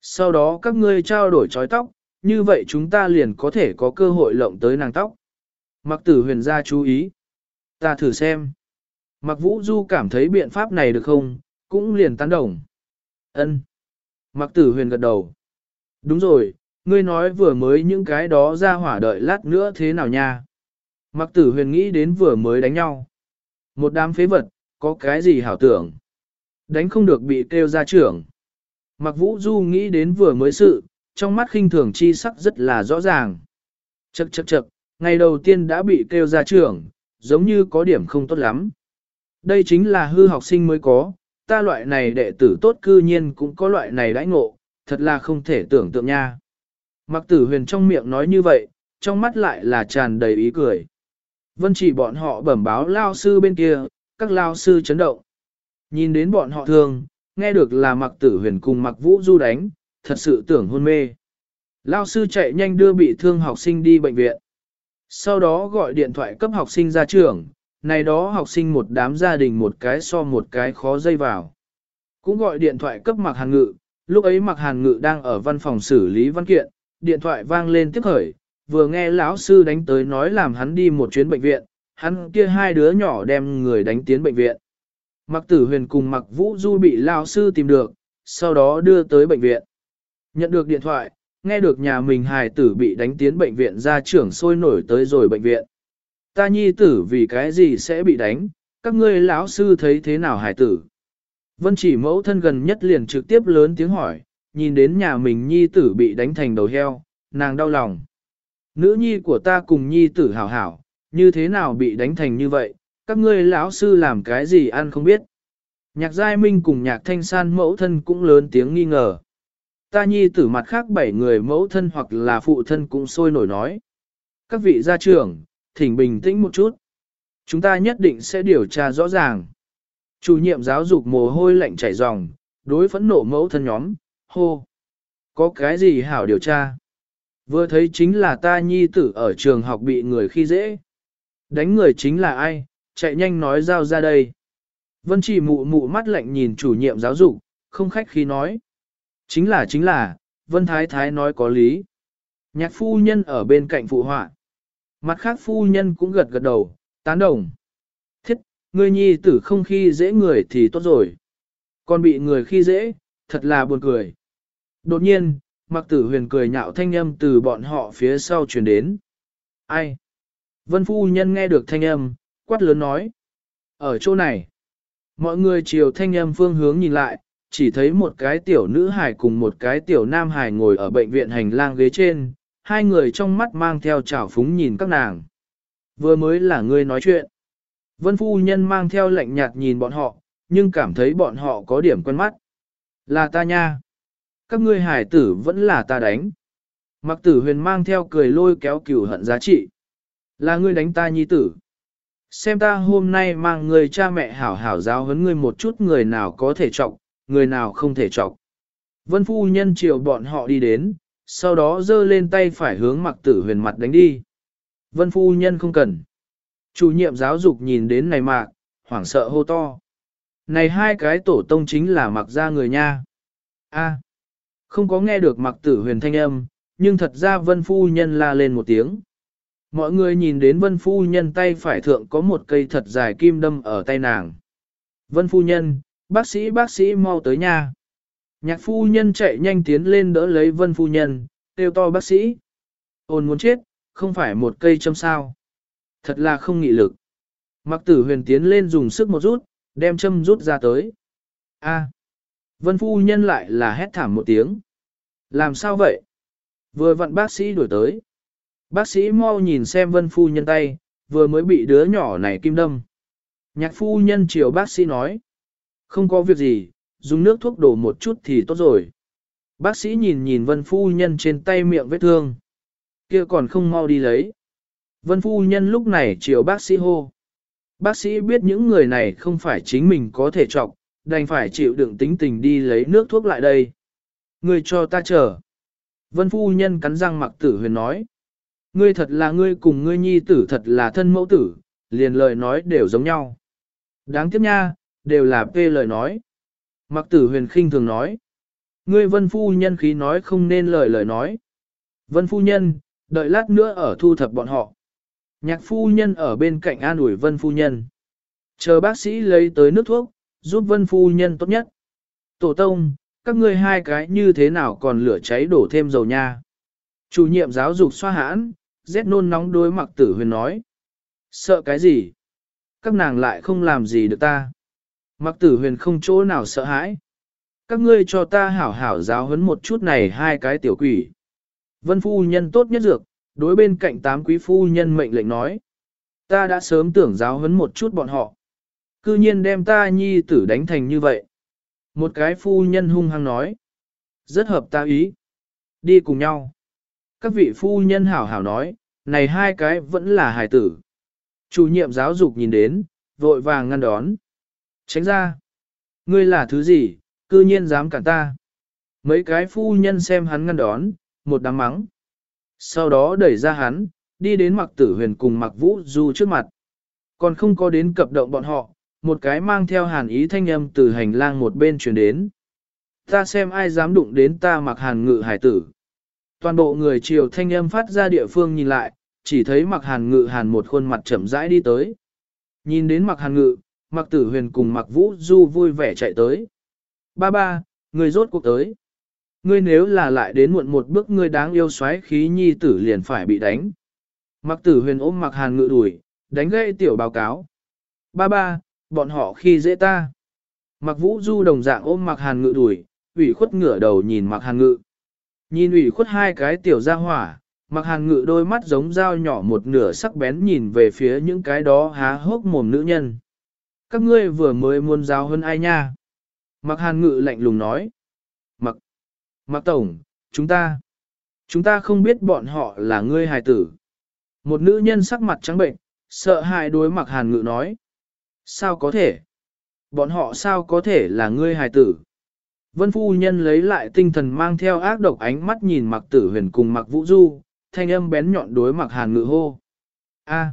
Sau đó các ngươi trao đổi trói tóc, như vậy chúng ta liền có thể có cơ hội lộng tới nàng tóc. Mặc tử huyền ra chú ý. Ta thử xem. Mặc vũ du cảm thấy biện pháp này được không, cũng liền tán đồng. ân Mặc tử huyền gật đầu. Đúng rồi, ngươi nói vừa mới những cái đó ra hỏa đợi lát nữa thế nào nha. Mặc tử huyền nghĩ đến vừa mới đánh nhau. Một đám phế vật, có cái gì hảo tưởng. Đánh không được bị kêu ra trưởng. Mặc vũ du nghĩ đến vừa mới sự, trong mắt khinh thường chi sắc rất là rõ ràng. Chậc chậc chậc, ngày đầu tiên đã bị kêu ra trưởng, giống như có điểm không tốt lắm. Đây chính là hư học sinh mới có, ta loại này đệ tử tốt cư nhiên cũng có loại này đãi ngộ, thật là không thể tưởng tượng nha. Mặc tử huyền trong miệng nói như vậy, trong mắt lại là tràn đầy ý cười. Vân chỉ bọn họ bẩm báo lao sư bên kia, các lao sư chấn động. Nhìn đến bọn họ thường, nghe được là mặc tử huyền cùng mặc vũ du đánh, thật sự tưởng hôn mê. Lao sư chạy nhanh đưa bị thương học sinh đi bệnh viện. Sau đó gọi điện thoại cấp học sinh ra trường, này đó học sinh một đám gia đình một cái so một cái khó dây vào. Cũng gọi điện thoại cấp mặc hàn ngự, lúc ấy mặc hàn ngự đang ở văn phòng xử lý văn kiện, điện thoại vang lên tiếp khởi, vừa nghe lão sư đánh tới nói làm hắn đi một chuyến bệnh viện, hắn kia hai đứa nhỏ đem người đánh tiến bệnh viện. Mặc tử huyền cùng mặc vũ du bị lão sư tìm được, sau đó đưa tới bệnh viện. Nhận được điện thoại, nghe được nhà mình hài tử bị đánh tiến bệnh viện ra trưởng sôi nổi tới rồi bệnh viện. Ta nhi tử vì cái gì sẽ bị đánh, các ngươi lão sư thấy thế nào hải tử. Vân chỉ mẫu thân gần nhất liền trực tiếp lớn tiếng hỏi, nhìn đến nhà mình nhi tử bị đánh thành đầu heo, nàng đau lòng. Nữ nhi của ta cùng nhi tử hảo hảo, như thế nào bị đánh thành như vậy, các ngươi lão sư làm cái gì ăn không biết. Nhạc giai minh cùng nhạc thanh san mẫu thân cũng lớn tiếng nghi ngờ. Ta nhi tử mặt khác bảy người mẫu thân hoặc là phụ thân cũng sôi nổi nói. Các vị gia trưởng, thỉnh bình tĩnh một chút. Chúng ta nhất định sẽ điều tra rõ ràng. Chủ nhiệm giáo dục mồ hôi lạnh chảy ròng, đối phẫn nộ mẫu thân nhóm, hô. Có cái gì hảo điều tra? Vừa thấy chính là ta nhi tử ở trường học bị người khi dễ. Đánh người chính là ai, chạy nhanh nói giao ra đây. Vân chỉ mụ mụ mắt lạnh nhìn chủ nhiệm giáo dục, không khách khí nói. Chính là chính là, Vân Thái Thái nói có lý. Nhạc phu nhân ở bên cạnh phụ họa. Mặt khác phu nhân cũng gật gật đầu, tán đồng. Thiết, người nhi tử không khi dễ người thì tốt rồi. Còn bị người khi dễ, thật là buồn cười. Đột nhiên, mặc tử huyền cười nhạo thanh âm từ bọn họ phía sau truyền đến. Ai? Vân phu nhân nghe được thanh âm, quát lớn nói. Ở chỗ này, mọi người chiều thanh âm phương hướng nhìn lại, chỉ thấy một cái tiểu nữ hài cùng một cái tiểu nam hài ngồi ở bệnh viện hành lang ghế trên, hai người trong mắt mang theo trào phúng nhìn các nàng. Vừa mới là người nói chuyện. Vân phu nhân mang theo lạnh nhạt nhìn bọn họ, nhưng cảm thấy bọn họ có điểm quen mắt. Là ta nha. Các ngươi hải tử vẫn là ta đánh. Mặc tử huyền mang theo cười lôi kéo cửu hận giá trị. Là ngươi đánh ta nhi tử. Xem ta hôm nay mang người cha mẹ hảo hảo giáo huấn ngươi một chút người nào có thể trọng, người nào không thể trọng. Vân phu nhân chiều bọn họ đi đến, sau đó giơ lên tay phải hướng mặc tử huyền mặt đánh đi. Vân phu nhân không cần. Chủ nhiệm giáo dục nhìn đến này mạc, hoảng sợ hô to. Này hai cái tổ tông chính là mặc ra người nha. A, không có nghe được mặc tử huyền thanh âm, nhưng thật ra vân phu nhân la lên một tiếng. Mọi người nhìn đến vân phu nhân tay phải thượng có một cây thật dài kim đâm ở tay nàng. Vân phu nhân, bác sĩ bác sĩ mau tới nha. Nhạc phu nhân chạy nhanh tiến lên đỡ lấy vân phu nhân, kêu to bác sĩ. Ôn muốn chết, không phải một cây châm sao. Thật là không nghị lực. Mặc tử huyền tiến lên dùng sức một rút, đem châm rút ra tới. A. Vân phu nhân lại là hét thảm một tiếng. Làm sao vậy? Vừa vặn bác sĩ đuổi tới. Bác sĩ mau nhìn xem vân phu nhân tay, vừa mới bị đứa nhỏ này kim đâm. Nhạc phu nhân chiều bác sĩ nói. Không có việc gì, dùng nước thuốc đổ một chút thì tốt rồi. Bác sĩ nhìn nhìn vân phu nhân trên tay miệng vết thương. kia còn không mau đi lấy. Vân phu nhân lúc này chiều bác sĩ hô. Bác sĩ biết những người này không phải chính mình có thể chọc, đành phải chịu đựng tính tình đi lấy nước thuốc lại đây. Ngươi cho ta chờ. Vân phu nhân cắn răng mặc tử huyền nói. Ngươi thật là ngươi cùng ngươi nhi tử thật là thân mẫu tử, liền lời nói đều giống nhau. Đáng tiếc nha, đều là phê lời nói. Mặc tử huyền khinh thường nói. Ngươi vân phu nhân khí nói không nên lời lời nói. Vân phu nhân, đợi lát nữa ở thu thập bọn họ. Nhạc phu nhân ở bên cạnh an ủi vân phu nhân. Chờ bác sĩ lấy tới nước thuốc, giúp vân phu nhân tốt nhất. Tổ tông, các ngươi hai cái như thế nào còn lửa cháy đổ thêm dầu nha. Chủ nhiệm giáo dục xoa hãn, rét nôn nóng đối mặc tử huyền nói. Sợ cái gì? Các nàng lại không làm gì được ta. Mặc tử huyền không chỗ nào sợ hãi. Các ngươi cho ta hảo hảo giáo huấn một chút này hai cái tiểu quỷ. Vân phu nhân tốt nhất dược, đối bên cạnh tám quý phu nhân mệnh lệnh nói. Ta đã sớm tưởng giáo huấn một chút bọn họ. Cư nhiên đem ta nhi tử đánh thành như vậy. Một cái phu nhân hung hăng nói. Rất hợp ta ý. Đi cùng nhau. Các vị phu nhân hảo hảo nói, này hai cái vẫn là hài tử. Chủ nhiệm giáo dục nhìn đến, vội vàng ngăn đón. Tránh ra. Ngươi là thứ gì, cư nhiên dám cản ta. Mấy cái phu nhân xem hắn ngăn đón, một đám mắng. Sau đó đẩy ra hắn, đi đến mặc tử huyền cùng mặc vũ du trước mặt. Còn không có đến cập động bọn họ, một cái mang theo hàn ý thanh âm từ hành lang một bên truyền đến. Ta xem ai dám đụng đến ta mặc hàn ngự hải tử. Toàn bộ người triều thanh âm phát ra địa phương nhìn lại, chỉ thấy mặc hàn ngự hàn một khuôn mặt chậm rãi đi tới. Nhìn đến mặc hàn ngự, Mạc tử huyền cùng Mạc vũ du vui vẻ chạy tới. Ba ba, người rốt cuộc tới. Ngươi nếu là lại đến muộn một bước ngươi đáng yêu xoáy khí nhi tử liền phải bị đánh. Mạc tử huyền ôm Mạc hàn ngự đuổi, đánh gây tiểu báo cáo. Ba ba, bọn họ khi dễ ta. Mạc vũ du đồng dạng ôm Mạc hàn ngự đuổi, ủy khuất ngửa đầu nhìn Mạc hàn ngự. Nhìn ủy khuất hai cái tiểu ra hỏa, Mạc hàn ngự đôi mắt giống dao nhỏ một nửa sắc bén nhìn về phía những cái đó há hốc mồm nữ nhân. Các ngươi vừa mới muốn giáo hơn ai nha? Mặc hàn ngự lạnh lùng nói. Mặc, mặc tổng, chúng ta, chúng ta không biết bọn họ là ngươi hài tử. Một nữ nhân sắc mặt trắng bệnh, sợ hãi đối mặc hàn ngự nói. Sao có thể? Bọn họ sao có thể là ngươi hài tử? Vân phu nhân lấy lại tinh thần mang theo ác độc ánh mắt nhìn mặc tử huyền cùng mặc vũ du, thanh âm bén nhọn đối mặc hàn ngự hô. A,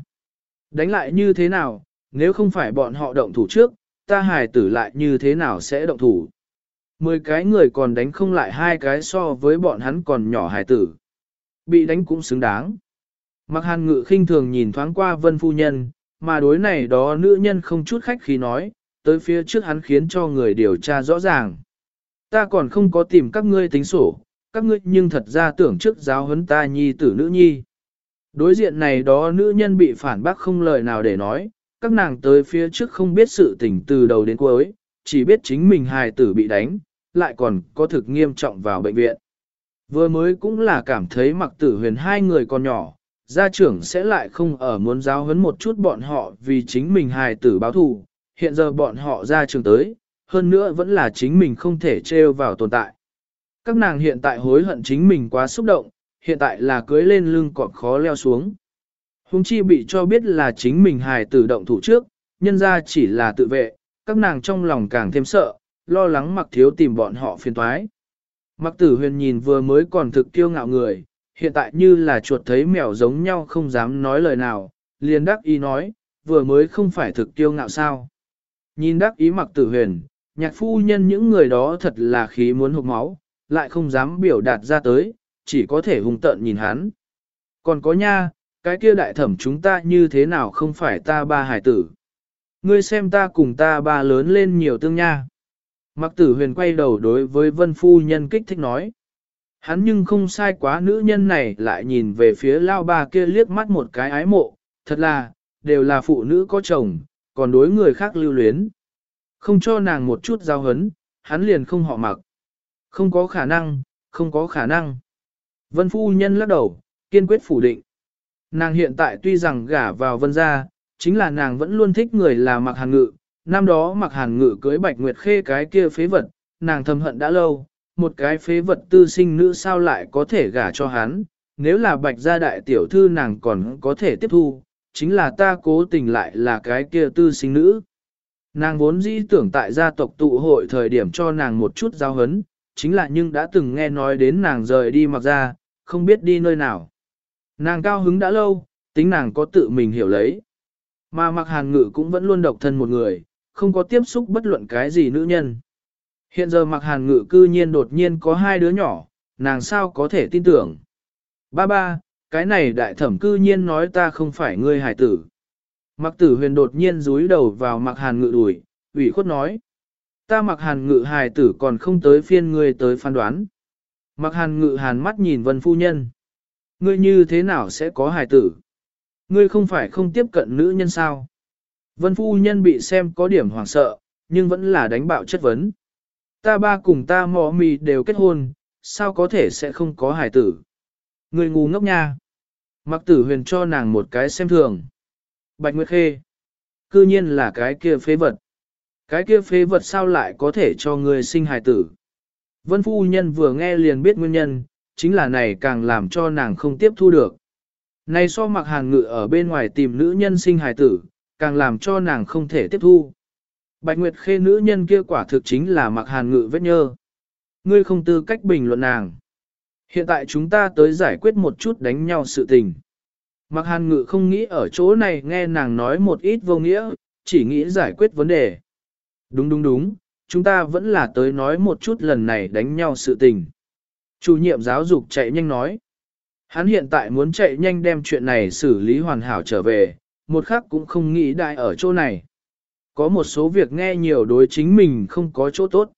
đánh lại như thế nào, nếu không phải bọn họ động thủ trước, ta hài tử lại như thế nào sẽ động thủ? Mười cái người còn đánh không lại hai cái so với bọn hắn còn nhỏ hài tử. Bị đánh cũng xứng đáng. Mặc hàn ngự khinh thường nhìn thoáng qua vân phu nhân, mà đối này đó nữ nhân không chút khách khí nói, tới phía trước hắn khiến cho người điều tra rõ ràng. Ta còn không có tìm các ngươi tính sổ, các ngươi nhưng thật ra tưởng trước giáo huấn ta nhi tử nữ nhi. Đối diện này đó nữ nhân bị phản bác không lời nào để nói, các nàng tới phía trước không biết sự tình từ đầu đến cuối, chỉ biết chính mình hài tử bị đánh, lại còn có thực nghiêm trọng vào bệnh viện. Vừa mới cũng là cảm thấy mặc tử huyền hai người còn nhỏ, gia trưởng sẽ lại không ở muốn giáo huấn một chút bọn họ vì chính mình hài tử báo thù, hiện giờ bọn họ ra trường tới, hơn nữa vẫn là chính mình không thể trêu vào tồn tại. Các nàng hiện tại hối hận chính mình quá xúc động, hiện tại là cưới lên lưng cọp khó leo xuống. Hùng chi bị cho biết là chính mình hài tử động thủ trước, nhân ra chỉ là tự vệ, các nàng trong lòng càng thêm sợ, lo lắng mặc thiếu tìm bọn họ phiền toái. Mặc tử huyền nhìn vừa mới còn thực kiêu ngạo người, hiện tại như là chuột thấy mèo giống nhau không dám nói lời nào, liền đắc ý nói, vừa mới không phải thực kiêu ngạo sao. Nhìn đắc ý mặc tử huyền, nhạc phu nhân những người đó thật là khí muốn hụt máu, lại không dám biểu đạt ra tới, chỉ có thể hung tợn nhìn hắn. Còn có nha, cái kia đại thẩm chúng ta như thế nào không phải ta ba hải tử. Ngươi xem ta cùng ta ba lớn lên nhiều tương nha. Mặc tử huyền quay đầu đối với vân phu nhân kích thích nói. Hắn nhưng không sai quá nữ nhân này lại nhìn về phía lao ba kia liếc mắt một cái ái mộ, thật là, đều là phụ nữ có chồng, còn đối người khác lưu luyến. Không cho nàng một chút giao hấn, hắn liền không họ mặc. Không có khả năng, không có khả năng. Vân phu nhân lắc đầu, kiên quyết phủ định. Nàng hiện tại tuy rằng gả vào vân gia, chính là nàng vẫn luôn thích người là mặc hàn ngự. Năm đó mặc hàn ngự cưới bạch nguyệt khê cái kia phế vật, nàng thầm hận đã lâu, một cái phế vật tư sinh nữ sao lại có thể gả cho hắn, nếu là bạch gia đại tiểu thư nàng còn có thể tiếp thu, chính là ta cố tình lại là cái kia tư sinh nữ. Nàng vốn dĩ tưởng tại gia tộc tụ hội thời điểm cho nàng một chút giao hấn, chính là nhưng đã từng nghe nói đến nàng rời đi mặc ra, không biết đi nơi nào. Nàng cao hứng đã lâu, tính nàng có tự mình hiểu lấy. Mà mặc hàn ngự cũng vẫn luôn độc thân một người, không có tiếp xúc bất luận cái gì nữ nhân. Hiện giờ mặc hàn ngự cư nhiên đột nhiên có hai đứa nhỏ, nàng sao có thể tin tưởng. Ba ba, cái này đại thẩm cư nhiên nói ta không phải ngươi hải tử. Mặc tử huyền đột nhiên rúi đầu vào mặc hàn ngự đùi, ủy khuất nói. Ta mặc hàn ngự hài tử còn không tới phiên ngươi tới phán đoán. Mặc hàn ngự hàn mắt nhìn vân phu nhân. Ngươi như thế nào sẽ có hài tử? Ngươi không phải không tiếp cận nữ nhân sao? Vân phu nhân bị xem có điểm hoảng sợ, nhưng vẫn là đánh bạo chất vấn. Ta ba cùng ta mò mì đều kết hôn, sao có thể sẽ không có hài tử? Ngươi ngu ngốc nha. Mặc tử huyền cho nàng một cái xem thường. Bạch Nguyệt Khê. Cư nhiên là cái kia phế vật. Cái kia phế vật sao lại có thể cho người sinh hài tử. Vân phu nhân vừa nghe liền biết nguyên nhân, chính là này càng làm cho nàng không tiếp thu được. Này so mặc hàn ngự ở bên ngoài tìm nữ nhân sinh hài tử, càng làm cho nàng không thể tiếp thu. Bạch Nguyệt khê nữ nhân kia quả thực chính là mặc hàn ngự vết nhơ. Ngươi không tư cách bình luận nàng. Hiện tại chúng ta tới giải quyết một chút đánh nhau sự tình. Mặc hàn ngự không nghĩ ở chỗ này nghe nàng nói một ít vô nghĩa, chỉ nghĩ giải quyết vấn đề. Đúng đúng đúng, chúng ta vẫn là tới nói một chút lần này đánh nhau sự tình. Chủ nhiệm giáo dục chạy nhanh nói. Hắn hiện tại muốn chạy nhanh đem chuyện này xử lý hoàn hảo trở về, một khắc cũng không nghĩ đại ở chỗ này. Có một số việc nghe nhiều đối chính mình không có chỗ tốt.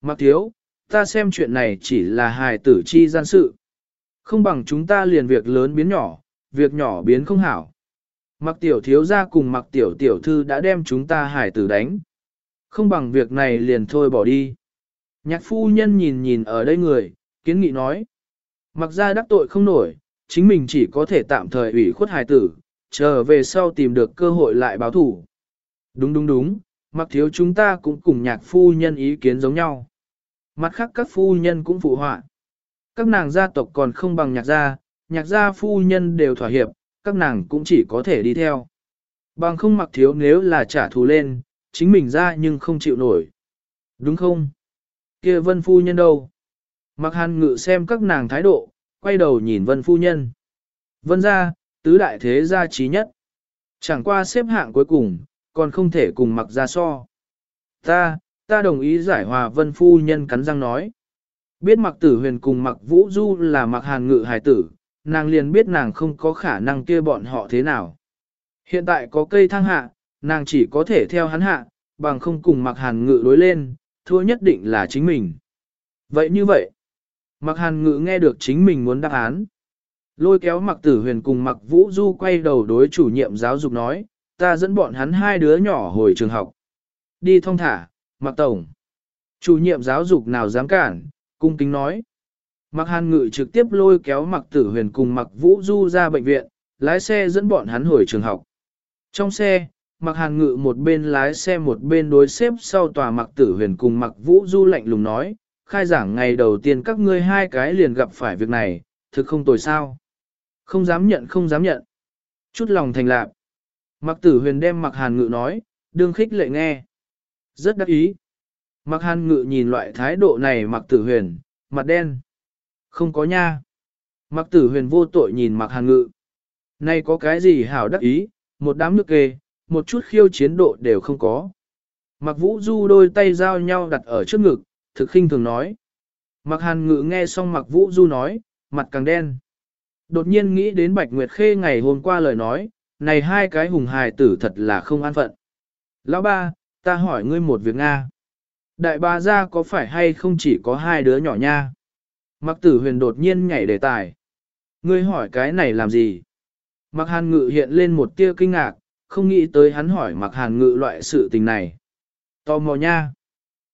Mặc thiếu, ta xem chuyện này chỉ là hài tử chi gian sự. Không bằng chúng ta liền việc lớn biến nhỏ, việc nhỏ biến không hảo. Mặc tiểu thiếu ra cùng mặc tiểu tiểu thư đã đem chúng ta hài tử đánh. Không bằng việc này liền thôi bỏ đi. Nhạc phu nhân nhìn nhìn ở đây người, kiến nghị nói. Mặc ra đắc tội không nổi, chính mình chỉ có thể tạm thời ủy khuất hài tử, chờ về sau tìm được cơ hội lại báo thủ. Đúng đúng đúng, mặc thiếu chúng ta cũng cùng nhạc phu nhân ý kiến giống nhau. Mặt khác các phu nhân cũng phụ họa. Các nàng gia tộc còn không bằng nhạc gia, nhạc gia phu nhân đều thỏa hiệp, các nàng cũng chỉ có thể đi theo. Bằng không mặc thiếu nếu là trả thù lên, chính mình ra nhưng không chịu nổi. Đúng không? kia vân phu nhân đâu? Mặc hàn ngự xem các nàng thái độ, quay đầu nhìn vân phu nhân. Vân ra, tứ đại thế gia trí nhất. Chẳng qua xếp hạng cuối cùng, còn không thể cùng mặc ra so. Ta, ta đồng ý giải hòa vân phu nhân cắn răng nói. Biết mặc tử huyền cùng mặc vũ du là mặc hàn ngự hài tử, nàng liền biết nàng không có khả năng kia bọn họ thế nào. Hiện tại có cây thang hạ, nàng chỉ có thể theo hắn hạ, bằng không cùng mặc hàn ngự đối lên, thua nhất định là chính mình. Vậy như vậy, mặc hàn ngự nghe được chính mình muốn đáp án. Lôi kéo mặc tử huyền cùng mặc vũ du quay đầu đối chủ nhiệm giáo dục nói, ta dẫn bọn hắn hai đứa nhỏ hồi trường học. Đi thông thả, mặc tổng. Chủ nhiệm giáo dục nào dám cản, cung kính nói. Mặc hàn ngự trực tiếp lôi kéo mặc tử huyền cùng mặc vũ du ra bệnh viện, lái xe dẫn bọn hắn hồi trường học. Trong xe, mặc hàn ngự một bên lái xe một bên đối xếp sau tòa mặc tử huyền cùng mặc vũ du lạnh lùng nói, khai giảng ngày đầu tiên các ngươi hai cái liền gặp phải việc này, thực không tồi sao. Không dám nhận không dám nhận. Chút lòng thành lạc. Mặc tử huyền đem mặc hàn ngự nói, đương khích lệ nghe. Rất đắc ý. Mặc hàn ngự nhìn loại thái độ này mặc tử huyền, mặt đen. Không có nha. Mặc tử huyền vô tội nhìn mặc hàn ngự. Này có cái gì hảo đắc ý, một đám nước kê, một chút khiêu chiến độ đều không có. Mặc vũ du đôi tay giao nhau đặt ở trước ngực, thực khinh thường nói. Mặc hàn ngự nghe xong mặc vũ du nói, mặt càng đen. Đột nhiên nghĩ đến Bạch Nguyệt Khê ngày hôm qua lời nói, này hai cái hùng hài tử thật là không an phận. Lão ba, ta hỏi ngươi một việc Nga. Đại bà gia có phải hay không chỉ có hai đứa nhỏ nha? Mặc tử huyền đột nhiên nhảy đề tài. Ngươi hỏi cái này làm gì? Mặc hàn ngự hiện lên một tia kinh ngạc, không nghĩ tới hắn hỏi mặc hàn ngự loại sự tình này. Tò mò nha.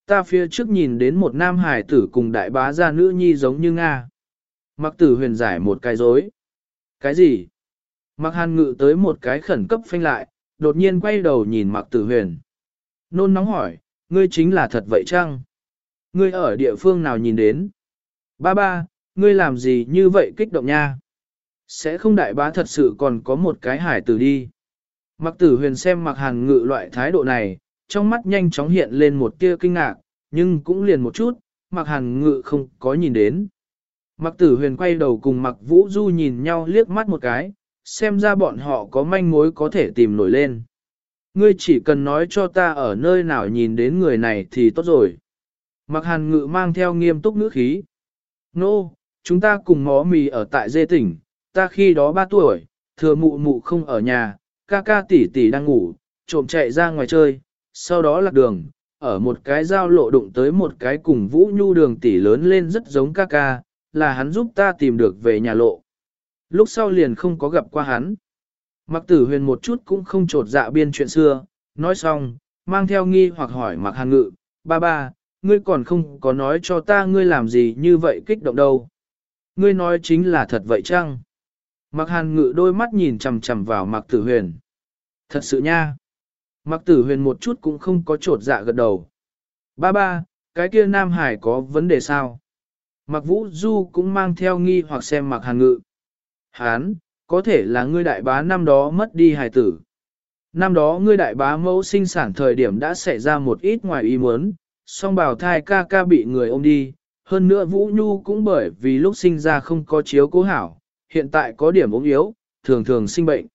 Ta phía trước nhìn đến một nam hải tử cùng đại bá gia nữ nhi giống như Nga. Mặc tử huyền giải một cái dối. Cái gì? Mặc hàn ngự tới một cái khẩn cấp phanh lại, đột nhiên quay đầu nhìn mặc tử huyền. Nôn nóng hỏi, ngươi chính là thật vậy chăng? Ngươi ở địa phương nào nhìn đến? Ba ba, ngươi làm gì như vậy kích động nha? Sẽ không đại bá thật sự còn có một cái hải tử đi. Mặc tử huyền xem mặc hàn ngự loại thái độ này, trong mắt nhanh chóng hiện lên một tia kinh ngạc, nhưng cũng liền một chút, mặc hàn ngự không có nhìn đến. Mặc tử huyền quay đầu cùng mặc vũ du nhìn nhau liếc mắt một cái, xem ra bọn họ có manh mối có thể tìm nổi lên. Ngươi chỉ cần nói cho ta ở nơi nào nhìn đến người này thì tốt rồi. Mặc hàn ngự mang theo nghiêm túc ngữ khí. Nô, no, chúng ta cùng mó mì ở tại dê tỉnh, ta khi đó 3 tuổi, thừa mụ mụ không ở nhà, ca ca tỷ tỷ đang ngủ, trộm chạy ra ngoài chơi, sau đó lạc đường, ở một cái giao lộ đụng tới một cái cùng Vũ Nhu đường tỷ lớn lên rất giống ca ca, là hắn giúp ta tìm được về nhà lộ. Lúc sau liền không có gặp qua hắn. Mặc tử huyền một chút cũng không trột dạ biên chuyện xưa, nói xong, mang theo nghi hoặc hỏi mặc hàn ngự, ba ba, ngươi còn không có nói cho ta ngươi làm gì như vậy kích động đâu. Ngươi nói chính là thật vậy chăng? Mặc hàn ngự đôi mắt nhìn chằm chằm vào mặc tử huyền. Thật sự nha. Mặc tử huyền một chút cũng không có trột dạ gật đầu. Ba ba, cái kia Nam Hải có vấn đề sao? Mặc vũ du cũng mang theo nghi hoặc xem mặc hàn ngự. Hán, có thể là ngươi đại bá năm đó mất đi hài tử. Năm đó ngươi đại bá mẫu sinh sản thời điểm đã xảy ra một ít ngoài ý muốn, song bào thai ca ca bị người ôm đi, hơn nữa Vũ Nhu cũng bởi vì lúc sinh ra không có chiếu cố hảo, hiện tại có điểm ốm yếu, thường thường sinh bệnh.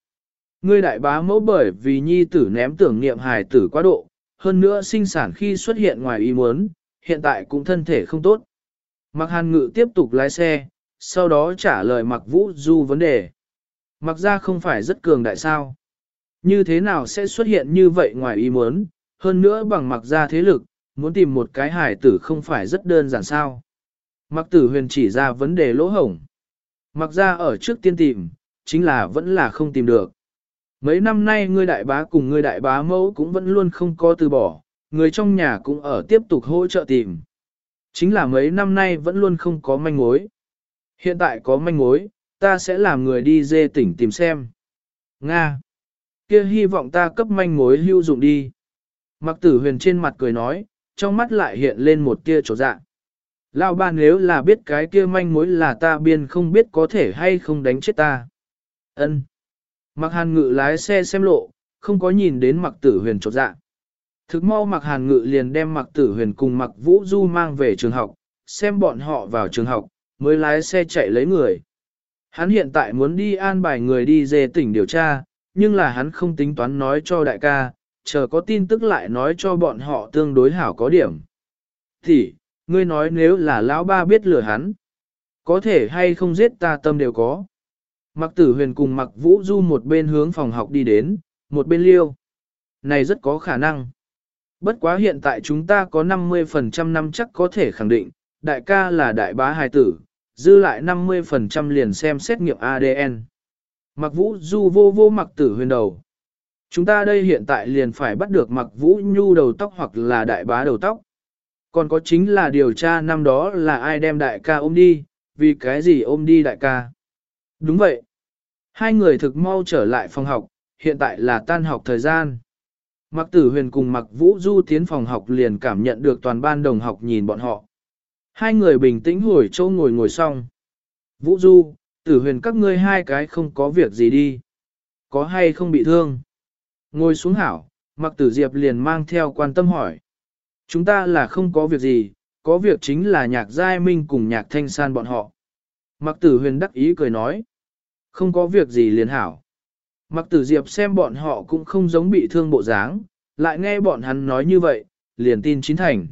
Ngươi đại bá mẫu bởi vì nhi tử ném tưởng niệm hài tử quá độ, hơn nữa sinh sản khi xuất hiện ngoài ý muốn, hiện tại cũng thân thể không tốt. Mặc hàn ngự tiếp tục lái xe, sau đó trả lời mặc vũ du vấn đề. Mặc ra không phải rất cường đại sao. Như thế nào sẽ xuất hiện như vậy ngoài ý muốn, hơn nữa bằng mặc ra thế lực, muốn tìm một cái hải tử không phải rất đơn giản sao. Mặc tử huyền chỉ ra vấn đề lỗ hổng. Mặc ra ở trước tiên tìm, chính là vẫn là không tìm được. Mấy năm nay ngươi đại bá cùng ngươi đại bá mẫu cũng vẫn luôn không có từ bỏ, người trong nhà cũng ở tiếp tục hỗ trợ tìm. Chính là mấy năm nay vẫn luôn không có manh mối. Hiện tại có manh mối, ta sẽ làm người đi dê tỉnh tìm xem. Nga! kia hy vọng ta cấp manh mối hữu dụng đi. Mặc tử huyền trên mặt cười nói, trong mắt lại hiện lên một tia trột dạ. Lão ba nếu là biết cái kia manh mối là ta biên không biết có thể hay không đánh chết ta. Ân. Mặc hàn ngự lái xe xem lộ, không có nhìn đến mặc tử huyền trột dạ. Thực mau mặc hàn ngự liền đem mặc tử huyền cùng mặc vũ du mang về trường học, xem bọn họ vào trường học, mới lái xe chạy lấy người. Hắn hiện tại muốn đi an bài người đi dê tỉnh điều tra, nhưng là hắn không tính toán nói cho đại ca, chờ có tin tức lại nói cho bọn họ tương đối hảo có điểm. Thì, ngươi nói nếu là lão ba biết lừa hắn, có thể hay không giết ta tâm đều có. Mặc tử huyền cùng mặc vũ du một bên hướng phòng học đi đến, một bên liêu. Này rất có khả năng. Bất quá hiện tại chúng ta có 50% năm chắc có thể khẳng định, đại ca là đại bá hài tử, dư lại 50% liền xem xét nghiệm ADN. Mặc vũ du vô vô mặc tử huyền đầu. Chúng ta đây hiện tại liền phải bắt được mặc vũ nhu đầu tóc hoặc là đại bá đầu tóc. Còn có chính là điều tra năm đó là ai đem đại ca ôm đi, vì cái gì ôm đi đại ca. Đúng vậy. Hai người thực mau trở lại phòng học, hiện tại là tan học thời gian. Mặc tử huyền cùng mặc vũ du tiến phòng học liền cảm nhận được toàn ban đồng học nhìn bọn họ. Hai người bình tĩnh hồi chỗ ngồi ngồi xong. Vũ du, tử huyền các ngươi hai cái không có việc gì đi. Có hay không bị thương? Ngồi xuống hảo, mặc tử diệp liền mang theo quan tâm hỏi. Chúng ta là không có việc gì, có việc chính là nhạc giai minh cùng nhạc thanh san bọn họ. Mặc tử huyền đắc ý cười nói, không có việc gì liền hảo. Mặc tử diệp xem bọn họ cũng không giống bị thương bộ dáng, lại nghe bọn hắn nói như vậy, liền tin chín thành.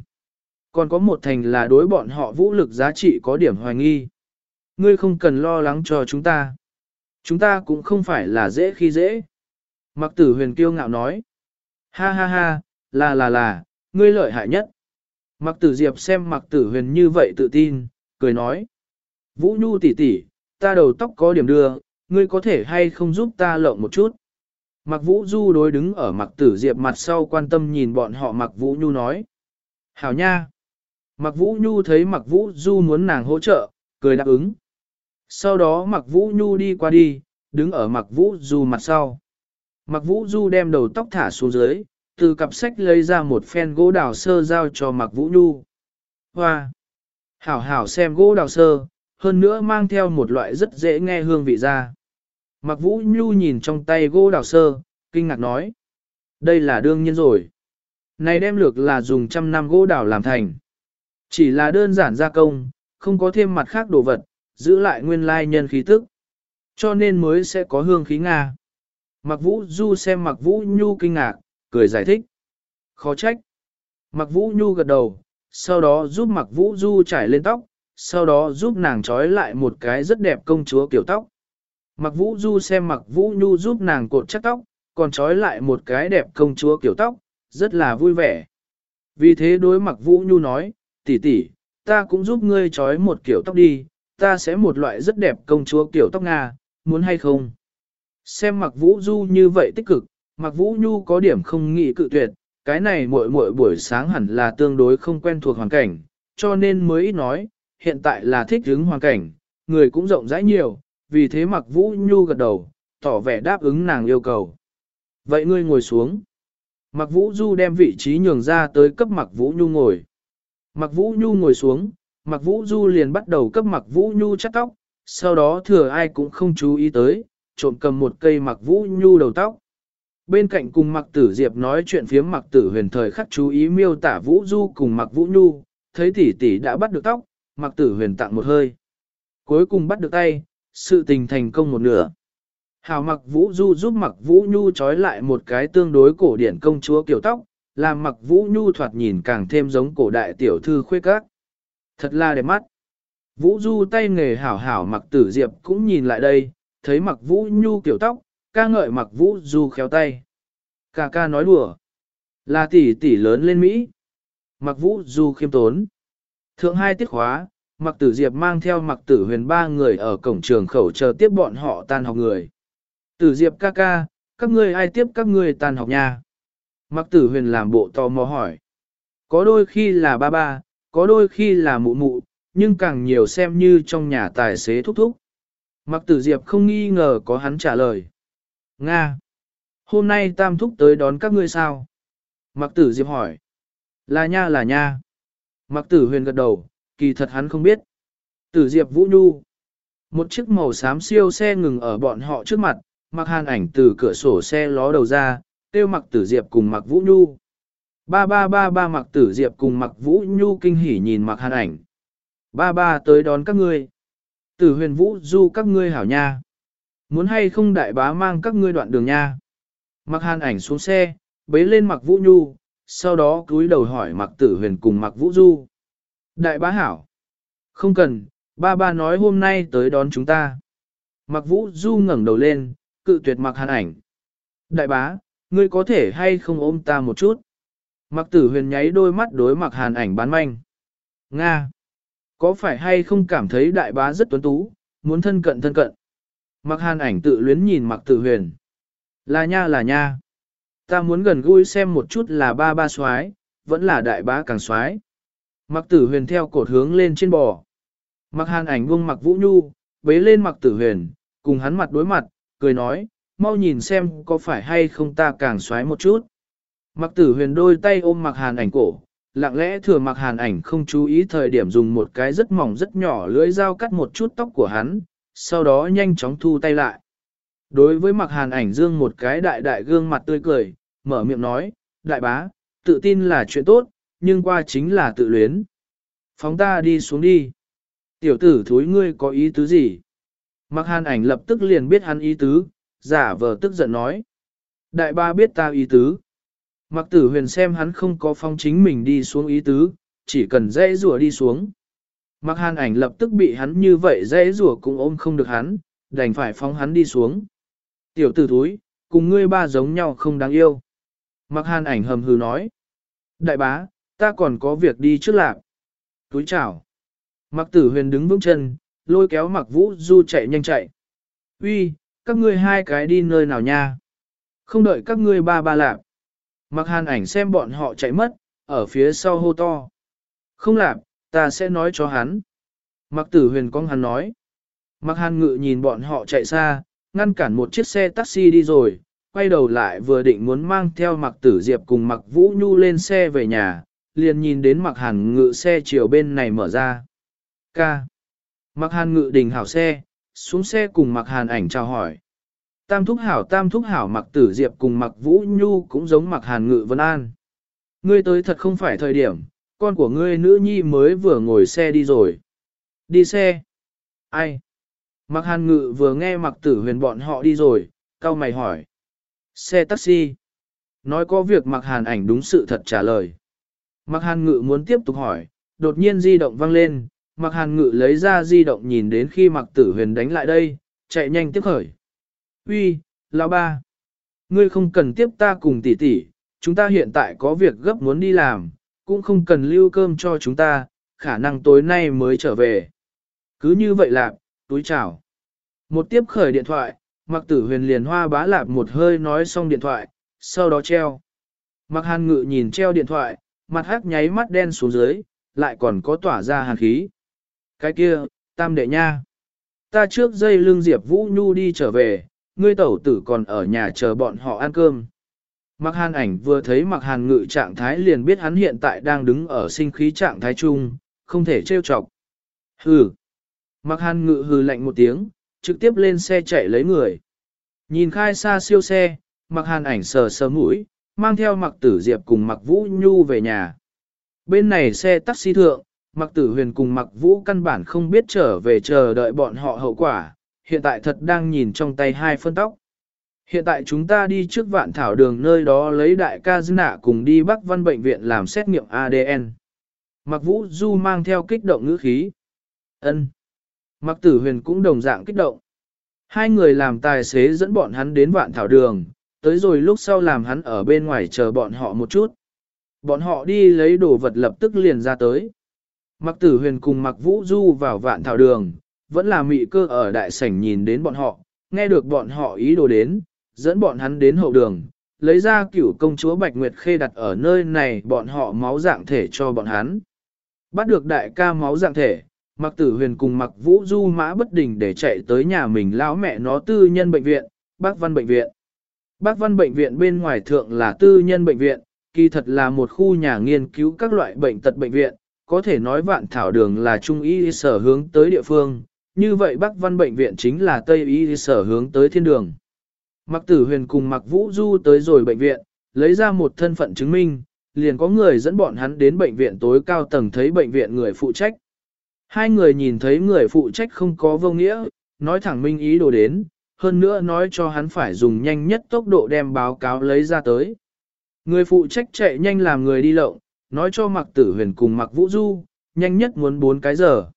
Còn có một thành là đối bọn họ vũ lực giá trị có điểm hoài nghi. Ngươi không cần lo lắng cho chúng ta. Chúng ta cũng không phải là dễ khi dễ. Mặc tử huyền kiêu ngạo nói. Ha ha ha, là là là, ngươi lợi hại nhất. Mặc tử diệp xem mặc tử huyền như vậy tự tin, cười nói. Vũ nhu tỷ tỷ, ta đầu tóc có điểm đưa, ngươi có thể hay không giúp ta lộng một chút. Mặc vũ du đối đứng ở mặc tử diệp mặt sau quan tâm nhìn bọn họ mặc vũ nhu nói. Hảo nha. Mặc vũ nhu thấy mặc vũ du muốn nàng hỗ trợ, cười đáp ứng. Sau đó mặc vũ nhu đi qua đi, đứng ở mặc vũ du mặt sau. Mặc vũ du đem đầu tóc thả xuống dưới, từ cặp sách lấy ra một phen gỗ đào sơ giao cho mặc vũ nhu. Hoa! Hảo hảo xem gỗ đào sơ, hơn nữa mang theo một loại rất dễ nghe hương vị ra. Mặc vũ nhu nhìn trong tay gỗ đào sơ, kinh ngạc nói. Đây là đương nhiên rồi. Này đem lược là dùng trăm năm gỗ đào làm thành. Chỉ là đơn giản gia công, không có thêm mặt khác đồ vật, giữ lại nguyên lai nhân khí tức. Cho nên mới sẽ có hương khí Nga. Mặc vũ du xem mặc vũ nhu kinh ngạc, cười giải thích. Khó trách. Mặc vũ nhu gật đầu, sau đó giúp mặc vũ du trải lên tóc, sau đó giúp nàng trói lại một cái rất đẹp công chúa kiểu tóc. Mặc vũ du xem mặc vũ nhu giúp nàng cột chắc tóc, còn trói lại một cái đẹp công chúa kiểu tóc, rất là vui vẻ. Vì thế đối mặc vũ nhu nói, tỷ tỷ, ta cũng giúp ngươi trói một kiểu tóc đi, ta sẽ một loại rất đẹp công chúa kiểu tóc Nga, muốn hay không? Xem mặc vũ du như vậy tích cực, mặc vũ nhu có điểm không nghĩ cự tuyệt, cái này muội muội buổi sáng hẳn là tương đối không quen thuộc hoàn cảnh, cho nên mới ít nói, hiện tại là thích ứng hoàn cảnh, người cũng rộng rãi nhiều, vì thế mặc vũ nhu gật đầu, tỏ vẻ đáp ứng nàng yêu cầu. Vậy ngươi ngồi xuống. Mặc vũ du đem vị trí nhường ra tới cấp mặc vũ nhu ngồi. Mặc vũ nhu ngồi xuống, mặc vũ du liền bắt đầu cấp mặc vũ nhu chắt tóc, sau đó thừa ai cũng không chú ý tới, trộm cầm một cây mặc vũ nhu đầu tóc. Bên cạnh cùng mặc tử diệp nói chuyện phiếm mặc tử huyền thời khắc chú ý miêu tả vũ du cùng mặc vũ nhu, thấy tỷ tỷ đã bắt được tóc, mặc tử huyền tặng một hơi. Cuối cùng bắt được tay, sự tình thành công một nửa. Hào mặc vũ du giúp mặc vũ nhu trói lại một cái tương đối cổ điển công chúa kiểu tóc, làm mặc vũ nhu thoạt nhìn càng thêm giống cổ đại tiểu thư khuê các. Thật là đẹp mắt. Vũ du tay nghề hảo hảo mặc tử diệp cũng nhìn lại đây, thấy mặc vũ nhu kiểu tóc, ca ngợi mặc vũ du khéo tay. Ca ca nói đùa. Là tỷ tỷ lớn lên Mỹ. Mặc vũ du khiêm tốn. Thượng hai tiết khóa, mặc tử diệp mang theo mặc tử huyền ba người ở cổng trường khẩu chờ tiếp bọn họ tan học người. Tử diệp ca ca, các ngươi ai tiếp các ngươi tan học nha? Mặc tử huyền làm bộ tò mò hỏi. Có đôi khi là ba ba, có đôi khi là mụ mụ, nhưng càng nhiều xem như trong nhà tài xế thúc thúc. Mặc tử diệp không nghi ngờ có hắn trả lời. Nga! Hôm nay tam thúc tới đón các ngươi sao? Mặc tử diệp hỏi. Là nha là nha. Mặc tử huyền gật đầu, kỳ thật hắn không biết. Tử diệp vũ nhu. Một chiếc màu xám siêu xe ngừng ở bọn họ trước mặt, mặc hàn ảnh từ cửa sổ xe ló đầu ra, tiêu mặc tử diệp cùng mặc vũ nhu. Ba ba ba ba mặc tử diệp cùng mặc vũ nhu kinh hỉ nhìn mặc hàn ảnh. Ba ba tới đón các ngươi. Tử huyền vũ du các ngươi hảo nha. Muốn hay không đại bá mang các ngươi đoạn đường nha. Mặc hàn ảnh xuống xe, bế lên mặc vũ nhu, sau đó cúi đầu hỏi mặc tử huyền cùng mặc vũ du. Đại bá hảo. Không cần, ba ba nói hôm nay tới đón chúng ta. Mặc vũ du ngẩng đầu lên, cự tuyệt mặc hàn ảnh. Đại bá, ngươi có thể hay không ôm ta một chút? Mặc tử huyền nháy đôi mắt đối mặc hàn ảnh bán manh. Nga! Có phải hay không cảm thấy đại bá rất tuấn tú, muốn thân cận thân cận? Mặc hàn ảnh tự luyến nhìn mặc tử huyền. Là nha là nha. Ta muốn gần gũi xem một chút là ba ba soái, vẫn là đại bá càng soái. Mặc tử huyền theo cột hướng lên trên bò. Mặc hàn ảnh buông mặc vũ nhu, bế lên mặc tử huyền, cùng hắn mặt đối mặt, cười nói, mau nhìn xem có phải hay không ta càng xoáy một chút. Mặc tử huyền đôi tay ôm mặc hàn ảnh cổ, lặng lẽ thừa mặc hàn ảnh không chú ý thời điểm dùng một cái rất mỏng rất nhỏ lưỡi dao cắt một chút tóc của hắn, sau đó nhanh chóng thu tay lại. Đối với mặc hàn ảnh dương một cái đại đại gương mặt tươi cười, mở miệng nói, đại bá, tự tin là chuyện tốt, nhưng qua chính là tự luyến. Phóng ta đi xuống đi. Tiểu tử thúi ngươi có ý tứ gì? Mặc hàn ảnh lập tức liền biết hắn ý tứ, giả vờ tức giận nói. Đại ba biết ta ý tứ. Mặc tử huyền xem hắn không có phong chính mình đi xuống ý tứ, chỉ cần dễ rùa đi xuống. Mặc hàn ảnh lập tức bị hắn như vậy dễ rùa cũng ôm không được hắn, đành phải phóng hắn đi xuống. Tiểu tử thúi, cùng ngươi ba giống nhau không đáng yêu. Mặc hàn ảnh hầm hừ nói. Đại bá, ta còn có việc đi trước lạc. Túi chào. Mặc tử huyền đứng vững chân, lôi kéo mặc vũ du chạy nhanh chạy. Uy, các ngươi hai cái đi nơi nào nha? Không đợi các ngươi ba ba lạp. Mặc hàn ảnh xem bọn họ chạy mất, ở phía sau hô to. Không lạp, ta sẽ nói cho hắn. Mặc tử huyền con hắn nói. Mặc hàn ngự nhìn bọn họ chạy xa, ngăn cản một chiếc xe taxi đi rồi, quay đầu lại vừa định muốn mang theo mặc tử diệp cùng mặc vũ nhu lên xe về nhà, liền nhìn đến mặc hàn ngự xe chiều bên này mở ra. Ca. Mặc hàn ngự đình hảo xe, xuống xe cùng mặc hàn ảnh chào hỏi. Tam thúc hảo tam thúc hảo mặc tử diệp cùng mặc vũ nhu cũng giống mặc hàn ngự vân an. Ngươi tới thật không phải thời điểm, con của ngươi nữ nhi mới vừa ngồi xe đi rồi. Đi xe. Ai? Mặc hàn ngự vừa nghe mặc tử huyền bọn họ đi rồi, cao mày hỏi. Xe taxi. Nói có việc mặc hàn ảnh đúng sự thật trả lời. Mạc hàn ngự muốn tiếp tục hỏi, đột nhiên di động vang lên, Mạc hàn ngự lấy ra di động nhìn đến khi Mạc tử huyền đánh lại đây, chạy nhanh tiếp khởi. Uy, lão ba. Ngươi không cần tiếp ta cùng tỷ tỷ, chúng ta hiện tại có việc gấp muốn đi làm, cũng không cần lưu cơm cho chúng ta, khả năng tối nay mới trở về. Cứ như vậy lạc, túi chào. Một tiếp khởi điện thoại, Mạc tử huyền liền hoa bá lạp một hơi nói xong điện thoại, sau đó treo. Mạc hàn ngự nhìn treo điện thoại, mặt hắc nháy mắt đen xuống dưới, lại còn có tỏa ra hàn khí. Cái kia, tam đệ nha. Ta trước dây lưng Diệp Vũ Nhu đi trở về, ngươi tẩu tử còn ở nhà chờ bọn họ ăn cơm. Mặc hàn ảnh vừa thấy mặc hàn ngự trạng thái liền biết hắn hiện tại đang đứng ở sinh khí trạng thái chung, không thể trêu chọc. Hừ. Mặc hàn ngự hừ lạnh một tiếng, trực tiếp lên xe chạy lấy người. Nhìn khai xa siêu xe, mặc hàn ảnh sờ sờ mũi, mang theo mặc tử diệp cùng mặc vũ nhu về nhà. Bên này xe taxi thượng, mặc tử huyền cùng mặc vũ căn bản không biết trở về chờ đợi bọn họ hậu quả, hiện tại thật đang nhìn trong tay hai phân tóc. Hiện tại chúng ta đi trước vạn thảo đường nơi đó lấy đại ca dư nạ cùng đi Bắc Văn Bệnh viện làm xét nghiệm ADN. Mặc vũ du mang theo kích động ngữ khí. ân Mặc tử huyền cũng đồng dạng kích động. Hai người làm tài xế dẫn bọn hắn đến vạn thảo đường, tới rồi lúc sau làm hắn ở bên ngoài chờ bọn họ một chút. Bọn họ đi lấy đồ vật lập tức liền ra tới. Mặc tử huyền cùng mặc vũ du vào vạn thảo đường, vẫn là mị cơ ở đại sảnh nhìn đến bọn họ, nghe được bọn họ ý đồ đến, dẫn bọn hắn đến hậu đường, lấy ra cửu công chúa Bạch Nguyệt Khê đặt ở nơi này bọn họ máu dạng thể cho bọn hắn. Bắt được đại ca máu dạng thể, mặc tử huyền cùng mặc vũ du mã bất đình để chạy tới nhà mình lão mẹ nó tư nhân bệnh viện, bác văn bệnh viện. Bác văn bệnh viện bên ngoài thượng là tư nhân bệnh viện, kỳ thật là một khu nhà nghiên cứu các loại bệnh tật bệnh viện, có thể nói vạn thảo đường là trung y sở hướng tới địa phương, như vậy Bắc Văn Bệnh viện chính là Tây Y sở hướng tới thiên đường. Mặc tử huyền cùng Mặc Vũ Du tới rồi bệnh viện, lấy ra một thân phận chứng minh, liền có người dẫn bọn hắn đến bệnh viện tối cao tầng thấy bệnh viện người phụ trách. Hai người nhìn thấy người phụ trách không có vô nghĩa, nói thẳng minh ý đồ đến, hơn nữa nói cho hắn phải dùng nhanh nhất tốc độ đem báo cáo lấy ra tới. Người phụ trách chạy nhanh làm người đi lộng, nói cho Mặc Tử Huyền cùng Mặc Vũ Du, nhanh nhất muốn 4 cái giờ.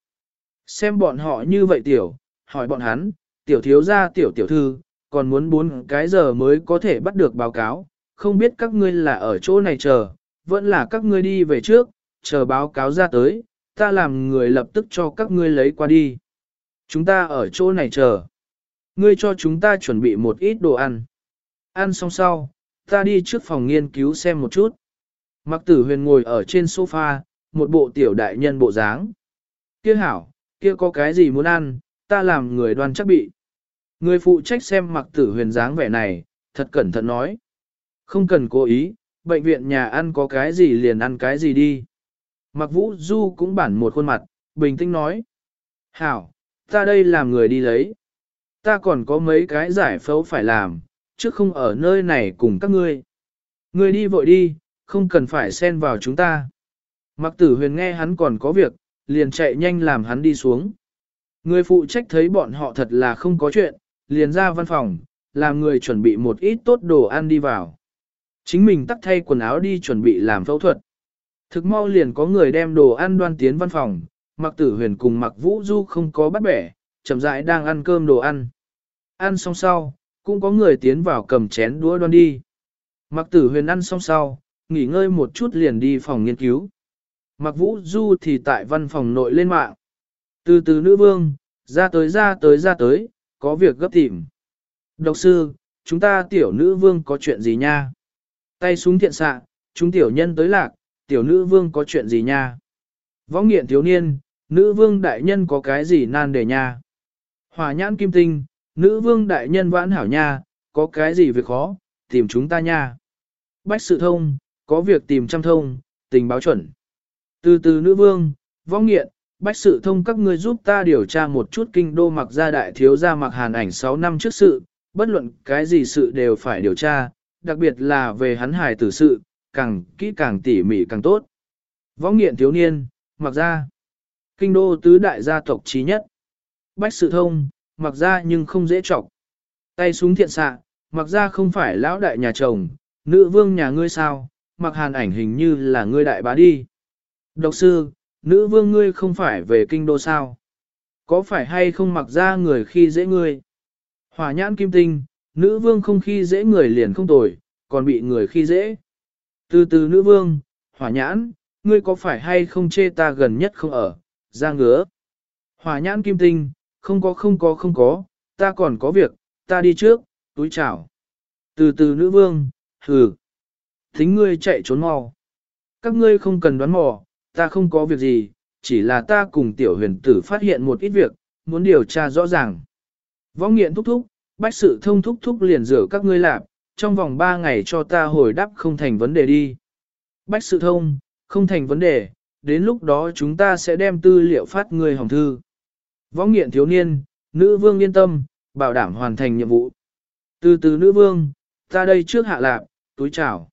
Xem bọn họ như vậy tiểu, hỏi bọn hắn, tiểu thiếu gia tiểu tiểu thư, còn muốn 4 cái giờ mới có thể bắt được báo cáo, không biết các ngươi là ở chỗ này chờ, vẫn là các ngươi đi về trước, chờ báo cáo ra tới, ta làm người lập tức cho các ngươi lấy qua đi. Chúng ta ở chỗ này chờ. Ngươi cho chúng ta chuẩn bị một ít đồ ăn. Ăn xong sau, ta đi trước phòng nghiên cứu xem một chút. Mặc tử huyền ngồi ở trên sofa, một bộ tiểu đại nhân bộ dáng. Kia hảo, kia có cái gì muốn ăn, ta làm người đoan chắc bị. Người phụ trách xem mặc tử huyền dáng vẻ này, thật cẩn thận nói. Không cần cố ý, bệnh viện nhà ăn có cái gì liền ăn cái gì đi. Mặc vũ du cũng bản một khuôn mặt, bình tĩnh nói. Hảo, ta đây làm người đi lấy. Ta còn có mấy cái giải phẫu phải làm, chứ không ở nơi này cùng các ngươi. Ngươi đi vội đi, không cần phải xen vào chúng ta. Mặc tử huyền nghe hắn còn có việc, liền chạy nhanh làm hắn đi xuống. Người phụ trách thấy bọn họ thật là không có chuyện, liền ra văn phòng, làm người chuẩn bị một ít tốt đồ ăn đi vào. Chính mình tắt thay quần áo đi chuẩn bị làm phẫu thuật. Thực mau liền có người đem đồ ăn đoan tiến văn phòng, mặc tử huyền cùng mặc vũ du không có bắt bẻ, chậm rãi đang ăn cơm đồ ăn. Ăn xong sau, cũng có người tiến vào cầm chén đũa đoan đi. Mặc tử huyền ăn xong sau, nghỉ ngơi một chút liền đi phòng nghiên cứu. Mặc vũ du thì tại văn phòng nội lên mạng. Từ từ nữ vương, ra tới ra tới ra tới, có việc gấp tìm. Độc sư, chúng ta tiểu nữ vương có chuyện gì nha? Tay súng thiện xạ, chúng tiểu nhân tới lạc, tiểu nữ vương có chuyện gì nha? Võ nghiện thiếu niên, nữ vương đại nhân có cái gì nan đề nha? Hòa nhãn kim tinh, nữ vương đại nhân vãn hảo nha, có cái gì việc khó, tìm chúng ta nha. Bách sự thông, có việc tìm trăm thông, tình báo chuẩn. Từ từ nữ vương, võ nghiện, bách sự thông các ngươi giúp ta điều tra một chút kinh đô mặc gia đại thiếu gia mặc hàn ảnh 6 năm trước sự, bất luận cái gì sự đều phải điều tra, đặc biệt là về hắn hài tử sự, càng kỹ càng tỉ mỉ càng tốt. Võ nghiện thiếu niên, mặc gia, kinh đô tứ đại gia tộc trí nhất. Bách sự thông, mặc ra nhưng không dễ trọc. Tay súng thiện xạ, mặc ra không phải lão đại nhà chồng, nữ vương nhà ngươi sao, mặc hàn ảnh hình như là ngươi đại bá đi. Độc sư, nữ vương ngươi không phải về kinh đô sao? Có phải hay không mặc ra người khi dễ ngươi? Hỏa nhãn kim tinh, nữ vương không khi dễ người liền không tồi, còn bị người khi dễ. Từ từ nữ vương, hỏa nhãn, ngươi có phải hay không chê ta gần nhất không ở, ra ngứa. Hỏa nhãn kim tinh, không có không có không có, ta còn có việc, ta đi trước, túi chào. Từ từ nữ vương, hừ. Thính ngươi chạy trốn mau. Các ngươi không cần đoán mò, ta không có việc gì, chỉ là ta cùng tiểu huyền tử phát hiện một ít việc, muốn điều tra rõ ràng. Võ nghiện thúc thúc, bách sự thông thúc thúc liền rửa các ngươi lạp, trong vòng 3 ngày cho ta hồi đáp không thành vấn đề đi. Bách sự thông, không thành vấn đề, đến lúc đó chúng ta sẽ đem tư liệu phát người hồng thư. Võ nghiện thiếu niên, nữ vương yên tâm, bảo đảm hoàn thành nhiệm vụ. Từ từ nữ vương, ta đây trước hạ lạp, túi chào.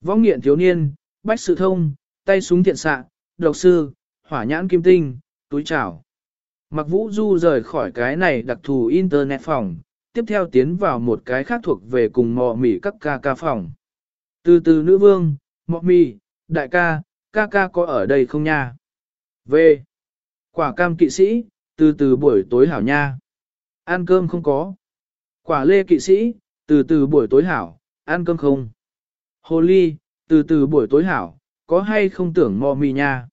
Võ nghiện thiếu niên, bách sự thông, tay súng thiện xạ, độc sư, hỏa nhãn kim tinh, túi chảo. Mặc vũ du rời khỏi cái này đặc thù internet phòng, tiếp theo tiến vào một cái khác thuộc về cùng mò mỉ các ca ca phòng. Từ từ nữ vương, mọ mì, đại ca, ca ca có ở đây không nha? Về. Quả cam kỵ sĩ, từ từ buổi tối hảo nha. Ăn cơm không có. Quả lê kỵ sĩ, từ từ buổi tối hảo, ăn cơm không. Hồ ly, từ từ buổi tối hảo, có hay không tưởng mò mì nha.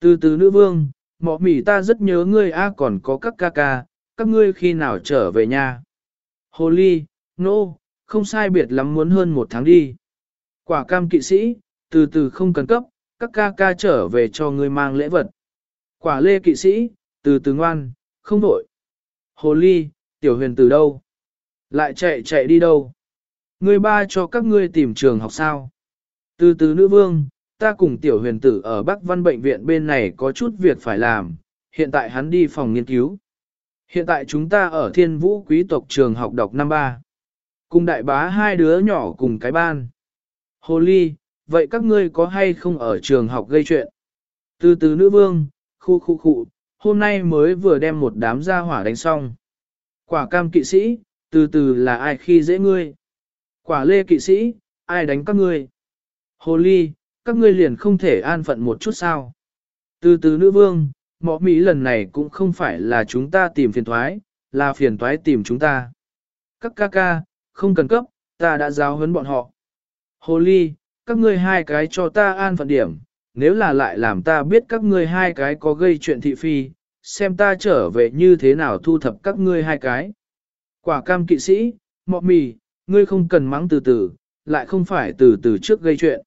Từ từ nữ vương, mọ mì ta rất nhớ ngươi a còn có các ca ca, các ngươi khi nào trở về nha. Hồ ly, nô, no, không sai biệt lắm muốn hơn một tháng đi. Quả cam kỵ sĩ, từ từ không cần cấp, các ca ca trở về cho ngươi mang lễ vật. Quả lê kỵ sĩ, từ từ ngoan, không đổi. Hồ ly, tiểu huyền từ đâu? Lại chạy chạy đi đâu? Ngươi ba cho các ngươi tìm trường học sao? Từ từ nữ vương, ta cùng tiểu huyền tử ở Bắc Văn Bệnh viện bên này có chút việc phải làm, hiện tại hắn đi phòng nghiên cứu. Hiện tại chúng ta ở thiên vũ quý tộc trường học đọc năm ba. Cùng đại bá hai đứa nhỏ cùng cái ban. Hồ ly, vậy các ngươi có hay không ở trường học gây chuyện? Từ từ nữ vương, khu khu khu, hôm nay mới vừa đem một đám gia hỏa đánh xong. Quả cam kỵ sĩ, từ từ là ai khi dễ ngươi? Quả lê kỵ sĩ, ai đánh các ngươi? Hồ ly, các ngươi liền không thể an phận một chút sao. Từ từ nữ vương, mọ Mỹ lần này cũng không phải là chúng ta tìm phiền thoái, là phiền thoái tìm chúng ta. Các ca ca, không cần cấp, ta đã giáo huấn bọn họ. Hồ ly, các ngươi hai cái cho ta an phận điểm, nếu là lại làm ta biết các ngươi hai cái có gây chuyện thị phi, xem ta trở về như thế nào thu thập các ngươi hai cái. Quả cam kỵ sĩ, mọ mì, ngươi không cần mắng từ từ, lại không phải từ từ trước gây chuyện.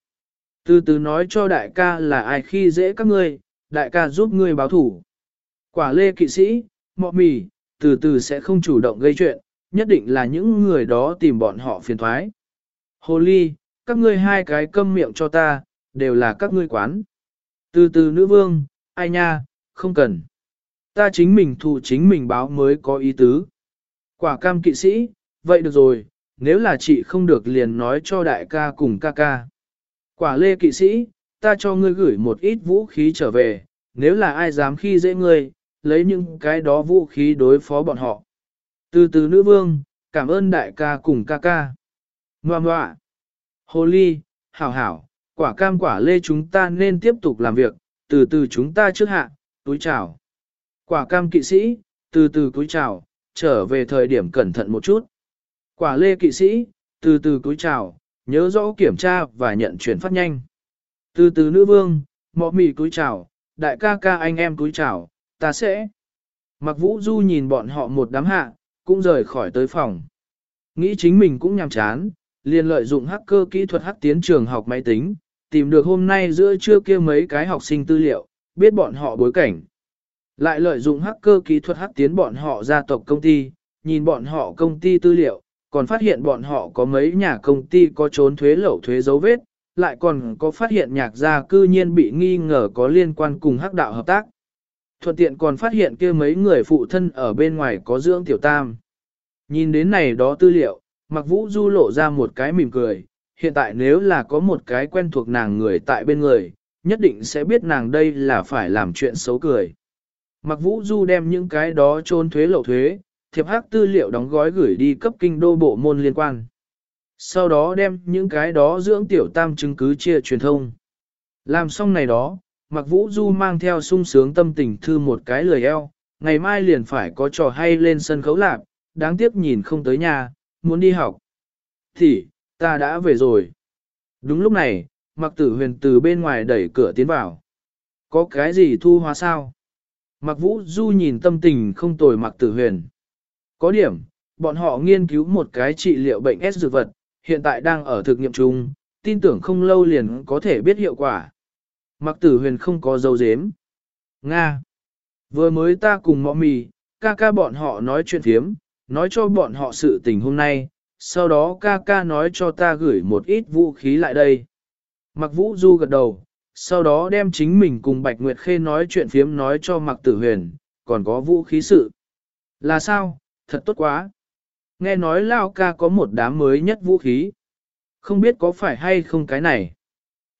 Từ từ nói cho đại ca là ai khi dễ các ngươi, đại ca giúp ngươi báo thủ. Quả lê kỵ sĩ, mọ mì, từ từ sẽ không chủ động gây chuyện, nhất định là những người đó tìm bọn họ phiền thoái. Hồ ly, các ngươi hai cái câm miệng cho ta, đều là các ngươi quán. Từ từ nữ vương, ai nha, không cần. Ta chính mình thụ chính mình báo mới có ý tứ. Quả cam kỵ sĩ, vậy được rồi, nếu là chị không được liền nói cho đại ca cùng ca ca. Quả lê kỵ sĩ, ta cho ngươi gửi một ít vũ khí trở về, nếu là ai dám khi dễ ngươi, lấy những cái đó vũ khí đối phó bọn họ. Từ từ nữ vương, cảm ơn đại ca cùng ca ca. Ngoà ngoạ. Hồ ly, hảo hảo, quả cam quả lê chúng ta nên tiếp tục làm việc, từ từ chúng ta trước hạ, túi chào. Quả cam kỵ sĩ, từ từ túi chào, trở về thời điểm cẩn thận một chút. Quả lê kỵ sĩ, từ từ túi chào, nhớ rõ kiểm tra và nhận chuyển phát nhanh. Từ từ nữ vương, mọ mì túi chào, đại ca ca anh em túi chào, ta sẽ. Mặc vũ du nhìn bọn họ một đám hạ, cũng rời khỏi tới phòng. Nghĩ chính mình cũng nhàm chán, liền lợi dụng hacker kỹ thuật hắc tiến trường học máy tính, tìm được hôm nay giữa trưa kia mấy cái học sinh tư liệu, biết bọn họ bối cảnh. Lại lợi dụng hacker kỹ thuật hắc tiến bọn họ gia tộc công ty, nhìn bọn họ công ty tư liệu, còn phát hiện bọn họ có mấy nhà công ty có trốn thuế lậu thuế dấu vết, lại còn có phát hiện nhạc gia cư nhiên bị nghi ngờ có liên quan cùng hắc đạo hợp tác. Thuận tiện còn phát hiện kia mấy người phụ thân ở bên ngoài có dưỡng tiểu tam. Nhìn đến này đó tư liệu, Mặc Vũ Du lộ ra một cái mỉm cười, hiện tại nếu là có một cái quen thuộc nàng người tại bên người, nhất định sẽ biết nàng đây là phải làm chuyện xấu cười. Mặc Vũ Du đem những cái đó trôn thuế lậu thuế, thiệp hắc tư liệu đóng gói gửi đi cấp kinh đô bộ môn liên quan. Sau đó đem những cái đó dưỡng tiểu tam chứng cứ chia truyền thông. Làm xong này đó, Mặc Vũ Du mang theo sung sướng tâm tình thư một cái lời eo, ngày mai liền phải có trò hay lên sân khấu lạc, đáng tiếc nhìn không tới nhà, muốn đi học. Thì, ta đã về rồi. Đúng lúc này, Mặc Tử Huyền từ bên ngoài đẩy cửa tiến vào. Có cái gì thu hóa sao? Mặc Vũ Du nhìn tâm tình không tồi Mặc Tử Huyền. Có điểm, bọn họ nghiên cứu một cái trị liệu bệnh S dược vật, hiện tại đang ở thực nghiệm chung, tin tưởng không lâu liền có thể biết hiệu quả. Mặc tử huyền không có dấu dếm. Nga. Vừa mới ta cùng mọ mì, ca ca bọn họ nói chuyện thiếm, nói cho bọn họ sự tình hôm nay, sau đó ca ca nói cho ta gửi một ít vũ khí lại đây. Mặc vũ du gật đầu, sau đó đem chính mình cùng Bạch Nguyệt Khê nói chuyện phiếm nói cho Mặc Tử Huyền, còn có vũ khí sự. Là sao, thật tốt quá. Nghe nói Lao ca có một đám mới nhất vũ khí. Không biết có phải hay không cái này.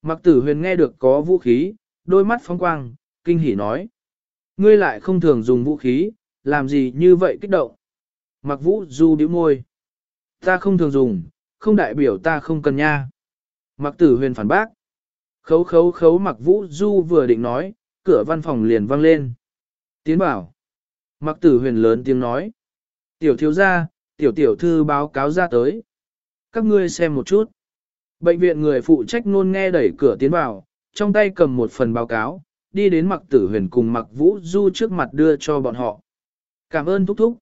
Mặc tử huyền nghe được có vũ khí, đôi mắt phóng quang, kinh hỉ nói. Ngươi lại không thường dùng vũ khí, làm gì như vậy kích động. Mặc vũ du điếu môi. Ta không thường dùng, không đại biểu ta không cần nha. Mặc tử huyền phản bác. Khấu khấu khấu mặc vũ du vừa định nói, cửa văn phòng liền vang lên. Tiến bảo. Mặc tử huyền lớn tiếng nói. Tiểu thiếu gia, tiểu tiểu thư báo cáo ra tới. Các ngươi xem một chút. Bệnh viện người phụ trách luôn nghe đẩy cửa tiến vào, trong tay cầm một phần báo cáo, đi đến mặc tử huyền cùng mặc vũ du trước mặt đưa cho bọn họ. Cảm ơn thúc thúc.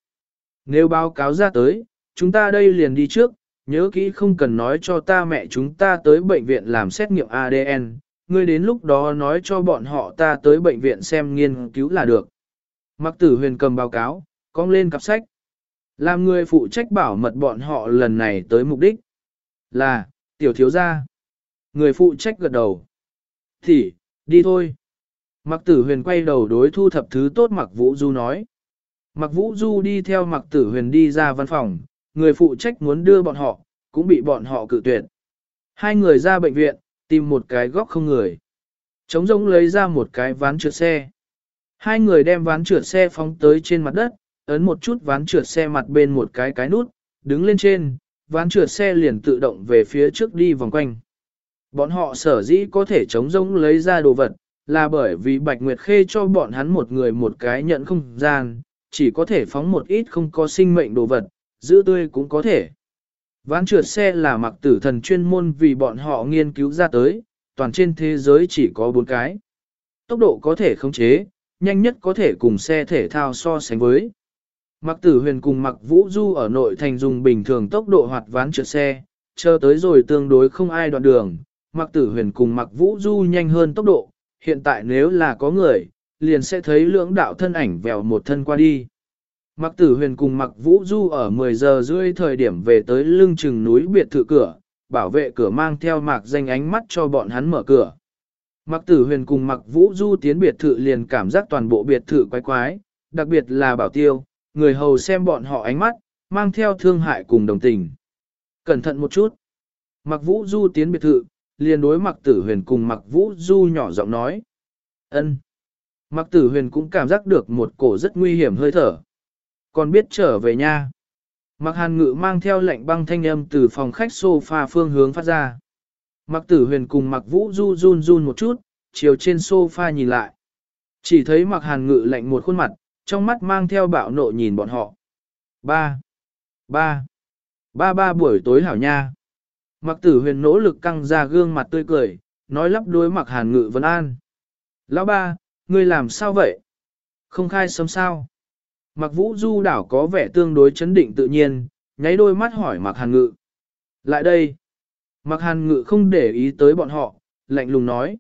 Nếu báo cáo ra tới, chúng ta đây liền đi trước, nhớ kỹ không cần nói cho ta mẹ chúng ta tới bệnh viện làm xét nghiệm ADN, ngươi đến lúc đó nói cho bọn họ ta tới bệnh viện xem nghiên cứu là được. Mặc tử huyền cầm báo cáo, cong lên cặp sách. Làm người phụ trách bảo mật bọn họ lần này tới mục đích là, tiểu thiếu gia. Người phụ trách gật đầu. Thì, đi thôi. Mặc tử huyền quay đầu đối thu thập thứ tốt mặc vũ du nói. Mặc vũ du đi theo mặc tử huyền đi ra văn phòng, người phụ trách muốn đưa bọn họ, cũng bị bọn họ cự tuyệt. Hai người ra bệnh viện, tìm một cái góc không người. Trống rỗng lấy ra một cái ván trượt xe. Hai người đem ván trượt xe phóng tới trên mặt đất, ấn một chút ván trượt xe mặt bên một cái cái nút, đứng lên trên, ván trượt xe liền tự động về phía trước đi vòng quanh. Bọn họ sở dĩ có thể chống rông lấy ra đồ vật, là bởi vì Bạch Nguyệt Khê cho bọn hắn một người một cái nhận không gian, chỉ có thể phóng một ít không có sinh mệnh đồ vật, giữ tươi cũng có thể. Ván trượt xe là mặc tử thần chuyên môn vì bọn họ nghiên cứu ra tới, toàn trên thế giới chỉ có bốn cái. Tốc độ có thể khống chế, nhanh nhất có thể cùng xe thể thao so sánh với. Mặc tử huyền cùng mặc vũ du ở nội thành dùng bình thường tốc độ hoạt ván trượt xe, chờ tới rồi tương đối không ai đoạn đường, mặc tử huyền cùng mặc vũ du nhanh hơn tốc độ, hiện tại nếu là có người, liền sẽ thấy lưỡng đạo thân ảnh vèo một thân qua đi. Mặc tử huyền cùng mặc vũ du ở 10 giờ rưỡi thời điểm về tới lưng chừng núi biệt thự cửa, bảo vệ cửa mang theo mạc danh ánh mắt cho bọn hắn mở cửa. Mặc tử huyền cùng mặc vũ du tiến biệt thự liền cảm giác toàn bộ biệt thự quái quái, đặc biệt là bảo tiêu, người hầu xem bọn họ ánh mắt, mang theo thương hại cùng đồng tình. Cẩn thận một chút. Mặc vũ du tiến biệt thự, liền đối mặc tử huyền cùng mặc vũ du nhỏ giọng nói. ân Mặc tử huyền cũng cảm giác được một cổ rất nguy hiểm hơi thở. Còn biết trở về nha. Mặc hàn ngự mang theo lệnh băng thanh âm từ phòng khách sofa phương hướng phát ra. Mặc tử huyền cùng mặc vũ du run run một chút, chiều trên sofa nhìn lại. Chỉ thấy mặc hàn ngự lạnh một khuôn mặt, trong mắt mang theo bạo nộ nhìn bọn họ. Ba. Ba. Ba ba buổi tối hảo nha. Mặc tử huyền nỗ lực căng ra gương mặt tươi cười, nói lắp đối mặc hàn ngự vấn an. Lão ba, ngươi làm sao vậy? Không khai sớm sao? Mặc vũ du đảo có vẻ tương đối chấn định tự nhiên, nháy đôi mắt hỏi mặc hàn ngự. Lại đây. Mặc hàn ngự không để ý tới bọn họ, lạnh lùng nói.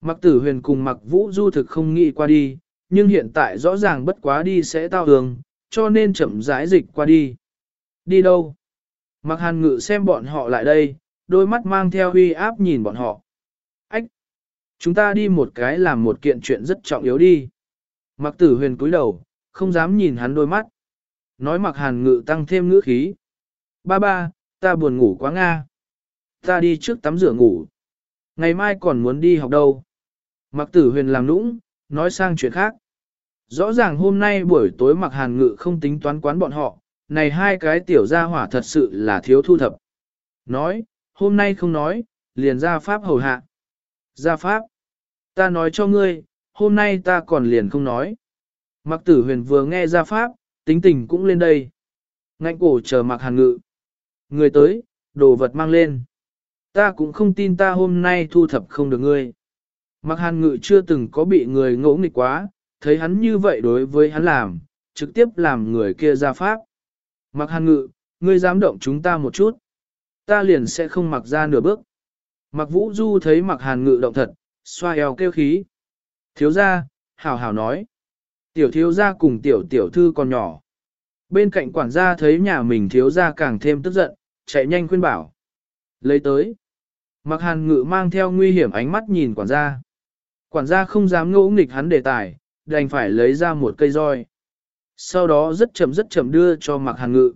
Mặc tử huyền cùng mặc vũ du thực không nghĩ qua đi, nhưng hiện tại rõ ràng bất quá đi sẽ tao hương, cho nên chậm rãi dịch qua đi. Đi đâu? Mặc hàn ngự xem bọn họ lại đây, đôi mắt mang theo uy áp nhìn bọn họ. Ách! Chúng ta đi một cái làm một kiện chuyện rất trọng yếu đi. Mặc tử huyền cúi đầu, không dám nhìn hắn đôi mắt. Nói mặc hàn ngự tăng thêm ngữ khí. Ba ba, ta buồn ngủ quá Nga. Ta đi trước tắm rửa ngủ. Ngày mai còn muốn đi học đâu. Mặc tử huyền làm nũng, nói sang chuyện khác. Rõ ràng hôm nay buổi tối mặc hàn ngự không tính toán quán bọn họ, này hai cái tiểu gia hỏa thật sự là thiếu thu thập. Nói, hôm nay không nói, liền ra pháp hầu hạ. Ra pháp, ta nói cho ngươi, hôm nay ta còn liền không nói. Mặc tử huyền vừa nghe ra pháp, tính tình cũng lên đây. Ngạnh cổ chờ mặc hàn ngự. Người tới, đồ vật mang lên. Ta cũng không tin ta hôm nay thu thập không được ngươi. Mặc hàn ngự chưa từng có bị người ngỗ nghịch quá, thấy hắn như vậy đối với hắn làm, trực tiếp làm người kia ra pháp. Mặc hàn ngự, ngươi dám động chúng ta một chút. Ta liền sẽ không mặc ra nửa bước. Mặc vũ du thấy mặc hàn ngự động thật, xoa eo kêu khí. Thiếu gia, hảo hảo nói. Tiểu thiếu gia cùng tiểu tiểu thư còn nhỏ. Bên cạnh quản gia thấy nhà mình thiếu gia càng thêm tức giận, chạy nhanh khuyên bảo. Lấy tới. Mặc hàn ngự mang theo nguy hiểm ánh mắt nhìn quản gia. Quản gia không dám ngỗ nghịch hắn đề tài, đành phải lấy ra một cây roi. Sau đó rất chậm rất chậm đưa cho mặc hàn ngự.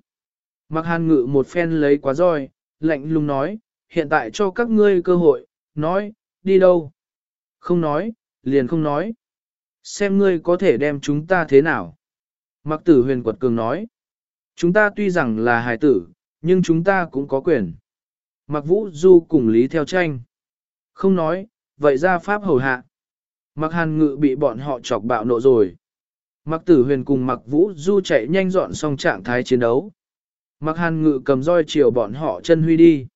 Mặc hàn ngự một phen lấy quá roi, lạnh lùng nói, hiện tại cho các ngươi cơ hội, nói, đi đâu? Không nói, liền không nói. Xem ngươi có thể đem chúng ta thế nào? Mặc tử huyền quật cường nói, chúng ta tuy rằng là hài tử, nhưng chúng ta cũng có quyền. Mặc vũ du cùng lý theo tranh. Không nói, vậy ra pháp hầu hạ. Mặc hàn ngự bị bọn họ chọc bạo nộ rồi. Mặc tử huyền cùng mặc vũ du chạy nhanh dọn xong trạng thái chiến đấu. Mặc hàn ngự cầm roi chiều bọn họ chân huy đi.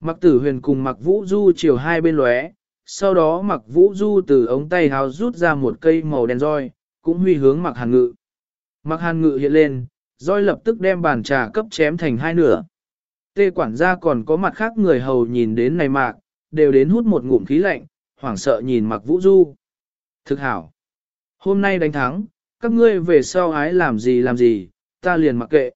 Mặc tử huyền cùng mặc vũ du chiều hai bên lóe, sau đó mặc vũ du từ ống tay háo rút ra một cây màu đen roi, cũng huy hướng mặc hàn ngự. Mặc hàn ngự hiện lên, roi lập tức đem bàn trà cấp chém thành hai nửa. Tê quản gia còn có mặt khác người hầu nhìn đến này mạc, đều đến hút một ngụm khí lạnh, hoảng sợ nhìn mặc vũ du. Thực hảo. Hôm nay đánh thắng, các ngươi về sau ái làm gì làm gì, ta liền mặc kệ.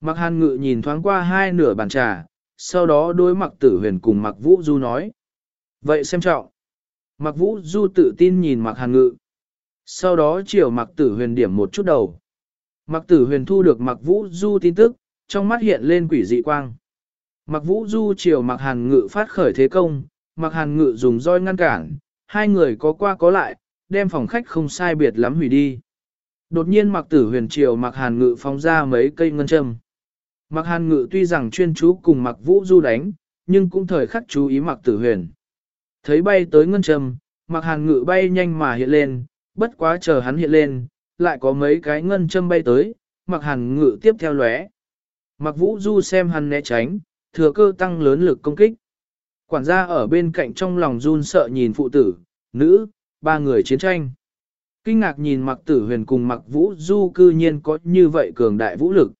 Mặc hàn ngự nhìn thoáng qua hai nửa bàn trà, sau đó đối mặc tử huyền cùng mặc vũ du nói. Vậy xem trọng. Mặc vũ du tự tin nhìn mặc hàn ngự. Sau đó chiều mặc tử huyền điểm một chút đầu. Mặc tử huyền thu được mặc vũ du tin tức, trong mắt hiện lên quỷ dị quang. Mặc vũ du chiều mặc hàn ngự phát khởi thế công, mặc hàn ngự dùng roi ngăn cản, hai người có qua có lại, đem phòng khách không sai biệt lắm hủy đi. Đột nhiên mặc tử huyền chiều mặc hàn ngự phóng ra mấy cây ngân châm. Mặc hàn ngự tuy rằng chuyên chú cùng mặc vũ du đánh, nhưng cũng thời khắc chú ý mặc tử huyền. Thấy bay tới ngân châm, mặc hàn ngự bay nhanh mà hiện lên, bất quá chờ hắn hiện lên, lại có mấy cái ngân châm bay tới, mặc hàn ngự tiếp theo lóe. Mặc vũ du xem hắn né tránh, thừa cơ tăng lớn lực công kích. Quản gia ở bên cạnh trong lòng run sợ nhìn phụ tử, nữ, ba người chiến tranh. Kinh ngạc nhìn mặc tử huyền cùng mặc vũ du cư nhiên có như vậy cường đại vũ lực.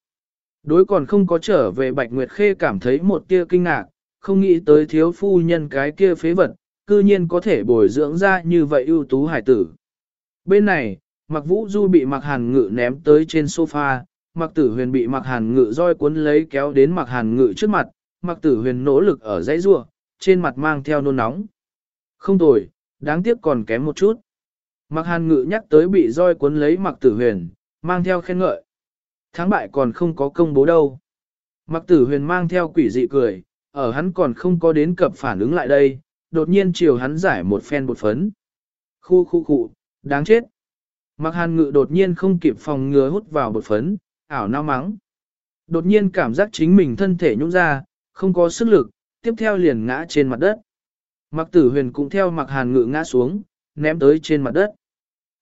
Đối còn không có trở về Bạch Nguyệt Khê cảm thấy một tia kinh ngạc, không nghĩ tới thiếu phu nhân cái kia phế vật, cư nhiên có thể bồi dưỡng ra như vậy ưu tú hải tử. Bên này, mặc vũ du bị mặc hàn ngự ném tới trên sofa, mặc tử huyền bị mặc hàn ngự roi cuốn lấy kéo đến mặc hàn ngự trước mặt, mặc tử huyền nỗ lực ở dãy rua, trên mặt mang theo nôn nóng. Không tồi, đáng tiếc còn kém một chút. Mặc hàn ngự nhắc tới bị roi cuốn lấy mặc tử huyền, mang theo khen ngợi. Thắng bại còn không có công bố đâu. Mặc tử huyền mang theo quỷ dị cười, ở hắn còn không có đến cập phản ứng lại đây, đột nhiên chiều hắn giải một phen bột phấn. Khu khu khu, đáng chết. Mặc hàn ngự đột nhiên không kịp phòng ngừa hút vào bột phấn, ảo nao mắng. Đột nhiên cảm giác chính mình thân thể nhũng ra, không có sức lực, tiếp theo liền ngã trên mặt đất. Mặc tử huyền cũng theo mặc hàn ngự ngã xuống, ném tới trên mặt đất.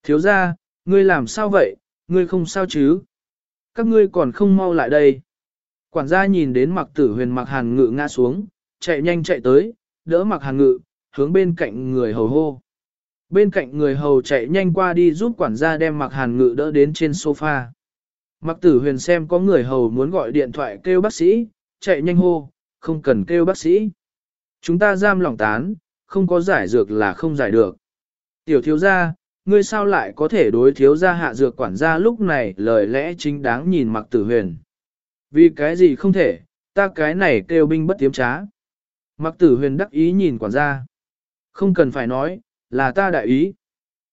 Thiếu ra, ngươi làm sao vậy, ngươi không sao chứ? Các ngươi còn không mau lại đây. Quản gia nhìn đến mặc tử huyền mặc hàn ngự ngã xuống, chạy nhanh chạy tới, đỡ mặc hàn ngự, hướng bên cạnh người hầu hô. Bên cạnh người hầu chạy nhanh qua đi giúp quản gia đem mặc hàn ngự đỡ đến trên sofa. Mặc tử huyền xem có người hầu muốn gọi điện thoại kêu bác sĩ, chạy nhanh hô, không cần kêu bác sĩ. Chúng ta giam lỏng tán, không có giải dược là không giải được. Tiểu thiếu gia, ngươi sao lại có thể đối thiếu gia hạ dược quản gia lúc này lời lẽ chính đáng nhìn mặc tử huyền. Vì cái gì không thể, ta cái này kêu binh bất tiếm trá. Mặc tử huyền đắc ý nhìn quản gia. Không cần phải nói, là ta đại ý.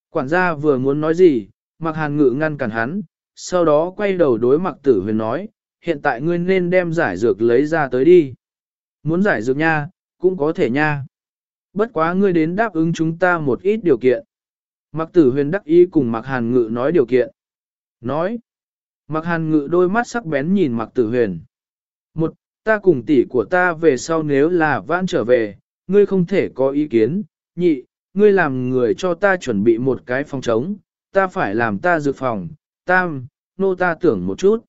Quản gia vừa muốn nói gì, mặc hàn ngự ngăn cản hắn, sau đó quay đầu đối mặc tử huyền nói, hiện tại ngươi nên đem giải dược lấy ra tới đi. Muốn giải dược nha, cũng có thể nha. Bất quá ngươi đến đáp ứng chúng ta một ít điều kiện. Mặc tử huyền đắc ý cùng mặc hàn ngự nói điều kiện. Nói. Mặc hàn ngự đôi mắt sắc bén nhìn mặc tử huyền. Một, ta cùng tỷ của ta về sau nếu là vãn trở về, ngươi không thể có ý kiến. Nhị, ngươi làm người cho ta chuẩn bị một cái phòng trống, ta phải làm ta dự phòng. Tam, nô ta tưởng một chút.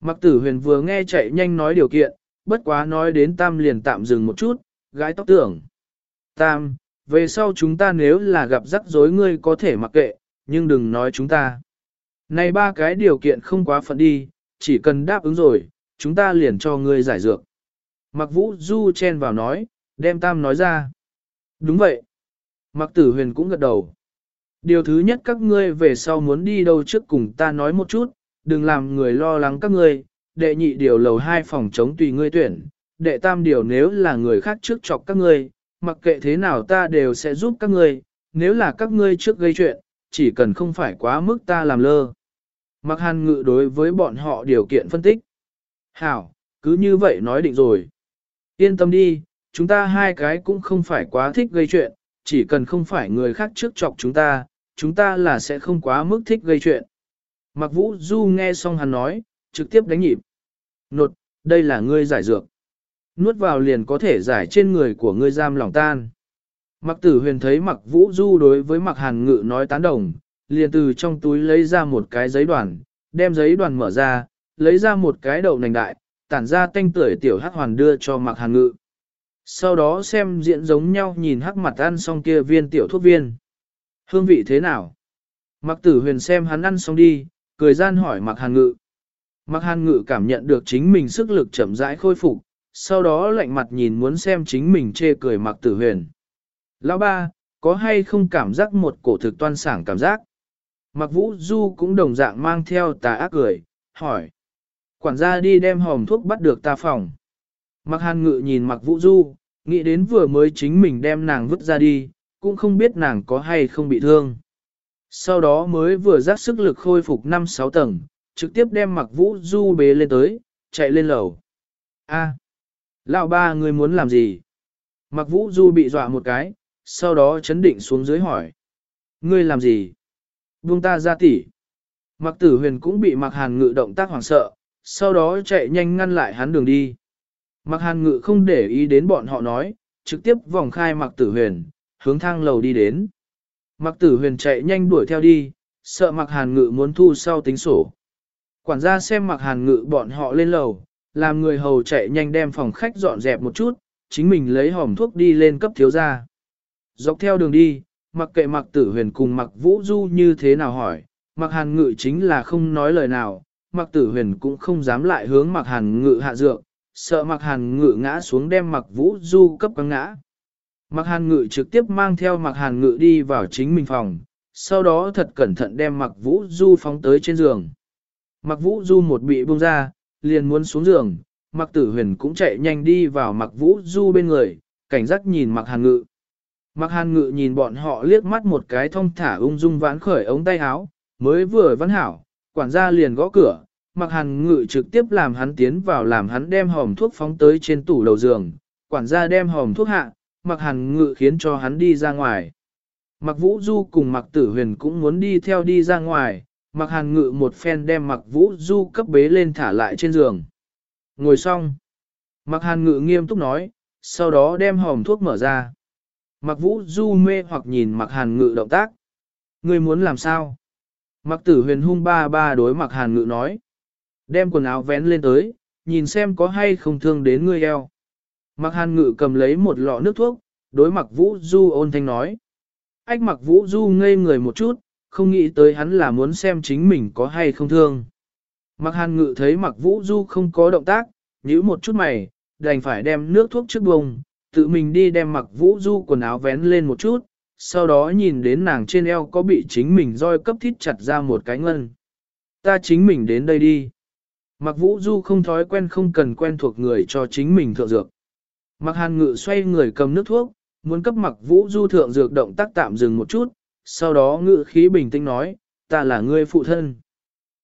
Mặc tử huyền vừa nghe chạy nhanh nói điều kiện, bất quá nói đến tam liền tạm dừng một chút, gái tóc tưởng. Tam, về sau chúng ta nếu là gặp rắc rối ngươi có thể mặc kệ, nhưng đừng nói chúng ta. Này ba cái điều kiện không quá phận đi, chỉ cần đáp ứng rồi, chúng ta liền cho ngươi giải dược. Mặc vũ du chen vào nói, đem tam nói ra. Đúng vậy. Mặc tử huyền cũng gật đầu. Điều thứ nhất các ngươi về sau muốn đi đâu trước cùng ta nói một chút, đừng làm người lo lắng các ngươi, đệ nhị điều lầu hai phòng chống tùy ngươi tuyển, đệ tam điều nếu là người khác trước chọc các ngươi, mặc kệ thế nào ta đều sẽ giúp các ngươi, nếu là các ngươi trước gây chuyện, chỉ cần không phải quá mức ta làm lơ. Mặc hàn ngự đối với bọn họ điều kiện phân tích. Hảo, cứ như vậy nói định rồi. Yên tâm đi, chúng ta hai cái cũng không phải quá thích gây chuyện, chỉ cần không phải người khác trước chọc chúng ta, chúng ta là sẽ không quá mức thích gây chuyện. Mặc vũ du nghe xong hắn nói, trực tiếp đánh nhịp. Nột, đây là ngươi giải dược. Nuốt vào liền có thể giải trên người của ngươi giam lòng tan. Mặc tử huyền thấy mặc vũ du đối với mặc hàn ngự nói tán đồng, liền từ trong túi lấy ra một cái giấy đoàn, đem giấy đoàn mở ra, lấy ra một cái đậu nành đại, tản ra tanh tưởi tiểu hắc hoàn đưa cho mặc hàn ngự. Sau đó xem diện giống nhau nhìn hắc mặt ăn xong kia viên tiểu thuốc viên. Hương vị thế nào? Mặc tử huyền xem hắn ăn xong đi, cười gian hỏi mặc hàn ngự. Mặc hàn ngự cảm nhận được chính mình sức lực chậm rãi khôi phục, sau đó lạnh mặt nhìn muốn xem chính mình chê cười mặc tử huyền. Lão ba, có hay không cảm giác một cổ thực toan sảng cảm giác? Mặc vũ du cũng đồng dạng mang theo tà ác cười, hỏi. Quản gia đi đem hòm thuốc bắt được ta phòng. Mặc hàn ngự nhìn mặc vũ du, nghĩ đến vừa mới chính mình đem nàng vứt ra đi, cũng không biết nàng có hay không bị thương. Sau đó mới vừa giác sức lực khôi phục 5-6 tầng, trực tiếp đem mặc vũ du bế lên tới, chạy lên lầu. A, lão ba người muốn làm gì? Mặc vũ du bị dọa một cái, sau đó chấn định xuống dưới hỏi. Ngươi làm gì? Buông ta ra tỉ. Mặc tử huyền cũng bị mặc hàn ngự động tác hoảng sợ, sau đó chạy nhanh ngăn lại hắn đường đi. Mặc hàn ngự không để ý đến bọn họ nói, trực tiếp vòng khai mặc tử huyền, hướng thang lầu đi đến. Mặc tử huyền chạy nhanh đuổi theo đi, sợ mặc hàn ngự muốn thu sau tính sổ. Quản gia xem mặc hàn ngự bọn họ lên lầu, làm người hầu chạy nhanh đem phòng khách dọn dẹp một chút, chính mình lấy hòm thuốc đi lên cấp thiếu gia. Dọc theo đường đi, mặc kệ mặc tử huyền cùng mặc vũ du như thế nào hỏi, mặc hàn ngự chính là không nói lời nào, mặc tử huyền cũng không dám lại hướng mặc hàn ngự hạ dược, sợ mặc hàn ngự ngã xuống đem mặc vũ du cấp quăng ngã. Mặc hàn ngự trực tiếp mang theo mặc hàn ngự đi vào chính mình phòng, sau đó thật cẩn thận đem mặc vũ du phóng tới trên giường. Mặc vũ du một bị buông ra, liền muốn xuống giường, mặc tử huyền cũng chạy nhanh đi vào mặc vũ du bên người, cảnh giác nhìn mặc hàn ngự. Mặc hàn ngự nhìn bọn họ liếc mắt một cái thông thả ung dung vãn khởi ống tay áo, mới vừa văn hảo, quản gia liền gõ cửa, mặc hàn ngự trực tiếp làm hắn tiến vào làm hắn đem hòm thuốc phóng tới trên tủ đầu giường, quản gia đem hòm thuốc hạ, mặc hàn ngự khiến cho hắn đi ra ngoài. Mặc vũ du cùng mặc tử huyền cũng muốn đi theo đi ra ngoài, mặc hàn ngự một phen đem mặc vũ du cấp bế lên thả lại trên giường. Ngồi xong. Mặc hàn ngự nghiêm túc nói, sau đó đem hòm thuốc mở ra. Mặc vũ du mê hoặc nhìn mặc hàn ngự động tác. Ngươi muốn làm sao? Mặc tử huyền hung ba ba đối mặc hàn ngự nói. Đem quần áo vén lên tới, nhìn xem có hay không thương đến ngươi eo. Mặc hàn ngự cầm lấy một lọ nước thuốc, đối mặc vũ du ôn thanh nói. Ách mặc vũ du ngây người một chút, không nghĩ tới hắn là muốn xem chính mình có hay không thương. Mặc hàn ngự thấy mặc vũ du không có động tác, nhíu một chút mày, đành phải đem nước thuốc trước bông, tự mình đi đem mặc vũ du quần áo vén lên một chút, sau đó nhìn đến nàng trên eo có bị chính mình roi cấp thít chặt ra một cái ngân. Ta chính mình đến đây đi. Mặc vũ du không thói quen không cần quen thuộc người cho chính mình thượng dược. Mặc hàn ngự xoay người cầm nước thuốc, muốn cấp mặc vũ du thượng dược động tác tạm dừng một chút, sau đó ngự khí bình tĩnh nói, ta là người phụ thân.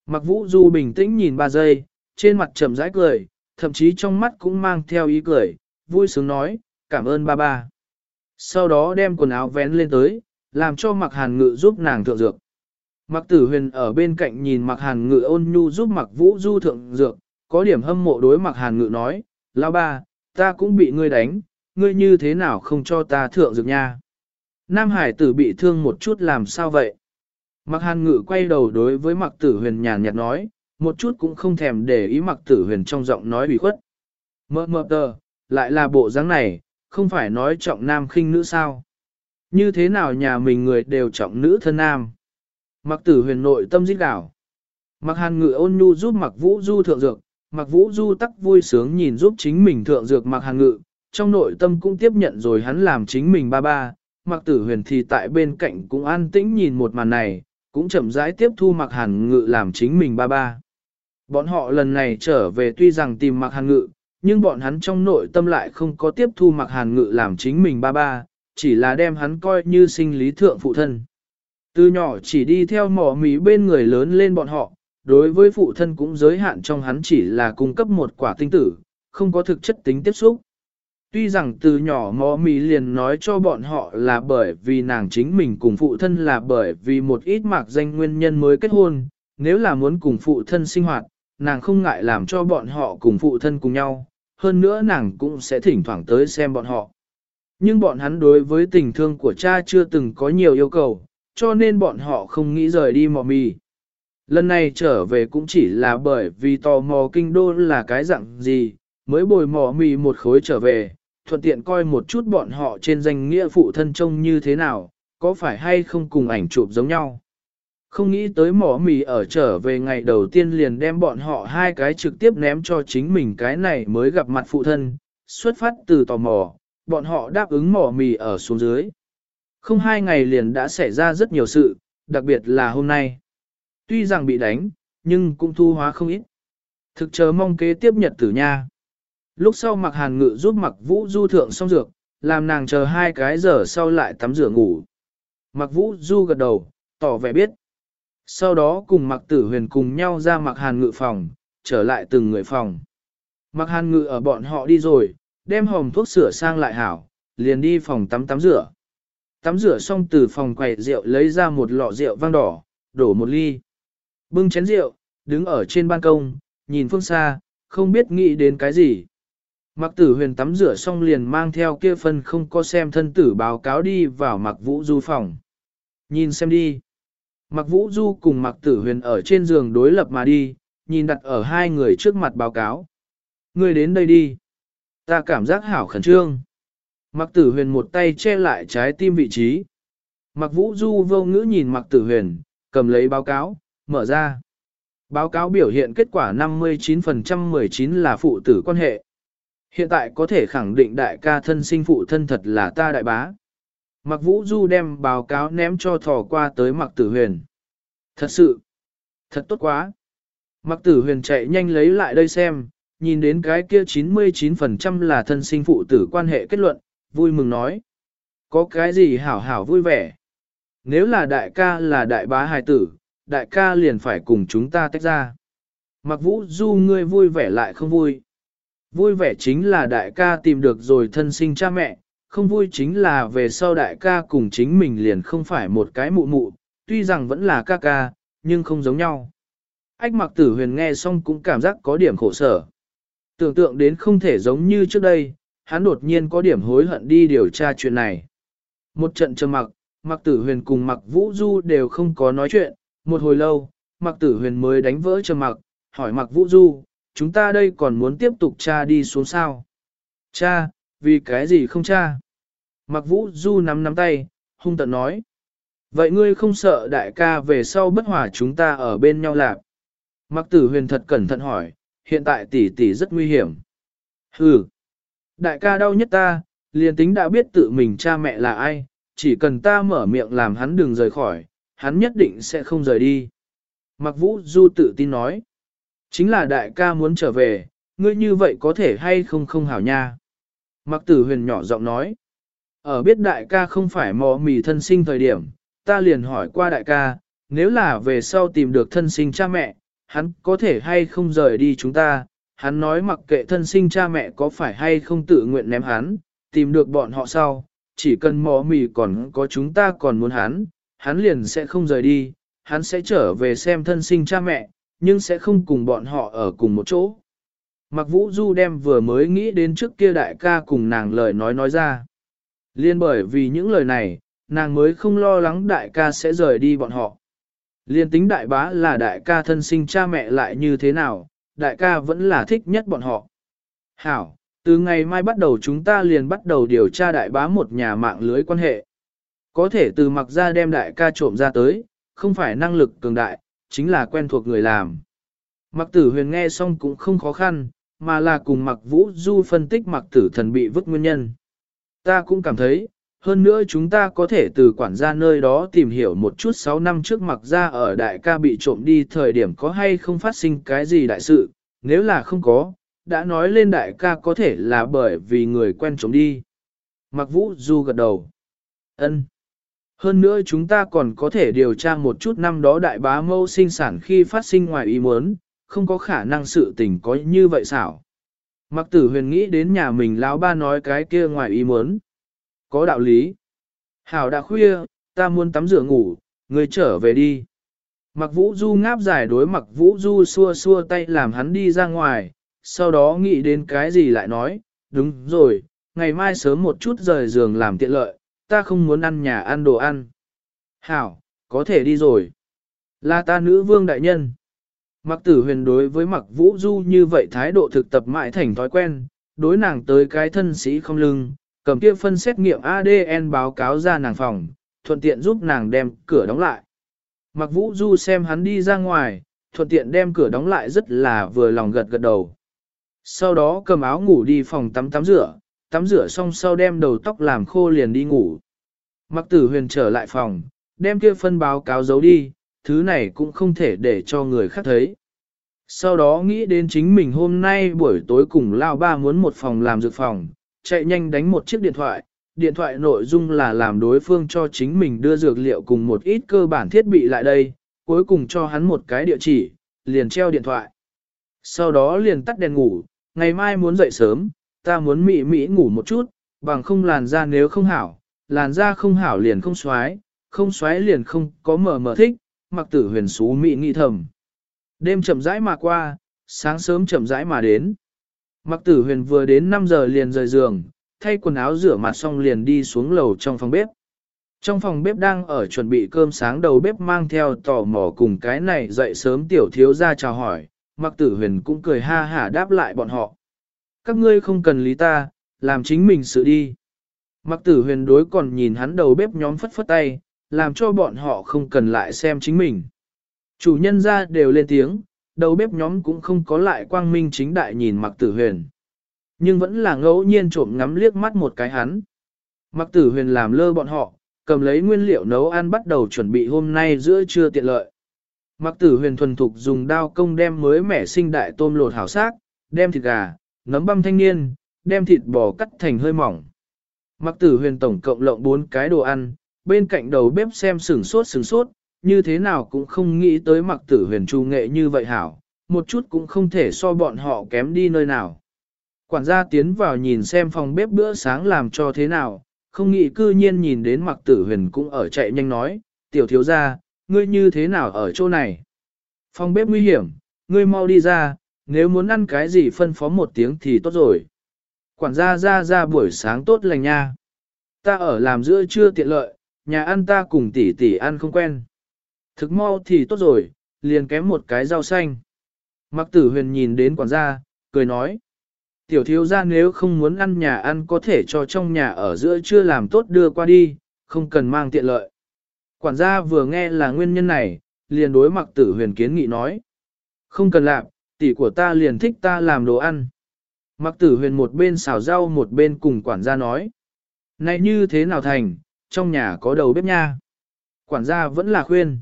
Mặc vũ du bình tĩnh nhìn ba giây, trên mặt chậm rãi cười, thậm chí trong mắt cũng mang theo ý cười, vui sướng nói, cảm ơn ba ba. Sau đó đem quần áo vén lên tới, làm cho mặc hàn ngự giúp nàng thượng dược. Mặc tử huyền ở bên cạnh nhìn mặc hàn ngự ôn nhu giúp mặc vũ du thượng dược, có điểm hâm mộ đối mặc hàn ngự nói, lao ba, ta cũng bị ngươi đánh, ngươi như thế nào không cho ta thượng dược nha. Nam hải tử bị thương một chút làm sao vậy? Mặc hàn ngự quay đầu đối với mặc tử huyền nhàn nhạt nói, một chút cũng không thèm để ý mặc tử huyền trong giọng nói bị khuất. Mơ mơ tờ, lại là bộ dáng này, không phải nói trọng nam khinh nữ sao? Như thế nào nhà mình người đều trọng nữ thân nam? Mặc tử huyền nội tâm giết đảo. Mặc hàn ngự ôn nhu giúp mặc vũ du thượng dược, mặc vũ du tắc vui sướng nhìn giúp chính mình thượng dược mặc hàn ngự, trong nội tâm cũng tiếp nhận rồi hắn làm chính mình ba ba. Mặc tử huyền thì tại bên cạnh cũng an tĩnh nhìn một màn này, cũng chậm rãi tiếp thu mặc hàn ngự làm chính mình ba ba. Bọn họ lần này trở về tuy rằng tìm mặc hàn ngự, nhưng bọn hắn trong nội tâm lại không có tiếp thu mặc hàn ngự làm chính mình ba ba, chỉ là đem hắn coi như sinh lý thượng phụ thân. Từ nhỏ chỉ đi theo mỏ mí bên người lớn lên bọn họ, đối với phụ thân cũng giới hạn trong hắn chỉ là cung cấp một quả tinh tử, không có thực chất tính tiếp xúc. Tuy rằng từ nhỏ mỏ mí liền nói cho bọn họ là bởi vì nàng chính mình cùng phụ thân là bởi vì một ít mạc danh nguyên nhân mới kết hôn, nếu là muốn cùng phụ thân sinh hoạt, nàng không ngại làm cho bọn họ cùng phụ thân cùng nhau, hơn nữa nàng cũng sẽ thỉnh thoảng tới xem bọn họ. Nhưng bọn hắn đối với tình thương của cha chưa từng có nhiều yêu cầu, cho nên bọn họ không nghĩ rời đi mò mì. Lần này trở về cũng chỉ là bởi vì tò mò kinh đô là cái dạng gì, mới bồi mò mì một khối trở về, thuận tiện coi một chút bọn họ trên danh nghĩa phụ thân trông như thế nào, có phải hay không cùng ảnh chụp giống nhau. Không nghĩ tới mỏ mì ở trở về ngày đầu tiên liền đem bọn họ hai cái trực tiếp ném cho chính mình cái này mới gặp mặt phụ thân, xuất phát từ tò mò, bọn họ đáp ứng mỏ mì ở xuống dưới. Không hai ngày liền đã xảy ra rất nhiều sự, đặc biệt là hôm nay. Tuy rằng bị đánh, nhưng cũng thu hóa không ít. Thực chờ mong kế tiếp nhật tử nha. Lúc sau mặc hàn ngự giúp mặc vũ du thượng xong dược, làm nàng chờ hai cái giờ sau lại tắm rửa ngủ. Mặc vũ du gật đầu, tỏ vẻ biết. Sau đó cùng mặc tử huyền cùng nhau ra mặc hàn ngự phòng, trở lại từng người phòng. Mặc hàn ngự ở bọn họ đi rồi, đem hòm thuốc sửa sang lại hảo, liền đi phòng tắm tắm rửa. Tắm rửa xong từ phòng quầy rượu lấy ra một lọ rượu vang đỏ, đổ một ly. Bưng chén rượu, đứng ở trên ban công, nhìn phương xa, không biết nghĩ đến cái gì. Mặc tử huyền tắm rửa xong liền mang theo kia phân không có xem thân tử báo cáo đi vào mặc vũ du phòng. Nhìn xem đi. Mạc vũ du cùng Mạc tử huyền ở trên giường đối lập mà đi, nhìn đặt ở hai người trước mặt báo cáo. Người đến đây đi. Ta cảm giác hảo khẩn trương. Mạc tử huyền một tay che lại trái tim vị trí. Mạc vũ du vô ngữ nhìn Mạc tử huyền, cầm lấy báo cáo, mở ra. Báo cáo biểu hiện kết quả 59% 19 là phụ tử quan hệ. Hiện tại có thể khẳng định đại ca thân sinh phụ thân thật là ta đại bá. Mặc vũ du đem báo cáo ném cho Thỏ qua tới mặc tử huyền. Thật sự, thật tốt quá. Mặc tử huyền chạy nhanh lấy lại đây xem, nhìn đến cái kia 99% là thân sinh phụ tử quan hệ kết luận, vui mừng nói. Có cái gì hảo hảo vui vẻ. Nếu là đại ca là đại bá hài tử, đại ca liền phải cùng chúng ta tách ra. Mặc vũ du ngươi vui vẻ lại không vui. Vui vẻ chính là đại ca tìm được rồi thân sinh cha mẹ, không vui chính là về sau đại ca cùng chính mình liền không phải một cái mụ mụ, tuy rằng vẫn là ca ca, nhưng không giống nhau. Ách mặc tử huyền nghe xong cũng cảm giác có điểm khổ sở. Tưởng tượng đến không thể giống như trước đây, hắn đột nhiên có điểm hối hận đi điều tra chuyện này. Một trận trầm mặc, mặc tử huyền cùng mặc vũ du đều không có nói chuyện, một hồi lâu, mặc tử huyền mới đánh vỡ trầm mặc, hỏi mặc vũ du, chúng ta đây còn muốn tiếp tục tra đi xuống sao? Cha, vì cái gì không cha? Mặc vũ du nắm nắm tay, hung tận nói. Vậy ngươi không sợ đại ca về sau bất hòa chúng ta ở bên nhau lạc? Mặc tử huyền thật cẩn thận hỏi, hiện tại tỷ tỷ rất nguy hiểm. Hừ, đại ca đau nhất ta, liền tính đã biết tự mình cha mẹ là ai, chỉ cần ta mở miệng làm hắn đừng rời khỏi, hắn nhất định sẽ không rời đi. Mặc vũ du tự tin nói, chính là đại ca muốn trở về, ngươi như vậy có thể hay không không hảo nha. Mặc tử huyền nhỏ giọng nói, ở biết đại ca không phải mò mì thân sinh thời điểm, ta liền hỏi qua đại ca, nếu là về sau tìm được thân sinh cha mẹ, hắn có thể hay không rời đi chúng ta, hắn nói mặc kệ thân sinh cha mẹ có phải hay không tự nguyện ném hắn, tìm được bọn họ sau, chỉ cần mò mì còn có chúng ta còn muốn hắn, hắn liền sẽ không rời đi, hắn sẽ trở về xem thân sinh cha mẹ, nhưng sẽ không cùng bọn họ ở cùng một chỗ. Mặc vũ du đem vừa mới nghĩ đến trước kia đại ca cùng nàng lời nói nói ra. Liên bởi vì những lời này, nàng mới không lo lắng đại ca sẽ rời đi bọn họ. Liên tính đại bá là đại ca thân sinh cha mẹ lại như thế nào, đại ca vẫn là thích nhất bọn họ. Hảo, từ ngày mai bắt đầu chúng ta liền bắt đầu điều tra đại bá một nhà mạng lưới quan hệ. Có thể từ mặc ra đem đại ca trộm ra tới, không phải năng lực cường đại, chính là quen thuộc người làm. Mặc tử huyền nghe xong cũng không khó khăn, mà là cùng mặc vũ du phân tích mặc tử thần bị vứt nguyên nhân. Ta cũng cảm thấy, hơn nữa chúng ta có thể từ quản gia nơi đó tìm hiểu một chút 6 năm trước mặc ra ở đại ca bị trộm đi thời điểm có hay không phát sinh cái gì đại sự, nếu là không có, đã nói lên đại ca có thể là bởi vì người quen trộm đi. Mặc vũ du gật đầu. ân Hơn nữa chúng ta còn có thể điều tra một chút năm đó đại bá mâu sinh sản khi phát sinh ngoài ý muốn, không có khả năng sự tình có như vậy xảo. Mặc tử huyền nghĩ đến nhà mình lão ba nói cái kia ngoài ý muốn. Có đạo lý. Hảo đã khuya, ta muốn tắm rửa ngủ, người trở về đi. Mặc vũ du ngáp dài đối mặc vũ du xua xua tay làm hắn đi ra ngoài, sau đó nghĩ đến cái gì lại nói, đúng rồi, ngày mai sớm một chút rời giường làm tiện lợi, ta không muốn ăn nhà ăn đồ ăn. Hảo, có thể đi rồi. Là ta nữ vương đại nhân. Mặc tử huyền đối với mặc vũ du như vậy thái độ thực tập mãi thành thói quen, đối nàng tới cái thân sĩ không lưng, cầm kia phân xét nghiệm ADN báo cáo ra nàng phòng, thuận tiện giúp nàng đem cửa đóng lại. Mặc vũ du xem hắn đi ra ngoài, thuận tiện đem cửa đóng lại rất là vừa lòng gật gật đầu. Sau đó cầm áo ngủ đi phòng tắm tắm rửa, tắm rửa xong sau đem đầu tóc làm khô liền đi ngủ. Mặc tử huyền trở lại phòng, đem kia phân báo cáo giấu đi, thứ này cũng không thể để cho người khác thấy. Sau đó nghĩ đến chính mình hôm nay buổi tối cùng Lao Ba muốn một phòng làm dược phòng, chạy nhanh đánh một chiếc điện thoại. Điện thoại nội dung là làm đối phương cho chính mình đưa dược liệu cùng một ít cơ bản thiết bị lại đây, cuối cùng cho hắn một cái địa chỉ, liền treo điện thoại. Sau đó liền tắt đèn ngủ, ngày mai muốn dậy sớm, ta muốn mị mị ngủ một chút, bằng không làn da nếu không hảo, làn da không hảo liền không xoái, không xoái liền không có mở mở thích, mặc tử huyền xú mị nghĩ thầm. Đêm chậm rãi mà qua, sáng sớm chậm rãi mà đến. Mặc tử huyền vừa đến 5 giờ liền rời giường, thay quần áo rửa mặt xong liền đi xuống lầu trong phòng bếp. Trong phòng bếp đang ở chuẩn bị cơm sáng đầu bếp mang theo tò mò cùng cái này dậy sớm tiểu thiếu ra chào hỏi, mặc tử huyền cũng cười ha hả đáp lại bọn họ. Các ngươi không cần lý ta, làm chính mình sự đi. Mặc tử huyền đối còn nhìn hắn đầu bếp nhóm phất phất tay, làm cho bọn họ không cần lại xem chính mình. Chủ nhân ra đều lên tiếng, đầu bếp nhóm cũng không có lại quang minh chính đại nhìn mặc tử huyền. Nhưng vẫn là ngẫu nhiên trộm ngắm liếc mắt một cái hắn. Mặc tử huyền làm lơ bọn họ, cầm lấy nguyên liệu nấu ăn bắt đầu chuẩn bị hôm nay giữa trưa tiện lợi. Mặc tử huyền thuần thục dùng đao công đem mới mẻ sinh đại tôm lột hảo xác, đem thịt gà, nấm băm thanh niên, đem thịt bò cắt thành hơi mỏng. Mặc tử huyền tổng cộng lộng 4 cái đồ ăn, bên cạnh đầu bếp xem sửng sốt sửng sốt, như thế nào cũng không nghĩ tới mặc tử huyền trù nghệ như vậy hảo, một chút cũng không thể so bọn họ kém đi nơi nào. Quản gia tiến vào nhìn xem phòng bếp bữa sáng làm cho thế nào, không nghĩ cư nhiên nhìn đến mặc tử huyền cũng ở chạy nhanh nói, tiểu thiếu gia, ngươi như thế nào ở chỗ này? Phòng bếp nguy hiểm, ngươi mau đi ra, nếu muốn ăn cái gì phân phó một tiếng thì tốt rồi. Quản gia ra ra buổi sáng tốt lành nha. Ta ở làm giữa trưa tiện lợi, nhà ăn ta cùng tỷ tỷ ăn không quen. Thực mau thì tốt rồi, liền kém một cái rau xanh. Mặc tử huyền nhìn đến quản gia, cười nói. Tiểu thiếu gia nếu không muốn ăn nhà ăn có thể cho trong nhà ở giữa chưa làm tốt đưa qua đi, không cần mang tiện lợi. Quản gia vừa nghe là nguyên nhân này, liền đối mặc tử huyền kiến nghị nói. Không cần làm, tỷ của ta liền thích ta làm đồ ăn. Mặc tử huyền một bên xào rau một bên cùng quản gia nói. Này như thế nào thành, trong nhà có đầu bếp nha. Quản gia vẫn là khuyên.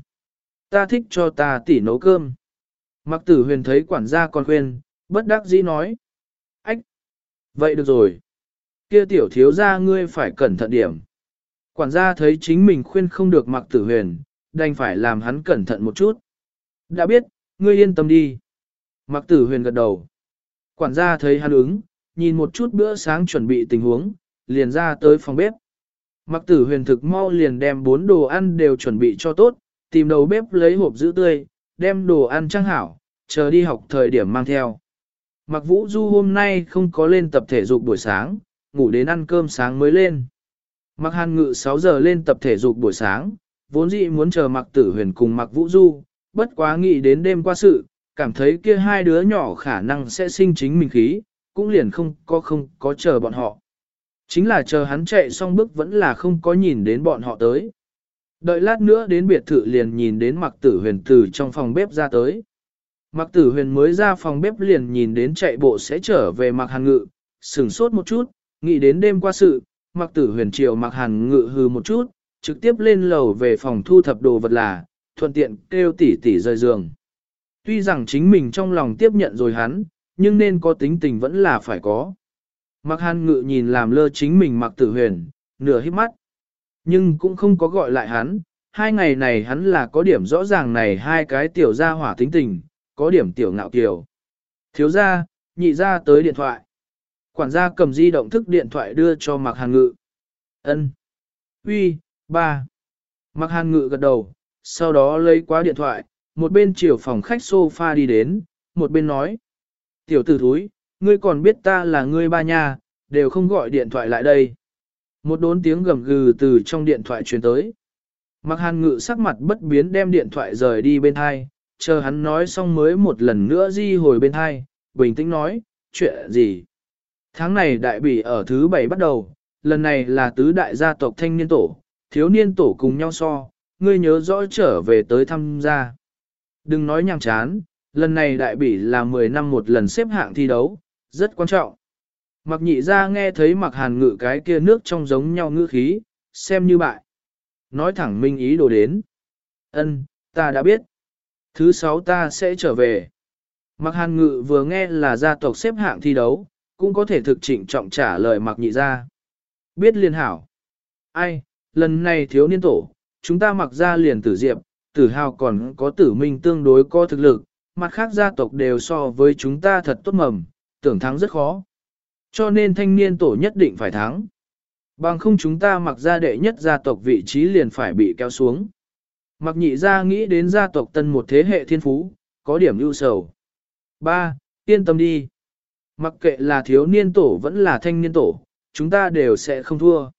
Ta thích cho ta tỉ nấu cơm. Mặc tử huyền thấy quản gia còn khuyên, bất đắc dĩ nói. Ách! Vậy được rồi. Kia tiểu thiếu gia ngươi phải cẩn thận điểm. Quản gia thấy chính mình khuyên không được mặc tử huyền, đành phải làm hắn cẩn thận một chút. Đã biết, ngươi yên tâm đi. Mặc tử huyền gật đầu. Quản gia thấy hắn ứng, nhìn một chút bữa sáng chuẩn bị tình huống, liền ra tới phòng bếp. Mặc tử huyền thực mau liền đem bốn đồ ăn đều chuẩn bị cho tốt, tìm đầu bếp lấy hộp giữ tươi, đem đồ ăn trang hảo, chờ đi học thời điểm mang theo. Mặc vũ du hôm nay không có lên tập thể dục buổi sáng, ngủ đến ăn cơm sáng mới lên. Mặc hàn ngự 6 giờ lên tập thể dục buổi sáng, vốn dĩ muốn chờ mặc tử huyền cùng mặc vũ du, bất quá nghĩ đến đêm qua sự, cảm thấy kia hai đứa nhỏ khả năng sẽ sinh chính mình khí, cũng liền không có không có chờ bọn họ. Chính là chờ hắn chạy xong bước vẫn là không có nhìn đến bọn họ tới. Đợi lát nữa đến biệt thự liền nhìn đến mặc tử huyền từ trong phòng bếp ra tới. Mặc tử huyền mới ra phòng bếp liền nhìn đến chạy bộ sẽ trở về mặc hàn ngự, sửng sốt một chút, nghĩ đến đêm qua sự, mặc tử huyền chiều mặc hàn ngự hư một chút, trực tiếp lên lầu về phòng thu thập đồ vật là, thuận tiện kêu tỉ tỉ rời giường. Tuy rằng chính mình trong lòng tiếp nhận rồi hắn, nhưng nên có tính tình vẫn là phải có. Mặc hàn ngự nhìn làm lơ chính mình mặc tử huyền, nửa hít mắt. Nhưng cũng không có gọi lại hắn, hai ngày này hắn là có điểm rõ ràng này hai cái tiểu gia hỏa tính tình, có điểm tiểu ngạo kiều. Thiếu gia, nhị gia tới điện thoại. Quản gia cầm di động thức điện thoại đưa cho Mạc Hàn Ngự. Ân. Uy, ba. Mạc Hàn Ngự gật đầu, sau đó lấy quá điện thoại, một bên chiều phòng khách sofa đi đến, một bên nói. Tiểu tử thúi, ngươi còn biết ta là ngươi ba nha, đều không gọi điện thoại lại đây. Một đốn tiếng gầm gừ từ trong điện thoại truyền tới. Mặc Hàn Ngự sắc mặt bất biến đem điện thoại rời đi bên hai, chờ hắn nói xong mới một lần nữa di hồi bên hai, bình tĩnh nói, chuyện gì. Tháng này đại bỉ ở thứ bảy bắt đầu, lần này là tứ đại gia tộc thanh niên tổ, thiếu niên tổ cùng nhau so, ngươi nhớ rõ trở về tới tham gia. Đừng nói nhàng chán, lần này đại bỉ là 10 năm một lần xếp hạng thi đấu, rất quan trọng. Mặc nhị ra nghe thấy mặc hàn ngự cái kia nước trong giống nhau ngữ khí, xem như bại. Nói thẳng minh ý đồ đến. ân ta đã biết. Thứ sáu ta sẽ trở về. Mặc hàn ngự vừa nghe là gia tộc xếp hạng thi đấu, cũng có thể thực chỉnh trọng trả lời mặc nhị ra. Biết liên hảo. Ai, lần này thiếu niên tổ, chúng ta mặc ra liền tử diệp, tử hào còn có tử minh tương đối có thực lực, mặt khác gia tộc đều so với chúng ta thật tốt mầm, tưởng thắng rất khó. Cho nên thanh niên tổ nhất định phải thắng. Bằng không chúng ta mặc ra đệ nhất gia tộc vị trí liền phải bị kéo xuống. Mặc nhị ra nghĩ đến gia tộc tân một thế hệ thiên phú, có điểm ưu sầu. 3. Yên tâm đi. Mặc kệ là thiếu niên tổ vẫn là thanh niên tổ, chúng ta đều sẽ không thua.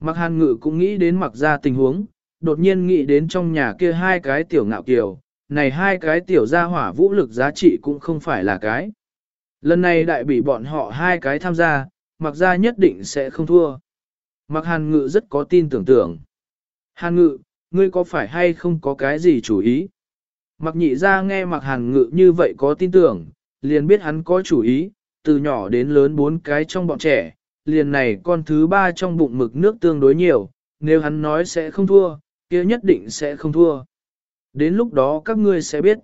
Mặc hàn ngự cũng nghĩ đến mặc ra tình huống, đột nhiên nghĩ đến trong nhà kia hai cái tiểu ngạo kiều, này hai cái tiểu gia hỏa vũ lực giá trị cũng không phải là cái. Lần này đại bị bọn họ hai cái tham gia, mặc ra nhất định sẽ không thua. Mặc hàn ngự rất có tin tưởng tưởng. Hàn ngự, ngươi có phải hay không có cái gì chủ ý? Mặc nhị ra nghe mặc hàn ngự như vậy có tin tưởng, liền biết hắn có chủ ý, từ nhỏ đến lớn bốn cái trong bọn trẻ, liền này con thứ ba trong bụng mực nước tương đối nhiều, nếu hắn nói sẽ không thua, kia nhất định sẽ không thua. Đến lúc đó các ngươi sẽ biết.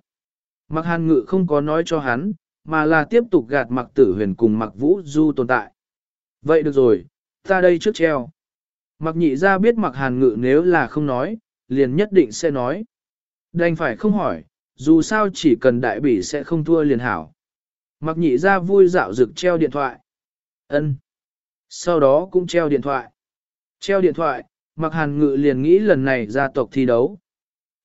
Mặc hàn ngự không có nói cho hắn, mà là tiếp tục gạt mặc tử huyền cùng mặc vũ du tồn tại. Vậy được rồi, ta đây trước treo. Mặc nhị ra biết mặc hàn ngự nếu là không nói, liền nhất định sẽ nói. Đành phải không hỏi, dù sao chỉ cần đại bỉ sẽ không thua liền hảo. Mặc nhị ra vui dạo rực treo điện thoại. ân Sau đó cũng treo điện thoại. Treo điện thoại, Mặc Hàn Ngự liền nghĩ lần này gia tộc thi đấu.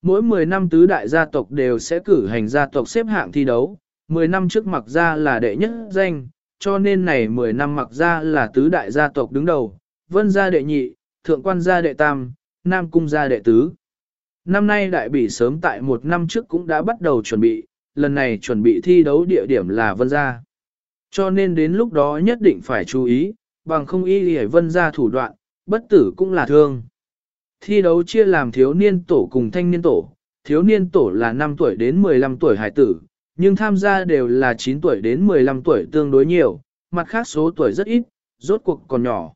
Mỗi 10 năm tứ đại gia tộc đều sẽ cử hành gia tộc xếp hạng thi đấu, 10 năm trước mặc gia là đệ nhất danh, cho nên này 10 năm mặc gia là tứ đại gia tộc đứng đầu, vân gia đệ nhị, thượng quan gia đệ tam, nam cung gia đệ tứ. Năm nay đại bỉ sớm tại một năm trước cũng đã bắt đầu chuẩn bị, lần này chuẩn bị thi đấu địa điểm là vân gia. Cho nên đến lúc đó nhất định phải chú ý, bằng không y hề vân gia thủ đoạn, bất tử cũng là thương. Thi đấu chia làm thiếu niên tổ cùng thanh niên tổ, thiếu niên tổ là 5 tuổi đến 15 tuổi hải tử, nhưng tham gia đều là 9 tuổi đến 15 tuổi tương đối nhiều, mặt khác số tuổi rất ít, rốt cuộc còn nhỏ.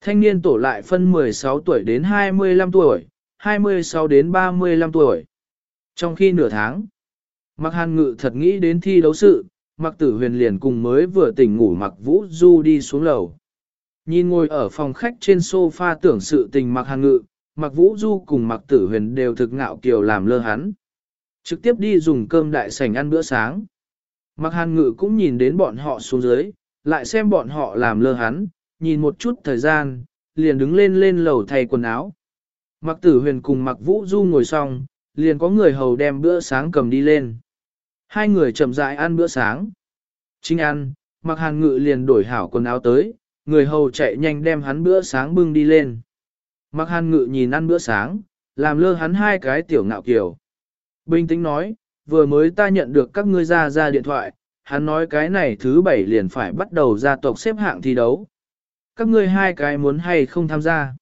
Thanh niên tổ lại phân 16 tuổi đến 25 tuổi, 26 đến 35 tuổi. Trong khi nửa tháng, Mạc Hàn Ngự thật nghĩ đến thi đấu sự, Mạc Tử Huyền liền cùng mới vừa tỉnh ngủ Mạc Vũ Du đi xuống lầu. Nhìn ngồi ở phòng khách trên sofa tưởng sự tình Mạc Hàn Ngự, Mạc Vũ Du cùng Mạc Tử Huyền đều thực ngạo kiều làm lơ hắn. Trực tiếp đi dùng cơm đại sảnh ăn bữa sáng. Mặc Hàn Ngự cũng nhìn đến bọn họ xuống dưới, lại xem bọn họ làm lơ hắn, nhìn một chút thời gian, liền đứng lên lên lầu thay quần áo. Mặc Tử Huyền cùng Mặc Vũ Du ngồi xong, liền có người hầu đem bữa sáng cầm đi lên. Hai người chậm rãi ăn bữa sáng. Chính ăn, Mặc Hàn Ngự liền đổi hảo quần áo tới, người hầu chạy nhanh đem hắn bữa sáng bưng đi lên. Mặc Hàn Ngự nhìn ăn bữa sáng, làm lơ hắn hai cái tiểu ngạo kiểu. Bình tĩnh nói, vừa mới ta nhận được các ngươi ra ra điện thoại, hắn nói cái này thứ bảy liền phải bắt đầu gia tộc xếp hạng thi đấu. Các ngươi hai cái muốn hay không tham gia.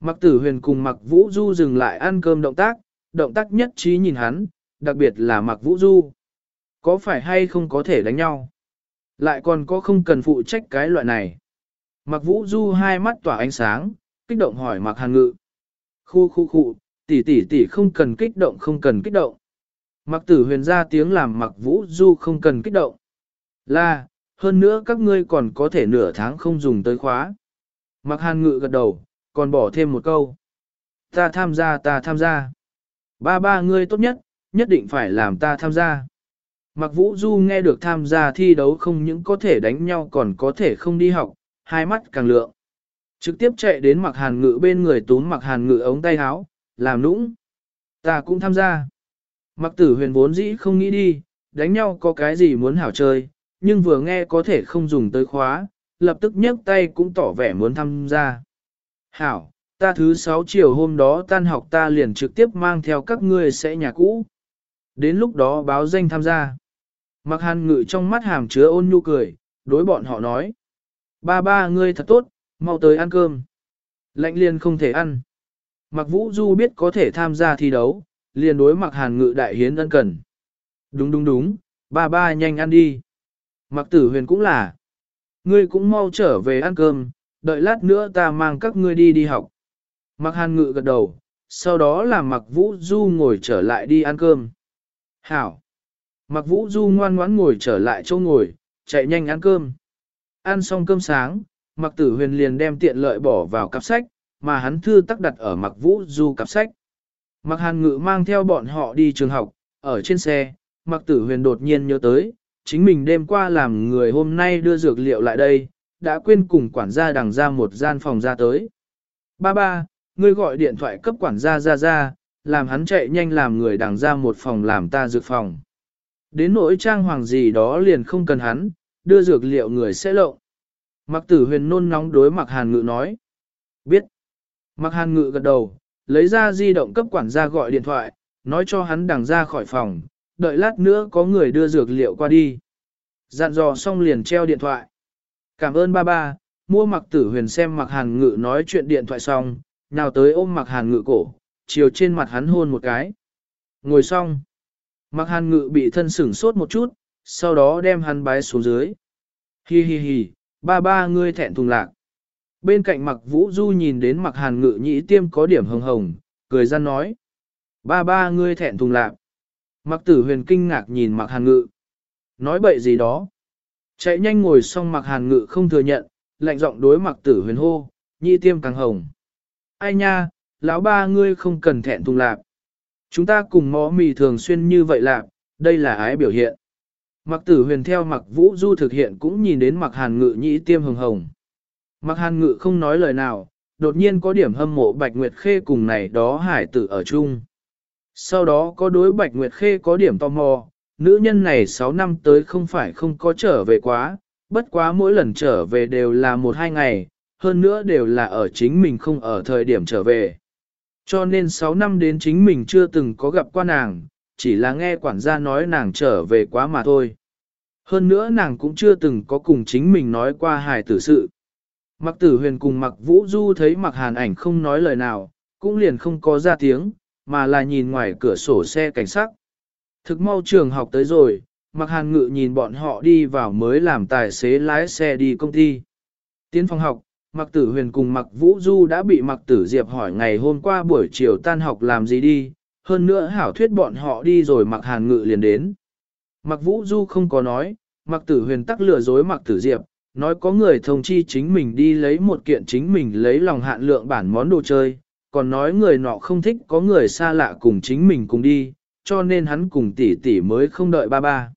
Mặc tử huyền cùng mặc vũ du dừng lại ăn cơm động tác, động tác nhất trí nhìn hắn, đặc biệt là mặc vũ du. Có phải hay không có thể đánh nhau? Lại còn có không cần phụ trách cái loại này. Mặc vũ du hai mắt tỏa ánh sáng, kích động hỏi mặc hàn ngự. Khu khu khu, tỷ tỷ tỷ không cần kích động không cần kích động. Mặc tử huyền ra tiếng làm mặc vũ du không cần kích động. Là, hơn nữa các ngươi còn có thể nửa tháng không dùng tới khóa. Mặc hàn ngự gật đầu, còn bỏ thêm một câu. Ta tham gia ta tham gia. Ba ba ngươi tốt nhất, nhất định phải làm ta tham gia. Mặc vũ du nghe được tham gia thi đấu không những có thể đánh nhau còn có thể không đi học, hai mắt càng lượng. Trực tiếp chạy đến mặc hàn ngự bên người túm mặc hàn ngự ống tay áo, làm nũng. Ta cũng tham gia. Mặc tử huyền vốn dĩ không nghĩ đi, đánh nhau có cái gì muốn hảo chơi, nhưng vừa nghe có thể không dùng tới khóa, lập tức nhấc tay cũng tỏ vẻ muốn tham gia. Hảo, ta thứ sáu chiều hôm đó tan học ta liền trực tiếp mang theo các ngươi sẽ nhà cũ. Đến lúc đó báo danh tham gia. Mặc hàn ngự trong mắt hàm chứa ôn nhu cười, đối bọn họ nói. Ba ba ngươi thật tốt, mau tới ăn cơm. Lạnh liền không thể ăn. Mặc vũ du biết có thể tham gia thi đấu, liền đối mặc hàn ngự đại hiến ân cần. Đúng đúng đúng, ba ba nhanh ăn đi. Mặc tử huyền cũng là. Ngươi cũng mau trở về ăn cơm, đợi lát nữa ta mang các ngươi đi đi học. Mặc hàn ngự gật đầu, sau đó là mặc vũ du ngồi trở lại đi ăn cơm. Hảo. Mặc vũ du ngoan ngoãn ngồi trở lại chỗ ngồi, chạy nhanh ăn cơm. Ăn xong cơm sáng, mặc tử huyền liền đem tiện lợi bỏ vào cặp sách, mà hắn thư tắc đặt ở mặc vũ du cặp sách. Mặc hàn ngự mang theo bọn họ đi trường học, ở trên xe, mặc tử huyền đột nhiên nhớ tới, chính mình đêm qua làm người hôm nay đưa dược liệu lại đây, đã quên cùng quản gia đằng ra một gian phòng ra tới. Ba ba, ngươi gọi điện thoại cấp quản gia ra ra, làm hắn chạy nhanh làm người đằng ra một phòng làm ta dược phòng. Đến nỗi trang hoàng gì đó liền không cần hắn, đưa dược liệu người sẽ lộ. Mặc tử huyền nôn nóng đối mặc hàn ngự nói. Biết. Mặc hàn ngự gật đầu, lấy ra di động cấp quản gia gọi điện thoại, nói cho hắn đằng ra khỏi phòng, đợi lát nữa có người đưa dược liệu qua đi. Dặn dò xong liền treo điện thoại. Cảm ơn ba ba, mua mặc tử huyền xem mặc hàn ngự nói chuyện điện thoại xong, nào tới ôm mặc hàn ngự cổ, chiều trên mặt hắn hôn một cái. Ngồi xong. Mặc hàn ngự bị thân sửng sốt một chút, sau đó đem hắn bái xuống dưới. Hi hi hi, ba ba ngươi thẹn thùng lạc. Bên cạnh mặc vũ du nhìn đến mặc hàn ngự nhĩ tiêm có điểm hồng hồng, cười ra nói. Ba ba ngươi thẹn thùng lạc. Mặc tử huyền kinh ngạc nhìn mặc hàn ngự. Nói bậy gì đó. Chạy nhanh ngồi xong mặc hàn ngự không thừa nhận, lạnh giọng đối mặc tử huyền hô, nhĩ tiêm càng hồng. Ai nha, lão ba ngươi không cần thẹn thùng lạc. Chúng ta cùng mó mì thường xuyên như vậy lạc, đây là ái biểu hiện. Mặc tử huyền theo mặc vũ du thực hiện cũng nhìn đến mặc hàn ngự nhĩ tiêm hồng hồng. Mặc hàn ngự không nói lời nào, đột nhiên có điểm hâm mộ Bạch Nguyệt Khê cùng này đó hải tử ở chung. Sau đó có đối Bạch Nguyệt Khê có điểm tò mò, nữ nhân này 6 năm tới không phải không có trở về quá, bất quá mỗi lần trở về đều là một hai ngày, hơn nữa đều là ở chính mình không ở thời điểm trở về. Cho nên 6 năm đến chính mình chưa từng có gặp qua nàng, chỉ là nghe quản gia nói nàng trở về quá mà thôi. Hơn nữa nàng cũng chưa từng có cùng chính mình nói qua hài tử sự. Mặc tử huyền cùng mặc vũ du thấy mặc hàn ảnh không nói lời nào, cũng liền không có ra tiếng, mà là nhìn ngoài cửa sổ xe cảnh sát. Thực mau trường học tới rồi, mặc hàn ngự nhìn bọn họ đi vào mới làm tài xế lái xe đi công ty. Tiến phòng học, mặc tử huyền cùng mặc vũ du đã bị mặc tử diệp hỏi ngày hôm qua buổi chiều tan học làm gì đi, hơn nữa hảo thuyết bọn họ đi rồi mặc hàn ngự liền đến. Mặc vũ du không có nói, mặc tử huyền tắc lừa dối mặc tử diệp, nói có người thông chi chính mình đi lấy một kiện chính mình lấy lòng hạn lượng bản món đồ chơi, còn nói người nọ không thích có người xa lạ cùng chính mình cùng đi, cho nên hắn cùng tỷ tỷ mới không đợi ba ba.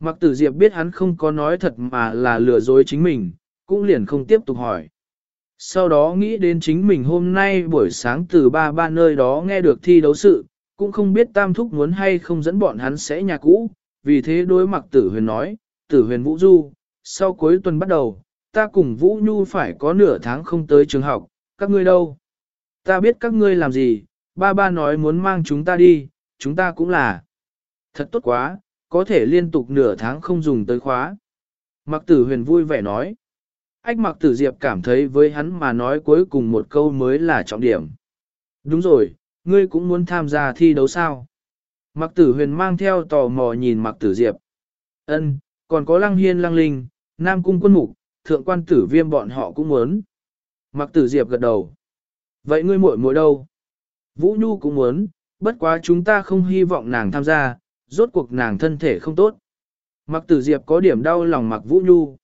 Mặc tử diệp biết hắn không có nói thật mà là lừa dối chính mình, cũng liền không tiếp tục hỏi. Sau đó nghĩ đến chính mình hôm nay buổi sáng từ ba ba nơi đó nghe được thi đấu sự, cũng không biết tam thúc muốn hay không dẫn bọn hắn sẽ nhà cũ, vì thế đối mặc tử huyền nói, tử huyền vũ du, sau cuối tuần bắt đầu, ta cùng Vũ Nhu phải có nửa tháng không tới trường học, các ngươi đâu? Ta biết các ngươi làm gì, ba ba nói muốn mang chúng ta đi, chúng ta cũng là. Thật tốt quá, có thể liên tục nửa tháng không dùng tới khóa. Mặc tử huyền vui vẻ nói. Ách mặc tử diệp cảm thấy với hắn mà nói cuối cùng một câu mới là trọng điểm. Đúng rồi, ngươi cũng muốn tham gia thi đấu sao? Mặc tử huyền mang theo tò mò nhìn mặc tử diệp. Ân, còn có lăng hiên lăng linh, nam cung quân mục, thượng quan tử viêm bọn họ cũng muốn. Mặc tử diệp gật đầu. Vậy ngươi muội muội đâu? Vũ Nhu cũng muốn, bất quá chúng ta không hy vọng nàng tham gia, rốt cuộc nàng thân thể không tốt. Mặc tử diệp có điểm đau lòng mặc Vũ Nhu.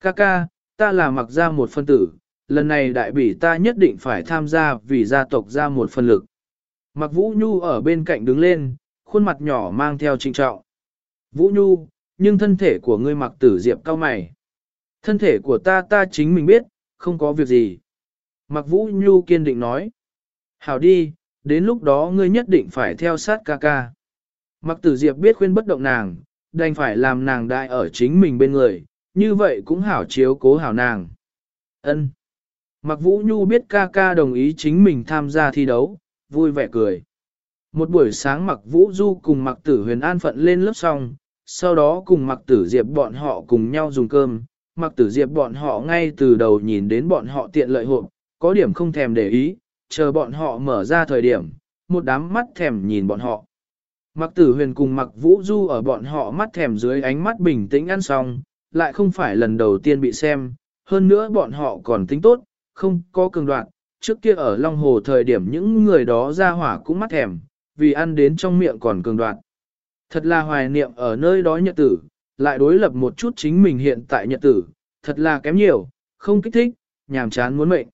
Kaka, ca, ta là mặc ra một phân tử, lần này đại bỉ ta nhất định phải tham gia vì gia tộc ra một phân lực. Mặc Vũ Nhu ở bên cạnh đứng lên, khuôn mặt nhỏ mang theo trinh trọng. Vũ Nhu, nhưng thân thể của ngươi mặc tử diệp cao mày. Thân thể của ta ta chính mình biết, không có việc gì. Mặc Vũ Nhu kiên định nói. Hảo đi, đến lúc đó ngươi nhất định phải theo sát ca ca. Mặc tử diệp biết khuyên bất động nàng, đành phải làm nàng đại ở chính mình bên người, như vậy cũng hảo chiếu cố hảo nàng. Ân. Mặc Vũ Nhu biết ca ca đồng ý chính mình tham gia thi đấu, vui vẻ cười. Một buổi sáng Mặc Vũ Du cùng Mặc Tử Huyền An phận lên lớp xong, sau đó cùng Mặc Tử Diệp bọn họ cùng nhau dùng cơm. Mặc Tử Diệp bọn họ ngay từ đầu nhìn đến bọn họ tiện lợi hộp, có điểm không thèm để ý, chờ bọn họ mở ra thời điểm, một đám mắt thèm nhìn bọn họ. Mặc tử huyền cùng mặc vũ du ở bọn họ mắt thèm dưới ánh mắt bình tĩnh ăn xong, lại không phải lần đầu tiên bị xem, hơn nữa bọn họ còn tính tốt, không có cường đoạn. Trước kia ở Long Hồ thời điểm những người đó ra hỏa cũng mắt thèm, vì ăn đến trong miệng còn cường đoạn. Thật là hoài niệm ở nơi đó nhật tử, lại đối lập một chút chính mình hiện tại nhật tử, thật là kém nhiều, không kích thích, nhàm chán muốn mệnh.